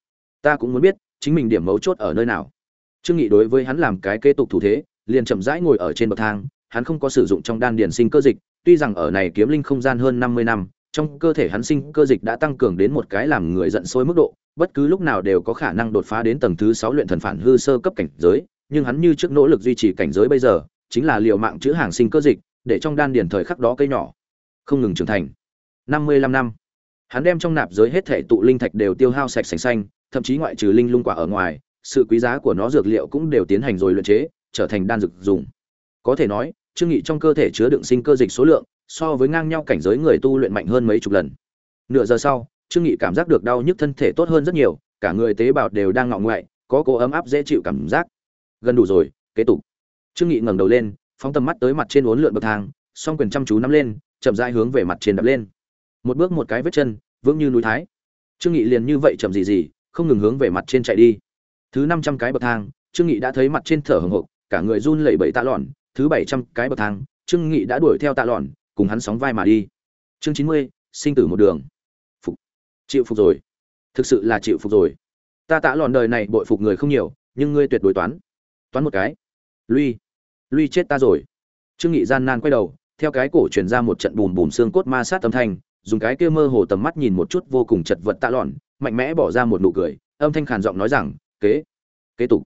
Ta cũng muốn biết, chính mình điểm mấu chốt ở nơi nào. Trương nghị đối với hắn làm cái kế tục thủ thế liền chậm rãi ngồi ở trên bậc thang, hắn không có sử dụng trong đan điền sinh cơ dịch, tuy rằng ở này kiếm linh không gian hơn 50 năm, trong cơ thể hắn sinh cơ dịch đã tăng cường đến một cái làm người giận sôi mức độ, bất cứ lúc nào đều có khả năng đột phá đến tầng thứ 6 luyện thần phản hư sơ cấp cảnh giới, nhưng hắn như trước nỗ lực duy trì cảnh giới bây giờ, chính là liều mạng chữa hàng sinh cơ dịch, để trong đan điền thời khắc đó cây nhỏ không ngừng trưởng thành. 55 năm, hắn đem trong nạp giới hết thể tụ linh thạch đều tiêu hao sạch sành xanh, thậm chí ngoại trừ linh lung quả ở ngoài, sự quý giá của nó dược liệu cũng đều tiến hành rồi luyện chế trở thành đan dược dùng. Có thể nói, trương nghị trong cơ thể chứa đựng sinh cơ dịch số lượng, so với ngang nhau cảnh giới người tu luyện mạnh hơn mấy chục lần. Nửa giờ sau, trương nghị cảm giác được đau nhức thân thể tốt hơn rất nhiều, cả người tế bào đều đang ngọ ngoại, có cố ấm áp dễ chịu cảm giác. Gần đủ rồi, kế tục. Trương nghị ngẩng đầu lên, phóng tầm mắt tới mặt trên uốn lượn bậc thang, song quyền chăm chú nắm lên, chậm rãi hướng về mặt trên đập lên. Một bước một cái vết chân, vững như núi thái. Trương nghị liền như vậy chậm gì gì, không ngừng hướng về mặt trên chạy đi. Thứ năm trăm cái bậc thang, trương nghị đã thấy mặt trên thở hổn hộc cả người run lẩy bẩy tạ lọn, thứ bảy trăm cái bậc thang, trương nghị đã đuổi theo tạ lọn, cùng hắn sóng vai mà đi. Chương chín mươi, sinh tử một đường. Phục. Chịu phục rồi. Thực sự là chịu phục rồi. Ta tạ lọn đời này bội phục người không nhiều, nhưng ngươi tuyệt đối toán. Toán một cái. Lui. Lui chết ta rồi. Trương nghị gian nan quay đầu, theo cái cổ truyền ra một trận bùm bùm xương cốt ma sát âm thanh, dùng cái kia mơ hồ tầm mắt nhìn một chút vô cùng chật vật tạ lọn, mạnh mẽ bỏ ra một nụ cười, âm thanh khàn giọng nói rằng, kế. Kế tục.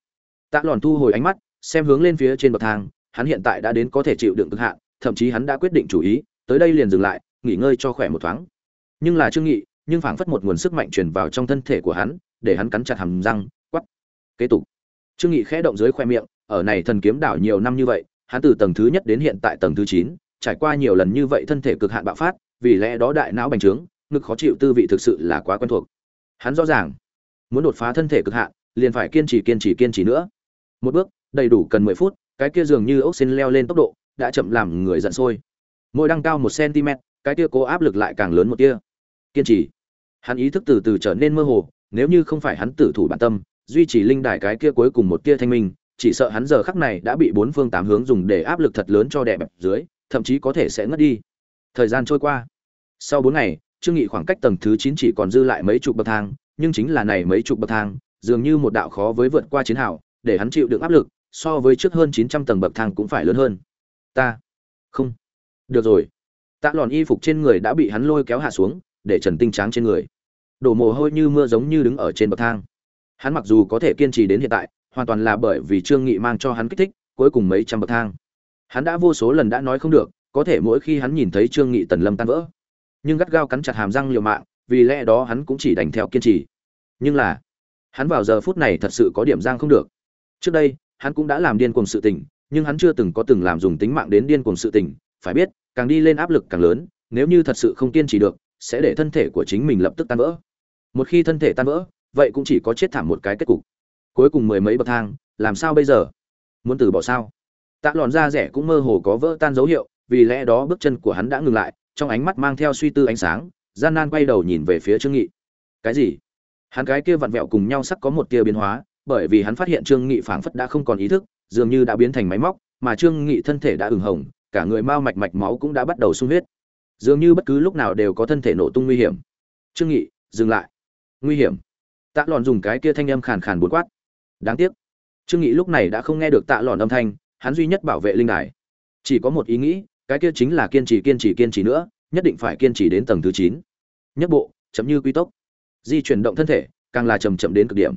Tạ lọn thu hồi ánh mắt xem hướng lên phía trên bậc thang, hắn hiện tại đã đến có thể chịu đựng cực hạn, thậm chí hắn đã quyết định chủ ý, tới đây liền dừng lại, nghỉ ngơi cho khỏe một thoáng. Nhưng là trương nghị, nhưng phảng phất một nguồn sức mạnh truyền vào trong thân thể của hắn, để hắn cắn chặt hàm răng quát kế tục. Trương nghị khẽ động dưới khoe miệng, ở này thần kiếm đảo nhiều năm như vậy, hắn từ tầng thứ nhất đến hiện tại tầng thứ chín, trải qua nhiều lần như vậy thân thể cực hạn bạo phát, vì lẽ đó đại não bành trướng, ngực khó chịu tư vị thực sự là quá quen thuộc. Hắn rõ ràng, muốn đột phá thân thể cực hạn, liền phải kiên trì kiên trì kiên trì nữa. Một bước đầy đủ cần mười phút, cái kia dường như ốc xin leo lên tốc độ, đã chậm làm người giận sôi. Môi đăng cao một cm, cái kia cố áp lực lại càng lớn một tia. Kiên trì. Hắn ý thức từ từ trở nên mơ hồ, nếu như không phải hắn tử thủ bản tâm, duy trì linh đài cái kia cuối cùng một tia thanh minh, chỉ sợ hắn giờ khắc này đã bị bốn phương tám hướng dùng để áp lực thật lớn cho đè bẹp dưới, thậm chí có thể sẽ ngất đi. Thời gian trôi qua. Sau bốn ngày, trương nghị khoảng cách tầng thứ chín chỉ còn dư lại mấy chục bậc thang, nhưng chính là này mấy chục bậc thang, dường như một đạo khó với vượt qua chiến hào, để hắn chịu được áp lực so với trước hơn chín trăm tầng bậc thang cũng phải lớn hơn. Ta. Không. Được rồi. Tạ lòn y phục trên người đã bị hắn lôi kéo hạ xuống, để trần tinh trắng trên người. Đổ mồ hôi như mưa giống như đứng ở trên bậc thang. Hắn mặc dù có thể kiên trì đến hiện tại, hoàn toàn là bởi vì trương nghị mang cho hắn kích thích, cuối cùng mấy trăm bậc thang. Hắn đã vô số lần đã nói không được, có thể mỗi khi hắn nhìn thấy trương nghị tần lâm tan vỡ. Nhưng gắt gao cắn chặt hàm răng liều mạng, vì lẽ đó hắn cũng chỉ đành theo kiên trì. Nhưng là, hắn vào giờ phút này thật sự có điểm giang không được. Trước đây hắn cũng đã làm điên cuồng sự tình, nhưng hắn chưa từng có từng làm dùng tính mạng đến điên cuồng sự tình, phải biết, càng đi lên áp lực càng lớn, nếu như thật sự không kiên trì được, sẽ để thân thể của chính mình lập tức tan vỡ. Một khi thân thể tan vỡ, vậy cũng chỉ có chết thảm một cái kết cục. Cuối cùng mười mấy bậc thang, làm sao bây giờ? Muốn từ bỏ sao? Tạ Lọn da rẻ cũng mơ hồ có vỡ tan dấu hiệu, vì lẽ đó bước chân của hắn đã ngừng lại, trong ánh mắt mang theo suy tư ánh sáng, gian nan quay đầu nhìn về phía trương nghị. Cái gì? Hắn cái kia vặn vẹo cùng nhau sắc có một tia biến hóa bởi vì hắn phát hiện trương nghị phảng phất đã không còn ý thức, dường như đã biến thành máy móc, mà trương nghị thân thể đã ửng hồng, cả người mau mạch mạch máu cũng đã bắt đầu sung huyết. Dường như bất cứ lúc nào đều có thân thể nổ tung nguy hiểm. Trương nghị, dừng lại. Nguy hiểm? Tạ lòn dùng cái kia thanh âm khàn khàn buồn quát. Đáng tiếc. Trương nghị lúc này đã không nghe được tạ lòn âm thanh, hắn duy nhất bảo vệ linh đài. Chỉ có một ý nghĩ, cái kia chính là kiên trì kiên trì kiên trì nữa, nhất định phải kiên trì đến tầng thứ chín. Nhất bộ, chậm như quy tốc. Di chuyển động thân thể, càng là chậm chậm đến cực điểm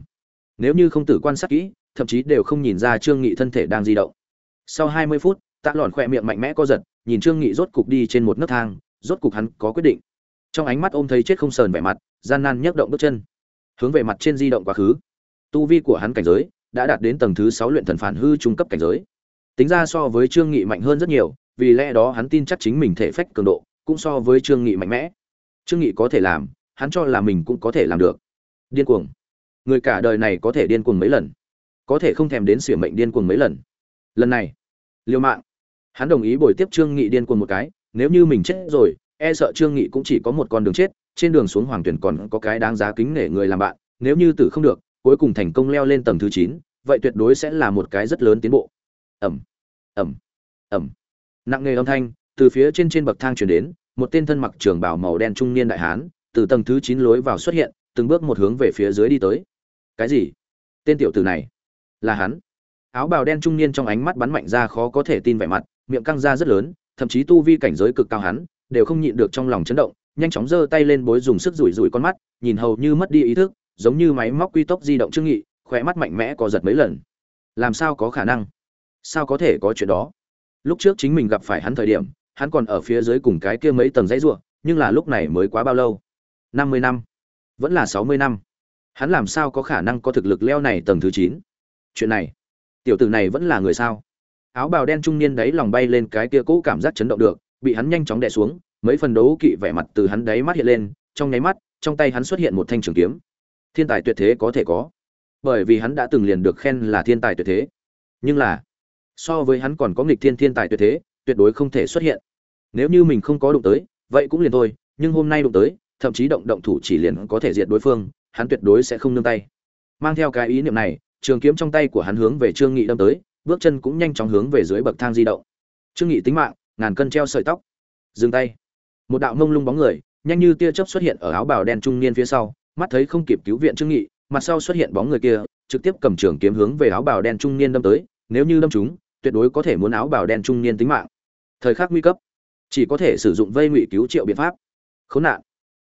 nếu như không tử quan sát kỹ, thậm chí đều không nhìn ra trương nghị thân thể đang di động. Sau hai mươi phút, tạ lòn khỏe miệng mạnh mẽ co giật, nhìn trương nghị rốt cục đi trên một nấc thang, rốt cục hắn có quyết định. Trong ánh mắt ôm thấy chết không sờn vẻ mặt, gian nan nhấc động bước chân. Hướng về mặt trên di động quá khứ. Tu vi của hắn cảnh giới đã đạt đến tầng thứ sáu luyện thần phản hư trung cấp cảnh giới. Tính ra so với trương nghị mạnh hơn rất nhiều, vì lẽ đó hắn tin chắc chính mình thể phách cường độ, cũng so với trương nghị mạnh mẽ. Trương nghị có thể làm, hắn cho là mình cũng có thể làm được. Điên cuồng người cả đời này có thể điên cuồng mấy lần có thể không thèm đến sửa mệnh điên cuồng mấy lần. Lần này liều mạng. Hắn đồng ý bồi tiếp trương nghị điên cuồng một cái nếu như mình chết rồi e sợ trương nghị cũng chỉ có một con đường chết trên đường xuống hoàng tuyển còn có cái đáng giá kính nể người làm bạn nếu như tử không được cuối cùng thành công leo lên tầng thứ 9, vậy tuyệt đối sẽ là một cái rất lớn tiến bộ. Ầm, ầm, ầm, nặng nề âm thanh từ phía trên trên bậc thang truyền đến một tên thân mặc trường bào màu đen trung niên đại hán từ tầng thứ 9 lối vào xuất hiện từng bước một hướng về phía dưới đi tới cái gì? Tên tiểu tử này? Là hắn. Áo bào đen trung niên trong ánh mắt bắn mạnh ra khó có thể tin vẻ mặt, miệng căng ra rất lớn, thậm chí tu vi cảnh giới cực cao hắn, đều không nhịn được trong lòng chấn động, nhanh chóng giơ tay lên bối dùng sức rủi rủi con mắt, nhìn hầu như mất đi ý thức, giống như máy móc quy tốc di động trương nghị khỏe mắt mạnh mẽ có giật mấy lần. Làm sao có khả năng? Sao có thể có chuyện đó? Lúc trước chính mình gặp phải hắn thời điểm, hắn còn ở phía dưới cùng cái kia mấy tầng dãy ruộng, nhưng là lúc này mới quá bao lâu? Năm mươi năm. Vẫn là sáu mươi năm hắn làm sao có khả năng có thực lực leo này tầng thứ chín? Chuyện này, tiểu tử này vẫn là người sao? Áo bào đen trung niên đấy lòng bay lên cái kia cũ cảm giác chấn động được, bị hắn nhanh chóng đè xuống, mấy phần đấu kỵ vẻ mặt từ hắn đáy mắt hiện lên, trong nháy mắt, trong tay hắn xuất hiện một thanh trường kiếm. Thiên tài tuyệt thế có thể có, bởi vì hắn đã từng liền được khen là thiên tài tuyệt thế. Nhưng là, so với hắn còn có nghịch thiên thiên tài tuyệt thế, tuyệt đối không thể xuất hiện. Nếu như mình không có đụng tới, vậy cũng liền thôi, nhưng hôm nay đụng tới, thậm chí động động thủ chỉ liền có thể diệt đối phương hắn tuyệt đối sẽ không nương tay. Mang theo cái ý niệm này, trường kiếm trong tay của hắn hướng về trương nghị đâm tới, bước chân cũng nhanh chóng hướng về dưới bậc thang di động. Trương nghị tính mạng, ngàn cân treo sợi tóc. Dừng tay. Một đạo mông lung bóng người, nhanh như tia chớp xuất hiện ở áo bào đen trung niên phía sau, mắt thấy không kịp cứu viện trương nghị, mặt sau xuất hiện bóng người kia, trực tiếp cầm trường kiếm hướng về áo bào đen trung niên đâm tới, nếu như đâm trúng, tuyệt đối có thể muốn áo bào đen trung niên tính mạng. Thời khắc nguy cấp, chỉ có thể sử dụng vây ngụy cứu triệu biện pháp. Khốn nạn.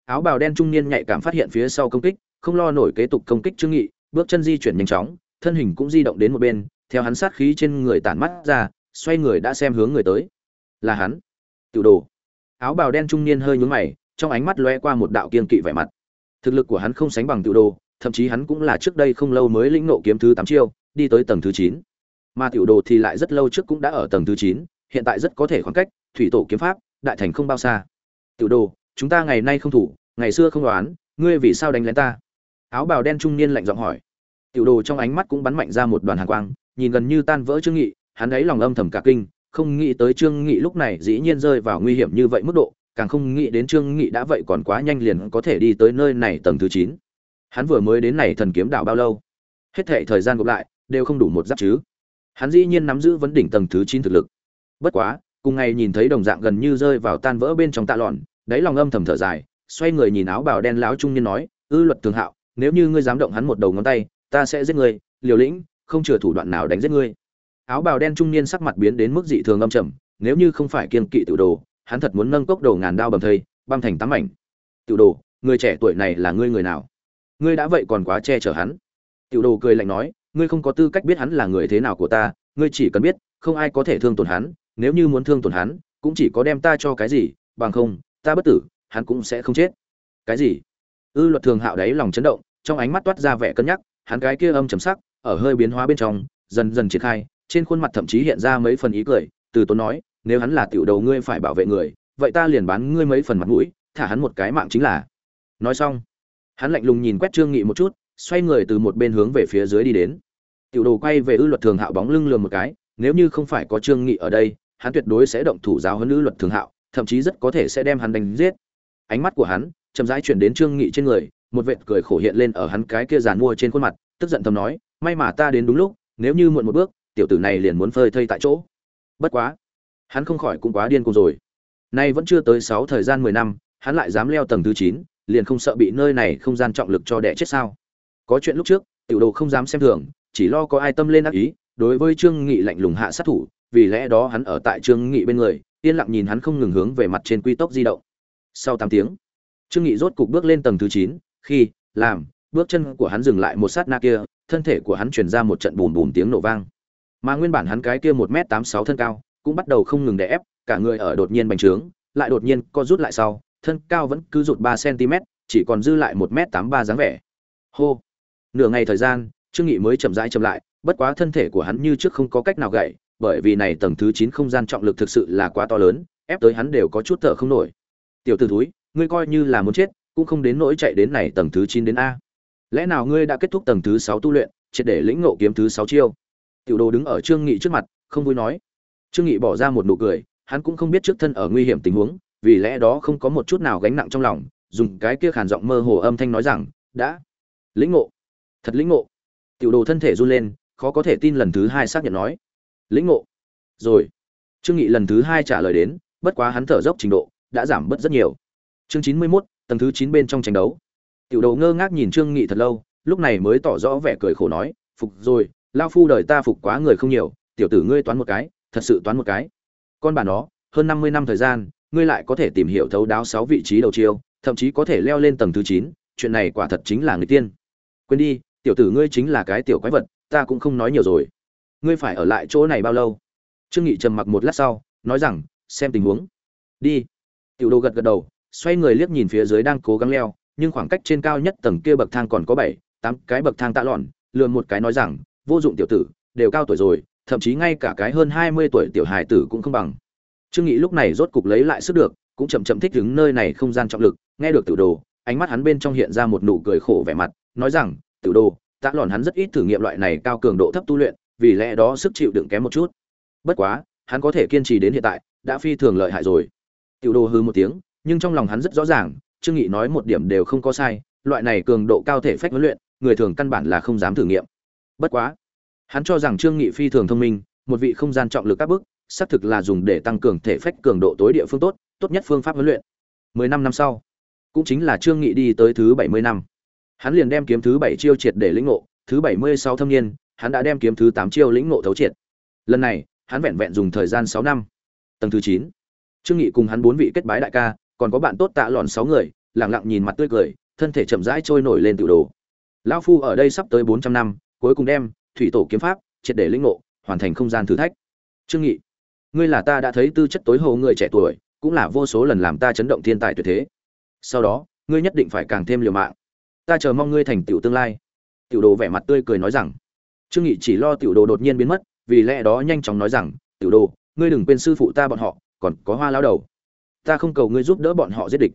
Áo bào đen trung niên nhạy cảm phát hiện phía sau công kích không lo nổi kế tục công kích trương nghị, bước chân di chuyển nhanh chóng, thân hình cũng di động đến một bên, theo hắn sát khí trên người tản mắt ra, xoay người đã xem hướng người tới. Là hắn. Tiểu đồ. Áo bào đen trung niên hơi nhướng mày, trong ánh mắt lóe qua một đạo kiên kỵ vẻ mặt. Thực lực của hắn không sánh bằng tiểu đồ, thậm chí hắn cũng là trước đây không lâu mới lĩnh nộ kiếm thứ tám chiêu, đi tới tầng thứ chín. Mà tiểu đồ thì lại rất lâu trước cũng đã ở tầng thứ chín, hiện tại rất có thể khoảng cách, thủy tổ kiếm pháp, đại thành không bao xa. Tiểu đồ, chúng ta ngày nay không thủ, ngày xưa không đoán, ngươi vì sao đánh lén ta? Áo bào đen trung niên lạnh giọng hỏi. Tiểu đồ trong ánh mắt cũng bắn mạnh ra một đoàn hàn quang, nhìn gần như tan vỡ trương nghị, hắn ấy lòng âm thầm cả kinh, không nghĩ tới trương nghị lúc này dĩ nhiên rơi vào nguy hiểm như vậy mức độ, càng không nghĩ đến trương nghị đã vậy còn quá nhanh liền có thể đi tới nơi này tầng thứ chín. Hắn vừa mới đến này thần kiếm đảo bao lâu? Hết thệ thời gian gộp lại, đều không đủ một giáp chứ. Hắn dĩ nhiên nắm giữ vấn đỉnh tầng thứ chín thực lực. Bất quá, cùng ngày nhìn thấy đồng dạng gần như rơi vào tan vỡ bên trong tạ lọn, đáy lòng âm thầm thở dài, xoay người nhìn áo bào đen lão trung niên nói, ư luật thường hạo nếu như ngươi dám động hắn một đầu ngón tay, ta sẽ giết ngươi, liều lĩnh, không chừa thủ đoạn nào đánh giết ngươi. Áo bào đen trung niên sắc mặt biến đến mức dị thường âm trầm, nếu như không phải kiên kỵ tự đồ, hắn thật muốn nâng cốc đầu ngàn đao bầm thây, băm thành tám mảnh. Tự đồ, người trẻ tuổi này là ngươi người nào? Ngươi đã vậy còn quá che chở hắn. Tự đồ cười lạnh nói, ngươi không có tư cách biết hắn là người thế nào của ta, ngươi chỉ cần biết, không ai có thể thương tổn hắn, nếu như muốn thương tổn hắn, cũng chỉ có đem ta cho cái gì, bằng không, ta bất tử, hắn cũng sẽ không chết. Cái gì? Ư luật thường hạo đấy lòng chấn động trong ánh mắt toát ra vẻ cân nhắc, hắn cái kia âm chấm sắc, ở hơi biến hóa bên trong, dần dần triển khai, trên khuôn mặt thậm chí hiện ra mấy phần ý cười, từ tốn nói, nếu hắn là tiểu đầu ngươi phải bảo vệ người, vậy ta liền bán ngươi mấy phần mặt mũi, thả hắn một cái mạng chính là. Nói xong, hắn lạnh lùng nhìn quét trương nghị một chút, xoay người từ một bên hướng về phía dưới đi đến. Tiểu đồ quay về ư luật thường hạo bóng lưng lườm một cái, nếu như không phải có trương nghị ở đây, hắn tuyệt đối sẽ động thủ giáo huấn ư luật thường hạo, thậm chí rất có thể sẽ đem hắn đánh giết ánh mắt của hắn chậm rãi chuyển đến trương nghị trên người, một vệt cười khổ hiện lên ở hắn cái kia giàn mua trên khuôn mặt, tức giận thầm nói, may mà ta đến đúng lúc, nếu như muộn một bước, tiểu tử này liền muốn phơi thây tại chỗ. Bất quá, hắn không khỏi cũng quá điên cuồng rồi. Nay vẫn chưa tới sáu thời gian mười năm, hắn lại dám leo tầng thứ chín, liền không sợ bị nơi này không gian trọng lực cho đẻ chết sao? Có chuyện lúc trước, tiểu đồ không dám xem thường, chỉ lo có ai tâm lên ác ý, đối với trương nghị lạnh lùng hạ sát thủ, vì lẽ đó hắn ở tại trương nghị bên người, yên lặng nhìn hắn không ngừng hướng về mặt trên quy tốc di động sau tám tiếng trương nghị rốt cục bước lên tầng thứ chín khi làm bước chân của hắn dừng lại một sát na kia thân thể của hắn truyền ra một trận bùm bùm tiếng nổ vang. Mà nguyên bản hắn cái kia một m tám sáu thân cao cũng bắt đầu không ngừng đè ép cả người ở đột nhiên bành trướng lại đột nhiên co rút lại sau thân cao vẫn cứ rụt ba cm chỉ còn dư lại một m tám ba dáng vẻ. Hô! Nửa ngày thời gian trương nghị mới chậm rãi chậm lại bất quá thân thể của hắn như trước không có cách nào gãy, bởi vì này tầng thứ chín không gian trọng lực thực sự là quá to lớn ép tới hắn đều có chút thở không nổi tiểu tử thúi, ngươi coi như là muốn chết, cũng không đến nỗi chạy đến này tầng thứ chín đến a. Lẽ nào ngươi đã kết thúc tầng thứ sáu tu luyện, triệt để lĩnh ngộ kiếm thứ sáu chiêu? Tiểu đồ đứng ở trương nghị trước mặt, không vui nói. Trương nghị bỏ ra một nụ cười, hắn cũng không biết trước thân ở nguy hiểm tình huống, vì lẽ đó không có một chút nào gánh nặng trong lòng, dùng cái kia khàn giọng mơ hồ âm thanh nói rằng, đã lĩnh ngộ, thật lĩnh ngộ. Tiểu đồ thân thể run lên, khó có thể tin lần thứ hai xác nhận nói. Lĩnh ngộ. Rồi, trương nghị lần thứ hai trả lời đến, bất quá hắn thở dốc trình độ đã giảm bớt rất nhiều. Chương chín mươi 91, tầng thứ chín bên trong tranh đấu. Tiểu đầu ngơ ngác nhìn trương nghị thật lâu lúc này mới tỏ rõ vẻ cười khổ nói phục rồi lao phu đời ta phục quá người không nhiều tiểu tử ngươi toán một cái thật sự toán một cái. Con bà nó hơn năm mươi năm thời gian ngươi lại có thể tìm hiểu thấu đáo sáu vị trí đầu chiêu thậm chí có thể leo lên tầng thứ chín chuyện này quả thật chính là người tiên. Quên đi tiểu tử ngươi chính là cái tiểu quái vật ta cũng không nói nhiều rồi. Ngươi phải ở lại chỗ này bao lâu? Trương nghị trầm mặc một lát sau nói rằng xem tình huống. Đi tiểu đồ gật gật đầu, xoay người liếc nhìn phía dưới đang cố gắng leo, nhưng khoảng cách trên cao nhất tầng kia bậc thang còn có bảy, tám cái bậc thang tạ lọn lườm một cái nói rằng, vô dụng tiểu tử, đều cao tuổi rồi, thậm chí ngay cả cái hơn hai mươi tuổi tiểu hài tử cũng không bằng. Trương nghị lúc này rốt cục lấy lại sức được, cũng chậm chậm thích ứng nơi này không gian trọng lực, nghe được tiểu đồ, ánh mắt hắn bên trong hiện ra một nụ cười khổ vẻ mặt, nói rằng, tiểu đồ, tạ lọn hắn rất ít thử nghiệm loại này cao cường độ thấp tu luyện, vì lẽ đó sức chịu đựng kém một chút. Bất quá, hắn có thể kiên trì đến hiện tại, đã phi thường lợi hại rồi tiểu đồ hừ một tiếng, nhưng trong lòng hắn rất rõ ràng, trương nghị nói một điểm đều không có sai, loại này cường độ cao thể phách huấn luyện, người thường căn bản là không dám thử nghiệm. Bất quá, hắn cho rằng trương nghị phi thường thông minh, một vị không gian trọng lực các bước xác thực là dùng để tăng cường thể phách cường độ tối địa phương tốt tốt nhất phương pháp huấn luyện. Mười năm năm sau, cũng chính là trương nghị đi tới thứ bảy mươi năm. Hắn liền đem kiếm thứ bảy chiêu triệt để lĩnh ngộ, thứ bảy mươi sáu thâm niên, hắn đã đem kiếm thứ tám chiêu lĩnh ngộ thấu triệt. Lần này, hắn vẹn vẹn dùng thời gian sáu năm. Tầng thứ chín trương nghị cùng hắn bốn vị kết bái đại ca, còn có bạn tốt tạ lọn sáu người, lặng lặng nhìn mặt tươi cười, thân thể chậm rãi trôi nổi lên tự đồ. Lão phu ở đây sắp tới bốn trăm năm, cuối cùng đem thủy tổ kiếm pháp triệt để lĩnh ngộ, hoàn thành không gian thử thách. Trương nghị, ngươi là ta đã thấy tư chất tối hậu người trẻ tuổi, cũng là vô số lần làm ta chấn động thiên tài tuyệt thế. Sau đó, ngươi nhất định phải càng thêm liều mạng. Ta chờ mong ngươi thành tiểu tương lai. Tiểu đồ vẻ mặt tươi cười nói rằng. Trương nghị chỉ lo tiểu đồ đột nhiên biến mất, vì lẽ đó nhanh chóng nói rằng, tiểu đồ, ngươi đừng quên sư phụ ta bọn họ còn có hoa lão đầu. Ta không cầu ngươi giúp đỡ bọn họ giết địch,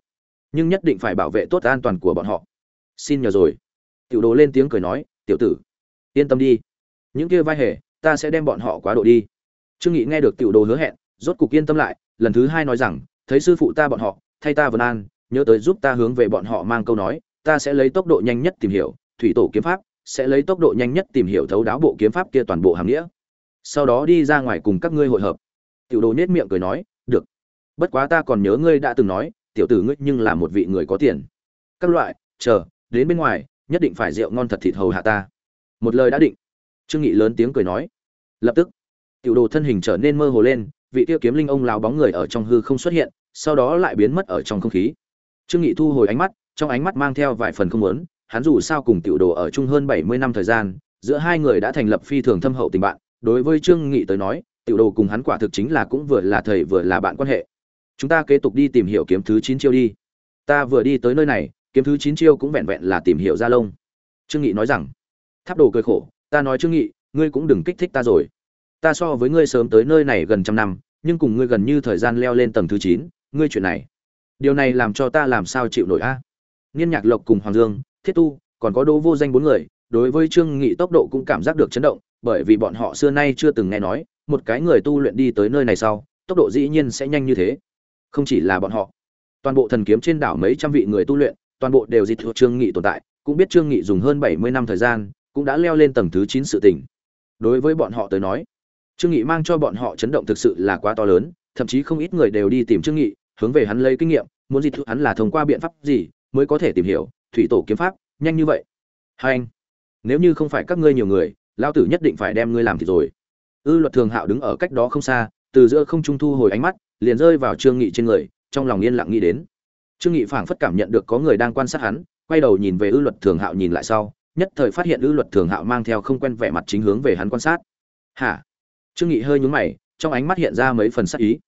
nhưng nhất định phải bảo vệ tốt an toàn của bọn họ. Xin nhờ rồi. Tiểu đồ lên tiếng cười nói, tiểu tử, yên tâm đi. Những kia vai hề, ta sẽ đem bọn họ quá độ đi. Trương nghị nghe được tiểu đồ hứa hẹn, rốt cục yên tâm lại, lần thứ hai nói rằng, thấy sư phụ ta bọn họ, thay ta vân an, nhớ tới giúp ta hướng về bọn họ mang câu nói, ta sẽ lấy tốc độ nhanh nhất tìm hiểu, thủy tổ kiếm pháp, sẽ lấy tốc độ nhanh nhất tìm hiểu thấu đáo bộ kiếm pháp kia toàn bộ hàm nghĩa. Sau đó đi ra ngoài cùng các ngươi hội hợp. Tiểu đồ nết miệng cười nói bất quá ta còn nhớ ngươi đã từng nói, tiểu tử ngươi nhưng là một vị người có tiền. Các loại, chờ, đến bên ngoài, nhất định phải rượu ngon thật thịt hầu hạ ta. Một lời đã định. Trương nghị lớn tiếng cười nói. Lập tức, tiểu đồ thân hình trở nên mơ hồ lên, vị tiêu kiếm linh ông lão bóng người ở trong hư không xuất hiện, sau đó lại biến mất ở trong không khí. Trương nghị thu hồi ánh mắt, trong ánh mắt mang theo vài phần không muốn, hắn dù sao cùng tiểu đồ ở chung hơn 70 năm thời gian, giữa hai người đã thành lập phi thường thâm hậu tình bạn. Đối với trương nghị tới nói, tiểu đồ cùng hắn quả thực chính là cũng vừa là thầy vừa là bạn quan hệ chúng ta kế tục đi tìm hiểu kiếm thứ chín chiêu đi. Ta vừa đi tới nơi này, kiếm thứ chín chiêu cũng vẹn vẹn là tìm hiểu ra lông. Trương nghị nói rằng, tháp đồ cười khổ, ta nói trương nghị, ngươi cũng đừng kích thích ta rồi. Ta so với ngươi sớm tới nơi này gần trăm năm, nhưng cùng ngươi gần như thời gian leo lên tầng thứ chín, ngươi chuyện này, điều này làm cho ta làm sao chịu nổi a? Niên nhạc lộc cùng hoàng dương, thiết tu, còn có đỗ vô danh bốn người, đối với trương nghị tốc độ cũng cảm giác được chấn động, bởi vì bọn họ xưa nay chưa từng nghe nói, một cái người tu luyện đi tới nơi này sau, tốc độ dĩ nhiên sẽ nhanh như thế không chỉ là bọn họ. Toàn bộ thần kiếm trên đảo mấy trăm vị người tu luyện, toàn bộ đều dịch thuộc trương nghị tồn tại, cũng biết trương nghị dùng hơn 70 năm thời gian, cũng đã leo lên tầng thứ 9 sự tỉnh. đối với bọn họ tới nói, trương nghị mang cho bọn họ chấn động thực sự là quá to lớn, thậm chí không ít người đều đi tìm trương nghị, hướng về hắn lấy kinh nghiệm, muốn dịch thuộc hắn là thông qua biện pháp gì mới có thể tìm hiểu thủy tổ kiếm pháp, nhanh như vậy. Hai anh, nếu như không phải các ngươi nhiều người lao tử nhất định phải đem ngươi làm thì rồi. Ư luật thường hạo đứng ở cách đó không xa, từ giữa không trung thu hồi ánh mắt liền rơi vào trương nghị trên người, trong lòng yên lặng nghĩ đến. Trương nghị phảng phất cảm nhận được có người đang quan sát hắn, quay đầu nhìn về ư luật thường hạo nhìn lại sau, nhất thời phát hiện ư luật thường hạo mang theo không quen vẻ mặt chính hướng về hắn quan sát. Hả? Trương nghị hơi nhướng mày, trong ánh mắt hiện ra mấy phần sắc ý.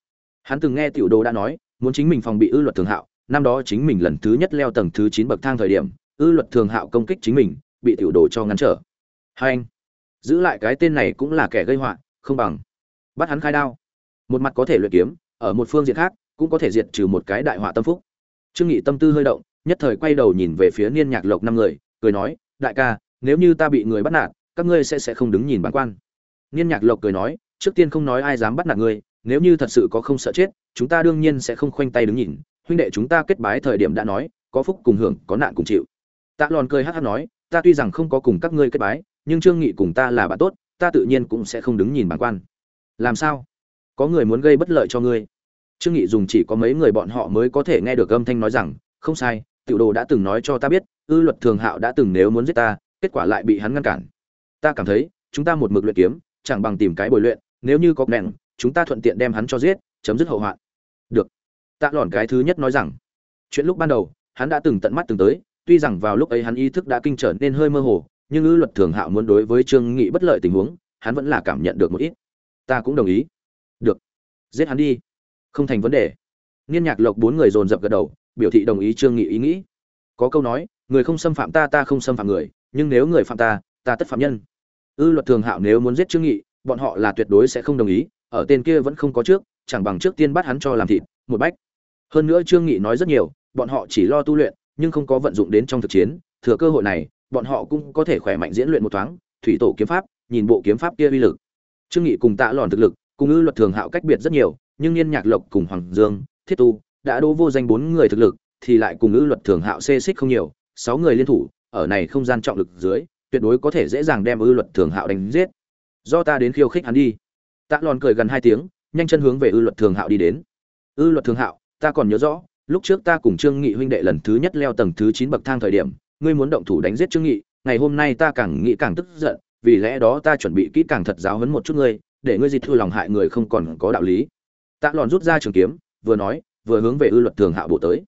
Hắn từng nghe tiểu đồ đã nói, muốn chính mình phòng bị ư luật thường hạo, năm đó chính mình lần thứ nhất leo tầng thứ chín bậc thang thời điểm, ư luật thường hạo công kích chính mình, bị tiểu đồ cho ngăn trở. Hai anh, giữ lại cái tên này cũng là kẻ gây họa, không bằng bắt hắn khai đao. Một mặt có thể luyện kiếm ở một phương diện khác, cũng có thể diệt trừ một cái đại họa tâm phúc. Trương nghị tâm tư hơi động, nhất thời quay đầu nhìn về phía niên nhạc lộc năm người, cười nói, đại ca, nếu như ta bị người bắt nạt, các ngươi sẽ sẽ không đứng nhìn bản quan. Niên nhạc lộc cười nói, trước tiên không nói ai dám bắt nạt ngươi, nếu như thật sự có không sợ chết, chúng ta đương nhiên sẽ không khoanh tay đứng nhìn. Huynh đệ chúng ta kết bái thời điểm đã nói, có phúc cùng hưởng, có nạn cùng chịu. Tạ lòn cười hát hát nói, ta tuy rằng không có cùng các ngươi kết bái, nhưng trương nghị cùng ta là bạn tốt, ta tự nhiên cũng sẽ không đứng nhìn bản quan. Làm sao? Có người muốn gây bất lợi cho ngươi? Trương nghị dùng chỉ có mấy người bọn họ mới có thể nghe được âm thanh nói rằng, không sai, tiểu đồ đã từng nói cho ta biết, ư luật thường hạo đã từng nếu muốn giết ta, kết quả lại bị hắn ngăn cản. Ta cảm thấy, chúng ta một mực luyện kiếm, chẳng bằng tìm cái bồi luyện, nếu như có nẻng chúng ta thuận tiện đem hắn cho giết, chấm dứt hậu hoạn. Được. Tạ lòn cái thứ nhất nói rằng. Chuyện lúc ban đầu, hắn đã từng tận mắt từng tới, tuy rằng vào lúc ấy hắn ý thức đã kinh trở nên hơi mơ hồ, nhưng ư luật thường hạo muốn đối với trương nghị bất lợi tình huống, hắn vẫn là cảm nhận được một ít. Ta cũng đồng ý. Được. Giết hắn đi không thành vấn đề. Niên nhạc lộc bốn người dồn dập gật đầu, biểu thị đồng ý trương nghị ý nghĩ. Có câu nói, người không xâm phạm ta ta không xâm phạm người, nhưng nếu người phạm ta ta tất phạm nhân. Ư luật thường hạo nếu muốn giết trương nghị, bọn họ là tuyệt đối sẽ không đồng ý, ở tên kia vẫn không có trước, chẳng bằng trước tiên bắt hắn cho làm thịt, một bách. Hơn nữa trương nghị nói rất nhiều, bọn họ chỉ lo tu luyện, nhưng không có vận dụng đến trong thực chiến, thừa cơ hội này, bọn họ cũng có thể khỏe mạnh diễn luyện một thoáng, thủy tổ kiếm pháp, nhìn bộ kiếm pháp kia uy lực. Trương nghị cùng tạ lòn thực lực, cùng ư luật thường hạo cách biệt rất nhiều nhưng niên nhạc lộc cùng hoàng dương, thiết tu đã đỗ vô danh bốn người thực lực, thì lại cùng ư luật thường hạo xê xích không nhiều, sáu người liên thủ, ở này không gian trọng lực dưới, tuyệt đối có thể dễ dàng đem ư luật thường hạo đánh giết. Do ta đến khiêu khích hắn đi. Tạ lòn cười gần hai tiếng, nhanh chân hướng về ư luật thường hạo đi đến. Ư luật thường hạo, ta còn nhớ rõ, lúc trước ta cùng trương nghị huynh đệ lần thứ nhất leo tầng thứ chín bậc thang thời điểm, ngươi muốn động thủ đánh giết trương nghị, ngày hôm nay ta càng nghĩ càng tức giận, vì lẽ đó ta chuẩn bị kỹ càng thật giáo huấn một chút ngươi, để ngươi dịch thu lòng hại người không còn có đạo lý tạ lòn rút ra trường kiếm, vừa nói, vừa hướng về ư luật thường hạo bộ tới.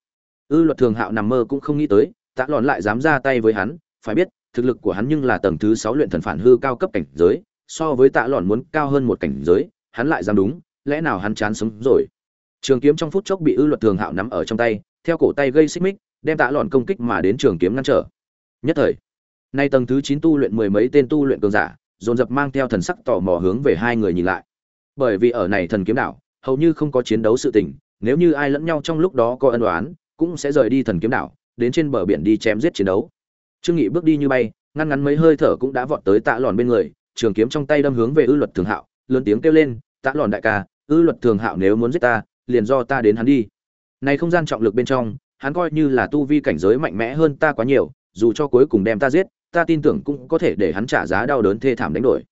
Ư luật thường hạo nằm mơ cũng không nghĩ tới, tạ lòn lại dám ra tay với hắn, phải biết, thực lực của hắn nhưng là tầng thứ sáu luyện thần phản hư cao cấp cảnh giới, so với tạ lòn muốn cao hơn một cảnh giới, hắn lại dám đúng, lẽ nào hắn chán sống rồi? Trường kiếm trong phút chốc bị ư luật thường hạo nắm ở trong tay, theo cổ tay gây xích mích, đem tạ lòn công kích mà đến trường kiếm ngăn trở. Nhất thời, nay tầng thứ chín tu luyện mười mấy tên tu luyện cường giả, dồn dập mang theo thần sắc tò mò hướng về hai người nhìn lại. Bởi vì ở này thần kiếm đảo hầu như không có chiến đấu sự tình, nếu như ai lẫn nhau trong lúc đó có ân oán, cũng sẽ rời đi thần kiếm đảo, đến trên bờ biển đi chém giết chiến đấu. Trương nghị bước đi như bay, ngăn ngắn mấy hơi thở cũng đã vọt tới tạ lòn bên người, trường kiếm trong tay đâm hướng về ư luật thường hạo, lớn tiếng kêu lên, tạ lòn đại ca, ư luật thường hạo nếu muốn giết ta, liền do ta đến hắn đi. Này không gian trọng lực bên trong, hắn coi như là tu vi cảnh giới mạnh mẽ hơn ta quá nhiều, dù cho cuối cùng đem ta giết, ta tin tưởng cũng có thể để hắn trả giá đau đớn thê thảm đánh đổi.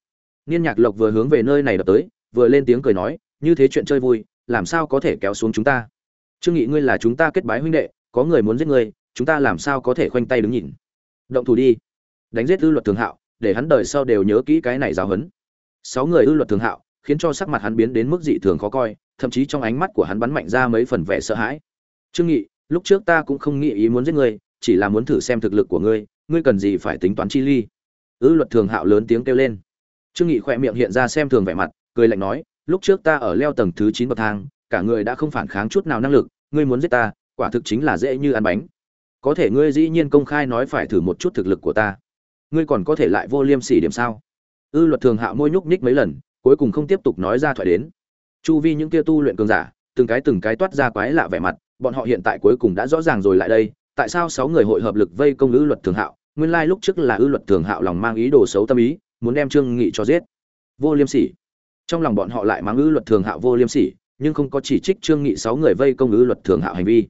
Niên nhạc lộc vừa hướng về nơi này đập tới, vừa lên tiếng cười nói như thế chuyện chơi vui, làm sao có thể kéo xuống chúng ta? Trương nghị, ngươi là chúng ta kết bái huynh đệ, có người muốn giết ngươi, chúng ta làm sao có thể khoanh tay đứng nhìn? Động thủ đi. Đánh giết ư luật thường hạo, để hắn đời sau đều nhớ kỹ cái này giáo huấn. Sáu người ư luật thường hạo, khiến cho sắc mặt hắn biến đến mức dị thường khó coi, thậm chí trong ánh mắt của hắn bắn mạnh ra mấy phần vẻ sợ hãi. Trương nghị, lúc trước ta cũng không nghĩ ý muốn giết ngươi, chỉ là muốn thử xem thực lực của ngươi ngươi cần gì phải tính toán chi ly? Ư luật thường hạo lớn tiếng kêu lên. Trương nghị khỏe miệng hiện ra xem thường vẻ mặt, cười lạnh nói lúc trước ta ở leo tầng thứ chín bậc thang, cả người đã không phản kháng chút nào năng lực, ngươi muốn giết ta, quả thực chính là dễ như ăn bánh. Có thể ngươi dĩ nhiên công khai nói phải thử một chút thực lực của ta. Ngươi còn có thể lại vô liêm sỉ điểm sao? Ư luật thường hạo môi nhúc nhích mấy lần, cuối cùng không tiếp tục nói ra thoại đến. Chu vi những kia tu luyện cường giả, từng cái từng cái toát ra quái lạ vẻ mặt, bọn họ hiện tại cuối cùng đã rõ ràng rồi lại đây, tại sao sáu người hội hợp lực vây công ư luật thường hạo? Nguyên lai lúc trước là ư luật thường hạo lòng mang ý đồ xấu tâm ý, muốn đem trương nghị cho giết. Vô liêm sỉ trong lòng bọn họ lại mang ư luật thường hạo vô liêm sỉ, nhưng không có chỉ trích trương nghị sáu người vây công ư luật thường hạo hành vi.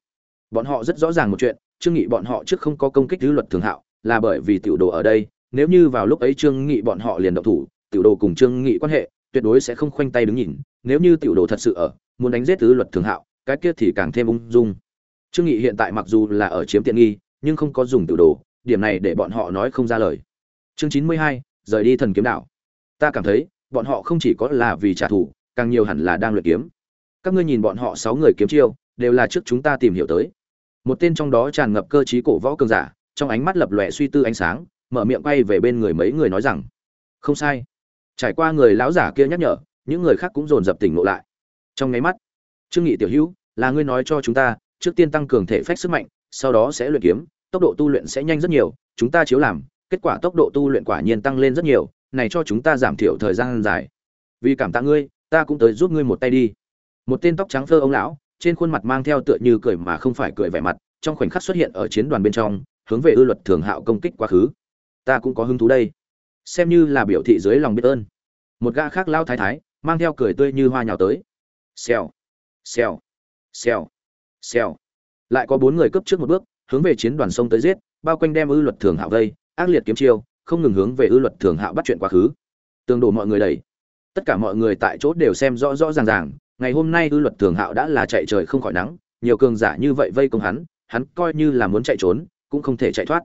Bọn họ rất rõ ràng một chuyện, trương nghị bọn họ trước không có công kích ư luật thường hạo, là bởi vì tiểu đồ ở đây, nếu như vào lúc ấy trương nghị bọn họ liền động thủ, tiểu đồ cùng trương nghị quan hệ tuyệt đối sẽ không khoanh tay đứng nhìn, nếu như tiểu đồ thật sự ở, muốn đánh giết ư luật thường hạo, cái kia thì càng thêm ung dung. Trương nghị hiện tại mặc dù là ở chiếm tiện nghi, nhưng không có dùng tiểu đồ, điểm này để bọn họ nói không ra lời. Chương chín mươi hai, rời đi thần kiếm đạo ta cảm thấy bọn họ không chỉ có là vì trả thù, càng nhiều hẳn là đang luyện kiếm. Các ngươi nhìn bọn họ sáu người kiếm chiêu, đều là trước chúng ta tìm hiểu tới. Một tên trong đó tràn ngập cơ trí cổ võ cường giả, trong ánh mắt lập lòe suy tư ánh sáng, mở miệng quay về bên người mấy người nói rằng, không sai. Trải qua người lão giả kia nhắc nhở, những người khác cũng dồn dập tỉnh ngộ lại. Trong nháy mắt, trương nghị tiểu hữu, là ngươi nói cho chúng ta, trước tiên tăng cường thể phách sức mạnh, sau đó sẽ luyện kiếm, tốc độ tu luyện sẽ nhanh rất nhiều, chúng ta chiếu làm, kết quả tốc độ tu luyện quả nhiên tăng lên rất nhiều này cho chúng ta giảm thiểu thời gian dài. Vì cảm tạ ngươi, ta cũng tới giúp ngươi một tay đi. Một tên tóc trắng phơ ông lão, trên khuôn mặt mang theo tựa như cười mà không phải cười vẻ mặt, trong khoảnh khắc xuất hiện ở chiến đoàn bên trong, hướng về ư luật thường hạo công kích quá khứ. Ta cũng có hứng thú đây. Xem như là biểu thị dưới lòng biết ơn. Một gã khác lao thái thái, mang theo cười tươi như hoa nhào tới. Xèo xèo xèo xèo. Lại có bốn người cấp trước một bước, hướng về chiến đoàn sông tới giết, bao quanh đem ư luật thường hạo vây, ác liệt kiếm chiêu không ngừng hướng về ư luật thường hạo bắt chuyện quá khứ. Tương đổ mọi người đẩy. Tất cả mọi người tại chỗ đều xem rõ rõ ràng ràng, ngày hôm nay ư luật thường hạo đã là chạy trời không khỏi nắng, nhiều cường giả như vậy vây công hắn hắn coi như là muốn chạy trốn, cũng không thể chạy thoát.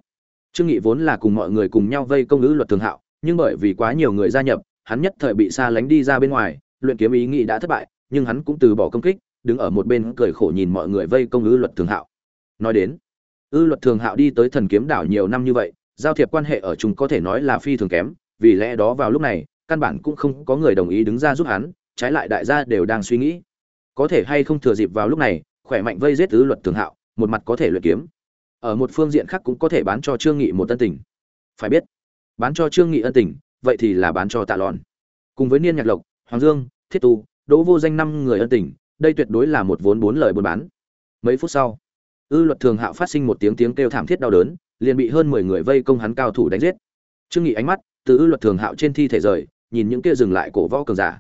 Trương nghị vốn là cùng mọi người cùng nhau vây công ư luật thường hạo, nhưng bởi vì quá nhiều người gia nhập, hắn nhất thời bị xa lánh đi ra bên ngoài, luyện kiếm ý nghĩ đã thất bại, nhưng hắn cũng từ bỏ công kích, đứng ở một bên cười khổ nhìn mọi người vây công ư luật thường hạo. Nói đến, ư luật thường hạo đi tới thần kiếm đảo nhiều năm như vậy giao thiệp quan hệ ở chúng có thể nói là phi thường kém, vì lẽ đó vào lúc này, căn bản cũng không có người đồng ý đứng ra giúp hắn, trái lại đại gia đều đang suy nghĩ. Có thể hay không thừa dịp vào lúc này, khỏe mạnh vây giết ư luật thường hạo, một mặt có thể luyện kiếm. Ở một phương diện khác cũng có thể bán cho trương nghị một tân tình. Phải biết, bán cho trương nghị ân tình, vậy thì là bán cho tạ lòn. Cùng với niên nhạc lộc, hoàng dương, thiết tu, đỗ vô danh năm người ân tình, đây tuyệt đối là một vốn bốn lời buôn bán. Mấy phút sau, ư luật thường hạo phát sinh một tiếng tiếng kêu thảm thiết đau đớn liền bị hơn mười người vây công hắn cao thủ đánh giết. Trương nghị ánh mắt từ ư luật thường hạo trên thi thể rời, nhìn những kia dừng lại cổ võ cường giả.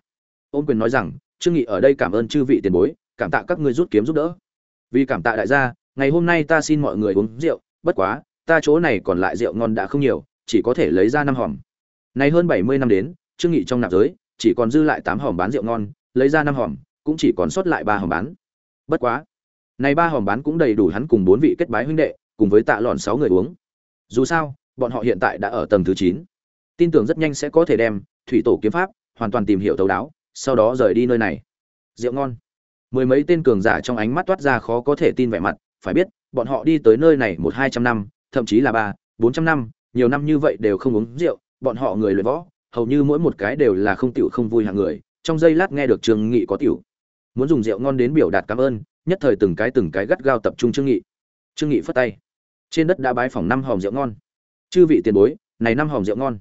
Ôn quyền nói rằng, trương nghị ở đây cảm ơn chư vị tiền bối, cảm tạ các ngươi rút kiếm giúp đỡ. Vì cảm tạ đại gia, ngày hôm nay ta xin mọi người uống rượu, bất quá, ta chỗ này còn lại rượu ngon đã không nhiều, chỉ có thể lấy ra năm hòm. Nay hơn bảy mươi năm đến, trương nghị trong nạp giới, chỉ còn dư lại tám hòm bán rượu ngon, lấy ra năm hòm, cũng chỉ còn sót lại ba hòm bán. Bất quá này ba hòm bán cũng đầy đủ hắn cùng bốn vị kết bái huynh đệ cùng với tạ lọn sáu người uống. Dù sao, bọn họ hiện tại đã ở tầng thứ chín. Tin tưởng rất nhanh sẽ có thể đem thủy tổ kiếm pháp hoàn toàn tìm hiểu thấu đáo, sau đó rời đi nơi này. Rượu ngon. Mười mấy tên cường giả trong ánh mắt toát ra khó có thể tin vẻ mặt, phải biết, bọn họ đi tới nơi này một hai trăm năm, thậm chí là ba, bốn trăm năm, nhiều năm như vậy đều không uống rượu, bọn họ người luyện võ, hầu như mỗi một cái đều là không tiểu không vui hàng người, trong giây lát nghe được trương nghị có tiểu. Muốn dùng rượu ngon đến biểu đạt cảm ơn, nhất thời từng cái từng cái gắt gao tập trung trương nghị. Trương nghị phất tay trên đất đã bái phòng năm hòm rượu ngon. Chư vị tiền bối, này năm hòm rượu ngon.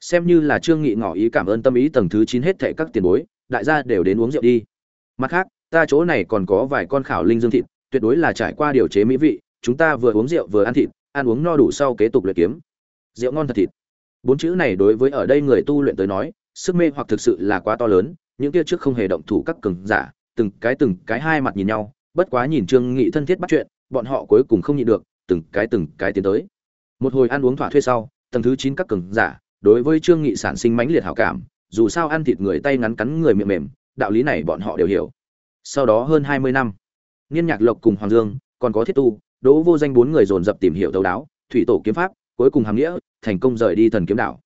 Xem như là trương nghị ngỏ ý cảm ơn tâm ý tầng thứ chín hết thệ các tiền bối, đại gia đều đến uống rượu đi. Mặt khác, ta chỗ này còn có vài con khảo linh dương thịt, tuyệt đối là trải qua điều chế mỹ vị, chúng ta vừa uống rượu vừa ăn thịt, ăn uống no đủ sau kế tục luyện kiếm. Rượu ngon thật thịt. Bốn chữ này đối với ở đây người tu luyện tới nói, sức mê hoặc thực sự là quá to lớn, những kia trước không hề động thủ các cường giả, từng cái từng cái hai mặt nhìn nhau, bất quá nhìn trương nghị thân thiết bắt chuyện, bọn họ cuối cùng không nhịn được từng cái từng cái tiến tới. Một hồi ăn uống thỏa thuê sau, tầng thứ chín các cường giả, đối với trương nghị sản sinh mãnh liệt hảo cảm, dù sao ăn thịt người tay ngắn cắn người miệng mềm, đạo lý này bọn họ đều hiểu. Sau đó hơn hai mươi năm, niên nhạc lộc cùng hoàng dương còn có thiết tu, đỗ vô danh bốn người dồn dập tìm hiểu thấu đáo, thủy tổ kiếm pháp, cuối cùng hàm nghĩa, thành công rời đi thần kiếm đảo.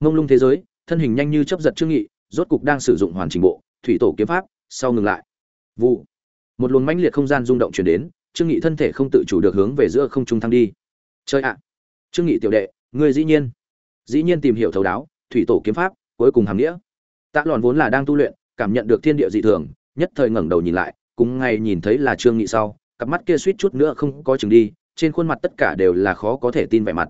Mông lung thế giới, thân hình nhanh như chấp giật trương nghị, rốt cục đang sử dụng hoàn chỉnh bộ, thủy tổ kiếm pháp, sau ngừng lại. Vụ. Một luồng mãnh liệt không gian rung động truyền đến trương nghị thân thể không tự chủ được hướng về giữa không trung thăng đi. Chơi ạ! Trương nghị tiểu đệ, ngươi dĩ nhiên dĩ nhiên tìm hiểu thấu đáo, thủy tổ kiếm pháp, cuối cùng hàm nghĩa. Tạ lòn vốn là đang tu luyện, cảm nhận được thiên địa dị thường, nhất thời ngẩng đầu nhìn lại, cùng ngay nhìn thấy là trương nghị sau, cặp mắt kia suýt chút nữa không có chừng đi, trên khuôn mặt tất cả đều là khó có thể tin vẻ mặt.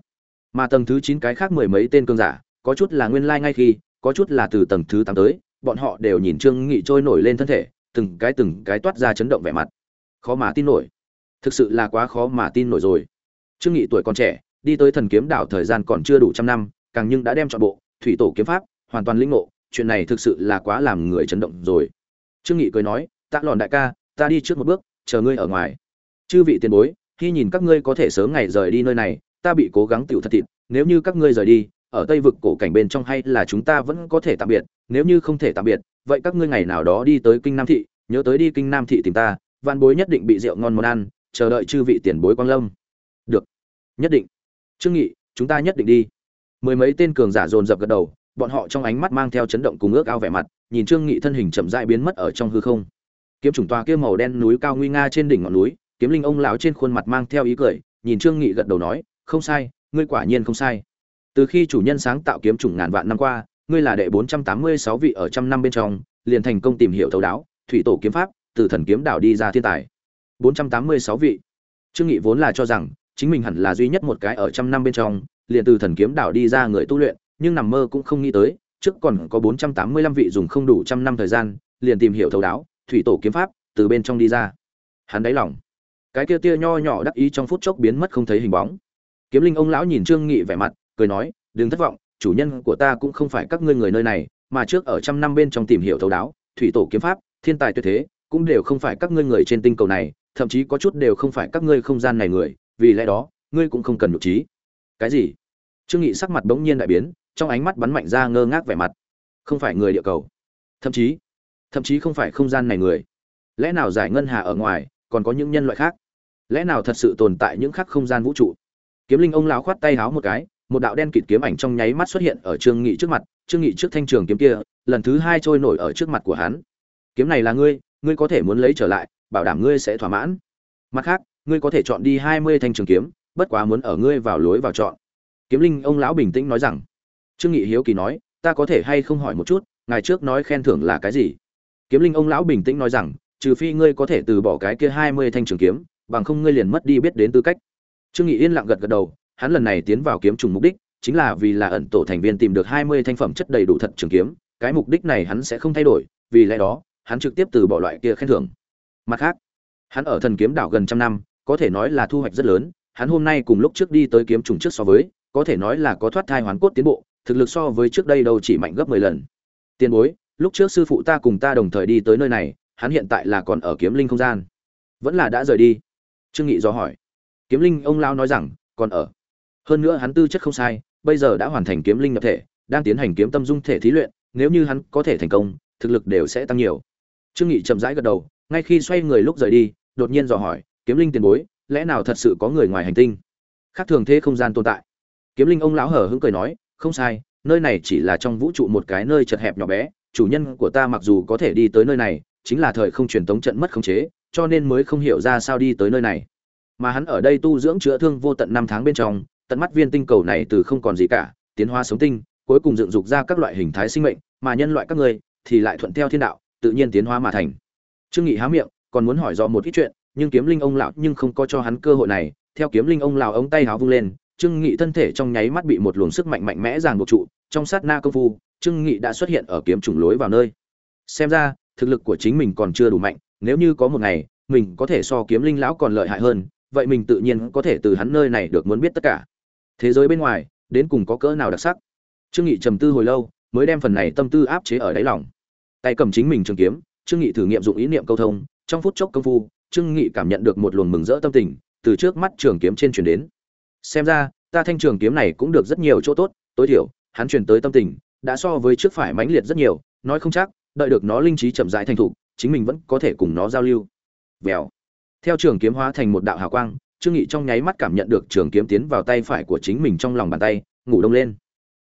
Mà tầng thứ chín cái khác mười mấy tên cương giả, có chút là nguyên lai ngay khi, có chút là từ tầng thứ tám tới, bọn họ đều nhìn trương nghị trôi nổi lên thân thể, từng cái từng cái toát ra chấn động vẻ mặt. Khó mà tin nổi thực sự là quá khó mà tin nổi rồi. Trương nghị tuổi còn trẻ, đi tới thần kiếm đảo thời gian còn chưa đủ trăm năm, càng nhưng đã đem chọn bộ, thủy tổ kiếm pháp, hoàn toàn linh ngộ, chuyện này thực sự là quá làm người chấn động rồi. Trương nghị cười nói, tạ lòn đại ca, ta đi trước một bước, chờ ngươi ở ngoài. Chư vị tiền bối, khi nhìn các ngươi có thể sớm ngày rời đi nơi này, ta bị cố gắng tiểu thật thịt, nếu như các ngươi rời đi, ở tây vực cổ cảnh bên trong hay là chúng ta vẫn có thể tạm biệt, nếu như không thể tạm biệt, vậy các ngươi ngày nào đó đi tới kinh nam thị, nhớ tới đi kinh nam thị tìm ta văn bối nhất định bị rượu ngon món ăn chờ đợi chư vị tiền bối quang lâm. Được. Nhất định. Trương nghị, chúng ta nhất định đi. Mười mấy tên cường giả dồn dập gật đầu, bọn họ trong ánh mắt mang theo chấn động cùng ước ao vẻ mặt, nhìn trương nghị thân hình chậm rãi biến mất ở trong hư không. Kiếm trùng tòa kia màu đen núi cao nguy nga trên đỉnh ngọn núi, kiếm linh ông lão trên khuôn mặt mang theo ý cười, nhìn trương nghị gật đầu nói, không sai, ngươi quả nhiên không sai. Từ khi chủ nhân sáng tạo kiếm trùng ngàn vạn năm qua, ngươi là đệ 486 vị ở trăm năm bên trong, liền thành công tìm hiểu thấu đáo, thủy tổ kiếm pháp, từ thần kiếm đảo đi ra thiên tài. 486 vị. Trương nghị vốn là cho rằng, chính mình hẳn là duy nhất một cái ở trăm năm bên trong, liền từ thần kiếm đảo đi ra người tu luyện, nhưng nằm mơ cũng không nghĩ tới, trước còn có 485 vị dùng không đủ trăm năm thời gian, liền tìm hiểu thấu đáo, thủy tổ kiếm pháp, từ bên trong đi ra. Hắn đáy lòng. Cái kia tia nho nhỏ đắc ý trong phút chốc biến mất không thấy hình bóng. Kiếm linh ông lão nhìn trương nghị vẻ mặt, cười nói, đừng thất vọng, chủ nhân của ta cũng không phải các ngươi người nơi này, mà trước ở trăm năm bên trong tìm hiểu thấu đáo, thủy tổ kiếm pháp, thiên tài tuyệt thế, cũng đều không phải các ngươi người trên tinh cầu này thậm chí có chút đều không phải các ngươi không gian này người, vì lẽ đó, ngươi cũng không cần nhục trí. Cái gì? Trương nghị sắc mặt bỗng nhiên đại biến, trong ánh mắt bắn mạnh ra ngơ ngác vẻ mặt. Không phải người địa cầu. Thậm chí thậm chí không phải không gian này người. Lẽ nào giải ngân hà ở ngoài, còn có những nhân loại khác? Lẽ nào thật sự tồn tại những khác không gian vũ trụ? Kiếm linh ông lão khoát tay háo một cái, một đạo đen kịt kiếm ảnh trong nháy mắt xuất hiện ở trương nghị trước mặt, trương nghị trước thanh trường kiếm kia, lần thứ hai trôi nổi ở trước mặt của hắn. Kiếm này là ngươi ngươi có thể muốn lấy trở lại bảo đảm ngươi sẽ thỏa mãn. Mặt khác, ngươi có thể chọn đi hai mươi thanh trường kiếm, bất quá muốn ở ngươi vào lối vào chọn. Kiếm linh, ông lão bình tĩnh nói rằng. Trương nghị hiếu kỳ nói, ta có thể hay không hỏi một chút, ngài trước nói khen thưởng là cái gì? Kiếm linh, ông lão bình tĩnh nói rằng, trừ phi ngươi có thể từ bỏ cái kia hai mươi thanh trường kiếm, bằng không ngươi liền mất đi biết đến tư cách. Trương nghị yên lặng gật gật đầu, hắn lần này tiến vào kiếm trùng mục đích, chính là vì là ẩn tổ thành viên tìm được hai mươi thanh phẩm chất đầy đủ thật trường kiếm, cái mục đích này hắn sẽ không thay đổi, vì lẽ đó, hắn trực tiếp từ bỏ loại kia khen thưởng mặt khác, hắn ở thần kiếm đảo gần trăm năm, có thể nói là thu hoạch rất lớn. Hắn hôm nay cùng lúc trước đi tới kiếm trùng trước so với, có thể nói là có thoát thai hoàn cốt tiến bộ, thực lực so với trước đây đâu chỉ mạnh gấp mười lần. Tiền bối, lúc trước sư phụ ta cùng ta đồng thời đi tới nơi này, hắn hiện tại là còn ở kiếm linh không gian. Vẫn là đã rời đi? Trương nghị do hỏi. Kiếm linh, ông lao nói rằng, còn ở. Hơn nữa hắn tư chất không sai, bây giờ đã hoàn thành kiếm linh nhập thể, đang tiến hành kiếm tâm dung thể thí luyện, nếu như hắn có thể thành công, thực lực đều sẽ tăng nhiều. Trương nghị chậm rãi gật đầu ngay khi xoay người lúc rời đi, đột nhiên dò hỏi, kiếm linh tiền bối, lẽ nào thật sự có người ngoài hành tinh? Khác thường thế không gian tồn tại. Kiếm linh ông lão hở hững cười nói, không sai, nơi này chỉ là trong vũ trụ một cái nơi chật hẹp nhỏ bé, chủ nhân của ta mặc dù có thể đi tới nơi này, chính là thời không truyền tống trận mất khống chế, cho nên mới không hiểu ra sao đi tới nơi này. Mà hắn ở đây tu dưỡng chữa thương vô tận năm tháng bên trong, tận mắt viên tinh cầu này từ không còn gì cả, tiến hóa sống tinh, cuối cùng dựng dục ra các loại hình thái sinh mệnh, mà nhân loại các người thì lại thuận theo thiên đạo, tự nhiên tiến hóa mà thành trương nghị há miệng, còn muốn hỏi do một ít chuyện, nhưng kiếm linh ông lão nhưng không có cho hắn cơ hội này. Theo kiếm linh ông lão ống tay háo vung lên, trương nghị thân thể trong nháy mắt bị một luồng sức mạnh mạnh mẽ ràng buộc trụ, trong sát na công phu, trương nghị đã xuất hiện ở kiếm trùng lối vào nơi. Xem ra, thực lực của chính mình còn chưa đủ mạnh, nếu như có một ngày, mình có thể so kiếm linh lão còn lợi hại hơn, vậy mình tự nhiên có thể từ hắn nơi này được muốn biết tất cả. Thế giới bên ngoài, đến cùng có cỡ nào đặc sắc? Trương nghị trầm tư hồi lâu, mới đem phần này tâm tư áp chế ở đáy lòng. Tay cầm chính mình trường kiếm trương nghị thử nghiệm dụng ý niệm câu thông, trong phút chốc công phu, trương nghị cảm nhận được một luồng mừng rỡ tâm tình, từ trước mắt trường kiếm trên truyền đến. Xem ra, ta thanh trường kiếm này cũng được rất nhiều chỗ tốt, tối thiểu, hắn truyền tới tâm tình, đã so với trước phải mãnh liệt rất nhiều, nói không chắc, đợi được nó linh trí chậm rãi thành thục, chính mình vẫn có thể cùng nó giao lưu. Vèo. Theo trường kiếm hóa thành một đạo hào quang, trương nghị trong nháy mắt cảm nhận được trường kiếm tiến vào tay phải của chính mình trong lòng bàn tay, ngủ đông lên.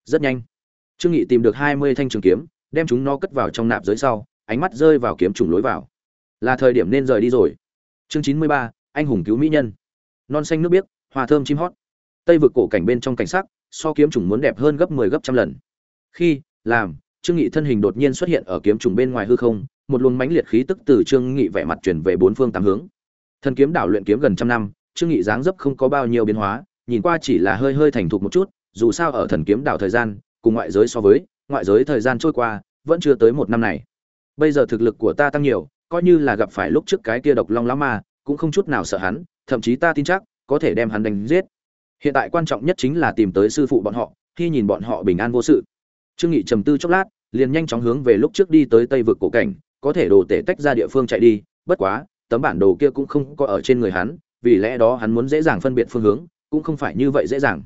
Rất nhanh. Trương nghị tìm được hai mươi thanh trường kiếm, đem chúng nó cất vào trong nạp dưới sau ánh mắt rơi vào kiếm trùng lối vào. Là thời điểm nên rời đi rồi. Chương chín mươi ba, anh hùng cứu mỹ nhân. Non xanh nước biếc hoa thơm chim hót. Tây vực cổ cảnh bên trong cảnh sắc, so kiếm trùng muốn đẹp hơn gấp 10 gấp trăm lần. Khi, làm, trương nghị thân hình đột nhiên xuất hiện ở kiếm trùng bên ngoài hư không, một luồng mãnh liệt khí tức từ trương nghị vẻ mặt chuyển về bốn phương tám hướng. Thần kiếm đảo luyện kiếm gần trăm năm, trương nghị dáng dấp không có bao nhiêu biến hóa, nhìn qua chỉ là hơi hơi thành thục một chút, dù sao ở thần kiếm đảo thời gian, cùng ngoại giới so với, ngoại giới thời gian trôi qua, vẫn chưa tới một năm này bây giờ thực lực của ta tăng nhiều, coi như là gặp phải lúc trước cái kia độc long lão ma, cũng không chút nào sợ hắn, thậm chí ta tin chắc, có thể đem hắn đánh giết. Hiện tại quan trọng nhất chính là tìm tới sư phụ bọn họ, khi nhìn bọn họ bình an vô sự. Trương nghị trầm tư chốc lát, liền nhanh chóng hướng về lúc trước đi tới tây vực cổ cảnh, có thể đồ tể tách ra địa phương chạy đi, bất quá, tấm bản đồ kia cũng không có ở trên người hắn, vì lẽ đó hắn muốn dễ dàng phân biệt phương hướng, cũng không phải như vậy dễ dàng.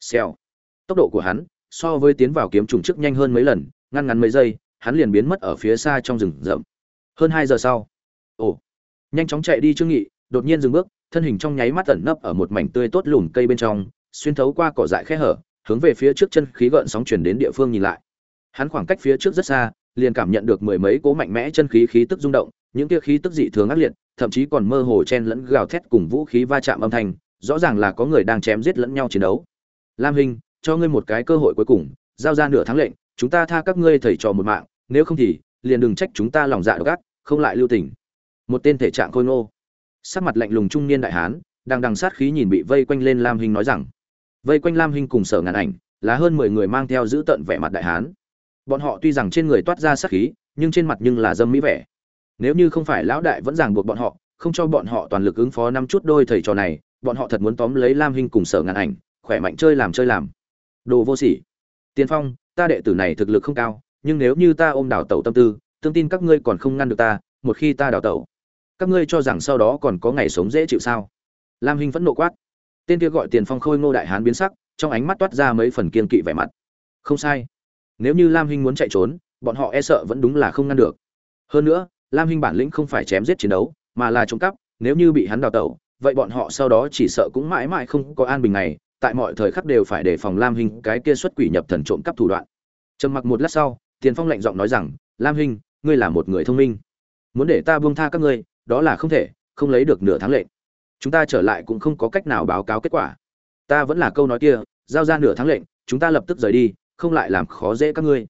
Xèo. Tốc độ của hắn, so với tiến vào kiếm trùng trước nhanh hơn mấy lần, ngăn ngắn mấy giây hắn liền biến mất ở phía xa trong rừng rậm. Hơn hai giờ sau, ồ, nhanh chóng chạy đi trương nghị, đột nhiên dừng bước, thân hình trong nháy mắt ẩn nấp ở một mảnh tươi tốt lùn cây bên trong, xuyên thấu qua cỏ dại khe hở, hướng về phía trước chân khí gợn sóng chuyển đến địa phương nhìn lại. Hắn khoảng cách phía trước rất xa, liền cảm nhận được mười mấy cố mạnh mẽ chân khí khí tức rung động, những kia khí tức dị thường ác liệt, thậm chí còn mơ hồ chen lẫn gào thét cùng vũ khí va chạm âm thanh, rõ ràng là có người đang chém giết lẫn nhau chiến đấu. Lam hình cho ngươi một cái cơ hội cuối cùng, giao ra nửa tháng lệnh, chúng ta tha các ngươi thầy trò một mạng nếu không thì, liền đừng trách chúng ta lòng dạ độc ác, không lại lưu tình. Một tên thể trạng khôi ngô. Sắc mặt lạnh lùng trung niên đại hán, đang đằng sát khí nhìn bị vây quanh lên lam Hinh nói rằng, vây quanh lam Hinh cùng sở ngàn ảnh, là hơn mười người mang theo giữ tận vẻ mặt đại hán. Bọn họ tuy rằng trên người toát ra sát khí, nhưng trên mặt nhưng là dâm mỹ vẻ. Nếu như không phải lão đại vẫn ràng buộc bọn họ, không cho bọn họ toàn lực ứng phó năm chút đôi thầy trò này, bọn họ thật muốn tóm lấy lam hinh cùng sở ngàn ảnh, khỏe mạnh chơi làm chơi làm. Đồ vô sỉ. Tiên phong, ta đệ tử này thực lực không cao nhưng nếu như ta ôm đào tẩu tâm tư, tương tin các ngươi còn không ngăn được ta, một khi ta đào tẩu, các ngươi cho rằng sau đó còn có ngày sống dễ chịu sao? Lam hinh vẫn nộ quát. Tên kia gọi tiền phong khôi ngô đại hán biến sắc, trong ánh mắt toát ra mấy phần kiên kỵ vẻ mặt. Không sai. Nếu như lam hinh muốn chạy trốn, bọn họ e sợ vẫn đúng là không ngăn được. Hơn nữa, lam hinh bản lĩnh không phải chém giết chiến đấu, mà là trộm cắp, nếu như bị hắn đào tẩu, vậy bọn họ sau đó chỉ sợ cũng mãi mãi không có an bình này tại mọi thời khắc đều phải đề phòng lam hinh cái kia xuất quỷ nhập thần trộm cắp thủ đoạn. Trầm mặc một lát sau tiền phong lạnh giọng nói rằng, lam hinh ngươi là một người thông minh. Muốn để ta buông tha các ngươi, đó là không thể, không lấy được nửa tháng lệnh. Chúng ta trở lại cũng không có cách nào báo cáo kết quả. Ta vẫn là câu nói kia, giao ra nửa tháng lệnh, chúng ta lập tức rời đi, không lại làm khó dễ các ngươi.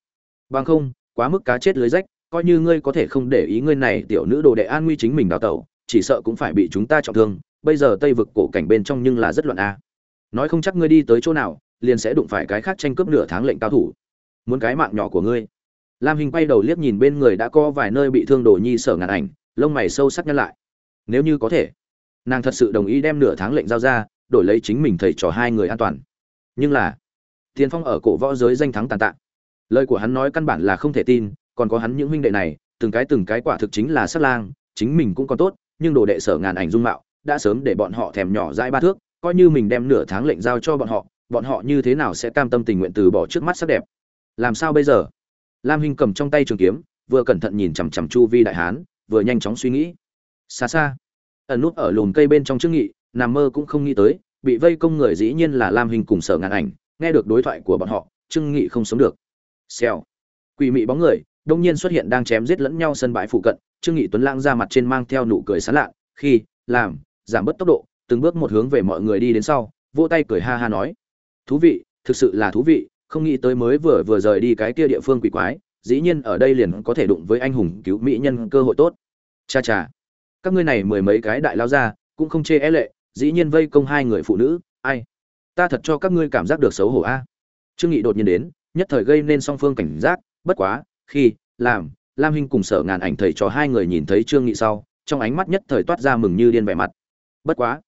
Bằng không, quá mức cá chết lưới rách, coi như ngươi có thể không để ý ngươi này tiểu nữ đồ đệ an nguy chính mình đào tẩu, chỉ sợ cũng phải bị chúng ta trọng thương, bây giờ tây vực cổ cảnh bên trong nhưng là rất loạn a. Nói không chắc ngươi đi tới chỗ nào, liền sẽ đụng phải cái khác tranh cướp nửa tháng lệnh cao thủ. Muốn cái mạng nhỏ của ngươi lam hình quay đầu liếc nhìn bên người đã có vài nơi bị thương đồ nhi sở ngàn ảnh, lông mày sâu sắc nhăn lại. Nếu như có thể, nàng thật sự đồng ý đem nửa tháng lệnh giao ra, đổi lấy chính mình thầy trò hai người an toàn. Nhưng là tiền phong ở cổ võ giới danh thắng tàn tạ. Lời của hắn nói căn bản là không thể tin, còn có hắn những huynh đệ này, từng cái từng cái quả thực chính là sát lang, chính mình cũng còn tốt, nhưng đồ đệ sở ngàn ảnh dung mạo, đã sớm để bọn họ thèm nhỏ dãi ba thước, coi như mình đem nửa tháng lệnh giao cho bọn họ bọn họ như thế nào sẽ cam tâm tình nguyện từ bỏ trước mắt sắc đẹp? Làm sao bây giờ? Lam hinh cầm trong tay trường kiếm, vừa cẩn thận nhìn chằm chằm chu vi đại hán, vừa nhanh chóng suy nghĩ. Xa xa, ẩn nút ở lùm cây bên trong trước nghị, nằm mơ cũng không nghĩ tới, bị vây công người dĩ nhiên là lam hình cùng sở ngàn ảnh, nghe được đối thoại của bọn họ, trương nghị không sống được. Xèo. Quỷ mị bóng người, đông nhiên xuất hiện đang chém giết lẫn nhau sân bãi phụ cận, trương nghị tuấn lãng ra mặt trên mang theo nụ cười sán lạ khi, làm, giảm bớt tốc độ, từng bước một hướng về mọi người đi đến sau, vỗ tay cười ha ha nói. Thú vị, thực sự là thú vị không nghĩ tới mới vừa vừa rời đi cái kia địa phương quỷ quái, dĩ nhiên ở đây liền có thể đụng với anh hùng cứu mỹ nhân cơ hội tốt. Cha cha, các ngươi này mười mấy cái đại lao ra cũng không chê é e lệ, dĩ nhiên vây công hai người phụ nữ, ai? Ta thật cho các ngươi cảm giác được xấu hổ a. Trương nghị đột nhiên đến, nhất thời gây nên song phương cảnh giác, bất quá, khi, làm, lam hinh cùng sở ngàn ảnh thầy cho hai người nhìn thấy trương nghị sau, trong ánh mắt nhất thời toát ra mừng như điên vẻ mặt. Bất quá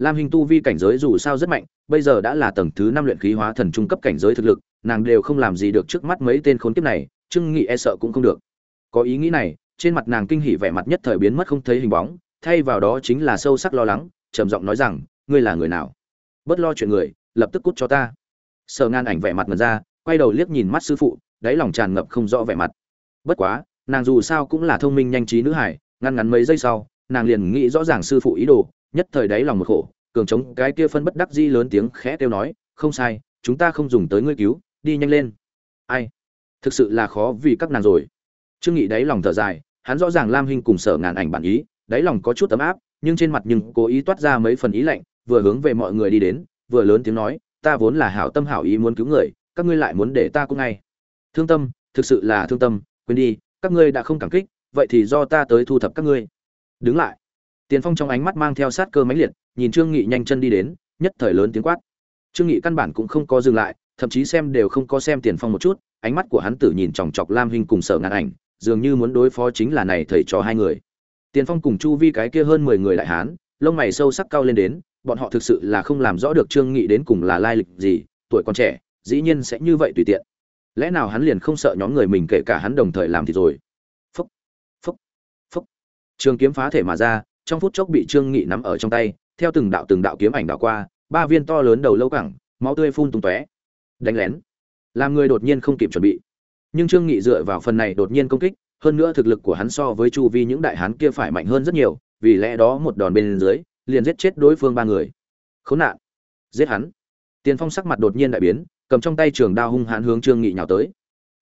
lam Hình tu vi cảnh giới dù sao rất mạnh, bây giờ đã là tầng thứ năm luyện khí hóa thần trung cấp cảnh giới thực lực, nàng đều không làm gì được trước mắt mấy tên khốn kiếp này, trương nghị e sợ cũng không được. Có ý nghĩ này, trên mặt nàng kinh hỉ vẻ mặt nhất thời biến mất không thấy hình bóng, thay vào đó chính là sâu sắc lo lắng, trầm giọng nói rằng, ngươi là người nào? Bất lo chuyện người, lập tức cút cho ta. Sở ngan ảnh vẻ mặt ngần ra, quay đầu liếc nhìn mắt sư phụ, đáy lòng tràn ngập không rõ vẻ mặt. Bất quá, nàng dù sao cũng là thông minh nhanh trí nữ hải, ngăn ngắn mấy giây sau, nàng liền nghĩ rõ ràng sư phụ ý đồ nhất thời đáy lòng một khổ, cường chống cái kia phân bất đắc di lớn tiếng khẽ kêu nói, không sai, chúng ta không dùng tới ngươi cứu, đi nhanh lên. Ai? Thực sự là khó vì các nàng rồi. Trương nghị đáy lòng thở dài, hắn rõ ràng lam hinh cùng sở ngàn ảnh bản ý, đáy lòng có chút ấm áp, nhưng trên mặt nhưng cố ý toát ra mấy phần ý lạnh, vừa hướng về mọi người đi đến, vừa lớn tiếng nói, ta vốn là hảo tâm hảo ý muốn cứu người, các ngươi lại muốn để ta cũng ngay. Thương tâm, thực sự là thương tâm, quên đi, các ngươi đã không cảm kích, vậy thì do ta tới thu thập các ngươi. Đứng lại tiền phong trong ánh mắt mang theo sát cơ mãnh liệt, nhìn trương nghị nhanh chân đi đến, nhất thời lớn tiếng quát. Trương nghị căn bản cũng không có dừng lại, thậm chí xem đều không có xem tiền phong một chút, ánh mắt của hắn tử nhìn chòng chọc lam Hinh cùng sở Ngạn ảnh, dường như muốn đối phó chính là này thầy trò hai người. Tiền phong cùng chu vi cái kia hơn mười người đại hán, lông mày sâu sắc cao lên đến, bọn họ thực sự là không làm rõ được trương nghị đến cùng là lai lịch gì, tuổi còn trẻ, dĩ nhiên sẽ như vậy tùy tiện. Lẽ nào hắn liền không sợ nhóm người mình kể cả hắn đồng thời làm thì rồi? Phúc phúc phúc. Trường kiếm phá thể mà ra trong phút chốc bị trương nghị nắm ở trong tay, theo từng đạo từng đạo kiếm ảnh đạo qua, ba viên to lớn đầu lâu cẳng, máu tươi phun tung tóe. Đánh lén. Làm người đột nhiên không kịp chuẩn bị. Nhưng trương nghị dựa vào phần này đột nhiên công kích, hơn nữa thực lực của hắn so với chu vi những đại hán kia phải mạnh hơn rất nhiều, vì lẽ đó một đòn bên dưới, liền giết chết đối phương ba người. Khốn nạn. Giết hắn. Tiền phong sắc mặt đột nhiên đại biến, cầm trong tay trường đao hung hãn hướng trương nghị nhào tới.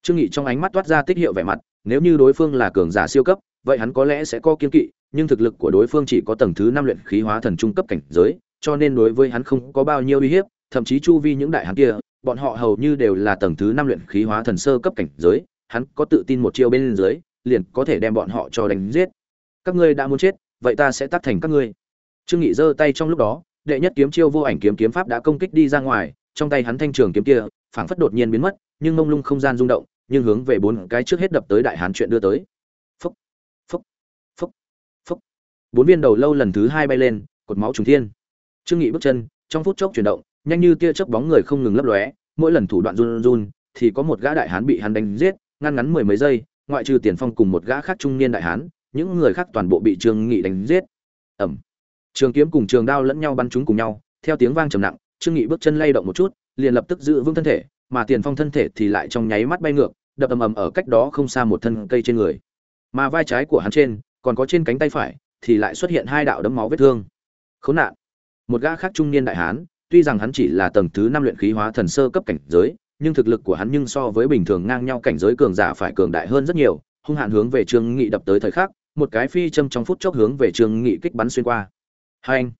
Trương nghị trong ánh mắt toát ra tích hiệu vẻ mặt, nếu như đối phương là cường giả siêu cấp, vậy hắn có lẽ sẽ có kiên kỵ nhưng thực lực của đối phương chỉ có tầng thứ năm luyện khí hóa thần trung cấp cảnh giới, cho nên đối với hắn không có bao nhiêu uy hiếp, thậm chí chu vi những đại hán kia, bọn họ hầu như đều là tầng thứ năm luyện khí hóa thần sơ cấp cảnh giới, hắn có tự tin một chiêu bên dưới, liền có thể đem bọn họ cho đánh giết. Các ngươi đã muốn chết, vậy ta sẽ tác thành các ngươi. Trương nghị giơ tay trong lúc đó, đệ nhất kiếm chiêu vô ảnh kiếm kiếm pháp đã công kích đi ra ngoài, trong tay hắn thanh trường kiếm kia, phảng phất đột nhiên biến mất, nhưng mông lung không gian rung động, nhưng hướng về bốn cái trước hết đập tới đại hán chuyện đưa tới phúc phúc phúc phúc bốn viên đầu lâu lần thứ hai bay lên, cột máu trùng thiên. Trương nghị bước chân, trong phút chốc chuyển động, nhanh như tia chớp bóng người không ngừng lấp lóe, mỗi lần thủ đoạn run run, thì có một gã đại hán bị hắn đánh giết, ngăn ngắn mười mấy giây, ngoại trừ tiền phong cùng một gã khác trung niên đại hán, những người khác toàn bộ bị trương nghị đánh giết. Ẩm trường kiếm cùng trường đao lẫn nhau bắn chúng cùng nhau, theo tiếng vang trầm nặng, trương nghị bước chân lay động một chút, liền lập tức giữ vững thân thể, mà tiền phong thân thể thì lại trong nháy mắt bay ngược, đập ầm ầm ở cách đó không xa một thân cây trên người. Mà vai trái của hắn trên, còn có trên cánh tay phải thì lại xuất hiện hai đạo đấm máu vết thương. Khốn nạn. Một gã khác trung niên đại hán tuy rằng hắn chỉ là tầng thứ năm luyện khí hóa thần sơ cấp cảnh giới nhưng thực lực của hắn nhưng so với bình thường ngang nhau cảnh giới cường giả phải cường đại hơn rất nhiều hung hãn hướng về trương nghị đập tới thời khắc một cái phi châm trong phút chốc hướng về trương nghị kích bắn xuyên qua. Hành,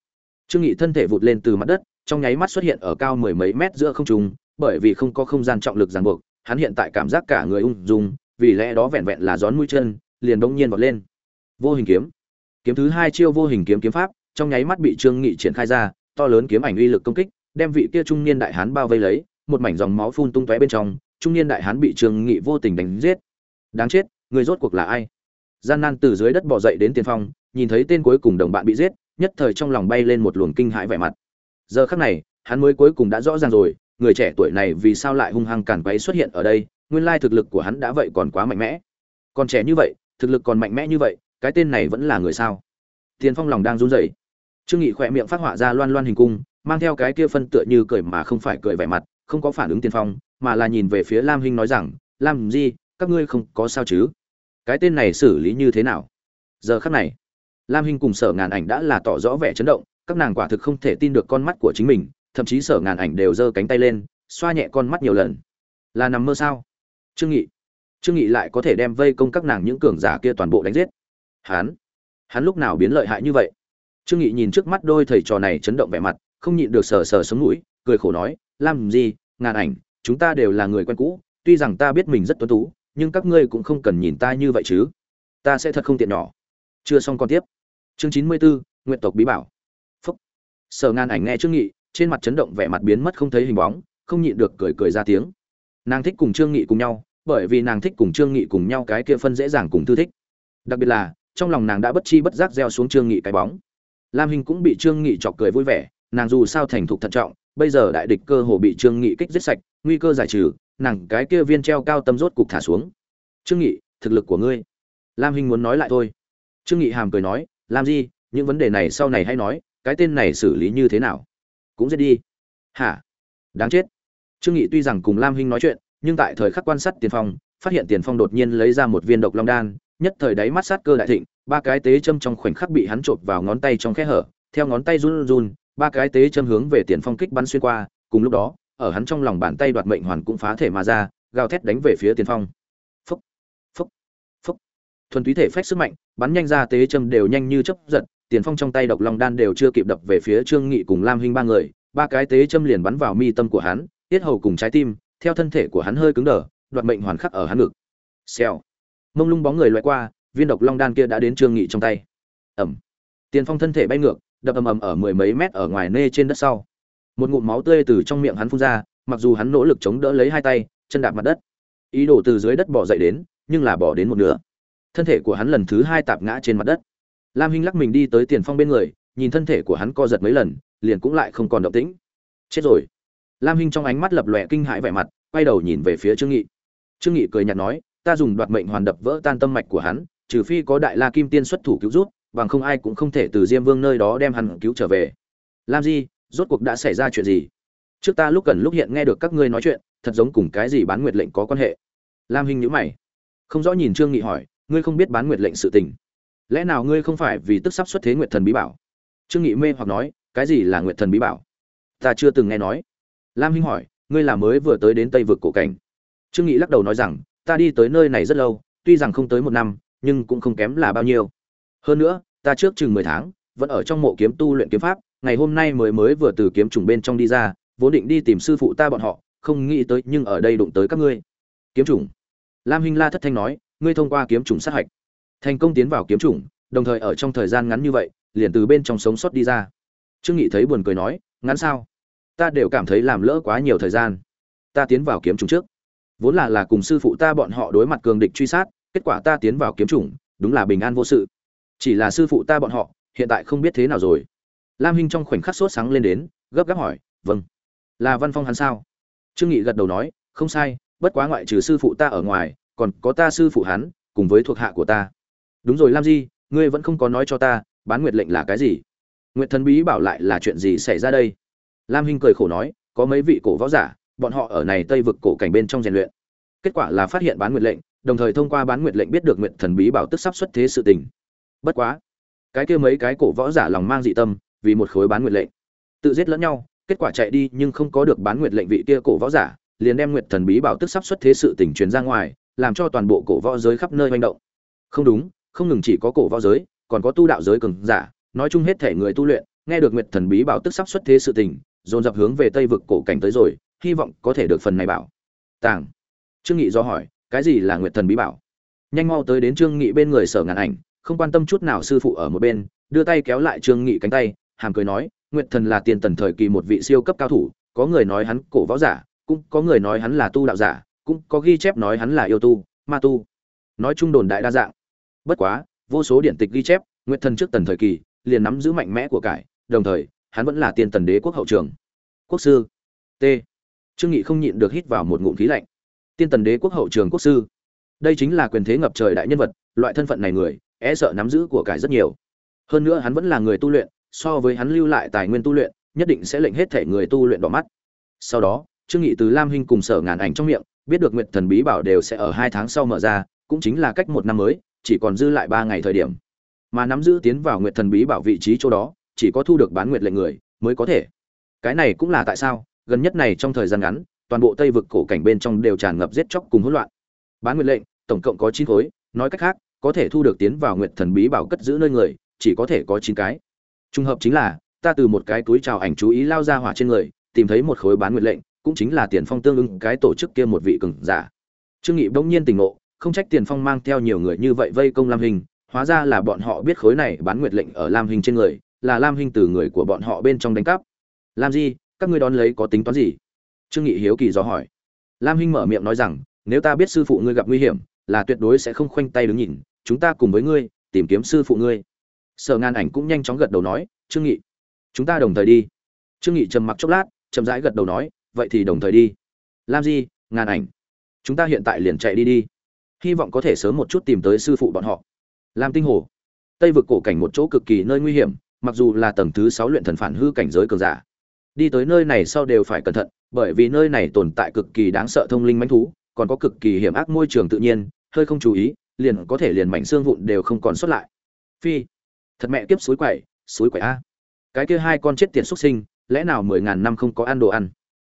trương nghị thân thể vụt lên từ mặt đất trong nháy mắt xuất hiện ở cao mười mấy mét giữa không trung bởi vì không có không gian trọng lực ràng buộc hắn hiện tại cảm giác cả người ung dung vì lẽ đó vẹn vẹn là gión mũi chân liền bỗng nhiên vọt lên. Vô hình kiếm kiếm thứ hai chiêu vô hình kiếm kiếm pháp, trong nháy mắt bị trương nghị triển khai ra, to lớn kiếm ảnh uy lực công kích, đem vị kia trung niên đại hán bao vây lấy, một mảnh dòng máu phun tung tóe bên trong, trung niên đại hán bị trương nghị vô tình đánh giết. Đáng chết, người rốt cuộc là ai? Gian nan từ dưới đất bò dậy đến tiền phong, nhìn thấy tên cuối cùng đồng bạn bị giết, nhất thời trong lòng bay lên một luồng kinh hãi vẻ mặt. Giờ khắc này, hắn mới cuối cùng đã rõ ràng rồi, người trẻ tuổi này vì sao lại hung hăng cản quấy xuất hiện ở đây, nguyên lai thực lực của hắn đã vậy còn quá mạnh mẽ. Còn trẻ như vậy, thực lực còn mạnh mẽ như vậy cái tên này vẫn là người sao? Tiền phong lòng đang run rẩy. Trương nghị khỏe miệng phát họa ra loan loan hình cung, mang theo cái kia phân tựa như cười mà không phải cười vẻ mặt, không có phản ứng tiền phong, mà là nhìn về phía lam hinh nói rằng, lam gì các ngươi không có sao chứ? Cái tên này xử lý như thế nào? Giờ khắc này, lam hinh cùng sở ngàn ảnh đã là tỏ rõ vẻ chấn động, các nàng quả thực không thể tin được con mắt của chính mình, thậm chí sở ngàn ảnh đều giơ cánh tay lên, xoa nhẹ con mắt nhiều lần. Là nằm mơ sao? Trương nghị. Trương nghị lại có thể đem vây công các nàng những cường giả kia toàn bộ đánh giết hắn hắn lúc nào biến lợi hại như vậy? Trương nghị nhìn trước mắt đôi thầy trò này chấn động vẻ mặt không nhịn được sờ sờ sống mũi cười khổ nói làm gì ngàn ảnh chúng ta đều là người quen cũ tuy rằng ta biết mình rất tuấn tú nhưng các ngươi cũng không cần nhìn ta như vậy chứ. Ta sẽ thật không tiện nhỏ. Chưa xong còn tiếp. Chương chín mươi 94, nguyện tộc bí bảo. Phúc. Sở ngàn ảnh nghe trương nghị trên mặt chấn động vẻ mặt biến mất không thấy hình bóng không nhịn được cười cười ra tiếng. Nàng thích cùng trương nghị cùng nhau bởi vì nàng thích cùng trương nghị cùng nhau cái kia phân dễ dàng cùng thư thích. Đặc biệt là trong lòng nàng đã bất chi bất giác gieo xuống trương nghị cái bóng. Lam hình cũng bị trương nghị chọc cười vui vẻ, nàng dù sao thành thục thận trọng, bây giờ đại địch cơ hồ bị trương nghị kích giết sạch, nguy cơ giải trừ, nàng cái kia viên treo cao tâm rốt cục thả xuống. Trương nghị, thực lực của ngươi. Lam hình muốn nói lại thôi. Trương nghị hàm cười nói làm gì những vấn đề này sau này hãy nói, cái tên này xử lý như thế nào? Cũng giết đi. Hả? Đáng chết. Trương nghị tuy rằng cùng lam hình nói chuyện, nhưng tại thời khắc quan sát tiền phong, phát hiện tiền phong đột nhiên lấy ra một viên độc long đan nhất thời đáy mắt sát cơ đại thịnh, ba cái tế châm trong khoảnh khắc bị hắn trộn vào ngón tay trong khe hở, theo ngón tay run run, ba cái tế châm hướng về tiền phong kích bắn xuyên qua, cùng lúc đó, ở hắn trong lòng bàn tay đoạt mệnh hoàn cũng phá thể mà ra, gào thét đánh về phía tiền phong. Phúc phúc phúc. Thuần túy thể phách sức mạnh, bắn nhanh ra tế châm đều nhanh như chớp giật, tiền phong trong tay độc long đan đều chưa kịp đập về phía trương nghị cùng lam hinh ba người, ba cái tế châm liền bắn vào mi tâm của hắn, tiết hầu cùng trái tim, theo thân thể của hắn hơi cứng đờ, đoạt mệnh hoàn khắc ở hắn ngực. Xèo mông lung bóng người loại qua, viên độc long đan kia đã đến trương nghị trong tay. Ẩm tiền phong thân thể bay ngược, đập ầm ầm ở mười mấy mét ở ngoài nê trên đất sau. Một ngụm máu tươi từ trong miệng hắn phun ra, mặc dù hắn nỗ lực chống đỡ lấy hai tay, chân đạp mặt đất. Ý đồ từ dưới đất bỏ dậy đến, nhưng là bỏ đến một nửa. Thân thể của hắn lần thứ hai tạp ngã trên mặt đất. Lam hinh lắc mình đi tới tiền phong bên người, nhìn thân thể của hắn co giật mấy lần, liền cũng lại không còn động tĩnh. Chết rồi. Lam hinh trong ánh mắt lập lòe kinh hãi vẻ mặt, quay đầu nhìn về phía trương nghị. Trương nghị cười nhạt nói ta dùng đoạt mệnh hoàn đập vỡ tan tâm mạch của hắn, trừ phi có đại la kim tiên xuất thủ cứu rút bằng không ai cũng không thể từ diêm vương nơi đó đem hắn cứu trở về. Lam di, rốt cuộc đã xảy ra chuyện gì? Trước ta lúc gần lúc hiện nghe được các ngươi nói chuyện, thật giống cùng cái gì bán nguyệt lệnh có quan hệ? Lam hinh nhíu mày. Không rõ nhìn trương nghị hỏi, ngươi không biết bán nguyệt lệnh sự tình. Lẽ nào ngươi không phải vì tức sắp xuất thế nguyệt thần bí bảo? Trương nghị mê hoặc nói, cái gì là nguyệt thần bí bảo? Ta chưa từng nghe nói. Lam hinh hỏi, ngươi là mới vừa tới đến tây vực cổ cảnh. Trương nghị lắc đầu nói rằng ta đi tới nơi này rất lâu, tuy rằng không tới một năm, nhưng cũng không kém là bao nhiêu. Hơn nữa, ta trước chừng mười tháng, vẫn ở trong mộ kiếm tu luyện kiếm pháp, ngày hôm nay mới mới vừa từ kiếm trùng bên trong đi ra, vốn định đi tìm sư phụ ta bọn họ, không nghĩ tới nhưng ở đây đụng tới các ngươi. Kiếm trùng. Lam hinh la thất thanh nói, ngươi thông qua kiếm trùng sát hạch. Thành công tiến vào kiếm trùng, đồng thời ở trong thời gian ngắn như vậy, liền từ bên trong sống sót đi ra. Trương nghị thấy buồn cười nói, ngắn sao? Ta đều cảm thấy làm lỡ quá nhiều thời gian. Ta tiến vào kiếm trùng trước vốn là là cùng sư phụ ta bọn họ đối mặt cường địch truy sát, kết quả ta tiến vào kiếm trùng đúng là bình an vô sự. Chỉ là sư phụ ta bọn họ, hiện tại không biết thế nào rồi. Lam hinh trong khoảnh khắc sốt sáng lên đến, gấp gáp hỏi vâng. Là văn phong hắn sao? Trương nghị gật đầu nói, không sai, bất quá ngoại trừ sư phụ ta ở ngoài, còn có ta sư phụ hắn, cùng với thuộc hạ của ta. Đúng rồi, lam di, ngươi vẫn không có nói cho ta, bán nguyệt lệnh là cái gì? Nguyệt thần bí bảo lại là chuyện gì xảy ra đây? Lam hinh cười khổ nói, có mấy vị cổ võ giả bọn họ ở này tây vực cổ cảnh bên trong rèn luyện. Kết quả là phát hiện bán nguyệt lệnh, đồng thời thông qua bán nguyệt lệnh biết được nguyệt thần bí bảo tức sắp xuất thế sự tình. Bất quá, cái kia mấy cái cổ võ giả lòng mang dị tâm, vì một khối bán nguyệt lệnh. Tự giết lẫn nhau, kết quả chạy đi nhưng không có được bán nguyệt lệnh vị kia cổ võ giả, liền đem nguyệt thần bí bảo tức sắp xuất thế sự tình truyền ra ngoài, làm cho toàn bộ cổ võ giới khắp nơi manh động. Không đúng, không ngừng chỉ có cổ võ giới, còn có tu đạo giới cường giả, nói chung hết thể người tu luyện, nghe được nguyệt thần bí bảo tức sắp xuất thế sự tình, dồn dập hướng về tây vực cổ cảnh tới rồi hy vọng có thể được phần này bảo. Tàng. Trương nghị do hỏi, cái gì là nguyệt thần bí bảo? Nhanh mau tới đến trương nghị bên người sở ngàn ảnh, không quan tâm chút nào sư phụ ở một bên, đưa tay kéo lại trương nghị cánh tay, hàm cười nói, nguyệt thần là tiền tần thời kỳ một vị siêu cấp cao thủ, có người nói hắn cổ võ giả, cũng có người nói hắn là tu đạo giả, cũng có ghi chép nói hắn là yêu tu, ma tu. Nói chung đồn đại đa dạng. Bất quá, vô số điển tịch ghi chép, nguyệt thần trước tần thời kỳ, liền nắm giữ mạnh mẽ của cải, đồng thời, hắn vẫn là tiền tần đế quốc hậu trường. Quốc sư. T trương nghị không nhịn được hít vào một ngụm khí lạnh. Tiên tần đế quốc hậu trường quốc sư. Đây chính là quyền thế ngập trời đại nhân vật, loại thân phận này người e sợ nắm giữ của cải rất nhiều. Hơn nữa hắn vẫn là người tu luyện, so với hắn lưu lại tài nguyên tu luyện, nhất định sẽ lệnh hết thể người tu luyện đỏ mắt. Sau đó, trương nghị từ lam hinh cùng sở ngàn ảnh trong miệng, biết được nguyệt thần bí bảo đều sẽ ở hai tháng sau mở ra, cũng chính là cách một năm mới, chỉ còn dư lại ba ngày thời điểm. Mà nắm giữ tiến vào nguyệt thần bí bảo vị trí chỗ đó, chỉ có thu được bán nguyệt lệnh người, mới có thể. Cái này cũng là tại sao? Gần nhất này trong thời gian ngắn, toàn bộ tây vực cổ cảnh bên trong đều tràn ngập giết chóc cùng hỗn loạn. Bán nguyện lệnh, tổng cộng có chín khối, nói cách khác, có thể thu được tiến vào nguyệt thần bí bảo cất giữ nơi người, chỉ có thể có chín cái. Trùng hợp chính là, ta từ một cái túi trào ảnh chú ý lao ra hỏa trên người, tìm thấy một khối bán nguyện lệnh, cũng chính là tiền phong tương ứng cái tổ chức kia một vị cường giả. Trương nghị bỗng nhiên tỉnh ngộ, không trách tiền phong mang theo nhiều người như vậy vây công lam hình, hóa ra là bọn họ biết khối này bán nguyệt lệnh ở lam hình trên người, là lam hình từ người của bọn họ bên trong đánh cắp. Lam gì? Các ngươi đón lấy có tính toán gì? Trương nghị hiếu kỳ dò hỏi. Lam hinh mở miệng nói rằng, nếu ta biết sư phụ ngươi gặp nguy hiểm, là tuyệt đối sẽ không khoanh tay đứng nhìn, chúng ta cùng với ngươi, tìm kiếm sư phụ ngươi. Sở ngàn ảnh cũng nhanh chóng gật đầu nói, trương nghị, chúng ta đồng thời đi. Trương nghị trầm mặc chốc lát, chậm rãi gật đầu nói, vậy thì đồng thời đi. Lam di, ngàn ảnh, chúng ta hiện tại liền chạy đi đi. Hy vọng có thể sớm một chút tìm tới sư phụ bọn họ. Lam tinh hồ, tây vực cổ cảnh một chỗ cực kỳ nơi nguy hiểm, mặc dù là tầng thứ sáu luyện thần phản hư cảnh giới cường giả đi tới nơi này sau đều phải cẩn thận, bởi vì nơi này tồn tại cực kỳ đáng sợ thông linh manh thú, còn có cực kỳ hiểm ác môi trường tự nhiên, hơi không chú ý, liền có thể liền mảnh xương vụn đều không còn xuất lại. Phi, thật mẹ kiếp suối quậy suối quậy a. Cái kia hai con chết tiệt xuất sinh, lẽ nào mười ngàn năm không có ăn đồ ăn?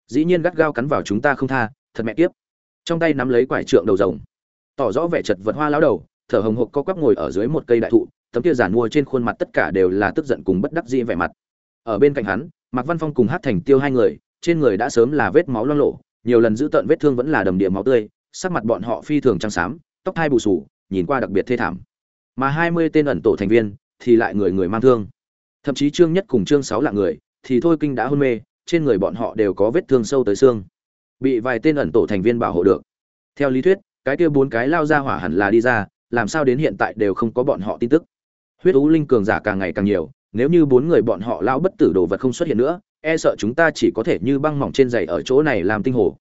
Dĩ nhiên gắt gao cắn vào chúng ta không tha, thật mẹ kiếp. Trong tay nắm lấy quải trượng đầu rồng, tỏ rõ vẻ chật vật hoa lão đầu, thở hồng hộc co quắp ngồi ở dưới một cây đại thụ, tấm kia giản mua trên khuôn mặt tất cả đều là tức giận cùng bất đắc dĩ vẻ mặt. Ở bên cạnh hắn mạc văn phong cùng hát thành tiêu hai người trên người đã sớm là vết máu loang lổ, nhiều lần giữ tận vết thương vẫn là đầm địa máu tươi sắc mặt bọn họ phi thường trắng xám tóc hai bù xù, nhìn qua đặc biệt thê thảm. Mà hai mươi tên ẩn tổ thành viên thì lại người người mang thương. Thậm chí trương nhất cùng trương sáu là người thì thôi kinh đã hôn mê trên người bọn họ đều có vết thương sâu tới xương. Bị vài tên ẩn tổ thành viên bảo hộ được. Theo lý thuyết cái kia bốn cái lao ra hỏa hẳn là đi ra làm sao đến hiện tại đều không có bọn họ tin tức. Huyết Vũ linh cường giả càng ngày càng nhiều nếu như bốn người bọn họ lao bất tử đồ vật không xuất hiện nữa e sợ chúng ta chỉ có thể như băng mỏng trên giày ở chỗ này làm tinh hồ.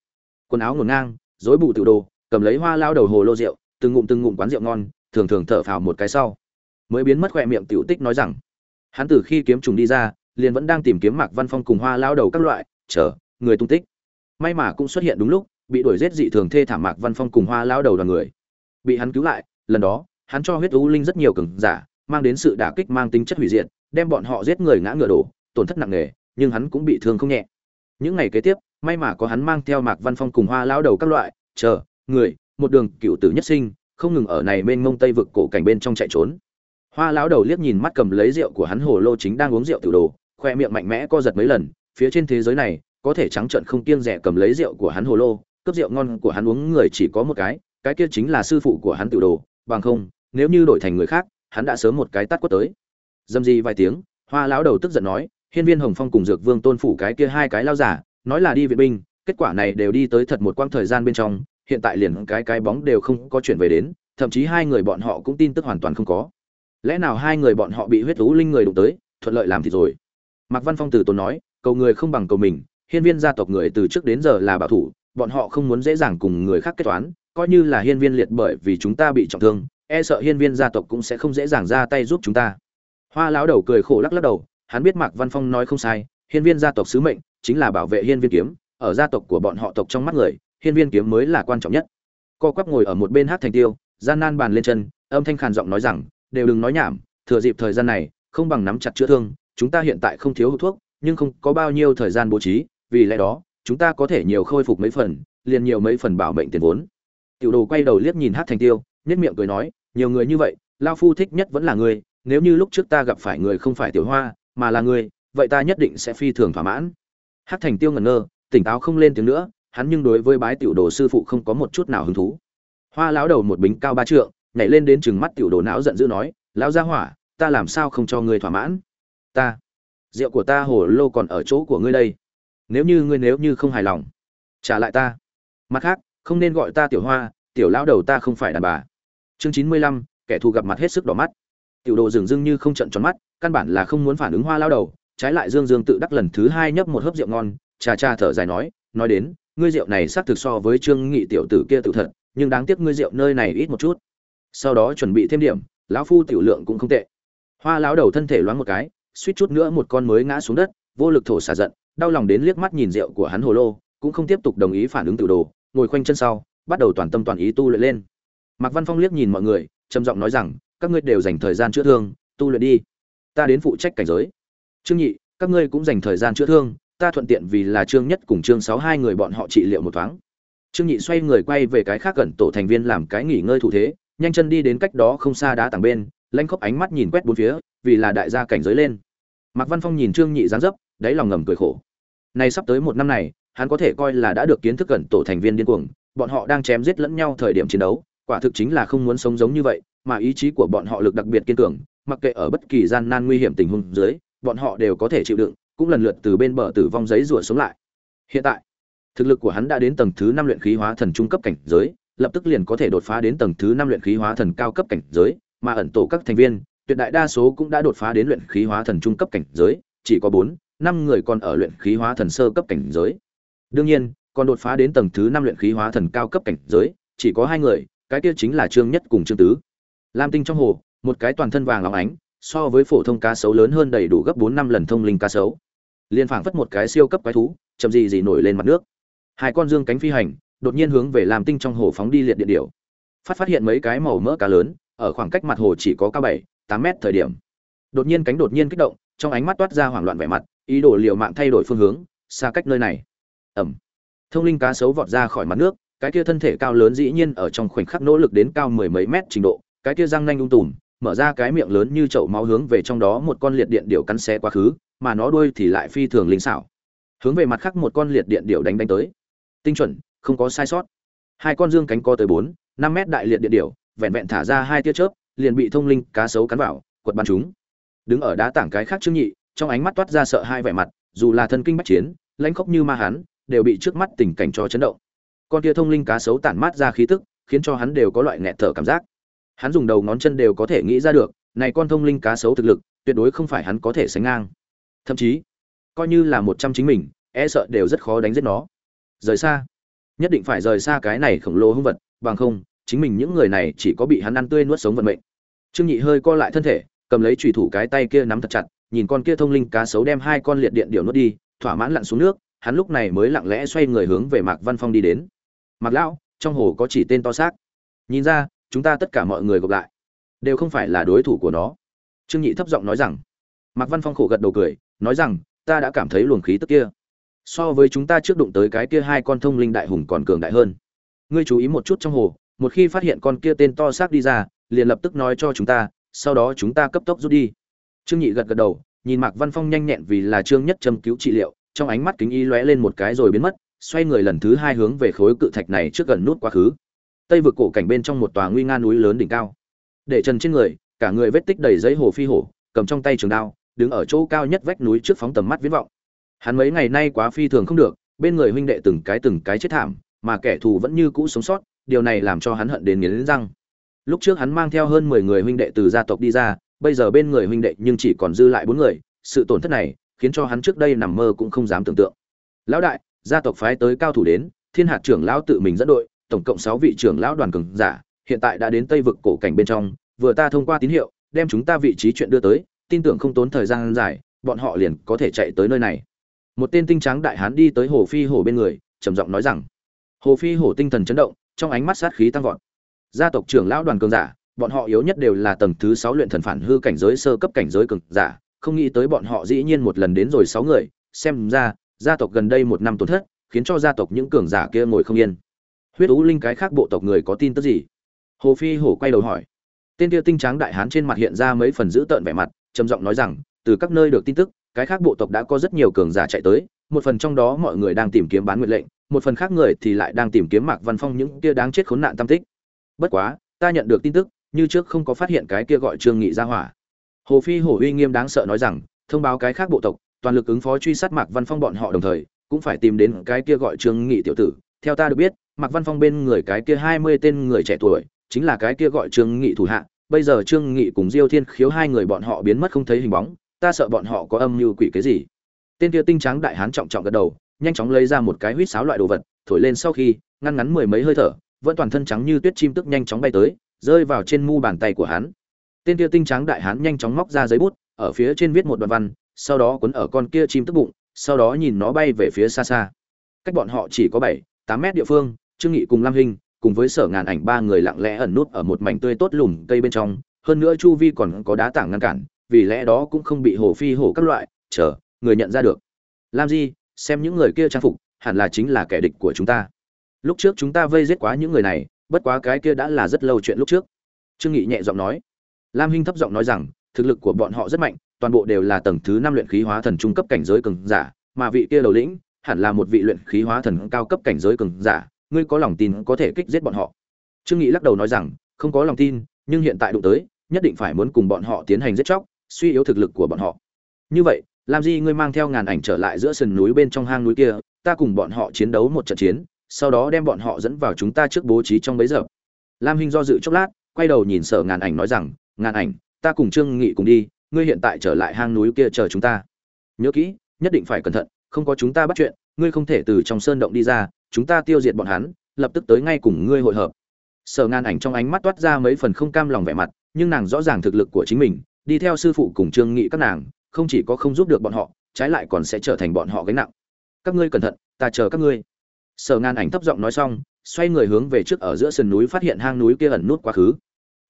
Quần áo ngổn ngang dối bù tự đồ, cầm lấy hoa lao đầu hồ lô rượu, từng ngụm từng ngụm quán rượu ngon, thường thường thở phào một cái sau. Mới biến mất khỏe miệng tiểu tích nói rằng, hắn từ khi kiếm trùng đi ra, liền vẫn đang tìm kiếm mạc văn phong cùng hoa lao đầu các loại, chờ, người tung tích. May mà cũng xuất hiện đúng lúc, bị đuổi giết dị thường thê thảm mạc văn phong cùng hoa lao đầu đoàn người. Bị hắn cứu lại, lần đó, hắn cho huyết u linh rất nhiều cường giả, mang đến sự đả kích mang tính chất hủy diệt đem bọn họ giết người ngã ngựa đổ, tổn thất nặng nề, nhưng hắn cũng bị thương không nhẹ. Những ngày kế tiếp, may mà có hắn mang theo mạc văn phong cùng hoa Lão đầu các loại, chờ, người, một đường cựu tử nhất sinh, không ngừng ở này bên ngông tây vực cổ cảnh bên trong chạy trốn. Hoa lão đầu liếc nhìn mắt cầm lấy rượu của hắn hồ lô chính đang uống rượu tiểu đồ, khoe miệng mạnh mẽ co giật mấy lần, phía trên thế giới này, có thể trắng trợn không kiêng rẻ cầm lấy rượu của hắn hồ lô, cướp rượu ngon của hắn uống người chỉ có một cái cái kia chính là sư phụ của hắn tiểu đồ, bằng không, nếu như đổi thành người khác, hắn đã sớm một cái tát quất tới dâm di vài tiếng, hoa lão đầu tức giận nói, hiên viên hồng phong cùng dược vương tôn phủ cái kia hai cái lao giả, nói là đi viện binh, kết quả này đều đi tới thật một quãng thời gian bên trong, hiện tại liền cái cái bóng đều không có chuyển về đến, thậm chí hai người bọn họ cũng tin tức hoàn toàn không có. Lẽ nào hai người bọn họ bị huyết thú linh người đụng tới, thuận lợi làm thì rồi? Mạc văn phong từ tốn nói, cầu người không bằng cầu mình, hiên viên gia tộc người từ trước đến giờ là bảo thủ, bọn họ không muốn dễ dàng cùng người khác kết toán, coi như là hiên viên liệt bởi vì chúng ta bị trọng thương e sợ hiên viên gia tộc cũng sẽ không dễ dàng ra tay giúp chúng ta hoa lão đầu cười khổ lắc lắc đầu, hắn biết mạc văn phong nói không sai, hiên viên gia tộc sứ mệnh chính là bảo vệ hiên viên kiếm, ở gia tộc của bọn họ tộc trong mắt người, hiên viên kiếm mới là quan trọng nhất. Co quắp ngồi ở một bên hát thành tiêu, gian nan bàn lên chân, âm thanh khàn giọng nói rằng, đều đừng nói nhảm, thừa dịp thời gian này, không bằng nắm chặt chữa thương, chúng ta hiện tại không thiếu hút thuốc, nhưng không có bao nhiêu thời gian bố trí, vì lẽ đó, chúng ta có thể nhiều khôi phục mấy phần, liền nhiều mấy phần bảo mệnh tiền vốn. Tiểu đồ quay đầu liếc nhìn hát thành tiêu nhất miệng cười nói, nhiều người như vậy, lao phu thích nhất vẫn là ngươi nếu như lúc trước ta gặp phải người không phải tiểu hoa, mà là ngươi vậy ta nhất định sẽ phi thường thỏa mãn. Hát thành tiêu ngẩn ngơ, tỉnh táo không lên tiếng nữa, hắn nhưng đối với bái tiểu đồ sư phụ không có một chút nào hứng thú. Hoa lão đầu một bính cao ba trượng, nhảy lên đến chừng mắt tiểu đồ não giận dữ nói, lão gia hỏa, ta làm sao không cho ngươi thỏa mãn? Ta, rượu của ta hồ lô còn ở chỗ của ngươi đây. Nếu như ngươi nếu như không hài lòng, trả lại ta. Mặt khác, không nên gọi ta tiểu hoa, tiểu lão đầu ta không phải đàn bà. Chương chín mươi lăm, kẻ thù gặp mặt hết sức đỏ mắt tiểu đồ dường dưng như không trận tròn mắt, căn bản là không muốn phản ứng hoa lao đầu, trái lại dương dương tự đắc lần thứ hai nhấp một hớp rượu ngon cha cha thở dài nói nói đến, ngươi rượu này xác thực so với trương nghị tiểu tử kia tự thật, nhưng đáng tiếc ngươi rượu nơi này ít một chút. Sau đó chuẩn bị thêm điểm, lão phu tiểu lượng cũng không tệ. Hoa lão đầu thân thể loáng một cái, suýt chút nữa một con mới ngã xuống đất, vô lực thổ xả giận, đau lòng đến liếc mắt nhìn rượu của hắn hồ lô, cũng không tiếp tục đồng ý phản ứng Tiểu đồ, ngồi khoanh chân sau, bắt đầu toàn tâm toàn ý tu luyện lên. Mạc văn phong liếc nhìn mọi người, trầm giọng nói rằng các ngươi đều dành thời gian chữa thương, tu luyện đi. Ta đến phụ trách cảnh giới. Trương nhị, các ngươi cũng dành thời gian chữa thương, ta thuận tiện vì là trương nhất cùng trương sáu hai người bọn họ trị liệu một thoáng. Trương nhị xoay người quay về cái khác gần tổ thành viên làm cái nghỉ ngơi thủ thế, nhanh chân đi đến cách đó không xa đá tảng bên, lanh khóc ánh mắt nhìn quét bốn phía, vì là đại gia cảnh giới lên. Mạc văn phong nhìn trương nhị dáng dấp, đáy lòng ngầm cười khổ. Này sắp tới một năm này, hắn có thể coi là đã được kiến thức gần tổ thành viên điên cuồng, bọn họ đang chém giết lẫn nhau thời điểm chiến đấu, quả thực chính là không muốn sống giống như vậy mà ý chí của bọn họ lực đặc biệt kiên cường, mặc kệ ở bất kỳ gian nan nguy hiểm tình huống dưới, bọn họ đều có thể chịu đựng, cũng lần lượt từ bên bờ tử vong giấy rủa sống lại. Hiện tại, thực lực của hắn đã đến tầng thứ năm luyện khí hóa thần trung cấp cảnh giới, lập tức liền có thể đột phá đến tầng thứ năm luyện khí hóa thần cao cấp cảnh giới, mà ẩn tổ các thành viên, tuyệt đại đa số cũng đã đột phá đến luyện khí hóa thần trung cấp cảnh giới, chỉ có bốn, năm người còn ở luyện khí hóa thần sơ cấp cảnh giới. Đương nhiên, còn đột phá đến tầng thứ năm luyện khí hóa thần cao cấp cảnh giới, chỉ có hai người, cái kia chính là trương nhất cùng trương tứ lam tinh trong hồ, một cái toàn thân vàng óng ánh, so với phổ thông cá sấu lớn hơn đầy đủ gấp bốn năm lần thông linh cá sấu. Liên phảng phất một cái siêu cấp quái thú, chậm gì gì nổi lên mặt nước. Hai con dương cánh phi hành, đột nhiên hướng về lam tinh trong hồ phóng đi liệt điện điểu. Phát phát hiện mấy cái màu mỡ cá lớn, ở khoảng cách mặt hồ chỉ có cao bảy, tám mét thời điểm. Đột nhiên cánh đột nhiên kích động, trong ánh mắt toát ra hoảng loạn vẻ mặt, ý đồ liều mạng thay đổi phương hướng, xa cách nơi này. Ẩm. Thông linh cá sấu vọt ra khỏi mặt nước, cái kia thân thể cao lớn dĩ nhiên ở trong khoảnh khắc nỗ lực đến cao mười mấy mét trình độ cái kia răng nanh ung tùm, mở ra cái miệng lớn như chậu máu hướng về trong đó một con liệt điện điệu cắn xé quá khứ, mà nó đuôi thì lại phi thường linh xảo. Hướng về mặt khác một con liệt điện điệu đánh đánh tới. Tinh chuẩn, không có sai sót. Hai con dương cánh co tới bốn, năm mét đại liệt điện điệu vẹn vẹn thả ra hai tia chớp, liền bị thông linh cá sấu cắn vào, quật bắn chúng. Đứng ở đá tảng cái khác trương nhị, trong ánh mắt toát ra sợ hai vẻ mặt, dù là thân kinh bách chiến, lãnh khốc như ma hán đều bị trước mắt tình cảnh cho chấn động. Con kia thông linh cá sấu tản mát ra khí tức, khiến cho hắn đều có loại nghẹt thở cảm giác hắn dùng đầu ngón chân đều có thể nghĩ ra được, này con thông linh cá sấu thực lực, tuyệt đối không phải hắn có thể sánh ngang. Thậm chí, coi như là một trăm chính mình e sợ đều rất khó đánh giết nó. Rời xa. Nhất định phải rời xa cái này khổng lồ hung vật, bằng không, chính mình những người này chỉ có bị hắn ăn tươi nuốt sống vận mệnh. Trương nhị hơi co lại thân thể, cầm lấy trùy thủ cái tay kia nắm thật chặt, nhìn con kia thông linh cá sấu đem hai con liệt điện điệu nuốt đi, thỏa mãn lặn xuống nước, hắn lúc này mới lặng lẽ xoay người hướng về mạc văn phong đi đến. Mạc lão, trong hồ có chỉ tên to xác. Nhìn ra chúng ta tất cả mọi người gộp lại. Đều không phải là đối thủ của nó. Trương nhị thấp giọng nói rằng. Mạc văn phong khổ gật đầu cười, nói rằng, ta đã cảm thấy luồng khí tức kia. So với chúng ta trước đụng tới cái kia hai con thông linh đại hùng còn cường đại hơn. Ngươi chú ý một chút trong hồ, một khi phát hiện con kia tên to xác đi ra, liền lập tức nói cho chúng ta, sau đó chúng ta cấp tốc rút đi. Trương nhị gật gật đầu, nhìn mạc văn phong nhanh nhẹn vì là trương nhất châm cứu trị liệu, trong ánh mắt kính y lóe lên một cái rồi biến mất, xoay người lần thứ hai hướng về khối cự thạch này trước gần nút quá khứ tây vực cổ cảnh bên trong một tòa nguy nga núi lớn đỉnh cao. Để trần trên người, cả người vết tích đầy giấy hồ phi hổ, cầm trong tay trường đao, đứng ở chỗ cao nhất vách núi trước phóng tầm mắt viễn vọng. Hắn mấy ngày nay quá phi thường không được, bên người huynh đệ từng cái từng cái chết thảm, mà kẻ thù vẫn như cũ sống sót, điều này làm cho hắn hận đến nghiến răng. Lúc trước hắn mang theo hơn mười người huynh đệ từ gia tộc đi ra, bây giờ bên người huynh đệ nhưng chỉ còn dư lại bốn người, sự tổn thất này khiến cho hắn trước đây nằm mơ cũng không dám tưởng tượng. Lão đại, gia tộc phái tới cao thủ đến, thiên hạt trưởng lão tự mình dẫn đội tổng cộng sáu vị trưởng lão đoàn cường giả, hiện tại đã đến tây vực cổ cảnh bên trong, vừa ta thông qua tín hiệu, đem chúng ta vị trí chuyện đưa tới, tin tưởng không tốn thời gian dài, bọn họ liền có thể chạy tới nơi này. Một tên tinh trắng đại hán đi tới hồ phi hổ bên người, trầm giọng nói rằng, hồ phi hổ tinh thần chấn động, trong ánh mắt sát khí tăng vọt. Gia tộc trưởng lão đoàn cường giả, bọn họ yếu nhất đều là tầng thứ sáu luyện thần phản hư cảnh giới sơ cấp cảnh giới cường giả, không nghĩ tới bọn họ dĩ nhiên một lần đến rồi sáu người, xem ra, gia tộc gần đây một năm tổn thất, khiến cho gia tộc những cường giả kia ngồi không yên huyết ú linh cái khác bộ tộc người có tin tức gì? Hồ phi hổ quay đầu hỏi. Tên kia tinh trắng đại hán trên mặt hiện ra mấy phần dữ tợn vẻ mặt, trầm giọng nói rằng, từ các nơi được tin tức, cái khác bộ tộc đã có rất nhiều cường giả chạy tới, một phần trong đó mọi người đang tìm kiếm bán nguyện lệnh, một phần khác người thì lại đang tìm kiếm mạc văn phong những kia đáng chết khốn nạn tam tích. Bất quá, ta nhận được tin tức, như trước không có phát hiện cái kia gọi trương nghị ra hỏa. Hồ phi hổ uy nghiêm đáng sợ nói rằng, thông báo cái khác bộ tộc, toàn lực ứng phó truy sát mạc văn phong bọn họ đồng thời, cũng phải tìm đến cái kia gọi trương nghị tiểu tử, theo ta được biết mạc văn phong bên người cái kia hai mươi tên người trẻ tuổi, chính là cái kia gọi trương nghị thủ hạ. Bây giờ trương nghị cùng diêu thiên khiếu hai người bọn họ biến mất không thấy hình bóng, ta sợ bọn họ có âm mưu quỷ cái gì. Tên kia tinh trắng đại hán trọng trọng gật đầu, nhanh chóng lấy ra một cái huýt sáo loại đồ vật, thổi lên sau khi, ngăn ngắn mười mấy hơi thở, vẫn toàn thân trắng như tuyết chim tức nhanh chóng bay tới, rơi vào trên mu bàn tay của hắn. Tên kia tinh trắng đại hán nhanh chóng móc ra giấy bút, ở phía trên viết một đoạn văn, sau đó cuốn ở con kia chim tức bụng, sau đó nhìn nó bay về phía xa xa. Cách bọn họ chỉ có bảy, tám mét địa phương trương nghị cùng lam hình cùng với sở ngàn ảnh ba người lặng lẽ ẩn nút ở một mảnh tươi tốt lùm cây bên trong, hơn nữa chu vi còn có đá tảng ngăn cản, vì lẽ đó cũng không bị hổ phi hổ các loại, chờ, người nhận ra được. Lam di, xem những người kia trang phục, hẳn là chính là kẻ địch của chúng ta. Lúc trước chúng ta vây giết quá những người này, bất quá cái kia đã là rất lâu chuyện lúc trước. Trương nghị nhẹ giọng nói. Lam hinh thấp giọng nói rằng, thực lực của bọn họ rất mạnh, toàn bộ đều là tầng thứ năm luyện khí hóa thần trung cấp cảnh giới cường giả, mà vị kia đầu lĩnh hẳn là một vị luyện khí hóa thần cao cấp cảnh giới cường giả ngươi có lòng tin có thể kích giết bọn họ? Trương nghị lắc đầu nói rằng, không có lòng tin, nhưng hiện tại đụng tới, nhất định phải muốn cùng bọn họ tiến hành giết chóc, suy yếu thực lực của bọn họ. Như vậy, làm gì ngươi mang theo ngàn ảnh trở lại giữa sườn núi bên trong hang núi kia, ta cùng bọn họ chiến đấu một trận chiến, sau đó đem bọn họ dẫn vào chúng ta trước bố trí trong bấy giờ. Lam hinh do dự chốc lát, quay đầu nhìn sở ngàn ảnh nói rằng, ngàn ảnh, ta cùng trương nghị cùng đi, ngươi hiện tại trở lại hang núi kia chờ chúng ta. Nhớ kỹ, nhất định phải cẩn thận, không có chúng ta bắt chuyện ngươi không thể từ trong sơn động đi ra, chúng ta tiêu diệt bọn hắn, lập tức tới ngay cùng ngươi hội hợp. Sở ngàn ảnh trong ánh mắt toát ra mấy phần không cam lòng vẻ mặt, nhưng nàng rõ ràng thực lực của chính mình, đi theo sư phụ cùng trương nghị các nàng, không chỉ có không giúp được bọn họ, trái lại còn sẽ trở thành bọn họ gánh nặng. Các ngươi cẩn thận, ta chờ các ngươi. Sở ngàn ảnh thấp giọng nói xong, xoay người hướng về trước ở giữa sườn núi phát hiện hang núi kia ẩn nút quá khứ.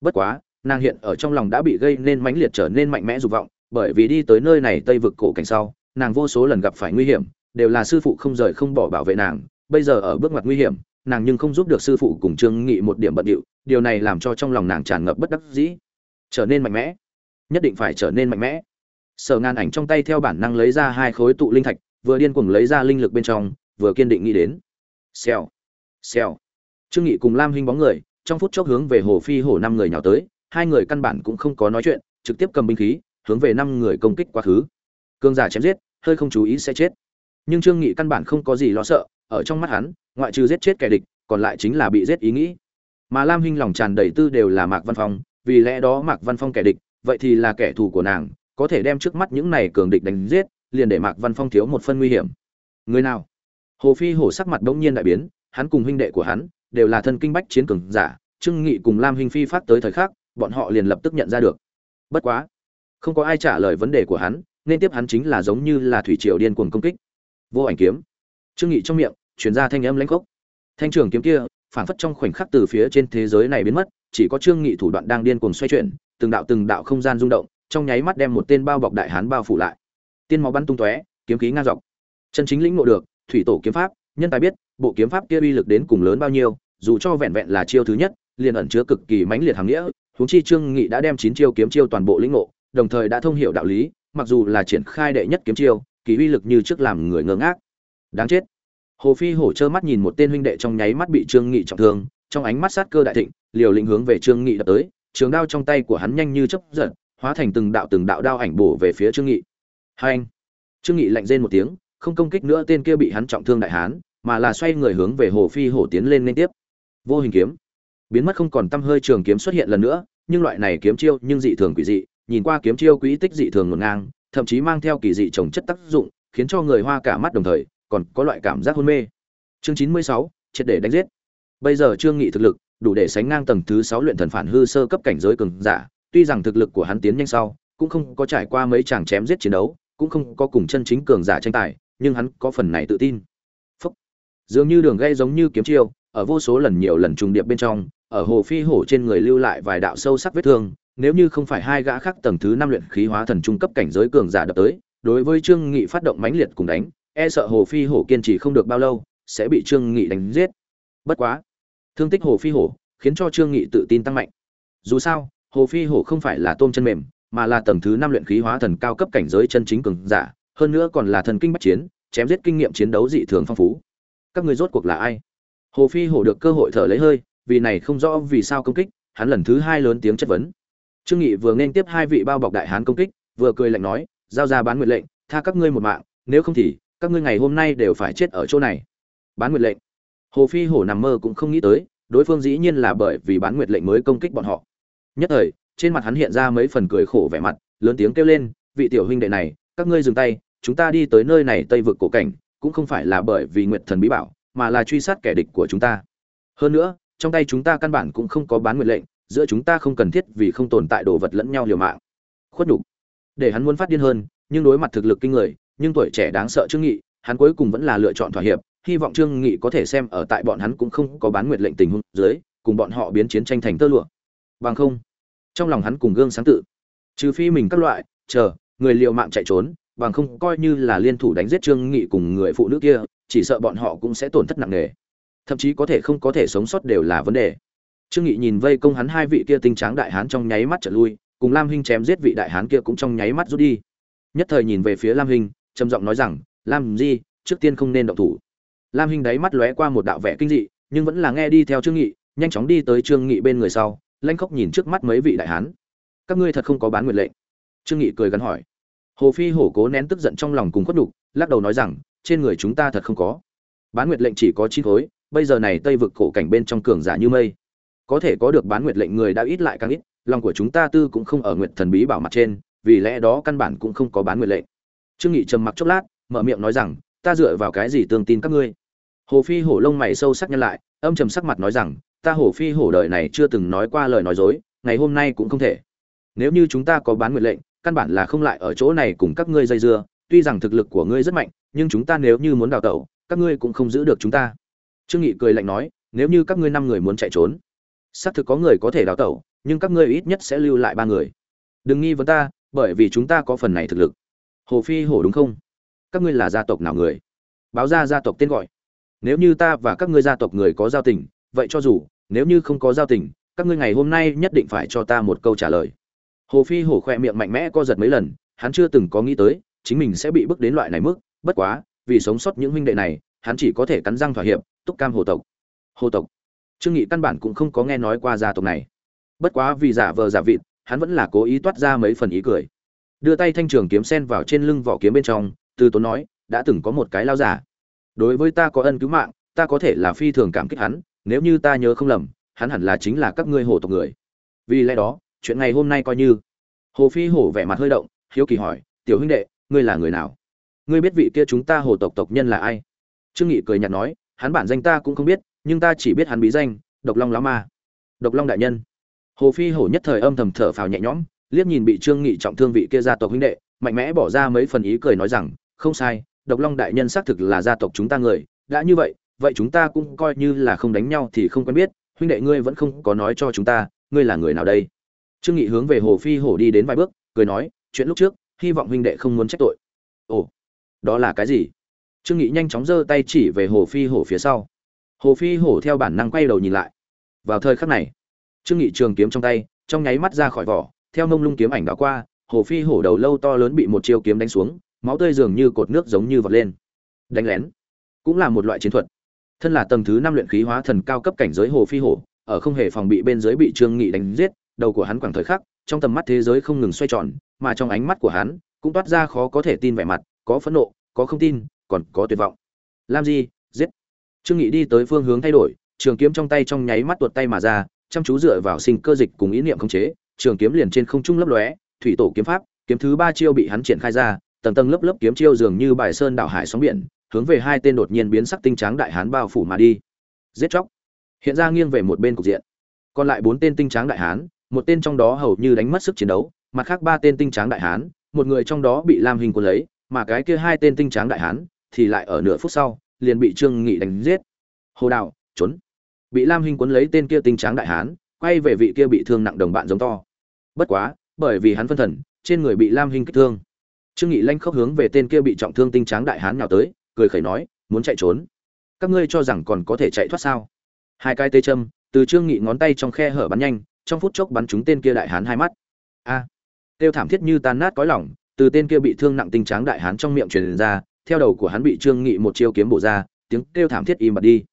Bất quá, nàng hiện ở trong lòng đã bị gây nên mãnh liệt trở nên mạnh mẽ dục vọng, bởi vì đi tới nơi này tây vực cổ cảnh sau, nàng vô số lần gặp phải nguy hiểm đều là sư phụ không rời không bỏ bảo vệ nàng, bây giờ ở bước ngoặt nguy hiểm, nàng nhưng không giúp được sư phụ cùng trương nghị một điểm bận điệu, điều này làm cho trong lòng nàng tràn ngập bất đắc dĩ. Trở nên mạnh mẽ. Nhất định phải trở nên mạnh mẽ. Sở ngàn ảnh trong tay theo bản năng lấy ra hai khối tụ linh thạch, vừa điên cuồng lấy ra linh lực bên trong, vừa kiên định nghĩ đến. Xèo. Xèo. Trương nghị cùng lam hinh bóng người, trong phút chốc hướng về hồ phi hổ năm người nhào tới, hai người căn bản cũng không có nói chuyện, trực tiếp cầm binh khí, hướng về năm người công kích quá khứ. Cương giả chém giết, hơi không chú ý sẽ chết nhưng trương nghị căn bản không có gì lo sợ, ở trong mắt hắn, ngoại trừ giết chết kẻ địch, còn lại chính là bị giết ý nghĩ. Mà lam hinh lòng tràn đầy tư đều là mạc văn phong, vì lẽ đó mạc văn phong kẻ địch, vậy thì là kẻ thù của nàng, có thể đem trước mắt những này cường địch đánh giết, liền để mạc văn phong thiếu một phân nguy hiểm. Người nào? Hồ phi hổ sắc mặt bỗng nhiên đại biến, hắn cùng huynh đệ của hắn, đều là thân kinh bách chiến cường giả, trương nghị cùng lam hinh phi phát tới thời khắc, bọn họ liền lập tức nhận ra được. Bất quá, không có ai trả lời vấn đề của hắn, nên tiếp hắn chính là giống như là thủy triều điên cuồng công kích vô ảnh kiếm. Trương nghị trong miệng truyền ra thanh âm lãnh cốc, thanh trường kiếm kia phản phất trong khoảnh khắc từ phía trên thế giới này biến mất chỉ có trương nghị thủ đoạn đang điên cuồng xoay chuyển từng đạo từng đạo không gian rung động trong nháy mắt đem một tên bao bọc đại hán bao phủ lại. Tiên máu bắn tung tóe kiếm khí ngang dọc. Chân chính lĩnh ngộ được thủy tổ kiếm pháp nhân tài biết bộ kiếm pháp kia uy lực đến cùng lớn bao nhiêu dù cho vẹn vẹn là chiêu thứ nhất liền ẩn chứa cực kỳ mãnh liệt hàng nghĩa huống chi trương nghị đã đem chín chiêu kiếm chiêu toàn bộ lĩnh ngộ đồng thời đã thông hiểu đạo lý mặc dù là triển khai đệ nhất kiếm chiêu kỳ uy lực như trước làm người ngơ ngác. Đáng chết. Hồ phi hổ trơ mắt nhìn một tên huynh đệ trong nháy mắt bị trương nghị trọng thương, trong ánh mắt sát cơ đại thịnh, liều lĩnh hướng về trương nghị đập tới, trường đao trong tay của hắn nhanh như chớp giật, hóa thành từng đạo từng đạo đao ảnh bổ về phía trương nghị. Hai anh. Trương nghị lạnh rên một tiếng, không công kích nữa tên kia bị hắn trọng thương đại hán, mà là xoay người hướng về hồ phi hổ tiến lên liên tiếp. Vô hình kiếm. Biến mất không còn tăm hơi trường kiếm xuất hiện lần nữa, nhưng loại này kiếm chiêu nhưng dị thường quỷ dị, nhìn qua kiếm chiêu quỹ tích dị thường ngổn ngang thậm chí mang theo kỳ dị trồng chất tác dụng, khiến cho người hoa cả mắt đồng thời, còn có loại cảm giác hôn mê. Chương chín mươi sáu, triệt để đánh giết. Bây giờ trương nghị thực lực, đủ để sánh ngang tầng thứ sáu luyện thần phản hư sơ cấp cảnh giới cường giả, tuy rằng thực lực của hắn tiến nhanh sau, cũng không có trải qua mấy chàng chém giết chiến đấu, cũng không có cùng chân chính cường giả tranh tài, nhưng hắn có phần này tự tin. Phúc. dường như đường gây giống như kiếm chiêu, ở vô số lần nhiều lần trùng điệp bên trong, ở hồ phi hổ trên người lưu lại vài đạo sâu sắc vết thương nếu như không phải hai gã khác tầng thứ năm luyện khí hóa thần trung cấp cảnh giới cường giả đập tới, đối với trương nghị phát động mãnh liệt cùng đánh e sợ hồ phi hổ kiên trì không được bao lâu, sẽ bị trương nghị đánh giết. Bất quá, thương tích hồ phi hổ khiến cho trương nghị tự tin tăng mạnh. Dù sao, hồ phi hổ không phải là tôm chân mềm, mà là tầng thứ năm luyện khí hóa thần cao cấp cảnh giới chân chính cường giả, hơn nữa còn là thần kinh bách chiến, chém giết kinh nghiệm chiến đấu dị thường phong phú. Các người rốt cuộc là ai? Hồ phi hổ được cơ hội thở lấy hơi, vì này không rõ vì sao công kích, hắn lần thứ hai lớn tiếng chất vấn trương nghị vừa nên tiếp hai vị bao bọc đại hán công kích, vừa cười lạnh nói, giao ra bán nguyệt lệnh, tha các ngươi một mạng, nếu không thì, các ngươi ngày hôm nay đều phải chết ở chỗ này. Bán nguyệt lệnh. Hồ phi hổ nằm mơ cũng không nghĩ tới, đối phương dĩ nhiên là bởi vì bán nguyệt lệnh mới công kích bọn họ. Nhất thời, trên mặt hắn hiện ra mấy phần cười khổ vẻ mặt, lớn tiếng kêu lên, vị tiểu huynh đệ này, các ngươi dừng tay, chúng ta đi tới nơi này tây vực cổ cảnh, cũng không phải là bởi vì nguyệt thần bí bảo, mà là truy sát kẻ địch của chúng ta. Hơn nữa, trong tay chúng ta căn bản cũng không có bán nguyệt lệnh giữa chúng ta không cần thiết vì không tồn tại đồ vật lẫn nhau liều mạng. Khuất nhục. Để hắn muốn phát điên hơn, nhưng đối mặt thực lực kinh người, nhưng tuổi trẻ đáng sợ trương nghị, hắn cuối cùng vẫn là lựa chọn thỏa hiệp, hy vọng trương nghị có thể xem ở tại bọn hắn cũng không có bán nguyện lệnh tình huống dưới, cùng bọn họ biến chiến tranh thành tơ lụa. Bằng không, trong lòng hắn cùng gương sáng tự. Trừ phi mình các loại, chờ, người liều mạng chạy trốn, bằng không coi như là liên thủ đánh giết trương nghị cùng người phụ nữ kia, chỉ sợ bọn họ cũng sẽ tổn thất nặng nề. Thậm chí có thể không có thể sống sót đều là vấn đề trương nghị nhìn vây công hắn hai vị kia tinh tráng đại hán trong nháy mắt trở lui, cùng lam hinh chém giết vị đại hán kia cũng trong nháy mắt rút đi. Nhất thời nhìn về phía lam hinh, trầm giọng nói rằng, lam di, trước tiên không nên động thủ. Lam hinh đáy mắt lóe qua một đạo vẻ kinh dị, nhưng vẫn là nghe đi theo trương nghị, nhanh chóng đi tới trương nghị bên người sau, lanh khóc nhìn trước mắt mấy vị đại hán. Các ngươi thật không có bán nguyện lệnh? Trương nghị cười gắn hỏi. Hồ phi hổ cố nén tức giận trong lòng cùng khuất đục lắc đầu nói rằng, trên người chúng ta thật không có. Bán nguyệt lệnh chỉ có chín khối, bây giờ này tây vực cổ cảnh bên trong cường giả như mây có thể có được bán nguyệt lệnh người đã ít lại càng ít, lòng của chúng ta tư cũng không ở nguyệt thần bí bảo mặt trên, vì lẽ đó căn bản cũng không có bán nguyệt lệnh. Trương nghị trầm mặc chốc lát, mở miệng nói rằng, ta dựa vào cái gì tương tin các ngươi? Hồ phi hổ lông mày sâu sắc nhân lại, âm trầm sắc mặt nói rằng, ta hồ phi hổ đời này chưa từng nói qua lời nói dối, ngày hôm nay cũng không thể. Nếu như chúng ta có bán nguyệt lệnh, căn bản là không lại ở chỗ này cùng các ngươi dây dưa, tuy rằng thực lực của ngươi rất mạnh, nhưng chúng ta nếu như muốn đào tẩu, các ngươi cũng không giữ được chúng ta. Trương nghị cười lạnh nói, nếu như các ngươi năm người muốn chạy trốn xác thực có người có thể đào tẩu, nhưng các ngươi ít nhất sẽ lưu lại ba người. Đừng nghi vấn ta, bởi vì chúng ta có phần này thực lực. Hồ phi hổ đúng không? Các ngươi là gia tộc nào người? Báo ra gia tộc tên gọi. Nếu như ta và các ngươi gia tộc người có giao tình, vậy cho dù, nếu như không có giao tình, các ngươi ngày hôm nay nhất định phải cho ta một câu trả lời. Hồ phi hổ khoe miệng mạnh mẽ co giật mấy lần, hắn chưa từng có nghĩ tới, chính mình sẽ bị bước đến loại này mức, bất quá, vì sống sót những huynh đệ này, hắn chỉ có thể cắn răng thỏa hiệp, túc cam hồ tộc. Hồ tộc trương nghị căn bản cũng không có nghe nói qua gia tộc này. Bất quá vì giả vờ giả vịt, hắn vẫn là cố ý toát ra mấy phần ý cười. Đưa tay thanh trường kiếm sen vào trên lưng vỏ kiếm bên trong, từ tốn nói, đã từng có một cái lao giả. Đối với ta có ân cứu mạng, ta có thể là phi thường cảm kích hắn, nếu như ta nhớ không lầm, hắn hẳn là chính là các ngươi hồ tộc người. Vì lẽ đó, chuyện ngày hôm nay coi như. Hồ phi hổ vẻ mặt hơi động, hiếu kỳ hỏi, tiểu huynh đệ, ngươi là người nào? Ngươi biết vị kia chúng ta hồ tộc tộc nhân là ai? Trương nghị cười nhạt nói, hắn bản danh ta cũng không biết nhưng ta chỉ biết hắn bí danh, độc long lão ma. Độc long đại nhân. Hồ phi hổ nhất thời âm thầm thở phào nhẹ nhõm, liếc nhìn bị trương nghị trọng thương vị kia gia tộc huynh đệ, mạnh mẽ bỏ ra mấy phần ý cười nói rằng, không sai, độc long đại nhân xác thực là gia tộc chúng ta người, đã như vậy vậy chúng ta cũng coi như là không đánh nhau thì không quen biết, huynh đệ ngươi vẫn không có nói cho chúng ta, ngươi là người nào đây? Trương nghị hướng về hồ phi hổ đi đến vài bước, cười nói, chuyện lúc trước, hy vọng huynh đệ không muốn trách tội. Ồ, đó là cái gì? Trương nghị nhanh chóng giơ tay chỉ về hồ phi hổ phía sau hồ phi hổ theo bản năng quay đầu nhìn lại. Vào thời khắc này, trương nghị trường kiếm trong tay, trong nháy mắt ra khỏi vỏ, theo mông lung kiếm ảnh đã qua, hồ phi hổ đầu lâu to lớn bị một chiêu kiếm đánh xuống, máu tươi dường như cột nước giống như vọt lên. Đánh lén, cũng là một loại chiến thuật. Thân là tầng thứ năm luyện khí hóa thần cao cấp cảnh giới hồ phi hổ, ở không hề phòng bị bên dưới bị trương nghị đánh giết, đầu của hắn quẳng thời khắc, trong tầm mắt thế giới không ngừng xoay tròn, mà trong ánh mắt của hắn, cũng toát ra khó có thể tin vẻ mặt, có phẫn nộ, có không tin, còn có tuyệt vọng. Làm gì? Giết! Trương nghị đi tới phương hướng thay đổi, trường kiếm trong tay trong nháy mắt tuột tay mà ra, chăm chú dựa vào sinh cơ dịch cùng ý niệm khống chế, trường kiếm liền trên không trung lấp lóe, thủy tổ kiếm pháp, kiếm thứ ba chiêu bị hắn triển khai ra, tầng tầng lớp lớp kiếm chiêu dường như bài sơn đảo hải sóng biển, hướng về hai tên đột nhiên biến sắc tinh tráng đại hán bao phủ mà đi. Giết chóc. Hiện ra nghiêng về một bên cục diện. Còn lại bốn tên tinh tráng đại hán, một tên trong đó hầu như đánh mất sức chiến đấu, mặt khác ba tên tinh tráng đại hán, một người trong đó bị lam hình quân lấy, mà cái kia hai tên tinh tráng đại hán thì lại ở nửa phút sau liền bị trương nghị đánh giết. Hồ đào, trốn. Bị lam hình cuốn lấy tên kia tinh tráng đại hán, quay về vị kia bị thương nặng đồng bạn giống to. Bất quá, bởi vì hắn phân thần, trên người bị lam hình kích thương. Trương nghị lanh khốc hướng về tên kia bị trọng thương tinh tráng đại hán nhào tới, cười khẩy nói, muốn chạy trốn? Các ngươi cho rằng còn có thể chạy thoát sao? Hai cái tê châm, từ trương nghị ngón tay trong khe hở bắn nhanh, trong phút chốc bắn trúng tên kia đại hán hai mắt. A! Tiêu thảm thiết như tan nát cõi lòng, từ tên kia bị thương nặng tinh tráng đại hán trong miệng truyền ra theo đầu của hắn bị trương nghị một chiêu kiếm bổ ra, tiếng kêu thảm thiết im bặt đi.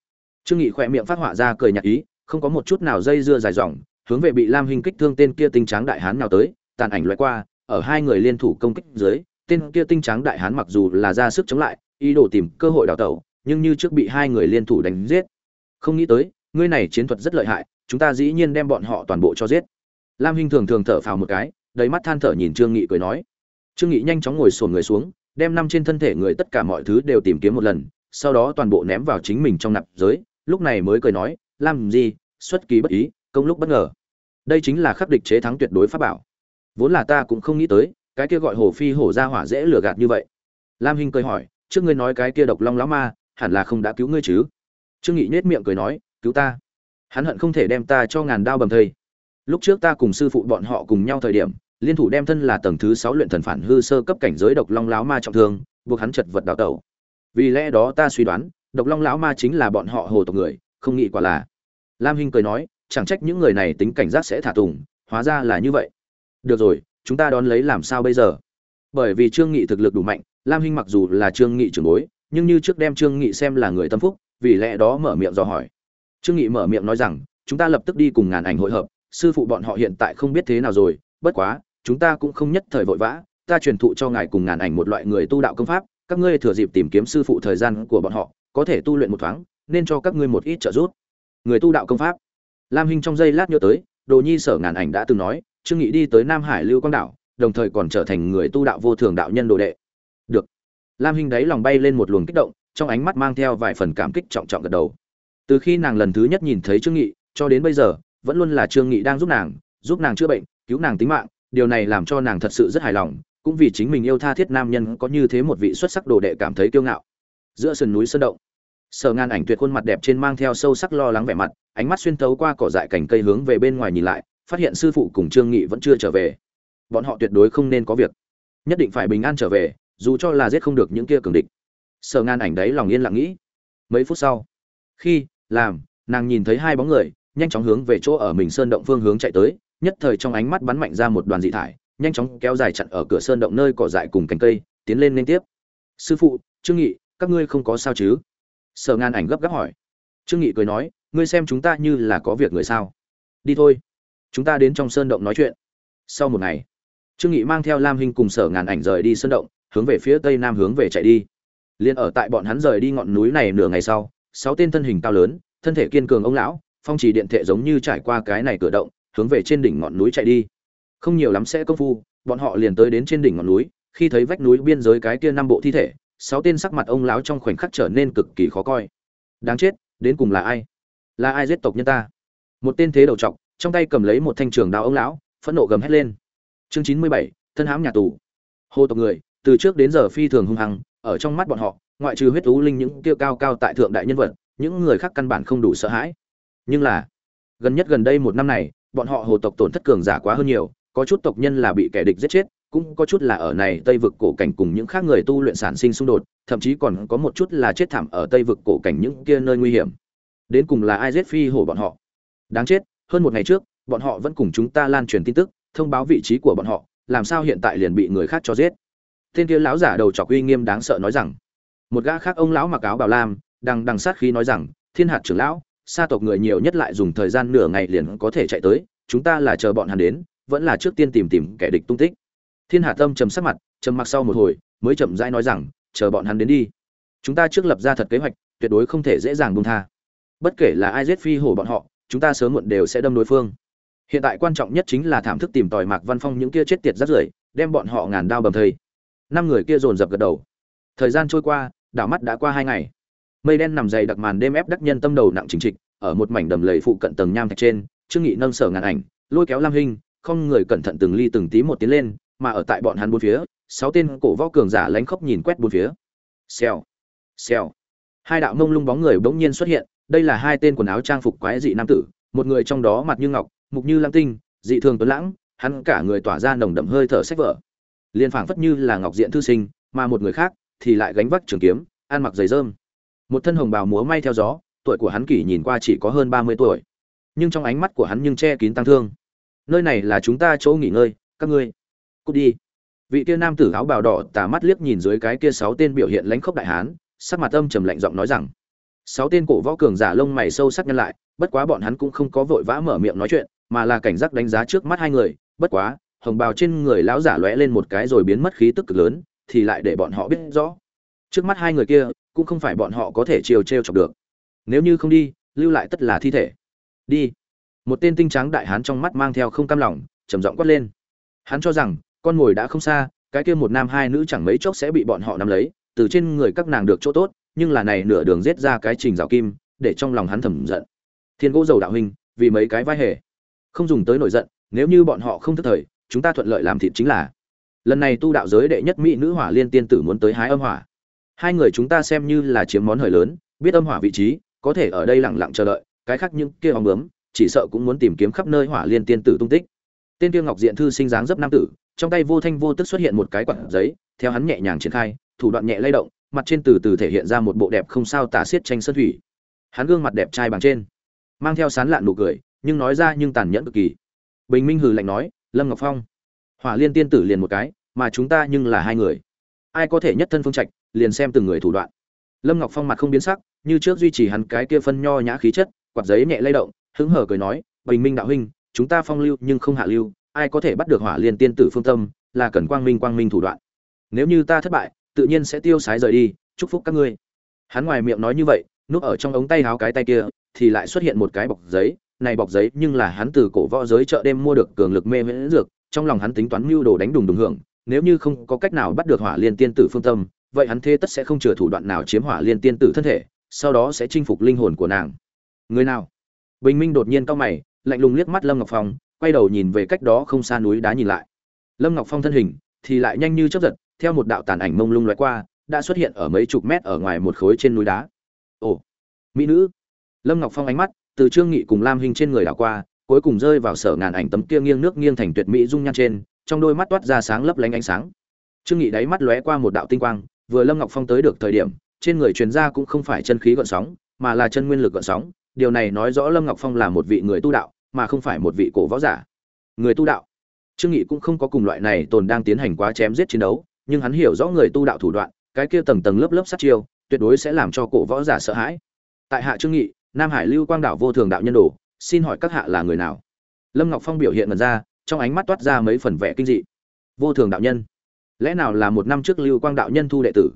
Trương nghị khỏe miệng phát họa ra cười nhạt ý, không có một chút nào dây dưa dài dòng, hướng về bị lam hình kích thương tên kia tinh tráng đại hán nào tới, tàn ảnh loại qua, ở hai người liên thủ công kích dưới, tên kia tinh tráng đại hán mặc dù là ra sức chống lại, ý đồ tìm cơ hội đào tẩu, nhưng như trước bị hai người liên thủ đánh giết. Không nghĩ tới, ngươi này chiến thuật rất lợi hại, chúng ta dĩ nhiên đem bọn họ toàn bộ cho giết. Lam hình thường thường thở phào một cái, đầy mắt than thở nhìn trương nghị cười nói. Trương nghị nhanh chóng ngồi sồn người xuống đem năm trên thân thể người tất cả mọi thứ đều tìm kiếm một lần, sau đó toàn bộ ném vào chính mình trong nạp giới, lúc này mới cười nói, làm gì, xuất kỳ bất ý, công lúc bất ngờ. Đây chính là khắc địch chế thắng tuyệt đối pháp bảo. Vốn là ta cũng không nghĩ tới, cái kia gọi hồ phi hổ ra hỏa dễ lừa gạt như vậy. Lam hinh cười hỏi, trước ngươi nói cái kia độc long lão ma, hẳn là không đã cứu ngươi chứ? Trương nghị nhếch miệng cười nói, cứu ta? Hắn hận không thể đem ta cho ngàn đao bầm thây. Lúc trước ta cùng sư phụ bọn họ cùng nhau thời điểm liên thủ đem thân là tầng thứ sáu luyện thần phản hư sơ cấp cảnh giới độc long lão ma trọng thương, buộc hắn chật vật đào tẩu. Vì lẽ đó ta suy đoán, độc long lão ma chính là bọn họ hồ tộc người, không nghĩ quả là. Lam hinh cười nói, chẳng trách những người này tính cảnh giác sẽ thả tùng, hóa ra là như vậy. Được rồi, chúng ta đón lấy làm sao bây giờ? Bởi vì trương nghị thực lực đủ mạnh, lam hinh mặc dù là trương nghị trưởng bối, nhưng như trước đem trương nghị xem là người tâm phúc, vì lẽ đó mở miệng dò hỏi. Trương nghị mở miệng nói rằng, chúng ta lập tức đi cùng ngàn ảnh hội hợp, sư phụ bọn họ hiện tại không biết thế nào rồi, bất quá chúng ta cũng không nhất thời vội vã, ta truyền thụ cho ngài cùng ngàn ảnh một loại người tu đạo công pháp, các ngươi thừa dịp tìm kiếm sư phụ thời gian của bọn họ, có thể tu luyện một thoáng, nên cho các ngươi một ít trợ giúp. Người tu đạo công pháp. Lam hinh trong giây lát nhớ tới, đồ nhi sở ngàn ảnh đã từng nói, trương nghị đi tới nam hải lưu quang đảo, đồng thời còn trở thành người tu đạo vô thường đạo nhân đồ đệ. Được. Lam hinh đấy lòng bay lên một luồng kích động, trong ánh mắt mang theo vài phần cảm kích trọng trọng gật đầu. Từ khi nàng lần thứ nhất nhìn thấy trương nghị, cho đến bây giờ, vẫn luôn là trương nghị đang giúp nàng giúp nàng chữa bệnh, cứu nàng tính mạng điều này làm cho nàng thật sự rất hài lòng, cũng vì chính mình yêu tha thiết nam nhân có như thế một vị xuất sắc đồ đệ cảm thấy kiêu ngạo. Giữa sườn núi sơn động, sở ngàn ảnh tuyệt khuôn mặt đẹp trên mang theo sâu sắc lo lắng vẻ mặt, ánh mắt xuyên tấu qua cỏ dại cành cây hướng về bên ngoài nhìn lại, phát hiện sư phụ cùng trương nghị vẫn chưa trở về. Bọn họ tuyệt đối không nên có việc. Nhất định phải bình an trở về, dù cho là giết không được những kia cường địch. Sở ngàn ảnh đấy lòng yên lặng nghĩ. Mấy phút sau, khi làm, nàng nhìn thấy hai bóng người, nhanh chóng hướng về chỗ ở mình sơn động phương hướng chạy tới nhất thời trong ánh mắt bắn mạnh ra một đoàn dị thải, nhanh chóng kéo dài chặn ở cửa sơn động nơi cỏ dại cùng cành cây, tiến lên liên tiếp. Sư phụ, trương nghị, các ngươi không có sao chứ? Sở ngàn ảnh gấp gáp hỏi. Trương nghị cười nói, ngươi xem chúng ta như là có việc người sao? Đi thôi, chúng ta đến trong sơn động nói chuyện. Sau một ngày, trương nghị mang theo lam hinh cùng sở ngàn ảnh rời đi sơn động, hướng về phía tây nam hướng về chạy đi. Liền ở tại bọn hắn rời đi ngọn núi này nửa ngày sau, sáu tên thân hình cao lớn, thân thể kiên cường ông lão, phong trì điện thể giống như trải qua cái này cửa động hướng về trên đỉnh ngọn núi chạy đi. Không nhiều lắm sẽ công phu, bọn họ liền tới đến trên đỉnh ngọn núi, khi thấy vách núi biên giới cái kia năm bộ thi thể, sáu tên sắc mặt ông lão trong khoảnh khắc trở nên cực kỳ khó coi. Đáng chết, đến cùng là ai? Là ai giết tộc nhân ta? Một tên thế đầu trọc, trong tay cầm lấy một thanh trường đao ông lão, phẫn nộ gầm hét lên. Chương chín mươi bảy, thân hãm nhà tù. Hồ tộc người, từ trước đến giờ phi thường hung hăng, ở trong mắt bọn họ, ngoại trừ huyết thú linh những kia cao cao tại thượng đại nhân vật, những người khác căn bản không đủ sợ hãi. Nhưng là, gần nhất gần đây một năm này bọn họ hồ tộc tổn thất cường giả quá hơn nhiều, có chút tộc nhân là bị kẻ địch giết chết, cũng có chút là ở này tây vực cổ cảnh cùng những khác người tu luyện sản sinh xung đột, thậm chí còn có một chút là chết thảm ở tây vực cổ cảnh những kia nơi nguy hiểm. Đến cùng là ai giết phi hổ bọn họ? Đáng chết, hơn một ngày trước, bọn họ vẫn cùng chúng ta lan truyền tin tức, thông báo vị trí của bọn họ, làm sao hiện tại liền bị người khác cho giết? Tên kia lão giả đầu trọc uy nghiêm đáng sợ nói rằng, một gã khác ông lão mặc áo bảo lam đằng đằng sát khí nói rằng, thiên hạt trưởng lão sa tộc người nhiều nhất lại dùng thời gian nửa ngày liền có thể chạy tới, chúng ta là chờ bọn hắn đến, vẫn là trước tiên tìm tìm kẻ địch tung tích. Thiên hạ tâm trầm sắc mặt, trầm mặc sau một hồi, mới chậm rãi nói rằng, chờ bọn hắn đến đi. Chúng ta trước lập ra thật kế hoạch, tuyệt đối không thể dễ dàng buông tha. Bất kể là ai giết phi hổ bọn họ, chúng ta sớm muộn đều sẽ đâm đối phương. Hiện tại quan trọng nhất chính là thảm thức tìm tòi mạc văn phong những kia chết tiệt rắt rưởi, đem bọn họ ngàn đao bầm thây. Năm người kia dồn dập gật đầu. Thời gian trôi qua, đảo mắt đã qua hai ngày mây đen nằm dày đặc màn đêm ép đắc nhân tâm đầu nặng chính trịch, ở một mảnh đầm lầy phụ cận tầng nham thạch trên, trương nghị nâng sở ngàn ảnh, lôi kéo lam hình không người cẩn thận từng ly từng tí một tiến lên, mà ở tại bọn hắn bốn phía, sáu tên cổ võ cường giả lánh khóc nhìn quét bốn phía. Xèo xèo. Hai đạo mông lung bóng người bỗng nhiên xuất hiện, đây là hai tên quần áo trang phục quái dị nam tử, một người trong đó mặt như ngọc, mục như lam tinh, dị thường tuấn lãng, hắn cả người tỏa ra nồng đậm hơi thở sách vở. Liền phảng phất như là ngọc diện thư sinh, mà một người khác thì lại gánh vác trường kiếm, ăn mặc giày rơm một thân hồng bào múa may theo gió, tuổi của hắn kỷ nhìn qua chỉ có hơn ba mươi tuổi. Nhưng trong ánh mắt của hắn nhưng che kín tăng thương. Nơi này là chúng ta chỗ nghỉ ngơi, các ngươi. Cút đi. Vị kia nam tử áo bào đỏ tà mắt liếc nhìn dưới cái kia sáu tên biểu hiện lãnh khốc đại hán, sắc mặt âm trầm lạnh giọng nói rằng, sáu tên cổ võ cường giả lông mày sâu sắc nhân lại, bất quá bọn hắn cũng không có vội vã mở miệng nói chuyện, mà là cảnh giác đánh giá trước mắt hai người, bất quá, hồng bào trên người lão giả lóe lên một cái rồi biến mất khí tức cực lớn, thì lại để bọn họ biết rõ. Trước mắt hai người kia cũng không phải bọn họ có thể chiều t chọc được. Nếu như không đi, lưu lại tất là thi thể. Đi. Một tên tinh trắng đại hán trong mắt mang theo không cam lòng, trầm giọng quát lên. Hắn cho rằng, con mồi đã không xa, cái kia một nam hai nữ chẳng mấy chốc sẽ bị bọn họ nắm lấy, từ trên người các nàng được chỗ tốt, nhưng là này nửa đường giết ra cái trình rào kim, để trong lòng hắn thầm giận. Thiên gỗ dầu đạo huynh, vì mấy cái vai hề. Không dùng tới nổi giận, nếu như bọn họ không thức thời, chúng ta thuận lợi làm thịt chính là. Lần này tu đạo giới đệ nhất mỹ nữ hỏa liên tiên tử muốn tới hái âm hỏa hai người chúng ta xem như là chiếm món hời lớn, biết âm hỏa vị trí, có thể ở đây lặng lặng chờ đợi, cái khác những kia hòm bướm, chỉ sợ cũng muốn tìm kiếm khắp nơi hỏa liên tiên tử tung tích. Tên kia ngọc diện thư sinh dáng dấp nam tử, trong tay vô thanh vô tức xuất hiện một cái quạt giấy, theo hắn nhẹ nhàng triển khai, thủ đoạn nhẹ lay động, mặt trên từ từ thể hiện ra một bộ đẹp không sao tả xiết tranh sơn thủy. Hắn gương mặt đẹp trai bằng trên, mang theo sán lạn nụ cười, nhưng nói ra nhưng tàn nhẫn cực kỳ. Bình minh hừ lạnh nói, lâm ngọc phong, hỏa liên tiên tử liền một cái, mà chúng ta nhưng là hai người. Ai có thể nhất thân phương trạch liền xem từng người thủ đoạn. Lâm ngọc phong mặt không biến sắc, như trước duy trì hắn cái kia phân nho nhã khí chất, quạt giấy nhẹ lay động, hứng hở cười nói, bình minh đạo huynh, chúng ta phong lưu nhưng không hạ lưu, ai có thể bắt được hỏa liên tiên tử phương tâm, là cần quang minh quang minh thủ đoạn. Nếu như ta thất bại, tự nhiên sẽ tiêu sái rời đi, chúc phúc các ngươi. Hắn ngoài miệng nói như vậy, núp ở trong ống tay háo cái tay kia, thì lại xuất hiện một cái bọc giấy, này bọc giấy nhưng là hắn từ cổ võ giới chợ đêm mua được cường lực mê miễn dược, trong lòng hắn tính toán mưu đồ đánh đùng đùng hưởng, nếu như không có cách nào bắt được hỏa liên tiên tử phương tâm vậy hắn thế tất sẽ không chừa thủ đoạn nào chiếm hỏa liên tiên tử thân thể, sau đó sẽ chinh phục linh hồn của nàng. Người nào? Bình minh đột nhiên cau mày, lạnh lùng liếc mắt lâm ngọc phong, quay đầu nhìn về cách đó không xa núi đá nhìn lại. Lâm ngọc phong thân hình thì lại nhanh như chớp giật, theo một đạo tàn ảnh mông lung loại qua, đã xuất hiện ở mấy chục mét ở ngoài một khối trên núi đá. Ồ! Mỹ nữ! Lâm ngọc phong ánh mắt từ trương nghị cùng lam hình trên người đảo qua, cuối cùng rơi vào sở ngàn ảnh tấm kia nghiêng nước nghiêng thành tuyệt mỹ dung nhan trên, trong đôi mắt toát ra sáng lấp lánh ánh sáng. Trương nghị đáy mắt lóe qua một đạo tinh quang vừa lâm ngọc phong tới được thời điểm, trên người truyền ra cũng không phải chân khí gợn sóng, mà là chân nguyên lực gợn sóng. Điều này nói rõ lâm ngọc phong là một vị người tu đạo, mà không phải một vị cổ võ giả. Người tu đạo. Trương nghị cũng không có cùng loại này tồn đang tiến hành quá chém giết chiến đấu, nhưng hắn hiểu rõ người tu đạo thủ đoạn, cái kia tầng tầng lớp lớp sát chiêu, tuyệt đối sẽ làm cho cổ võ giả sợ hãi. Tại hạ trương nghị, nam hải lưu quang đạo vô thường đạo nhân đồ, xin hỏi các hạ là người nào? Lâm ngọc phong biểu hiện mật ra, trong ánh mắt toát ra mấy phần vẻ kinh dị. Vô thường đạo nhân lẽ nào là một năm trước lưu quang đạo nhân thu đệ tử?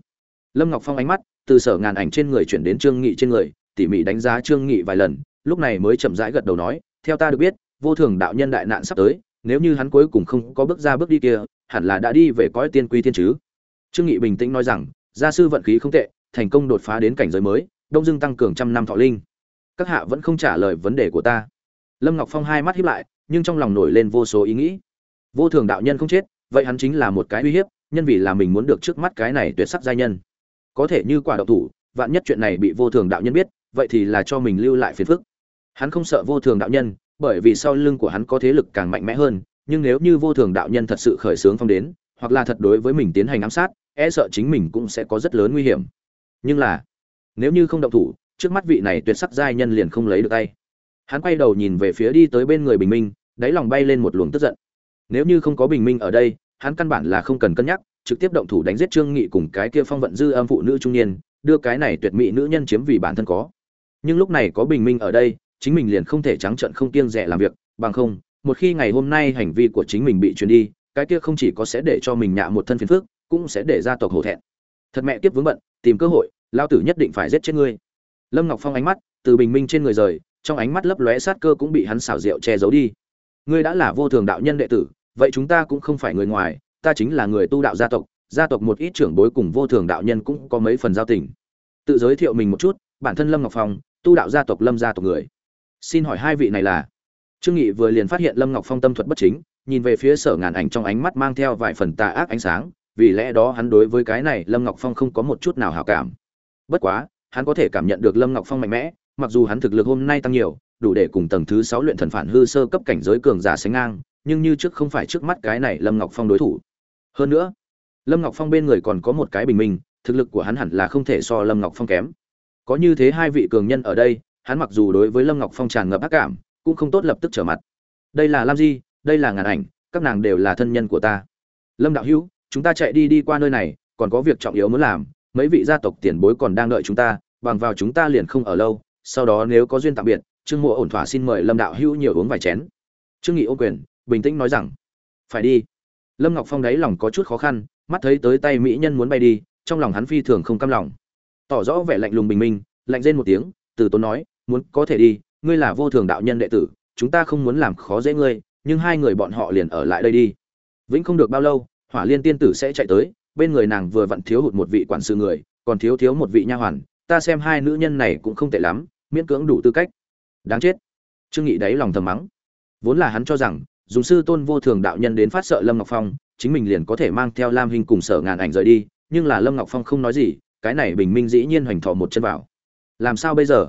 Lâm ngọc phong ánh mắt từ sở ngàn ảnh trên người chuyển đến trương nghị trên người, tỉ mỉ đánh giá trương nghị vài lần, lúc này mới chậm rãi gật đầu nói, theo ta được biết, vô thường đạo nhân đại nạn sắp tới, nếu như hắn cuối cùng không có bước ra bước đi kia, hẳn là đã đi về cõi tiên quy tiên chứ. Trương nghị bình tĩnh nói rằng, gia sư vận khí không tệ, thành công đột phá đến cảnh giới mới, đông dương tăng cường trăm năm thọ linh. Các hạ vẫn không trả lời vấn đề của ta. Lâm ngọc phong hai mắt híp lại, nhưng trong lòng nổi lên vô số ý nghĩ. Vô thường đạo nhân không chết vậy hắn chính là một cái uy hiếp, nhân vì là mình muốn được trước mắt cái này tuyệt sắc giai nhân. Có thể như quả đạo thủ, vạn nhất chuyện này bị vô thường đạo nhân biết, vậy thì là cho mình lưu lại phiền phức. Hắn không sợ vô thường đạo nhân, bởi vì sau lưng của hắn có thế lực càng mạnh mẽ hơn, nhưng nếu như vô thường đạo nhân thật sự khởi xướng phong đến, hoặc là thật đối với mình tiến hành ám sát e sợ chính mình cũng sẽ có rất lớn nguy hiểm. Nhưng là, nếu như không động thủ, trước mắt vị này tuyệt sắc giai nhân liền không lấy được tay. Hắn quay đầu nhìn về phía đi tới bên người bình minh, đáy lòng bay lên một luồng tức giận nếu như không có bình minh ở đây, hắn căn bản là không cần cân nhắc, trực tiếp động thủ đánh giết trương nghị cùng cái kia phong vận dư âm phụ nữ trung niên, đưa cái này tuyệt mỹ nữ nhân chiếm vì bản thân có. Nhưng lúc này có bình minh ở đây, chính mình liền không thể trắng trợn không kiêng rẻ làm việc, bằng không, một khi ngày hôm nay hành vi của chính mình bị truyền đi, cái kia không chỉ có sẽ để cho mình nhạ một thân phiền phức, cũng sẽ để gia tộc hổ thẹn. Thật mẹ kiếp vướng bận, tìm cơ hội, lao tử nhất định phải giết chết ngươi. Lâm ngọc phong ánh mắt từ bình minh trên người rời, trong ánh mắt lấp lóe sát cơ cũng bị hắn xảo diệu che giấu đi. Ngươi đã là vô thường đạo nhân đệ tử vậy chúng ta cũng không phải người ngoài, ta chính là người tu đạo gia tộc gia tộc một ít trưởng bối cùng vô thường đạo nhân cũng có mấy phần giao tình. Tự giới thiệu mình một chút, bản thân lâm ngọc phong, tu đạo gia tộc lâm gia tộc người. Xin hỏi hai vị này là? Trương nghị vừa liền phát hiện lâm ngọc phong tâm thuật bất chính, nhìn về phía sở ngàn ảnh trong ánh mắt mang theo vài phần tà ác ánh sáng, vì lẽ đó hắn đối với cái này lâm ngọc phong không có một chút nào hảo cảm. Bất quá, hắn có thể cảm nhận được lâm ngọc phong mạnh mẽ, mặc dù hắn thực lực hôm nay tăng nhiều, đủ để cùng tầng thứ sáu luyện thần phản hư sơ cấp cảnh giới cường giả sánh ngang nhưng như trước không phải trước mắt cái này lâm ngọc phong đối thủ. Hơn nữa, lâm ngọc phong bên người còn có một cái bình minh, thực lực của hắn hẳn là không thể so lâm ngọc phong kém. Có như thế hai vị cường nhân ở đây, hắn mặc dù đối với lâm ngọc phong tràn ngập ác cảm, cũng không tốt lập tức trở mặt. Đây là lam di, đây là ngàn ảnh, các nàng đều là thân nhân của ta. Lâm đạo hữu, chúng ta chạy đi đi qua nơi này, còn có việc trọng yếu muốn làm, mấy vị gia tộc tiền bối còn đang đợi chúng ta, bằng vào chúng ta liền không ở lâu, sau đó nếu có duyên tạm biệt, trương mộ ổn thỏa xin mời lâm đạo hữu nhiều uống vài chén. Trương nghị ô quyền bình tĩnh nói rằng, phải đi. Lâm ngọc phong đáy lòng có chút khó khăn, mắt thấy tới tay mỹ nhân muốn bay đi, trong lòng hắn phi thường không cam lòng. Tỏ rõ vẻ lạnh lùng bình minh, lạnh rên một tiếng, từ tốn nói, muốn, có thể đi, ngươi là vô thường đạo nhân đệ tử, chúng ta không muốn làm khó dễ ngươi, nhưng hai người bọn họ liền ở lại đây đi. Vĩnh không được bao lâu, hỏa liên tiên tử sẽ chạy tới, bên người nàng vừa vặn thiếu hụt một vị quản sự người, còn thiếu thiếu một vị nha hoàn, ta xem hai nữ nhân này cũng không tệ lắm, miễn cưỡng đủ tư cách. Đáng chết. Trương nghị đáy lòng thầm mắng. Vốn là hắn cho rằng dùng sư tôn vô thường đạo nhân đến phát sợ lâm ngọc phong, chính mình liền có thể mang theo lam hình cùng sở ngàn ảnh rời đi, nhưng là lâm ngọc phong không nói gì, cái này bình minh dĩ nhiên hoành thọ một chân vào. Làm sao bây giờ?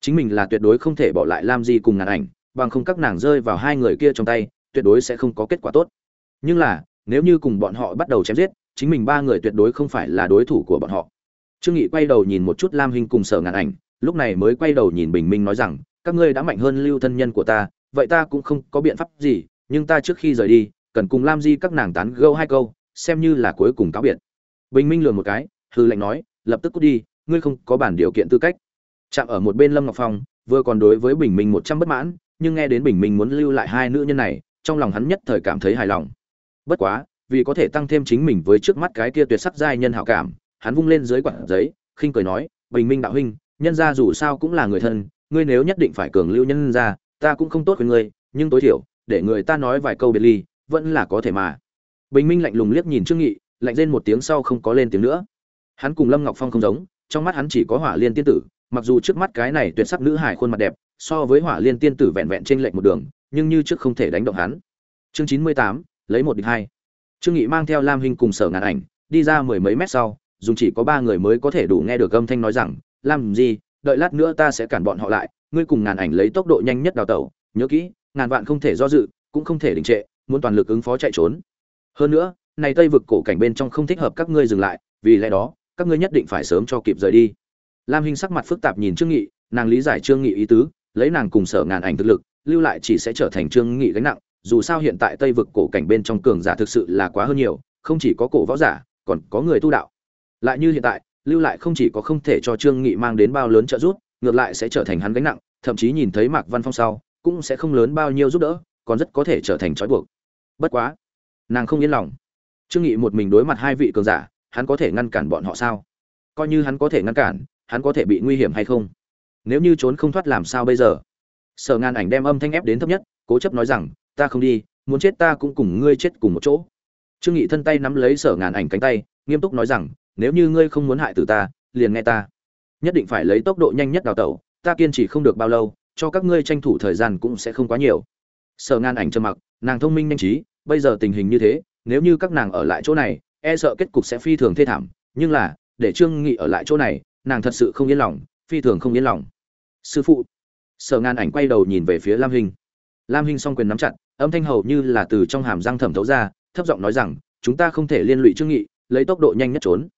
Chính mình là tuyệt đối không thể bỏ lại lam di cùng ngàn ảnh, bằng không các nàng rơi vào hai người kia trong tay, tuyệt đối sẽ không có kết quả tốt. Nhưng là, nếu như cùng bọn họ bắt đầu chém giết, chính mình ba người tuyệt đối không phải là đối thủ của bọn họ. Trương nghị quay đầu nhìn một chút lam hình cùng sở ngàn ảnh, lúc này mới quay đầu nhìn bình minh nói rằng, các ngươi đã mạnh hơn lưu thân nhân của ta, vậy ta cũng không có biện pháp gì nhưng ta trước khi rời đi, cần cùng lam di các nàng tán gẫu hai câu, xem như là cuối cùng cáo biệt. Bình minh lường một cái, hư lệnh nói, lập tức cút đi, ngươi không có bản điều kiện tư cách. Chạm ở một bên lâm ngọc phong, vừa còn đối với bình minh một trăm bất mãn, nhưng nghe đến bình minh muốn lưu lại hai nữ nhân này, trong lòng hắn nhất thời cảm thấy hài lòng. Bất quá, vì có thể tăng thêm chính mình với trước mắt cái kia tuyệt sắc giai nhân hảo cảm, hắn vung lên dưới quạt giấy, khinh cười nói, bình minh đạo huynh, nhân gia dù sao cũng là người thân, ngươi nếu nhất định phải cường lưu nhân gia, ta cũng không tốt với ngươi, nhưng tối thiểu để người ta nói vài câu biệt ly, vẫn là có thể mà. Bình minh lạnh lùng liếc nhìn trương nghị, lạnh rên một tiếng sau không có lên tiếng nữa. Hắn cùng lâm ngọc phong không giống, trong mắt hắn chỉ có hỏa liên tiên tử, mặc dù trước mắt cái này tuyệt sắc nữ hải khuôn mặt đẹp, so với hỏa liên tiên tử vẹn vẹn trên lệnh một đường, nhưng như trước không thể đánh động hắn. Chương chín mươi tám, lấy một địch hai. Trương nghị mang theo lam hình cùng sở ngàn ảnh, đi ra mười mấy mét sau, dùng chỉ có ba người mới có thể đủ nghe được âm thanh nói rằng làm gì đợi lát nữa ta sẽ cản bọn họ lại, ngươi cùng ngàn ảnh lấy tốc độ nhanh nhất đào tẩu, nhớ kỹ ngàn vạn không thể do dự, cũng không thể đình trệ, muốn toàn lực ứng phó chạy trốn. Hơn nữa, này tây vực cổ cảnh bên trong không thích hợp các ngươi dừng lại, vì lẽ đó, các ngươi nhất định phải sớm cho kịp rời đi. Lam hinh sắc mặt phức tạp nhìn trương nghị, nàng lý giải trương nghị ý tứ, lấy nàng cùng sở ngàn ảnh thực lực, lưu lại chỉ sẽ trở thành trương nghị gánh nặng, dù sao hiện tại tây vực cổ cảnh bên trong cường giả thực sự là quá hơn nhiều, không chỉ có cổ võ giả, còn có người tu đạo. Lại như hiện tại, lưu lại không chỉ có không thể cho trương nghị mang đến bao lớn trợ giúp, ngược lại sẽ trở thành hắn gánh nặng, thậm chí nhìn thấy mạc văn phong sau cũng sẽ không lớn bao nhiêu giúp đỡ, còn rất có thể trở thành trói buộc. Bất quá, nàng không yên lòng. Trương nghị một mình đối mặt hai vị cường giả, hắn có thể ngăn cản bọn họ sao? Coi như hắn có thể ngăn cản, hắn có thể bị nguy hiểm hay không? Nếu như trốn không thoát làm sao bây giờ? Sở ngàn ảnh đem âm thanh ép đến thấp nhất, cố chấp nói rằng, ta không đi, muốn chết ta cũng cùng ngươi chết cùng một chỗ. Trương nghị thân tay nắm lấy sở ngàn ảnh cánh tay, nghiêm túc nói rằng, nếu như ngươi không muốn hại tử ta, liền nghe ta. Nhất định phải lấy tốc độ nhanh nhất đào tẩu, ta kiên trì không được bao lâu cho các ngươi tranh thủ thời gian cũng sẽ không quá nhiều. Sở Ngan ảnh trầm mặc, nàng thông minh nhanh trí, bây giờ tình hình như thế, nếu như các nàng ở lại chỗ này e sợ kết cục sẽ phi thường thê thảm, nhưng là, để trương nghị ở lại chỗ này, nàng thật sự không yên lòng, phi thường không yên lòng. Sư phụ. Sở Ngan ảnh quay đầu nhìn về phía lam hình lam hình song quyền nắm chặt, âm thanh hầu như là từ trong hàm răng thẩm thấu ra, thấp giọng nói rằng, chúng ta không thể liên lụy trương nghị, lấy tốc độ nhanh nhất trốn.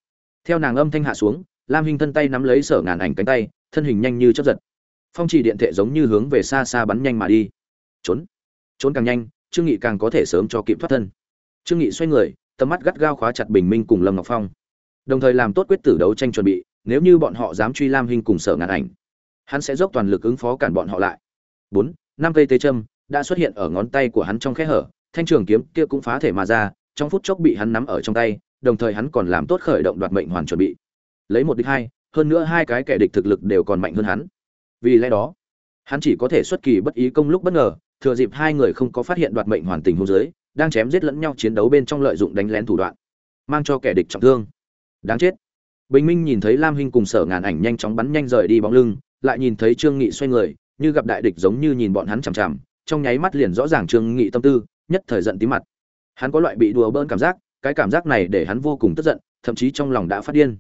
Theo nàng âm thanh hạ xuống, lam hình thân tay nắm lấy sở ngàn ảnh cánh tay, thân hình nhanh như chớp giật phong chỉ điện thệ giống như hướng về xa xa bắn nhanh mà đi. Trốn. Trốn càng nhanh, trương nghị càng có thể sớm cho kịp thoát thân. Trương nghị xoay người, tầm mắt gắt gao khóa chặt bình minh cùng lâm ngọc phong. Đồng thời làm tốt quyết tử đấu tranh chuẩn bị, nếu như bọn họ dám truy lam hình cùng sở ngàn ảnh, hắn sẽ dốc toàn lực ứng phó cản bọn họ lại. Bốn, năm cây tế châm đã xuất hiện ở ngón tay của hắn trong khe hở, thanh trường kiếm kia cũng phá thể mà ra, trong phút chốc bị hắn nắm ở trong tay, đồng thời hắn còn làm tốt khởi động đoạt mệnh hoàn chuẩn bị. Lấy một địch hai, hơn nữa hai cái kẻ địch thực lực đều còn mạnh hơn hắn vì lẽ đó, hắn chỉ có thể xuất kỳ bất ý công lúc bất ngờ, thừa dịp hai người không có phát hiện đoạt mệnh hoàn tình hôn giới, đang chém giết lẫn nhau chiến đấu bên trong lợi dụng đánh lén thủ đoạn, mang cho kẻ địch trọng thương. Đáng chết. Bình minh nhìn thấy lam hinh cùng sở ngàn ảnh nhanh chóng bắn nhanh rời đi bóng lưng, lại nhìn thấy trương nghị xoay người, như gặp đại địch giống như nhìn bọn hắn chằm chằm, trong nháy mắt liền rõ ràng trương nghị tâm tư, nhất thời giận tí mặt. Hắn có loại bị đùa bỡn cảm giác, cái cảm giác này để hắn vô cùng tức giận, thậm chí trong lòng đã phát điên.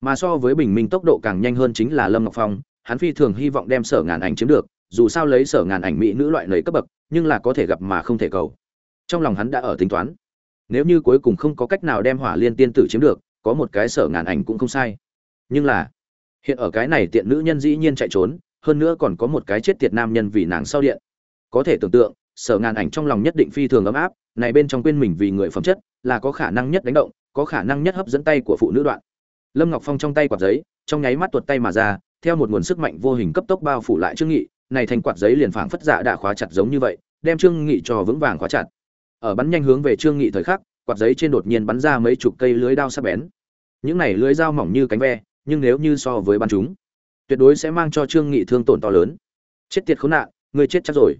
Mà so với bình minh tốc độ càng nhanh hơn chính là lâm ngọc phong hắn phi thường hy vọng đem sở ngàn ảnh chiếm được, dù sao lấy sở ngàn ảnh mỹ nữ loại nấy cấp bậc, nhưng là có thể gặp mà không thể cầu. Trong lòng hắn đã ở tính toán, nếu như cuối cùng không có cách nào đem hỏa liên tiên tử chiếm được, có một cái sở ngàn ảnh cũng không sai. Nhưng là, hiện ở cái này tiện nữ nhân dĩ nhiên chạy trốn, hơn nữa còn có một cái chết tiệt nam nhân vì nàng sau điện. Có thể tưởng tượng, sở ngàn ảnh trong lòng nhất định phi thường ấm áp, này bên trong quên mình vì người phẩm chất, là có khả năng nhất đánh động, có khả năng nhất hấp dẫn tay của phụ nữ đoạn. Lâm ngọc phong trong tay quạt giấy, trong nháy mắt tuột tay mà ra theo một nguồn sức mạnh vô hình cấp tốc bao phủ lại trương nghị, này thành quạt giấy liền phảng phất dạ đã khóa chặt giống như vậy, đem trương nghị cho vững vàng khóa chặt. Ở bắn nhanh hướng về trương nghị thời khắc, quạt giấy trên đột nhiên bắn ra mấy chục cây lưới đao sắc bén. Những này lưới dao mỏng như cánh ve, nhưng nếu như so với bắn chúng, tuyệt đối sẽ mang cho trương nghị thương tổn to lớn. Chết tiệt khốn nạn, người chết chắc rồi.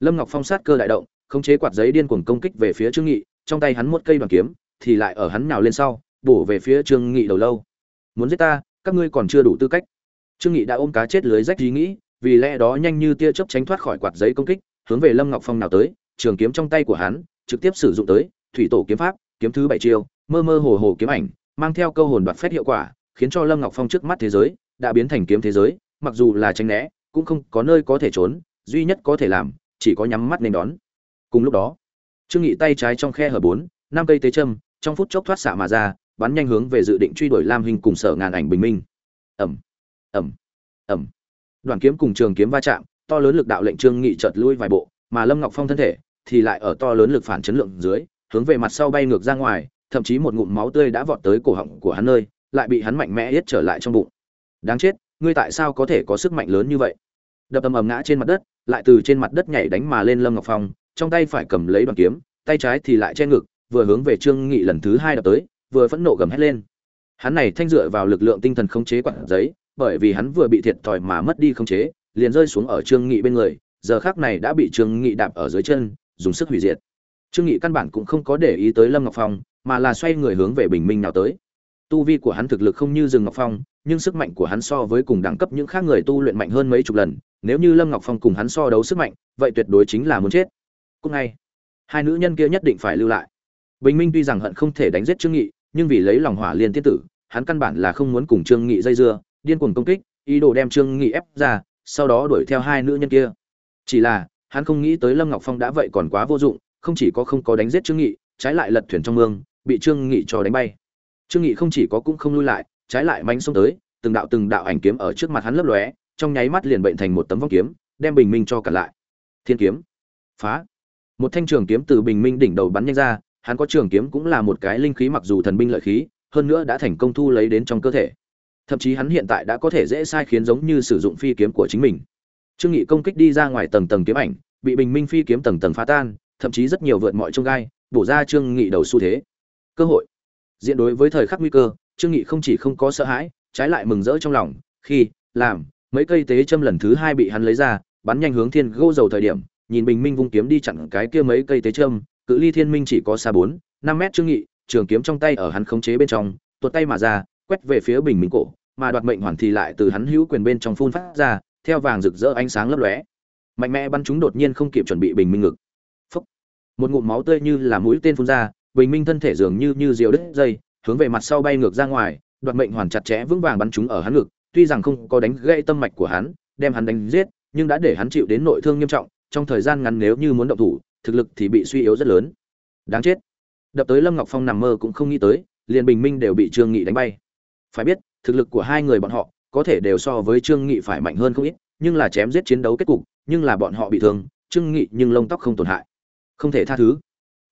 Lâm ngọc phong sát cơ đại động, khống chế quạt giấy điên cuồng công kích về phía trương nghị, trong tay hắn một cây đoàn kiếm, thì lại ở hắn nhào lên sau, bổ về phía trương nghị đầu lâu. Muốn giết ta, các ngươi còn chưa đủ tư cách trương nghị đã ôm cá chết lưới rách ý nghĩ, vì lẽ đó nhanh như tia chớp tránh thoát khỏi quạt giấy công kích, hướng về lâm ngọc phong nào tới, trường kiếm trong tay của hắn, trực tiếp sử dụng tới, thủy tổ kiếm pháp, kiếm thứ bảy chiêu, mơ mơ hồ hồ kiếm ảnh, mang theo câu hồn đoạt phép hiệu quả, khiến cho lâm ngọc phong trước mắt thế giới đã biến thành kiếm thế giới, mặc dù là tranh né, cũng không có nơi có thể trốn, duy nhất có thể làm, chỉ có nhắm mắt nên đón. Cùng lúc đó, trương nghị tay trái trong khe hở bốn, năm cây tế châm, trong phút chốc thoát xạ mà ra, bắn nhanh hướng về dự định truy đuổi lam hình cùng sở ngàn ảnh bình minh. Ẩm ẩm. Ẩm. Đoàn kiếm cùng trường kiếm va chạm, to lớn lực đạo lệnh trương nghị chợt lui vài bộ, mà lâm ngọc phong thân thể thì lại ở to lớn lực phản chấn lượng dưới, hướng về mặt sau bay ngược ra ngoài, thậm chí một ngụm máu tươi đã vọt tới cổ họng của hắn nơi, lại bị hắn mạnh mẽ yết trở lại trong bụng. Đáng chết, ngươi tại sao có thể có sức mạnh lớn như vậy? Đập ầm ầm ngã trên mặt đất, lại từ trên mặt đất nhảy đánh mà lên lâm ngọc phong, trong tay phải cầm lấy đoàn kiếm, tay trái thì lại che ngực, vừa hướng về trương nghị lần thứ hai đập tới, vừa phẫn nộ gầm hét lên. Hắn này thanh dựa vào lực lượng tinh thần khống chế quặng giấy bởi vì hắn vừa bị thiệt thòi mà mất đi khống chế, liền rơi xuống ở trương nghị bên người, giờ khắc này đã bị trương nghị đạp ở dưới chân, dùng sức hủy diệt. Trương nghị căn bản cũng không có để ý tới lâm ngọc phong, mà là xoay người hướng về bình minh nào tới. Tu vi của hắn thực lực không như rừng ngọc phong, nhưng sức mạnh của hắn so với cùng đẳng cấp những khác người tu luyện mạnh hơn mấy chục lần, nếu như lâm ngọc phong cùng hắn so đấu sức mạnh, vậy tuyệt đối chính là muốn chết. Cùng ngay, hai nữ nhân kia nhất định phải lưu lại. Bình minh tuy rằng hận không thể đánh giết trương nghị, nhưng vì lấy lòng hỏa liên tiên tử, hắn căn bản là không muốn cùng trương nghị dây dưa điên cuồng công kích, ý đồ đem trương nghị ép ra, sau đó đuổi theo hai nữ nhân kia. Chỉ là, hắn không nghĩ tới lâm ngọc phong đã vậy còn quá vô dụng, không chỉ có không có đánh giết trương nghị, trái lại lật thuyền trong mương, bị trương nghị cho đánh bay. Trương nghị không chỉ có cũng không lui lại, trái lại mánh xông tới, từng đạo từng đạo ảnh kiếm ở trước mặt hắn lấp lóe, trong nháy mắt liền bệnh thành một tấm vong kiếm, đem bình minh cho cả lại. Thiên kiếm. Phá. Một thanh trường kiếm từ bình minh đỉnh đầu bắn nhanh ra, hắn có trường kiếm cũng là một cái linh khí mặc dù thần binh lợi khí, hơn nữa đã thành công thu lấy đến trong cơ thể thậm chí hắn hiện tại đã có thể dễ sai khiến giống như sử dụng phi kiếm của chính mình. Trương nghị công kích đi ra ngoài tầng tầng kiếm ảnh, bị bình minh phi kiếm tầng tầng phá tan, thậm chí rất nhiều vượt mọi trông gai, bổ ra trương nghị đầu xu thế. Cơ hội. Diện đối với thời khắc nguy cơ, trương nghị không chỉ không có sợ hãi, trái lại mừng rỡ trong lòng, khi, làm, mấy cây tế châm lần thứ hai bị hắn lấy ra, bắn nhanh hướng thiên gỗ dầu thời điểm, nhìn bình minh vung kiếm đi chặn cái kia mấy cây tế châm, cự ly thiên minh chỉ có xa bốn, năm mét trương nghị, trường kiếm trong tay ở hắn khống chế bên trong, tuột tay mà ra quét về phía bình minh cổ, mà đoạt mệnh hoàn thì lại từ hắn hữu quyền bên trong phun phát ra, theo vàng rực rỡ ánh sáng lấp lóe. Mạnh mẽ bắn chúng đột nhiên không kịp chuẩn bị bình minh ngực. Phúc. một ngụm máu tươi như là mũi tên phun ra, bình minh thân thể dường như như diều đứt dây, hướng về mặt sau bay ngược ra ngoài, đoạt mệnh hoàn chặt chẽ vững vàng bắn chúng ở hắn ngực, tuy rằng không có đánh gãy tâm mạch của hắn, đem hắn đánh giết, nhưng đã để hắn chịu đến nội thương nghiêm trọng, trong thời gian ngắn nếu như muốn động thủ, thực lực thì bị suy yếu rất lớn. Đáng chết. Đập tới lâm ngọc phong nằm mơ cũng không nghĩ tới, liền bình minh đều bị trương nghị đánh bay phải biết, thực lực của hai người bọn họ có thể đều so với trương nghị phải mạnh hơn không ít, nhưng là chém giết chiến đấu kết cục, nhưng là bọn họ bị thương, trương nghị nhưng lông tóc không tổn hại. Không thể tha thứ.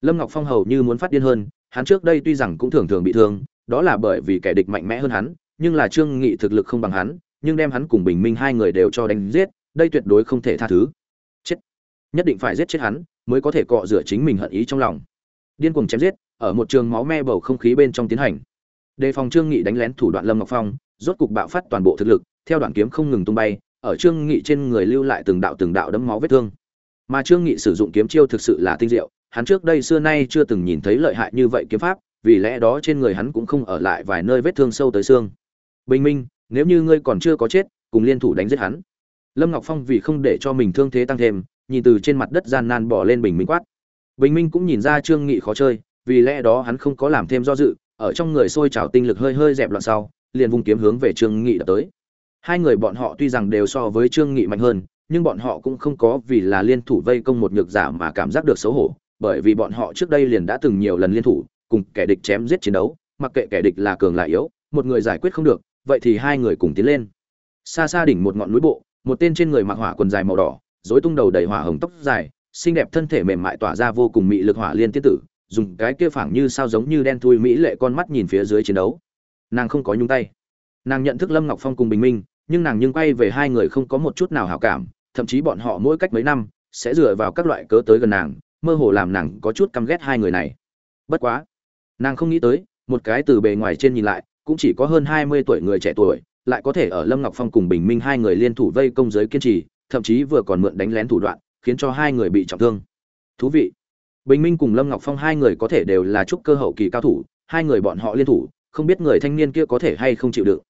Lâm ngọc phong hầu như muốn phát điên hơn, hắn trước đây tuy rằng cũng thường thường bị thương, đó là bởi vì kẻ địch mạnh mẽ hơn hắn, nhưng là trương nghị thực lực không bằng hắn, nhưng đem hắn cùng bình minh hai người đều cho đánh giết, đây tuyệt đối không thể tha thứ. Chết. Nhất định phải giết chết hắn, mới có thể cọ rửa chính mình hận ý trong lòng. Điên cuồng chém giết, ở một trường máu me bầu không khí bên trong tiến hành đề phòng trương nghị đánh lén thủ đoạn lâm ngọc phong, rốt cục bạo phát toàn bộ thực lực, theo đoạn kiếm không ngừng tung bay, ở trương nghị trên người lưu lại từng đạo từng đạo đấm máu vết thương. Mà trương nghị sử dụng kiếm chiêu thực sự là tinh diệu, hắn trước đây xưa nay chưa từng nhìn thấy lợi hại như vậy kiếm pháp, vì lẽ đó trên người hắn cũng không ở lại vài nơi vết thương sâu tới xương. Bình minh, nếu như ngươi còn chưa có chết, cùng liên thủ đánh giết hắn. Lâm ngọc phong vì không để cho mình thương thế tăng thêm, nhìn từ trên mặt đất gian nan bỏ lên bình minh quát. Bình minh cũng nhìn ra trương nghị khó chơi, vì lẽ đó hắn không có làm thêm do dự ở trong người sôi trào tinh lực hơi hơi dẹp loạn sau, liền vung kiếm hướng về trương nghị đập tới. Hai người bọn họ tuy rằng đều so với trương nghị mạnh hơn, nhưng bọn họ cũng không có vì là liên thủ vây công một nhược giả mà cảm giác được xấu hổ, bởi vì bọn họ trước đây liền đã từng nhiều lần liên thủ, cùng kẻ địch chém giết chiến đấu, mặc kệ kẻ địch là cường là yếu, một người giải quyết không được, vậy thì hai người cùng tiến lên. Xa xa đỉnh một ngọn núi bộ, một tên trên người mặc hỏa quần dài màu đỏ, rối tung đầu đầy hỏa hồng tóc dài, xinh đẹp thân thể mềm mại tỏa ra vô cùng mị lực hỏa liên tiên tử dùng cái kia phảng như sao giống như đen thui mỹ lệ con mắt nhìn phía dưới chiến đấu. Nàng không có nhung tay. Nàng nhận thức lâm ngọc phong cùng bình minh, nhưng nàng nhưng quay về hai người không có một chút nào hảo cảm, thậm chí bọn họ mỗi cách mấy năm sẽ dựa vào các loại cớ tới gần nàng, mơ hồ làm nàng có chút căm ghét hai người này. Bất quá, nàng không nghĩ tới, một cái từ bề ngoài trên nhìn lại, cũng chỉ có hơn hai mươi tuổi người trẻ tuổi, lại có thể ở lâm ngọc phong cùng bình minh hai người liên thủ vây công giới kiên trì, thậm chí vừa còn mượn đánh lén thủ đoạn, khiến cho hai người bị trọng thương. Thú vị bình minh cùng lâm ngọc phong hai người có thể đều là trúc cơ hậu kỳ cao thủ, hai người bọn họ liên thủ, không biết người thanh niên kia có thể hay không chịu đựng.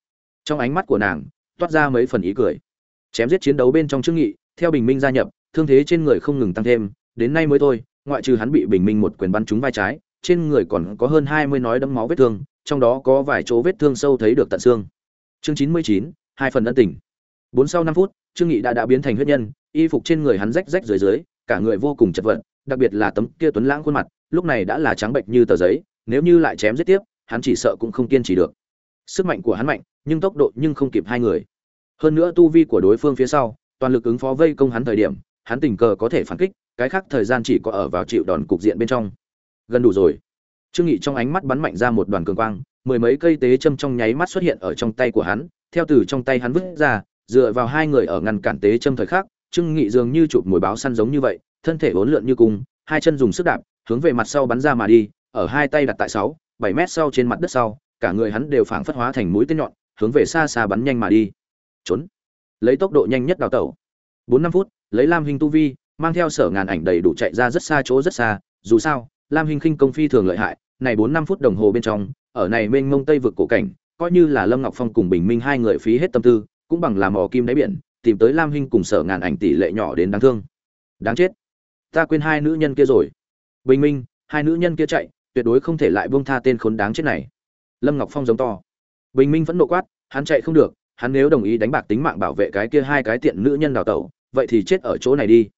Trong ánh mắt của nàng, toát ra mấy phần ý cười. Chém giết chiến đấu bên trong trương nghị, theo bình minh gia nhập, thương thế trên người không ngừng tăng thêm, đến nay mới thôi, ngoại trừ hắn bị bình minh một quyền bắn trúng vai trái, trên người còn có hơn hai mươi nói đấm máu vết thương, trong đó có vài chỗ vết thương sâu thấy được tận xương. Chương chín mươi chín, hai phần ấn tình. Bốn sau năm phút, trương nghị đã đã biến thành huyết nhân, y phục trên người hắn rách rách dưới dưới, cả người vô cùng chật vật đặc biệt là tấm kia tuấn lãng khuôn mặt, lúc này đã là trắng bệnh như tờ giấy, nếu như lại chém giết tiếp, hắn chỉ sợ cũng không kiên trì được. Sức mạnh của hắn mạnh, nhưng tốc độ nhưng không kịp hai người. Hơn nữa tu vi của đối phương phía sau, toàn lực ứng phó vây công hắn thời điểm, hắn tình cờ có thể phản kích, cái khác thời gian chỉ có ở vào chịu đòn cục diện bên trong. Gần đủ rồi. Trương nghị trong ánh mắt bắn mạnh ra một đoàn cường quang, mười mấy cây tế châm trong nháy mắt xuất hiện ở trong tay của hắn, theo từ trong tay hắn vứt ra, dựa vào hai người ở ngăn cản tế châm thời khắc, trương nghị dường như chụp mồi báo săn giống như vậy thân thể uốn lượn như cung, hai chân dùng sức đạp, hướng về mặt sau bắn ra mà đi, ở hai tay đặt tại sáu, bảy mét sau trên mặt đất sau, cả người hắn đều phảng phất hóa thành mũi tên nhọn, hướng về xa xa bắn nhanh mà đi. Trốn. Lấy tốc độ nhanh nhất đào tẩu. Bốn năm phút, lấy lam hình tu vi, mang theo sở ngàn ảnh đầy đủ chạy ra rất xa chỗ rất xa, dù sao, lam hình khinh công phi thường lợi hại, này bốn năm phút đồng hồ bên trong, ở này mênh mông tây vực cổ cảnh, coi như là lâm ngọc phong cùng bình minh hai người phí hết tâm tư, cũng bằng làm mò kim đáy biển, tìm tới lam hình cùng sở ngàn ảnh tỷ lệ nhỏ đến đáng thương. Đáng chết ta quên hai nữ nhân kia rồi. Bình minh, hai nữ nhân kia chạy, tuyệt đối không thể lại buông tha tên khốn đáng chết này. Lâm ngọc phong giống to. Bình minh vẫn nộ quát, hắn chạy không được, hắn nếu đồng ý đánh bạc tính mạng bảo vệ cái kia hai cái tiện nữ nhân đào tẩu, vậy thì chết ở chỗ này đi.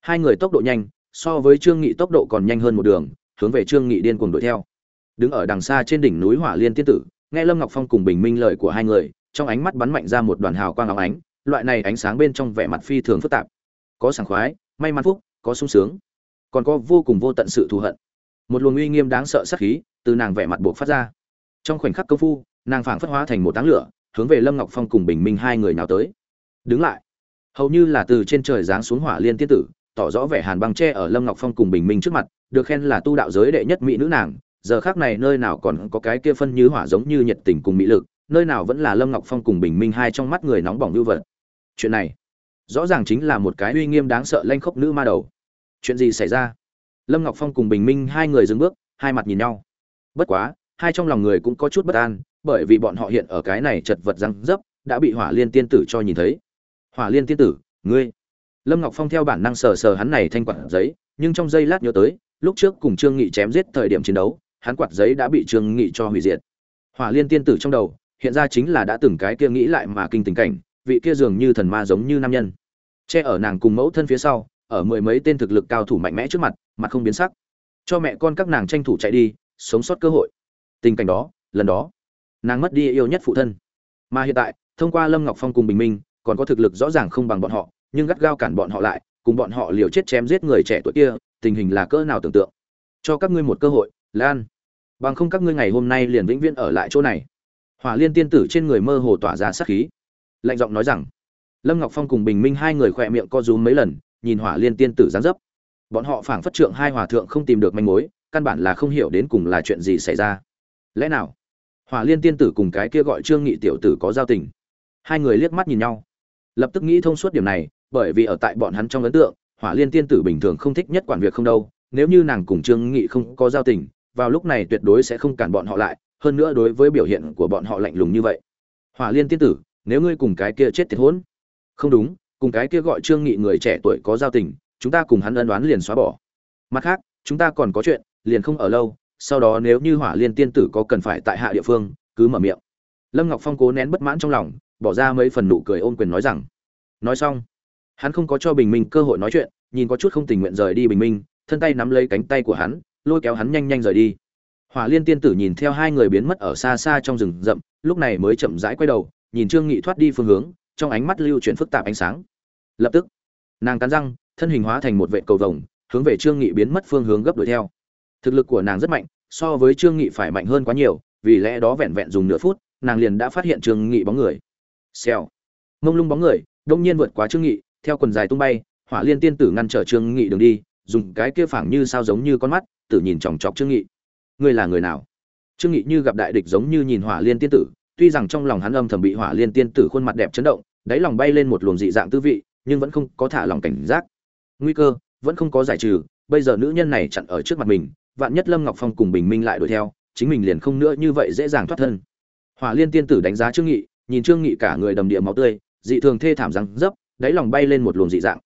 Hai người tốc độ nhanh, so với trương nghị tốc độ còn nhanh hơn một đường, hướng về trương nghị điên cuồng đuổi theo. Đứng ở đằng xa trên đỉnh núi hỏa liên tiên tử, nghe lâm ngọc phong cùng bình minh lời của hai người, trong ánh mắt bắn mạnh ra một đoàn hào quang óng ánh, loại này ánh sáng bên trong vẻ mặt phi thường phức tạp. Có sảng khoái, may mắn phúc có sung sướng, còn có vô cùng vô tận sự thù hận. Một luồng uy nghiêm đáng sợ sát khí từ nàng vẻ mặt buộc phát ra. Trong khoảnh khắc công phu, nàng phảng phất hóa thành một đám lửa, hướng về lâm ngọc phong cùng bình minh hai người nào tới. Đứng lại. Hầu như là từ trên trời giáng xuống hỏa liên tiên tử, tỏ rõ vẻ hàn băng tre ở lâm ngọc phong cùng bình minh trước mặt, được khen là tu đạo giới đệ nhất mỹ nữ nàng. Giờ khác này nơi nào còn có cái kia phân như hỏa giống như nhiệt tình cùng mỹ lực, nơi nào vẫn là lâm ngọc phong cùng bình minh hai trong mắt người nóng bỏng như vật chuyện này rõ ràng chính là một cái uy nghiêm đáng sợ lanh khốc nữ ma đầu chuyện gì xảy ra? Lâm ngọc phong cùng bình minh hai người dừng bước, hai mặt nhìn nhau. Bất quá, hai trong lòng người cũng có chút bất an, bởi vì bọn họ hiện ở cái này chật vật răng dấp, đã bị hỏa liên tiên tử cho nhìn thấy. Hỏa liên tiên tử, ngươi. Lâm ngọc phong theo bản năng sờ sờ hắn này thanh quạt giấy, nhưng trong giây lát nhớ tới, lúc trước cùng trương nghị chém giết thời điểm chiến đấu, hắn quạt giấy đã bị trương nghị cho hủy diệt. Hỏa liên tiên tử trong đầu, hiện ra chính là đã từng cái kia nghĩ lại mà kinh tình cảnh, vị kia dường như thần ma giống như nam nhân. Che ở nàng cùng mẫu thân phía sau ở mười mấy tên thực lực cao thủ mạnh mẽ trước mặt mặt không biến sắc. Cho mẹ con các nàng tranh thủ chạy đi, sống sót cơ hội. Tình cảnh đó, lần đó, nàng mất đi yêu nhất phụ thân. Mà hiện tại, thông qua lâm ngọc phong cùng bình minh, còn có thực lực rõ ràng không bằng bọn họ, nhưng gắt gao cản bọn họ lại, cùng bọn họ liều chết chém giết người trẻ tuổi kia, tình hình là cỡ nào tưởng tượng. Cho các ngươi một cơ hội, lan. Bằng không các ngươi ngày hôm nay liền vĩnh viễn ở lại chỗ này. Hỏa liên tiên tử trên người mơ hồ tỏa ra sát khí. Lạnh giọng nói rằng, lâm ngọc phong cùng bình minh hai người khỏe miệng co rúm mấy lần nhìn hỏa liên tiên tử giáng dấp. Bọn họ phảng phất trượng hai hòa thượng không tìm được manh mối, căn bản là không hiểu đến cùng là chuyện gì xảy ra. Lẽ nào, hỏa liên tiên tử cùng cái kia gọi trương nghị tiểu tử có giao tình? Hai người liếc mắt nhìn nhau. Lập tức nghĩ thông suốt điểm này, bởi vì ở tại bọn hắn trong ấn tượng, hỏa liên tiên tử bình thường không thích nhất quản việc không đâu, nếu như nàng cùng trương nghị không có giao tình, vào lúc này tuyệt đối sẽ không cản bọn họ lại, hơn nữa đối với biểu hiện của bọn họ lạnh lùng như vậy. Hỏa liên tiên tử, nếu ngươi cùng cái kia chết tiệt hỗn. Không đúng cùng cái kia gọi trương nghị người trẻ tuổi có giao tình, chúng ta cùng hắn ân đoán liền xóa bỏ. Mặt khác, chúng ta còn có chuyện, liền không ở lâu, sau đó nếu như hỏa liên tiên tử có cần phải tại hạ địa phương, cứ mở miệng. Lâm ngọc phong cố nén bất mãn trong lòng, bỏ ra mấy phần nụ cười ôm quyền nói rằng, nói xong. Hắn không có cho bình minh cơ hội nói chuyện, nhìn có chút không tình nguyện rời đi bình minh, thân tay nắm lấy cánh tay của hắn, lôi kéo hắn nhanh nhanh rời đi. Hỏa liên tiên tử nhìn theo hai người biến mất ở xa xa trong rừng rậm, lúc này mới chậm rãi quay đầu, nhìn trương nghị thoát đi phương hướng, trong ánh mắt lưu chuyển phức tạp ánh sáng lập tức, nàng cắn răng, thân hình hóa thành một vệ cầu vồng, hướng về trương nghị biến mất phương hướng gấp đuổi theo. Thực lực của nàng rất mạnh, so với trương nghị phải mạnh hơn quá nhiều, vì lẽ đó vẹn vẹn dùng nửa phút, nàng liền đã phát hiện trương nghị bóng người. Xèo. Mông lung bóng người, đông nhiên vượt qua trương nghị, theo quần dài tung bay, hỏa liên tiên tử ngăn trở trương nghị đường đi, dùng cái kia phảng như sao giống như con mắt, tự nhìn chòng chọc trương nghị. Ngươi là người nào? Trương nghị như gặp đại địch giống như nhìn hỏa liên tiên tử, tuy rằng trong lòng hắn âm thầm bị hỏa liên tiên tử khuôn mặt đẹp chấn động, đáy lòng bay lên một luồng dị dạng tư vị nhưng vẫn không có thả lòng cảnh giác. Nguy cơ, vẫn không có giải trừ, bây giờ nữ nhân này chặn ở trước mặt mình, vạn nhất lâm ngọc phong cùng bình minh lại đuổi theo, chính mình liền không nữa như vậy dễ dàng thoát thân. Hỏa liên tiên tử đánh giá trương nghị, nhìn trương nghị cả người đầm địa máu tươi, dị thường thê thảm răng dấp, đáy lòng bay lên một luồng dị dạng.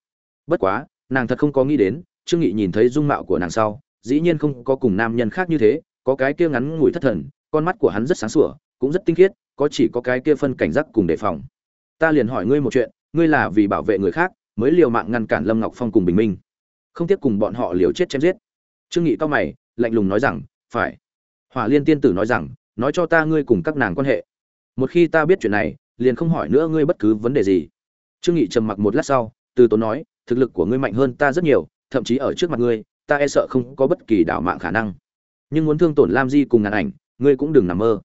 Bất quá, nàng thật không có nghĩ đến, trương nghị nhìn thấy dung mạo của nàng sau, dĩ nhiên không có cùng nam nhân khác như thế, có cái kia ngắn ngủi thất thần, con mắt của hắn rất sáng sủa, cũng rất tinh khiết, có chỉ có cái kia phân cảnh giác cùng đề phòng. Ta liền hỏi ngươi một chuyện ngươi là vì bảo vệ người khác, mới liều mạng ngăn cản lâm ngọc phong cùng bình minh. Không tiếp cùng bọn họ liều chết chém giết. Trương nghị cao mày, lạnh lùng nói rằng, phải. Hỏa liên tiên tử nói rằng, nói cho ta ngươi cùng các nàng quan hệ. Một khi ta biết chuyện này, liền không hỏi nữa ngươi bất cứ vấn đề gì. Trương nghị trầm mặc một lát sau, từ tốn nói, thực lực của ngươi mạnh hơn ta rất nhiều, thậm chí ở trước mặt ngươi, ta e sợ không có bất kỳ đảo mạng khả năng. Nhưng muốn thương tổn lam di cùng ngàn ảnh, ngươi cũng đừng nằm mơ.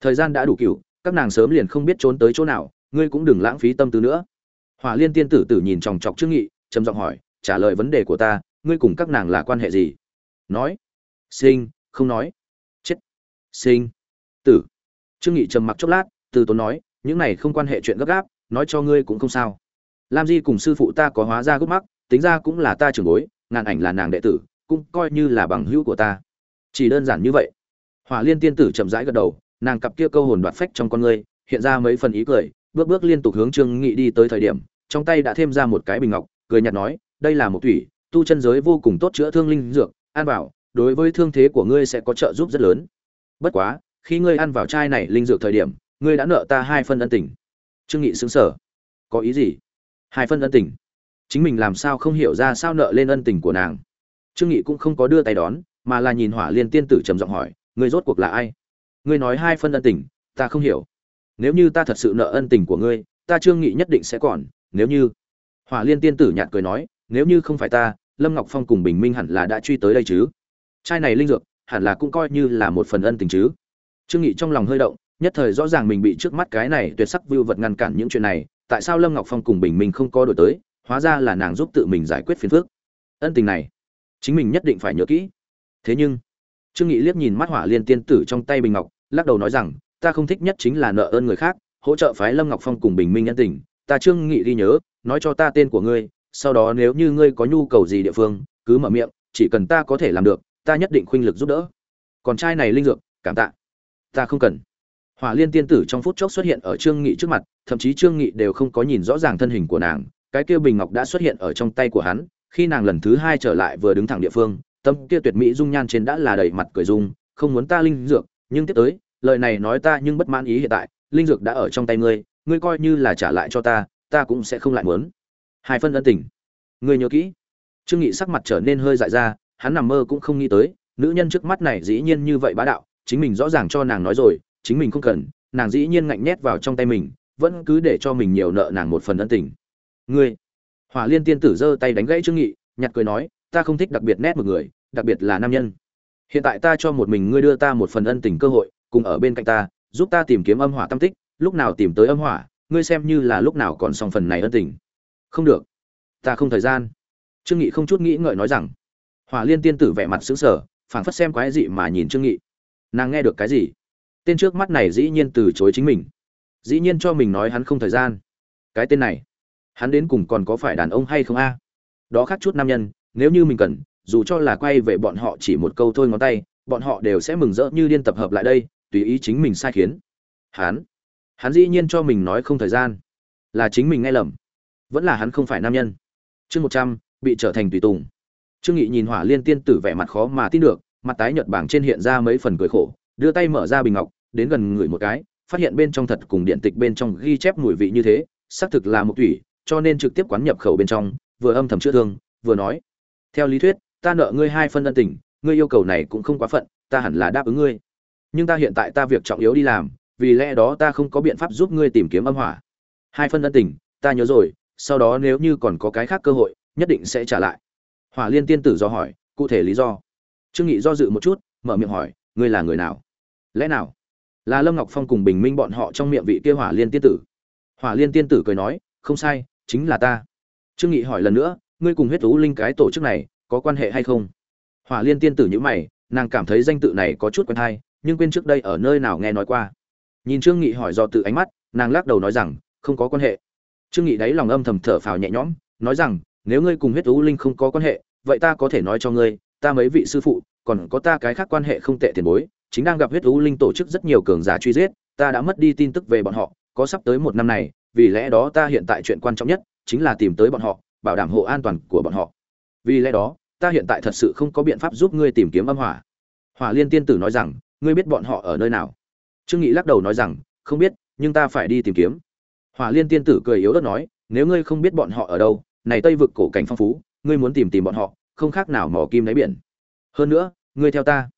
Thời gian đã đủ cựu các nàng sớm liền không biết trốn tới chỗ nào, ngươi cũng đừng lãng phí tâm tư nữa hỏa liên tiên tử tử nhìn chòng chọc trương nghị, trầm giọng hỏi, trả lời vấn đề của ta, ngươi cùng các nàng là quan hệ gì? Nói, sinh, không nói. Chết. Sinh. Tử. Trương nghị trầm mặc chốc lát, từ tốn nói, những này không quan hệ chuyện gấp gáp, nói cho ngươi cũng không sao. Lam di cùng sư phụ ta có hóa ra gốc mắc, tính ra cũng là ta trưởng bối, ngàn ảnh là nàng đệ tử, cũng coi như là bằng hữu của ta. Chỉ đơn giản như vậy. Hỏa liên tiên tử chậm rãi gật đầu, nàng cặp kia câu hồn đoạt phách trong con ngươi, hiện ra mấy phần ý cười, bước bước liên tục hướng trương nghị đi tới thời điểm trong tay đã thêm ra một cái bình ngọc, cười nhạt nói, đây là một thủy, tu chân giới vô cùng tốt chữa thương linh dược an bảo đối với thương thế của ngươi sẽ có trợ giúp rất lớn. Bất quá, khi ngươi ăn vào chai này linh dược thời điểm, ngươi đã nợ ta hai phân ân tình. Trương nghị sững sờ. Có ý gì? Hai phân ân tình. Chính mình làm sao không hiểu ra sao nợ lên ân tình của nàng? Trương nghị cũng không có đưa tay đón, mà là nhìn hỏa liên tiên tử trầm giọng hỏi, ngươi rốt cuộc là ai? Ngươi nói hai phân ân tình, ta không hiểu. Nếu như ta thật sự nợ ân tình của ngươi, ta trương nghị nhất định sẽ còn nếu như hỏa liên tiên tử nhạt cười nói, nếu như không phải ta, lâm ngọc phong cùng bình minh hẳn là đã truy tới đây chứ? Trai này linh dược, hẳn là cũng coi như là một phần ân tình chứ? Trương nghị trong lòng hơi động, nhất thời rõ ràng mình bị trước mắt cái này tuyệt sắc vưu vật ngăn cản những chuyện này, tại sao lâm ngọc phong cùng bình minh không có đổi tới? Hóa ra là nàng giúp tự mình giải quyết phiền phức. Ân tình này, chính mình nhất định phải nhớ kỹ. Thế nhưng, trương nghị liếc nhìn mắt hỏa liên tiên tử trong tay bình ngọc, lắc đầu nói rằng, ta không thích nhất chính là nợ ơn người khác, hỗ trợ phái lâm ngọc phong cùng bình minh nhân tình ta trương nghị ghi nhớ, nói cho ta tên của ngươi, sau đó nếu như ngươi có nhu cầu gì địa phương, cứ mở miệng, chỉ cần ta có thể làm được, ta nhất định khuynh lực giúp đỡ. Còn trai này linh dược, cảm tạ. Ta không cần. Hỏa liên tiên tử trong phút chốc xuất hiện ở trương nghị trước mặt, thậm chí trương nghị đều không có nhìn rõ ràng thân hình của nàng, cái kia bình ngọc đã xuất hiện ở trong tay của hắn, khi nàng lần thứ hai trở lại vừa đứng thẳng địa phương, tâm kia tuyệt mỹ dung nhan trên đã là đầy mặt cười dung, không muốn ta linh dược, nhưng tiếp tới, lời này nói ta nhưng bất mãn ý hiện tại, linh dược đã ở trong tay ngươi ngươi coi như là trả lại cho ta ta cũng sẽ không lại muốn. Hai phân ân tình. Ngươi nhớ kỹ. Trương nghị sắc mặt trở nên hơi dại ra, hắn nằm mơ cũng không nghĩ tới, nữ nhân trước mắt này dĩ nhiên như vậy bá đạo, chính mình rõ ràng cho nàng nói rồi, chính mình không cần, nàng dĩ nhiên ngạnh nhét vào trong tay mình, vẫn cứ để cho mình nhiều nợ nàng một phần ân tình. Ngươi. Hỏa liên tiên tử giơ tay đánh gãy trương nghị, nhặt cười nói, ta không thích đặc biệt nét một người, đặc biệt là nam nhân. Hiện tại ta cho một mình ngươi đưa ta một phần ân tình cơ hội, cùng ở bên cạnh ta, giúp ta tìm kiếm âm hỏa tâm tích lúc nào tìm tới âm hỏa, ngươi xem như là lúc nào còn xong phần này ân tình. Không được. Ta không thời gian. Trương nghị không chút nghĩ ngợi nói rằng. Hỏa liên tiên tử vẻ mặt sững sờ, phảng phất xem quái dị mà nhìn trương nghị. Nàng nghe được cái gì? Tên trước mắt này dĩ nhiên từ chối chính mình. Dĩ nhiên cho mình nói hắn không thời gian. Cái tên này, hắn đến cùng còn có phải đàn ông hay không a? Đó khác chút nam nhân, nếu như mình cần, dù cho là quay về bọn họ chỉ một câu thôi ngón tay, bọn họ đều sẽ mừng rỡ như điên tập hợp lại đây, tùy ý chính mình sai khiến. Hắn hắn dĩ nhiên cho mình nói không thời gian. Là chính mình nghe lầm. Vẫn là hắn không phải nam nhân. Chương một trăm, bị trở thành tùy tùng. Trương nghị nhìn hỏa liên tiên tử vẻ mặt khó mà tin được, mặt tái nhợt bảng trên hiện ra mấy phần cười khổ, đưa tay mở ra bình ngọc, đến gần người một cái, phát hiện bên trong thật cùng điện tịch bên trong ghi chép mùi vị như thế, xác thực là một thủy cho nên trực tiếp quán nhập khẩu bên trong, vừa âm thầm chữa thương, vừa nói, theo lý thuyết, ta nợ ngươi hai phân ân tình, ngươi yêu cầu này cũng không quá phận, ta hẳn là đáp ứng ngươi. Nhưng ta hiện tại ta việc trọng yếu đi làm vì lẽ đó ta không có biện pháp giúp ngươi tìm kiếm âm hỏa. Hai phân ân tình, ta nhớ rồi, sau đó nếu như còn có cái khác cơ hội, nhất định sẽ trả lại. Hỏa liên tiên tử do hỏi, cụ thể lý do? Trương nghị do dự một chút, mở miệng hỏi, ngươi là người nào? Lẽ nào? Là lâm ngọc phong cùng bình minh bọn họ trong miệng vị kia hỏa liên tiên tử? Hỏa liên tiên tử cười nói, không sai, chính là ta. Trương nghị hỏi lần nữa, ngươi cùng huyết thú linh cái tổ chức này, có quan hệ hay không? Hỏa liên tiên tử nhíu mày, nàng cảm thấy danh tự này có chút quen hay, nhưng quên trước đây ở nơi nào nghe nói qua nhìn trương nghị hỏi do tự ánh mắt, nàng lắc đầu nói rằng, không có quan hệ. Trương nghị đáy lòng âm thầm thở phào nhẹ nhõm, nói rằng, nếu ngươi cùng huyết tú linh không có quan hệ, vậy ta có thể nói cho ngươi, ta mấy vị sư phụ, còn có ta cái khác quan hệ không tệ tiền bối, chính đang gặp huyết tú linh tổ chức rất nhiều cường giả truy giết, ta đã mất đi tin tức về bọn họ, có sắp tới một năm này, vì lẽ đó ta hiện tại chuyện quan trọng nhất, chính là tìm tới bọn họ, bảo đảm hộ an toàn của bọn họ. Vì lẽ đó, ta hiện tại thật sự không có biện pháp giúp ngươi tìm kiếm âm hỏa. Hỏa liên tiên tử nói rằng, ngươi biết bọn họ ở nơi nào? Trương nghị lắc đầu nói rằng, không biết, nhưng ta phải đi tìm kiếm. Hỏa liên tiên tử cười yếu ớt nói, nếu ngươi không biết bọn họ ở đâu, này tây vực cổ cảnh phong phú, ngươi muốn tìm tìm bọn họ, không khác nào mò kim đáy biển. Hơn nữa, ngươi theo ta,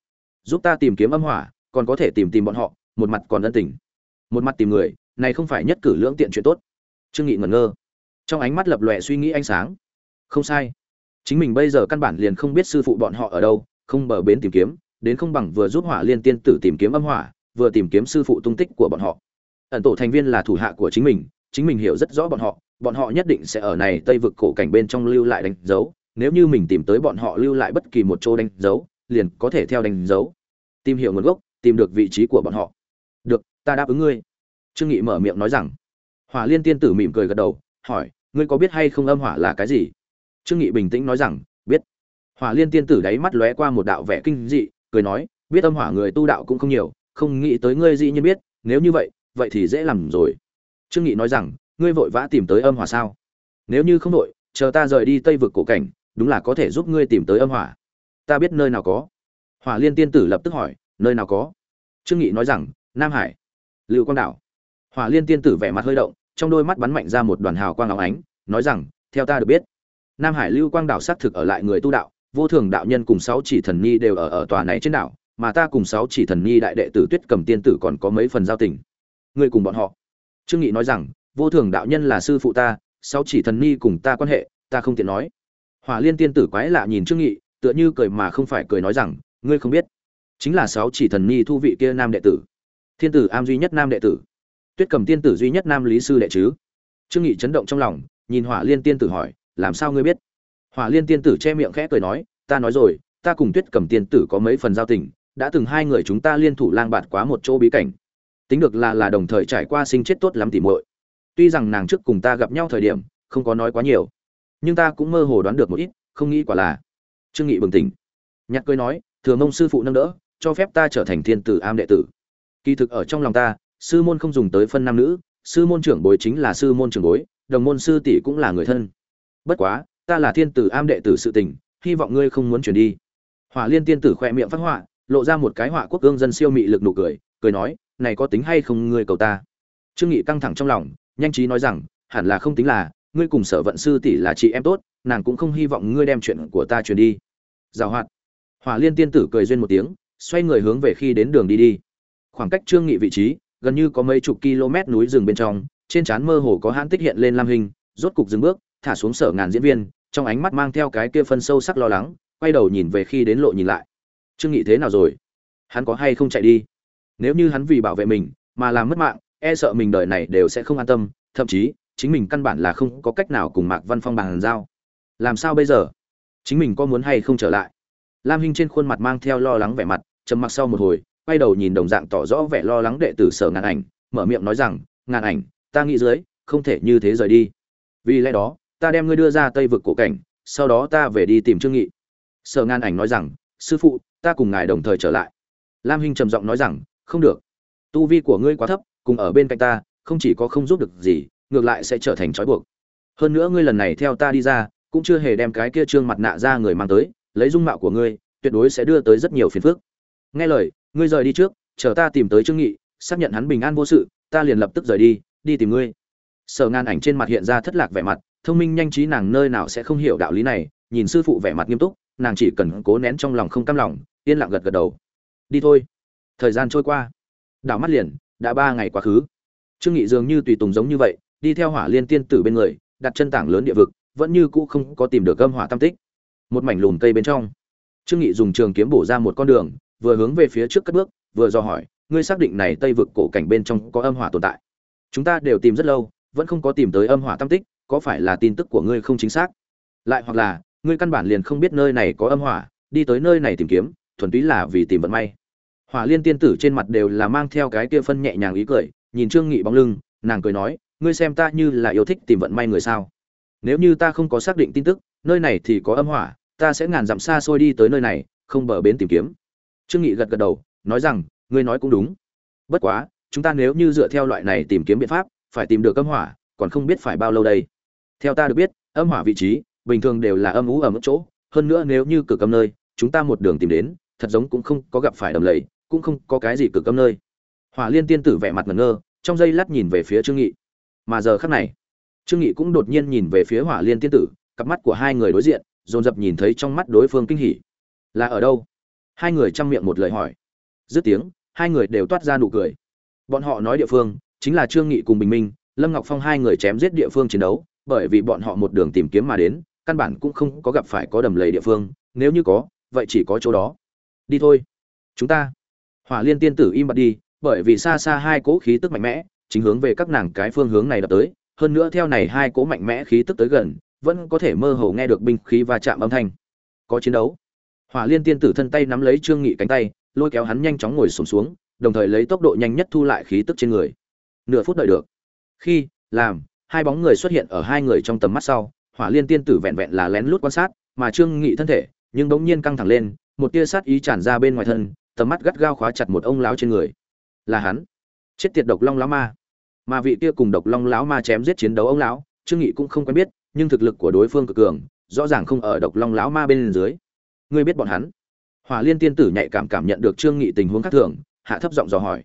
giúp ta tìm kiếm âm hỏa, còn có thể tìm tìm bọn họ, một mặt còn ân tình. Một mặt tìm người, này không phải nhất cử lưỡng tiện chuyện tốt. Trương nghị ngẩn ngơ. Trong ánh mắt lập lòe suy nghĩ ánh sáng. Không sai. Chính mình bây giờ căn bản liền không biết sư phụ bọn họ ở đâu, không bờ bến tìm kiếm, đến không bằng vừa giúp hỏa liên tiên tử tìm kiếm âm hỏa vừa tìm kiếm sư phụ tung tích của bọn họ. Ẩn tổ thành viên là thủ hạ của chính mình chính mình hiểu rất rõ bọn họ bọn họ nhất định sẽ ở này tây vực cổ cảnh bên trong lưu lại đánh dấu, nếu như mình tìm tới bọn họ lưu lại bất kỳ một chỗ đánh dấu, liền có thể theo đánh dấu. Tìm hiểu nguồn gốc, tìm được vị trí của bọn họ. Được, ta đáp ứng ngươi. Trương nghị mở miệng nói rằng. Hỏa liên tiên tử mỉm cười gật đầu, hỏi, ngươi có biết hay không âm hỏa là cái gì? Trương nghị bình tĩnh nói rằng, biết. Hỏa liên tiên tử đáy mắt lóe qua một đạo vẻ kinh dị, cười nói, biết âm hỏa người tu đạo cũng không nhiều không nghĩ tới ngươi dĩ nhiên biết, nếu như vậy vậy thì dễ làm rồi. Trương nghị nói rằng, ngươi vội vã tìm tới âm hỏa sao? Nếu như không vội, chờ ta rời đi tây vực cổ cảnh, đúng là có thể giúp ngươi tìm tới âm hỏa. Ta biết nơi nào có. Hỏa liên tiên tử lập tức hỏi, nơi nào có? Trương nghị nói rằng, nam hải. Lưu quang đảo. Hỏa liên tiên tử vẻ mặt hơi động, trong đôi mắt bắn mạnh ra một đoàn hào quang óng ánh, nói rằng, theo ta được biết, nam hải lưu quang đảo xác thực ở lại người tu đạo, vô thường đạo nhân cùng sáu chỉ thần nhi đều ở ở tòa này trên đảo mà ta cùng sáu chỉ thần ni đại đệ tử tuyết cầm tiên tử còn có mấy phần giao tình. Ngươi cùng bọn họ. Trương nghị nói rằng, vô thường đạo nhân là sư phụ ta, sáu chỉ thần ni cùng ta quan hệ, ta không tiện nói. Hỏa liên tiên tử quái lạ nhìn trương nghị, tựa như cười mà không phải cười nói rằng, ngươi không biết, chính là sáu chỉ thần ni thu vị kia nam đệ tử. Thiên tử am duy nhất nam đệ tử. Tuyết cầm tiên tử duy nhất nam lý sư đệ chứ? Trương nghị chấn động trong lòng, nhìn hỏa liên tiên tử hỏi, làm sao ngươi biết? Hỏa liên tiên tử che miệng khẽ cười nói, ta nói rồi, ta cùng tuyết cầm tiên tử có mấy phần giao tình đã từng hai người chúng ta liên thủ lang bạt quá một chỗ bí cảnh. Tính được là là đồng thời trải qua sinh chết tốt lắm tỉ muội. Tuy rằng nàng trước cùng ta gặp nhau thời điểm, không có nói quá nhiều, nhưng ta cũng mơ hồ đoán được một ít, không nghĩ quả là. Trương nghị bừng tỉnh. Nhạc cười nói, thừa mông sư phụ nâng đỡ, cho phép ta trở thành thiên tử am đệ tử. Kỳ thực ở trong lòng ta, sư môn không dùng tới phân nam nữ, sư môn trưởng bối chính là sư môn trưởng bối, đồng môn sư tỷ cũng là người thân. Bất quá, ta là thiên tử am đệ tử sự tình, hy vọng ngươi không muốn chuyển đi. Hỏa liên tiên tử khoe miệng phát họa lộ ra một cái họa quốc gương dân siêu mị lực nụ cười cười nói, này có tính hay không ngươi cầu ta? Trương nghị căng thẳng trong lòng, nhanh trí nói rằng, hẳn là không tính là, ngươi cùng sở vận sư tỷ là chị em tốt, nàng cũng không hy vọng ngươi đem chuyện của ta truyền đi. Giảo hoạt. Hỏa liên tiên tử cười duyên một tiếng, xoay người hướng về khi đến đường đi đi. Khoảng cách trương nghị vị trí, gần như có mấy chục km núi rừng bên trong, trên trán mơ hồ có hãn tích hiện lên lam hình, rốt cục dừng bước, thả xuống sở ngàn diễn viên, trong ánh mắt mang theo cái kia phân sâu sắc lo lắng, quay đầu nhìn về khi đến lộ nhìn lại trương nghị thế nào rồi? Hắn có hay không chạy đi? Nếu như hắn vì bảo vệ mình mà làm mất mạng e sợ mình đời này đều sẽ không an tâm, thậm chí chính mình căn bản là không có cách nào cùng mạc văn phong bàn giao. Làm sao bây giờ? Chính mình có muốn hay không trở lại? Lam hinh trên khuôn mặt mang theo lo lắng vẻ mặt, trầm mặc sau một hồi, quay đầu nhìn đồng dạng tỏ rõ vẻ lo lắng đệ tử sở ngàn ảnh, mở miệng nói rằng ngàn ảnh, ta nghĩ dưới, không thể như thế rời đi. Vì lẽ đó, ta đem ngươi đưa ra tây vực cổ cảnh, sau đó ta về đi tìm trương nghị. Sở ngàn ảnh nói rằng sư phụ, ta cùng ngài đồng thời trở lại. Lam hinh trầm giọng nói rằng, không được. Tu vi của ngươi quá thấp, cùng ở bên cạnh ta, không chỉ có không giúp được gì, ngược lại sẽ trở thành trói buộc. Hơn nữa ngươi lần này theo ta đi ra, cũng chưa hề đem cái kia trương mặt nạ ra người mang tới, lấy dung mạo của ngươi, tuyệt đối sẽ đưa tới rất nhiều phiền phức. Nghe lời, ngươi rời đi trước, chờ ta tìm tới trương nghị, xác nhận hắn bình an vô sự, ta liền lập tức rời đi đi tìm ngươi. Sở ngàn ảnh trên mặt hiện ra thất lạc vẻ mặt, thông minh nhanh trí nàng nơi nào sẽ không hiểu đạo lý này, nhìn sư phụ vẻ mặt nghiêm túc nàng chỉ cần cố nén trong lòng không cam lòng, yên lặng gật gật đầu. Đi thôi. Thời gian trôi qua. Đảo mắt liền, đã ba ngày quá khứ. Trương nghị dường như tùy tùng giống như vậy, đi theo hỏa liên tiên tử bên người, đặt chân tảng lớn địa vực, vẫn như cũ không có tìm được âm hỏa tam tích. Một mảnh lùm cây bên trong. Trương nghị dùng trường kiếm bổ ra một con đường, vừa hướng về phía trước cất bước, vừa do hỏi, ngươi xác định này tây vực cổ cảnh bên trong có âm hỏa tồn tại? Chúng ta đều tìm rất lâu, vẫn không có tìm tới âm hỏa tam tích, có phải là tin tức của ngươi không chính xác? Lại hoặc là ngươi căn bản liền không biết nơi này có âm hỏa, đi tới nơi này tìm kiếm, thuần túy là vì tìm vận may. Hỏa liên tiên tử trên mặt đều là mang theo cái kia phân nhẹ nhàng ý cười, nhìn trương nghị bóng lưng, nàng cười nói, ngươi xem ta như là yêu thích tìm vận may người sao? Nếu như ta không có xác định tin tức, nơi này thì có âm hỏa, ta sẽ ngàn dặm xa xôi đi tới nơi này, không bờ bến tìm kiếm. Trương nghị gật gật đầu, nói rằng, ngươi nói cũng đúng. Bất quá, chúng ta nếu như dựa theo loại này tìm kiếm biện pháp, phải tìm được âm hỏa, còn không biết phải bao lâu đây. Theo ta được biết, âm hỏa vị trí bình thường đều là âm ú ở mức chỗ, hơn nữa nếu như cực âm nơi, chúng ta một đường tìm đến, thật giống cũng không có gặp phải đầm lầy, cũng không có cái gì cực âm nơi. Hỏa liên tiên tử vẻ mặt ngẩn ngơ, trong giây lát nhìn về phía trương nghị. Mà giờ khắc này, trương nghị cũng đột nhiên nhìn về phía hỏa liên tiên tử, cặp mắt của hai người đối diện, dồn dập nhìn thấy trong mắt đối phương kinh hỉ. Là ở đâu? Hai người chăm miệng một lời hỏi. Dứt tiếng, hai người đều toát ra nụ cười. Bọn họ nói địa phương, chính là trương nghị cùng bình minh, lâm ngọc phong hai người chém giết địa phương chiến đấu, bởi vì bọn họ một đường tìm kiếm mà đến căn bản cũng không có gặp phải có đầm lầy địa phương nếu như có vậy chỉ có chỗ đó. Đi thôi. Chúng ta. Hỏa liên tiên tử im bặt đi bởi vì xa xa hai cỗ khí tức mạnh mẽ chính hướng về các nàng cái phương hướng này đập tới hơn nữa theo này hai cỗ mạnh mẽ khí tức tới gần vẫn có thể mơ hồ nghe được binh khí va chạm âm thanh. Có chiến đấu. Hỏa liên tiên tử thân tay nắm lấy trương nghị cánh tay lôi kéo hắn nhanh chóng ngồi sụp xuống, xuống đồng thời lấy tốc độ nhanh nhất thu lại khí tức trên người. Nửa phút đợi được. Khi làm hai bóng người xuất hiện ở hai người trong tầm mắt sau hỏa liên tiên tử vẹn vẹn là lén lút quan sát, mà trương nghị thân thể, nhưng bỗng nhiên căng thẳng lên, một tia sát ý tràn ra bên ngoài thân, tầm mắt gắt gao khóa chặt một ông lão trên người. Là hắn. Chết tiệt độc long lão ma. Mà vị kia cùng độc long lão ma chém giết chiến đấu ông lão, trương nghị cũng không quen biết, nhưng thực lực của đối phương cực cường, rõ ràng không ở độc long lão ma bên dưới. Ngươi biết bọn hắn? Hỏa liên tiên tử nhạy cảm cảm nhận được trương nghị tình huống khác thường, hạ thấp giọng dò hỏi.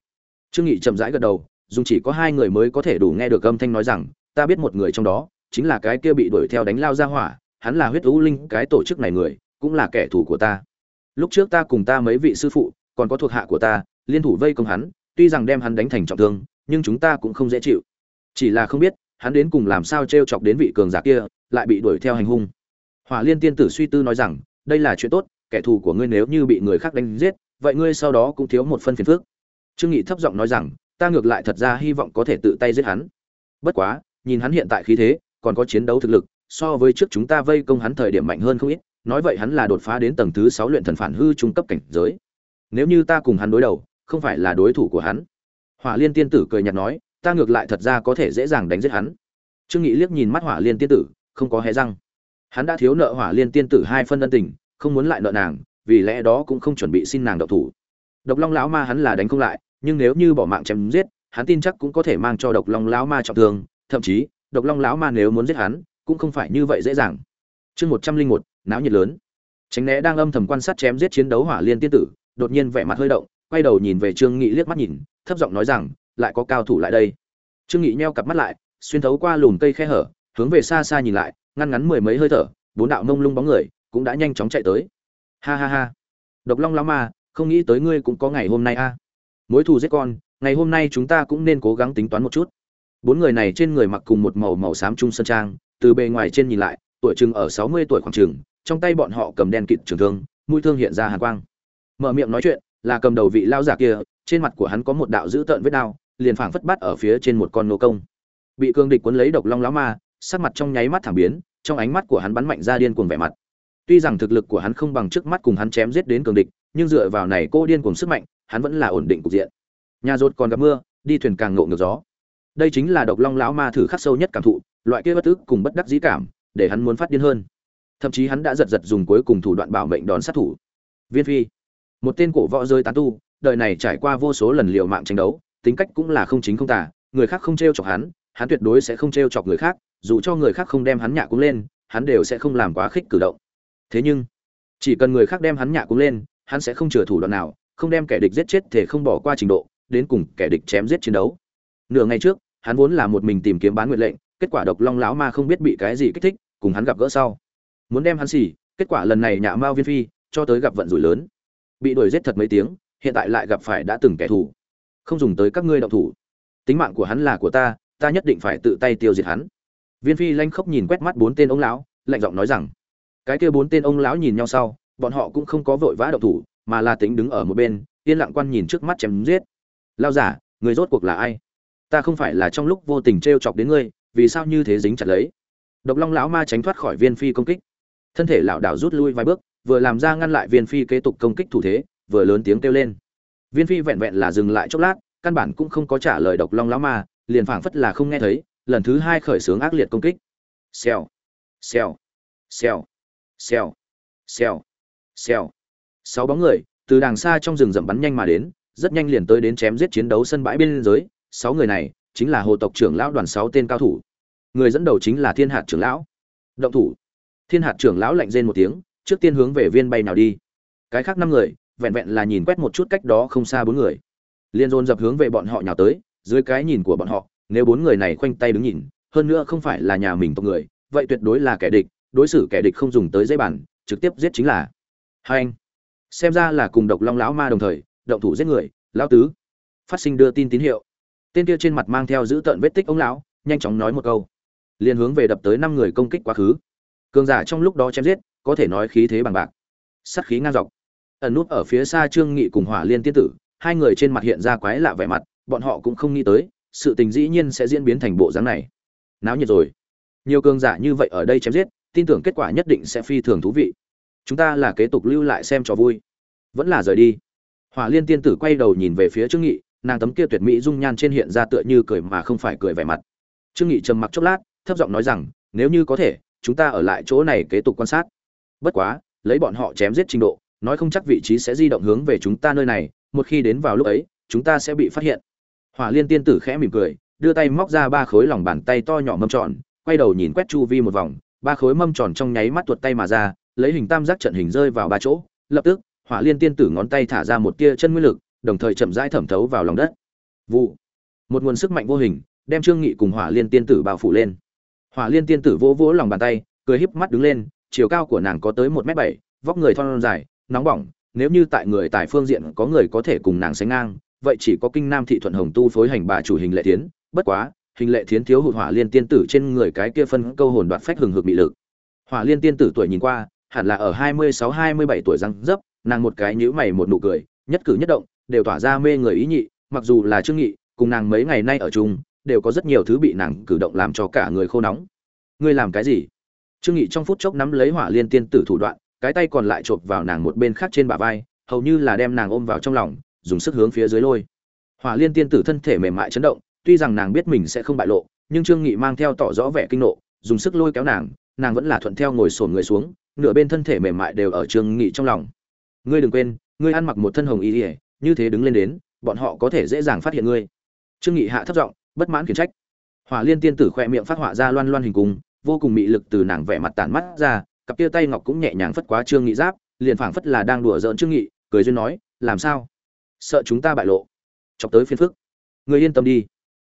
Trương nghị chậm rãi gật đầu dùng chỉ có hai người mới có thể đủ nghe được âm thanh nói rằng, ta biết một người trong đó chính là cái kia bị đuổi theo đánh lao ra hỏa, hắn là huyết u linh cái tổ chức này người, cũng là kẻ thù của ta. Lúc trước ta cùng ta mấy vị sư phụ, còn có thuộc hạ của ta, liên thủ vây công hắn, tuy rằng đem hắn đánh thành trọng thương, nhưng chúng ta cũng không dễ chịu. Chỉ là không biết, hắn đến cùng làm sao t chọc đến vị cường giả kia, lại bị đuổi theo hành hung. Hỏa liên tiên tử suy tư nói rằng, đây là chuyện tốt, kẻ thù của ngươi nếu như bị người khác đánh giết, vậy ngươi sau đó cũng thiếu một phân phiền phước trương nghị thấp giọng nói rằng, ta ngược lại thật ra hy vọng có thể tự tay giết hắn. Bất quá, nhìn hắn hiện tại khí thế còn có chiến đấu thực lực, so với trước chúng ta vây công hắn thời điểm mạnh hơn không ít, nói vậy hắn là đột phá đến tầng thứ sáu luyện thần phản hư trung cấp cảnh giới. Nếu như ta cùng hắn đối đầu, không phải là đối thủ của hắn. Hỏa liên tiên tử cười nhạt nói, ta ngược lại thật ra có thể dễ dàng đánh giết hắn. Trương nghị liếc nhìn mắt hỏa liên tiên tử, không có hé răng. Hắn đã thiếu nợ hỏa liên tiên tử hai phân ân tình, không muốn lại nợ nàng, vì lẽ đó cũng không chuẩn bị xin nàng độc thủ. Độc long lão ma hắn là đánh không lại, nhưng nếu như bỏ mạng chém giết, hắn tin chắc cũng có thể mang cho độc long lão ma trọng thương, thậm chí độc long lão ma nếu muốn giết hắn, cũng không phải như vậy dễ dàng. Chương một trăm linh một, náo nhiệt lớn. Tránh né đang âm thầm quan sát chém giết chiến đấu hỏa liên tiên tử, đột nhiên vẻ mặt hơi động, quay đầu nhìn về trương nghị liếc mắt nhìn, thấp giọng nói rằng, lại có cao thủ lại đây. Trương nghị nheo cặp mắt lại, xuyên thấu qua lùm cây khe hở, hướng về xa xa nhìn lại, ngăn ngắn mười mấy hơi thở, bốn đạo mông lung bóng người cũng đã nhanh chóng chạy tới. Ha ha ha. Độc long lão ma, không nghĩ tới ngươi cũng có ngày hôm nay a. Mối thù giết con, ngày hôm nay chúng ta cũng nên cố gắng tính toán một chút bốn người này trên người mặc cùng một màu màu xám trung sơn trang, từ bề ngoài trên nhìn lại, tuổi chừng ở sáu mươi tuổi khoảng chừng, trong tay bọn họ cầm đen kịt trường thương, mũi thương hiện ra hàn quang. Mở miệng nói chuyện, là cầm đầu vị lao giả kia, trên mặt của hắn có một đạo dữ tợn vết đao liền phảng phất bắt ở phía trên một con nô công. Bị cương địch cuốn lấy độc long lão ma, sắc mặt trong nháy mắt thảm biến, trong ánh mắt của hắn bắn mạnh ra điên cuồng vẻ mặt. Tuy rằng thực lực của hắn không bằng trước mắt cùng hắn chém giết đến cường địch, nhưng dựa vào này cô điên cuồng sức mạnh, hắn vẫn là ổn định cục diện. Nhà rột còn gặp mưa, đi thuyền càng ngộ ngược gió đây chính là độc long lão ma thử khắc sâu nhất cảm thụ, loại kia bất tức cùng bất đắc dĩ cảm, để hắn muốn phát điên hơn. Thậm chí hắn đã giật giật dùng cuối cùng thủ đoạn bảo mệnh đón sát thủ. Viên phi, một tên cổ võ rơi tán tu, đời này trải qua vô số lần liều mạng tranh đấu, tính cách cũng là không chính không tả người khác không t chọc hắn hắn tuyệt đối sẽ không t chọc người khác, dù cho người khác không đem hắn nhạ cũng lên, hắn đều sẽ không làm quá khích cử động. Thế nhưng, chỉ cần người khác đem hắn nhạ cũng lên, hắn sẽ không chừa thủ đoạn nào, không đem kẻ địch giết chết thể không bỏ qua trình độ, đến cùng kẻ địch chém giết chiến đấu. Nửa ngày trước hắn vốn là một mình tìm kiếm bán nguyện lệnh, kết quả độc long lão ma không biết bị cái gì kích thích, cùng hắn gặp gỡ sau. Muốn đem hắn xỉ, kết quả lần này nhạ mao viên phi, cho tới gặp vận rủi lớn. Bị đuổi giết thật mấy tiếng, hiện tại lại gặp phải đã từng kẻ thù. Không dùng tới các ngươi động thủ. Tính mạng của hắn là của ta ta nhất định phải tự tay tiêu diệt hắn. Viên phi lanh khóc nhìn quét mắt bốn tên ông lão, lạnh giọng nói rằng, cái kia bốn tên ông lão nhìn nhau sau, bọn họ cũng không có vội vã động thủ, mà là tính đứng ở một bên, yên lặng quan nhìn trước mắt chém giết. Lao giả, người rốt cuộc là ai? Ta không phải là trong lúc vô tình t r e o chọc đến ngươi, vì sao như thế dính chặt lấy? Độc long lão ma tránh thoát khỏi viên phi công kích. Thân thể lảo đảo rút lui vài bước, vừa làm ra ngăn lại viên phi kế tục công kích thủ thế, vừa lớn tiếng kêu lên. Viên phi vẹn vẹn là dừng lại chốc lát, căn bản cũng không có trả lời độc long lão ma, liền phảng phất là không nghe thấy, lần thứ hai khởi xướng ác liệt công kích. Xèo xèo xèo xèo xèo xèo. Sáu bóng người, từ đàng xa trong rừng rậm bắn nhanh mà đến, rất nhanh liền tới đến chém giết chiến đấu sân bãi biên giới sáu người này chính là hồ tộc trưởng lão đoàn sáu tên cao thủ. Người dẫn đầu chính là thiên hạt trưởng lão. Động thủ. Thiên hạt trưởng lão lạnh rên một tiếng, trước tiên hướng về viên bay nào đi. Cái khác năm người, vẹn vẹn là nhìn quét một chút cách đó không xa bốn người. Liên dồn dập hướng về bọn họ nhào tới, dưới cái nhìn của bọn họ, nếu bốn người này khoanh tay đứng nhìn, hơn nữa không phải là nhà mình tộc người, vậy tuyệt đối là kẻ địch, đối xử kẻ địch không dùng tới dây bản trực tiếp giết chính là. Hai anh, xem ra là cùng độc long lão ma đồng thời, động thủ giết người, lão tứ. Phát sinh đưa tin tín hiệu tên kia trên mặt mang theo giữ tợn vết tích ông lão, nhanh chóng nói một câu. Liền hướng về đập tới năm người công kích quá khứ. Cường giả trong lúc đó chém giết, có thể nói khí thế bằng bạc. Sắt khí ngang dọc. Ẩn nút ở phía xa trương nghị cùng hỏa liên tiên tử, hai người trên mặt hiện ra quái lạ vẻ mặt, bọn họ cũng không nghĩ tới, sự tình dĩ nhiên sẽ diễn biến thành bộ dáng này. Náo nhiệt rồi. Nhiều cường giả như vậy ở đây chém giết, tin tưởng kết quả nhất định sẽ phi thường thú vị. Chúng ta là kế tục lưu lại xem cho vui. Vẫn là rời đi. Hỏa liên tiên tử quay đầu nhìn về phía trương nghị nàng tấm kia tuyệt mỹ dung nhan trên hiện ra tựa như cười mà không phải cười vẻ mặt. Trương nghị trầm mặc chốc lát, thấp giọng nói rằng, nếu như có thể, chúng ta ở lại chỗ này kế tục quan sát. Bất quá, lấy bọn họ chém giết trình độ, nói không chắc vị trí sẽ di động hướng về chúng ta nơi này, một khi đến vào lúc ấy, chúng ta sẽ bị phát hiện. Hỏa liên tiên tử khẽ mỉm cười, đưa tay móc ra ba khối lòng bàn tay to nhỏ mâm tròn, quay đầu nhìn quét chu vi một vòng, ba khối mâm tròn trong nháy mắt tuột tay mà ra, lấy hình tam giác trận hình rơi vào ba chỗ. Lập tức, hỏa liên tiên tử ngón tay thả ra một tia chân nguyên lực đồng thời chậm rãi thẩm thấu vào lòng đất. Vụ. Một nguồn sức mạnh vô hình, đem trương nghị cùng hỏa liên tiên tử bao phủ lên. Hỏa liên tiên tử vỗ vỗ lòng bàn tay, cười híp mắt đứng lên, chiều cao của nàng có tới một m bảy, vóc người thon dài, nóng bỏng, nếu như tại người tại phương diện có người có thể cùng nàng sánh ngang, vậy chỉ có kinh nam thị thuận hồng tu phối hành bà chủ hình lệ thiến, bất quá, hình lệ thiến thiếu hụt hỏa liên tiên tử trên người cái kia phân câu hồn đoạt phách hừng hực bị lực. Hỏa liên tiên tử tuổi nhìn qua, hẳn là ở hai mươi sáu, hai mươi bảy tuổi răng dấp, nàng một cái nhíu mày một nụ cười, nhất cử nhất động đều tỏa ra mê người ý nhị, mặc dù là trương nghị, cùng nàng mấy ngày nay ở chung, đều có rất nhiều thứ bị nàng cử động làm cho cả người khô nóng. Ngươi làm cái gì? Trương nghị trong phút chốc nắm lấy hỏa liên tiên tử thủ đoạn, cái tay còn lại chộp vào nàng một bên khác trên bả vai, hầu như là đem nàng ôm vào trong lòng, dùng sức hướng phía dưới lôi. Hỏa liên tiên tử thân thể mềm mại chấn động, tuy rằng nàng biết mình sẽ không bại lộ, nhưng trương nghị mang theo tỏ rõ vẻ kinh nộ, dùng sức lôi kéo nàng nàng vẫn là thuận theo ngồi sồn người xuống, nửa bên thân thể mềm mại đều ở trương nghị trong lòng. Ngươi đừng quên, ngươi ăn mặc một thân hồng y ỉa như thế đứng lên đến, bọn họ có thể dễ dàng phát hiện ngươi. Trương nghị hạ thấp giọng, bất mãn khiển trách. Hỏa liên tiên tử khoe miệng phát họa ra loan loan hình cung vô cùng mị lực từ nàng vẻ mặt tàn mắt ra, cặp kia tay ngọc cũng nhẹ nhàng phất quá trương nghị giáp, liền phảng phất là đang đùa giỡn trương nghị, cười duyên nói, làm sao? Sợ chúng ta bại lộ. Chọc tới phiền phức. Người yên tâm đi.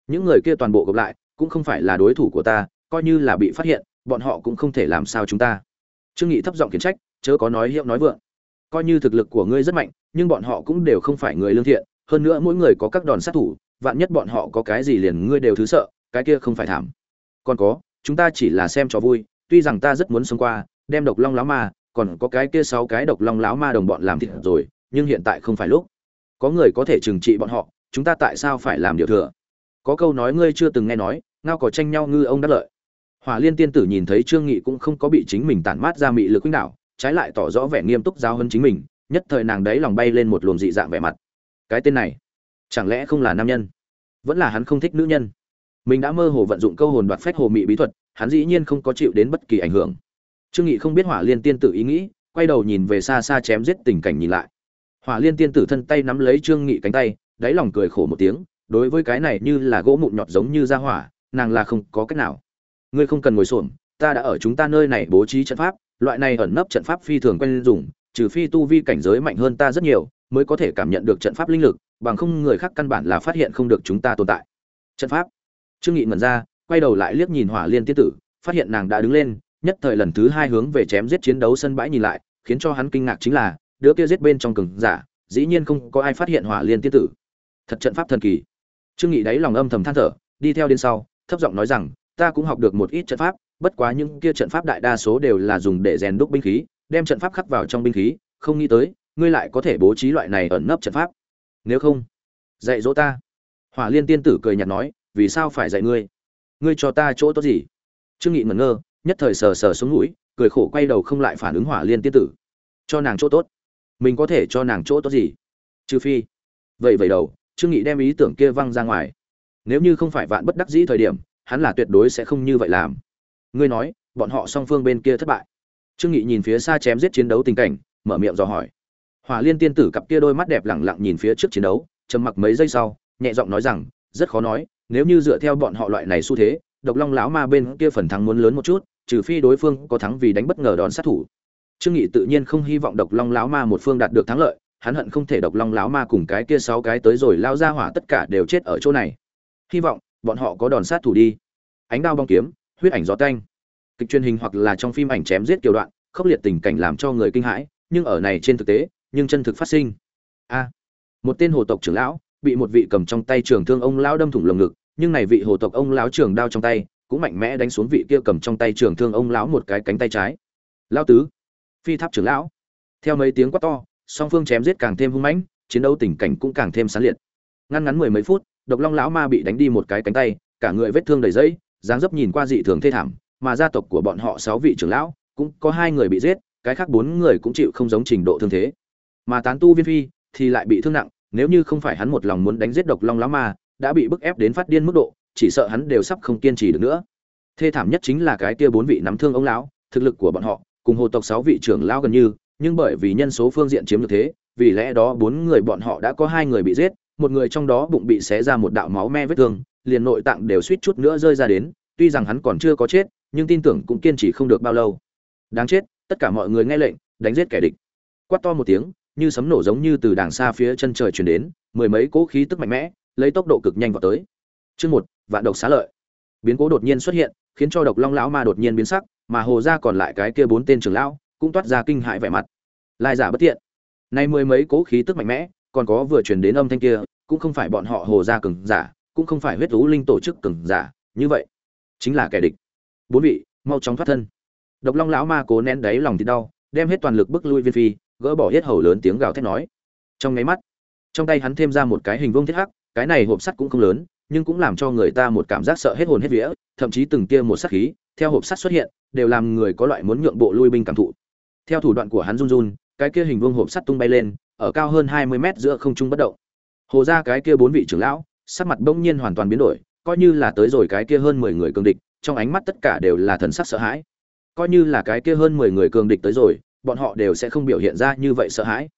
Những người kia toàn bộ gặp lại, cũng không phải là đối thủ của ta, coi như là bị phát hiện, bọn họ cũng không thể làm sao chúng ta. Trương nghị thấp giọng khiển trách, chớ có nói hiệu nói vượng. Coi như thực lực của ngươi rất mạnh nhưng bọn họ cũng đều không phải người lương thiện, hơn nữa mỗi người có các đòn sát thủ, vạn nhất bọn họ có cái gì liền ngươi đều thứ sợ, cái kia không phải thảm. Còn có, chúng ta chỉ là xem cho vui, tuy rằng ta rất muốn xông qua, đem độc long láo ma, còn có cái kia sáu cái độc long láo ma đồng bọn làm thịt rồi, nhưng hiện tại không phải lúc. Có người có thể trừng trị bọn họ, chúng ta tại sao phải làm điều thừa? Có câu nói ngươi chưa từng nghe nói, ngao có tranh nhau ngư ông đắc lợi. Hỏa liên tiên tử nhìn thấy trương nghị cũng không có bị chính mình tản mát ra mị lực khuynh đảo, trái lại tỏ rõ vẻ nghiêm túc giáo hơn chính mình nhất thời nàng đấy lòng bay lên một luồng dị dạng vẻ mặt. Cái tên này, chẳng lẽ không là nam nhân? Vẫn là hắn không thích nữ nhân? Mình đã mơ hồ vận dụng câu hồn đoạt phách hồ mị bí thuật, hắn dĩ nhiên không có chịu đến bất kỳ ảnh hưởng. Trương nghị không biết hỏa liên tiên tử ý nghĩ, quay đầu nhìn về xa xa chém giết tình cảnh nhìn lại. Hỏa liên tiên tử thân tay nắm lấy trương nghị cánh tay, đáy lòng cười khổ một tiếng, đối với cái này như là gỗ mụn nhọt giống như ra hỏa, nàng là không có cách nào. Ngươi không cần ngồi xổm, ta đã ở chúng ta nơi này bố trí trận pháp, loại này ẩn nấp trận pháp phi thường quen dùng trừ phi tu vi cảnh giới mạnh hơn ta rất nhiều, mới có thể cảm nhận được trận pháp linh lực, bằng không người khác căn bản là phát hiện không được chúng ta tồn tại. Trận pháp. Trương nghị ngẩn ra, quay đầu lại liếc nhìn hỏa liên tiên tử, phát hiện nàng đã đứng lên, nhất thời lần thứ hai hướng về chém giết chiến đấu sân bãi nhìn lại, khiến cho hắn kinh ngạc chính là, đứa kia giết bên trong cường giả, dĩ nhiên không có ai phát hiện hỏa liên tiên tử. Thật trận pháp thần kỳ. Trương nghị đáy lòng âm thầm than thở, đi theo đến sau, thấp giọng nói rằng, ta cũng học được một ít trận pháp, bất quá những kia trận pháp đại đa số đều là dùng để rèn đúc binh khí đem trận pháp khắc vào trong binh khí, không nghĩ tới, ngươi lại có thể bố trí loại này ẩn nấp trận pháp. Nếu không, dạy dỗ ta. Hỏa liên tiên tử cười nhạt nói, vì sao phải dạy ngươi? Ngươi cho ta chỗ tốt gì? Trương nghị ngẩn ngơ, nhất thời sờ sờ xuống mũi, cười khổ quay đầu không lại phản ứng hỏa liên tiên tử. Cho nàng chỗ tốt. Mình có thể cho nàng chỗ tốt gì? Trừ phi. Vậy vậy đầu, trương nghị đem ý tưởng kia văng ra ngoài. Nếu như không phải vạn bất đắc dĩ thời điểm, hắn là tuyệt đối sẽ không như vậy làm. Ngươi nói, bọn họ song phương bên kia thất bại trương nghị nhìn phía xa chém giết chiến đấu tình cảnh, mở miệng dò hỏi. Hỏa liên tiên tử cặp kia đôi mắt đẹp lẳng lặng nhìn phía trước chiến đấu, trầm mặc mấy giây sau, nhẹ giọng nói rằng, rất khó nói, nếu như dựa theo bọn họ loại này xu thế, độc long lão ma bên kia phần thắng muốn lớn một chút, trừ phi đối phương có thắng vì đánh bất ngờ đòn sát thủ. Trương nghị tự nhiên không hy vọng độc long lão ma một phương đạt được thắng lợi, hắn hận không thể độc long lão ma cùng cái kia sáu cái tới rồi lao ra hỏa tất cả đều chết ở chỗ này. Hy vọng bọn họ có đòn sát thủ đi. Ánh đao bong kiếm, huyết ảnh gió tanh kịch truyền hình hoặc là trong phim ảnh chém giết kiểu đoạn, khốc liệt tình cảnh làm cho người kinh hãi, nhưng ở này trên thực tế, nhưng chân thực phát sinh. A, một tên hồ tộc trưởng lão bị một vị cầm trong tay trường thương ông lão đâm thủng lồng ngực, nhưng này vị hồ tộc ông lão trường đao trong tay cũng mạnh mẽ đánh xuống vị kia cầm trong tay trường thương ông lão một cái cánh tay trái. Lão tứ, phi tháp trưởng lão. Theo mấy tiếng quát to, song phương chém giết càng thêm hung mãnh, chiến đấu tình cảnh cũng càng thêm sán liệt. Ngăn ngắn mười mấy phút, độc long lão ma bị đánh đi một cái cánh tay, cả người vết thương đầy dẫy dáng dấp nhìn qua dị thường thê thảm mà gia tộc của bọn họ sáu vị trưởng lão cũng có hai người bị giết, cái khác bốn người cũng chịu không giống trình độ thương thế. Mà tán tu viên phi thì lại bị thương nặng, nếu như không phải hắn một lòng muốn đánh giết độc long lão ma, đã bị bức ép đến phát điên mức độ, chỉ sợ hắn đều sắp không kiên trì được nữa. Thê thảm nhất chính là cái kia bốn vị nắm thương ông lão, thực lực của bọn họ, cùng hồ tộc sáu vị trưởng lão gần như, nhưng bởi vì nhân số phương diện chiếm được thế, vì lẽ đó bốn người bọn họ đã có hai người bị giết, một người trong đó bụng bị xé ra một đạo máu me vết thương, liền nội tạng đều suýt chút nữa rơi ra đến, tuy rằng hắn còn chưa có chết nhưng tin tưởng cũng kiên trì không được bao lâu. Đáng chết, tất cả mọi người nghe lệnh, đánh giết kẻ địch. Quát to một tiếng, như sấm nổ giống như từ đàng xa phía chân trời truyền đến, mười mấy cỗ khí tức mạnh mẽ, lấy tốc độ cực nhanh vào tới. Chương một, vạn độc xá lợi. Biến cố đột nhiên xuất hiện, khiến cho độc long lão ma đột nhiên biến sắc, mà hồ ra còn lại cái kia bốn tên trưởng lão cũng toát ra kinh hãi vẻ mặt. Lai giả bất tiện nay mười mấy cỗ khí tức mạnh mẽ, còn có vừa truyền đến âm thanh kia, cũng không phải bọn họ hồ ra cường giả, cũng không phải huyết thú linh tổ chức cường giả, như vậy, chính là kẻ địch bốn vị, mau chóng thoát thân. Độc long lão ma cố nén đáy lòng thì đau, đem hết toàn lực bức lui viên phi, gỡ bỏ hết hầu lớn tiếng gào thét nói. Trong nháy mắt, trong tay hắn thêm ra một cái hình vuông thiết hắc, cái này hộp sắt cũng không lớn, nhưng cũng làm cho người ta một cảm giác sợ hết hồn hết vía, thậm chí từng tia một sắc khí, theo hộp sắt xuất hiện, đều làm người có loại muốn nhượng bộ lui binh cảm thụ. Theo thủ đoạn của hắn run run, cái kia hình vuông hộp sắt tung bay lên, ở cao hơn hai mươi mét giữa không trung bất động. Hồ ra cái kia bốn vị trưởng lão, sắc mặt bỗng nhiên hoàn toàn biến đổi coi như là tới rồi cái kia hơn mười người cường địch, trong ánh mắt tất cả đều là thần sắc sợ hãi. Coi như là cái kia hơn mười người cường địch tới rồi, bọn họ đều sẽ không biểu hiện ra như vậy sợ hãi.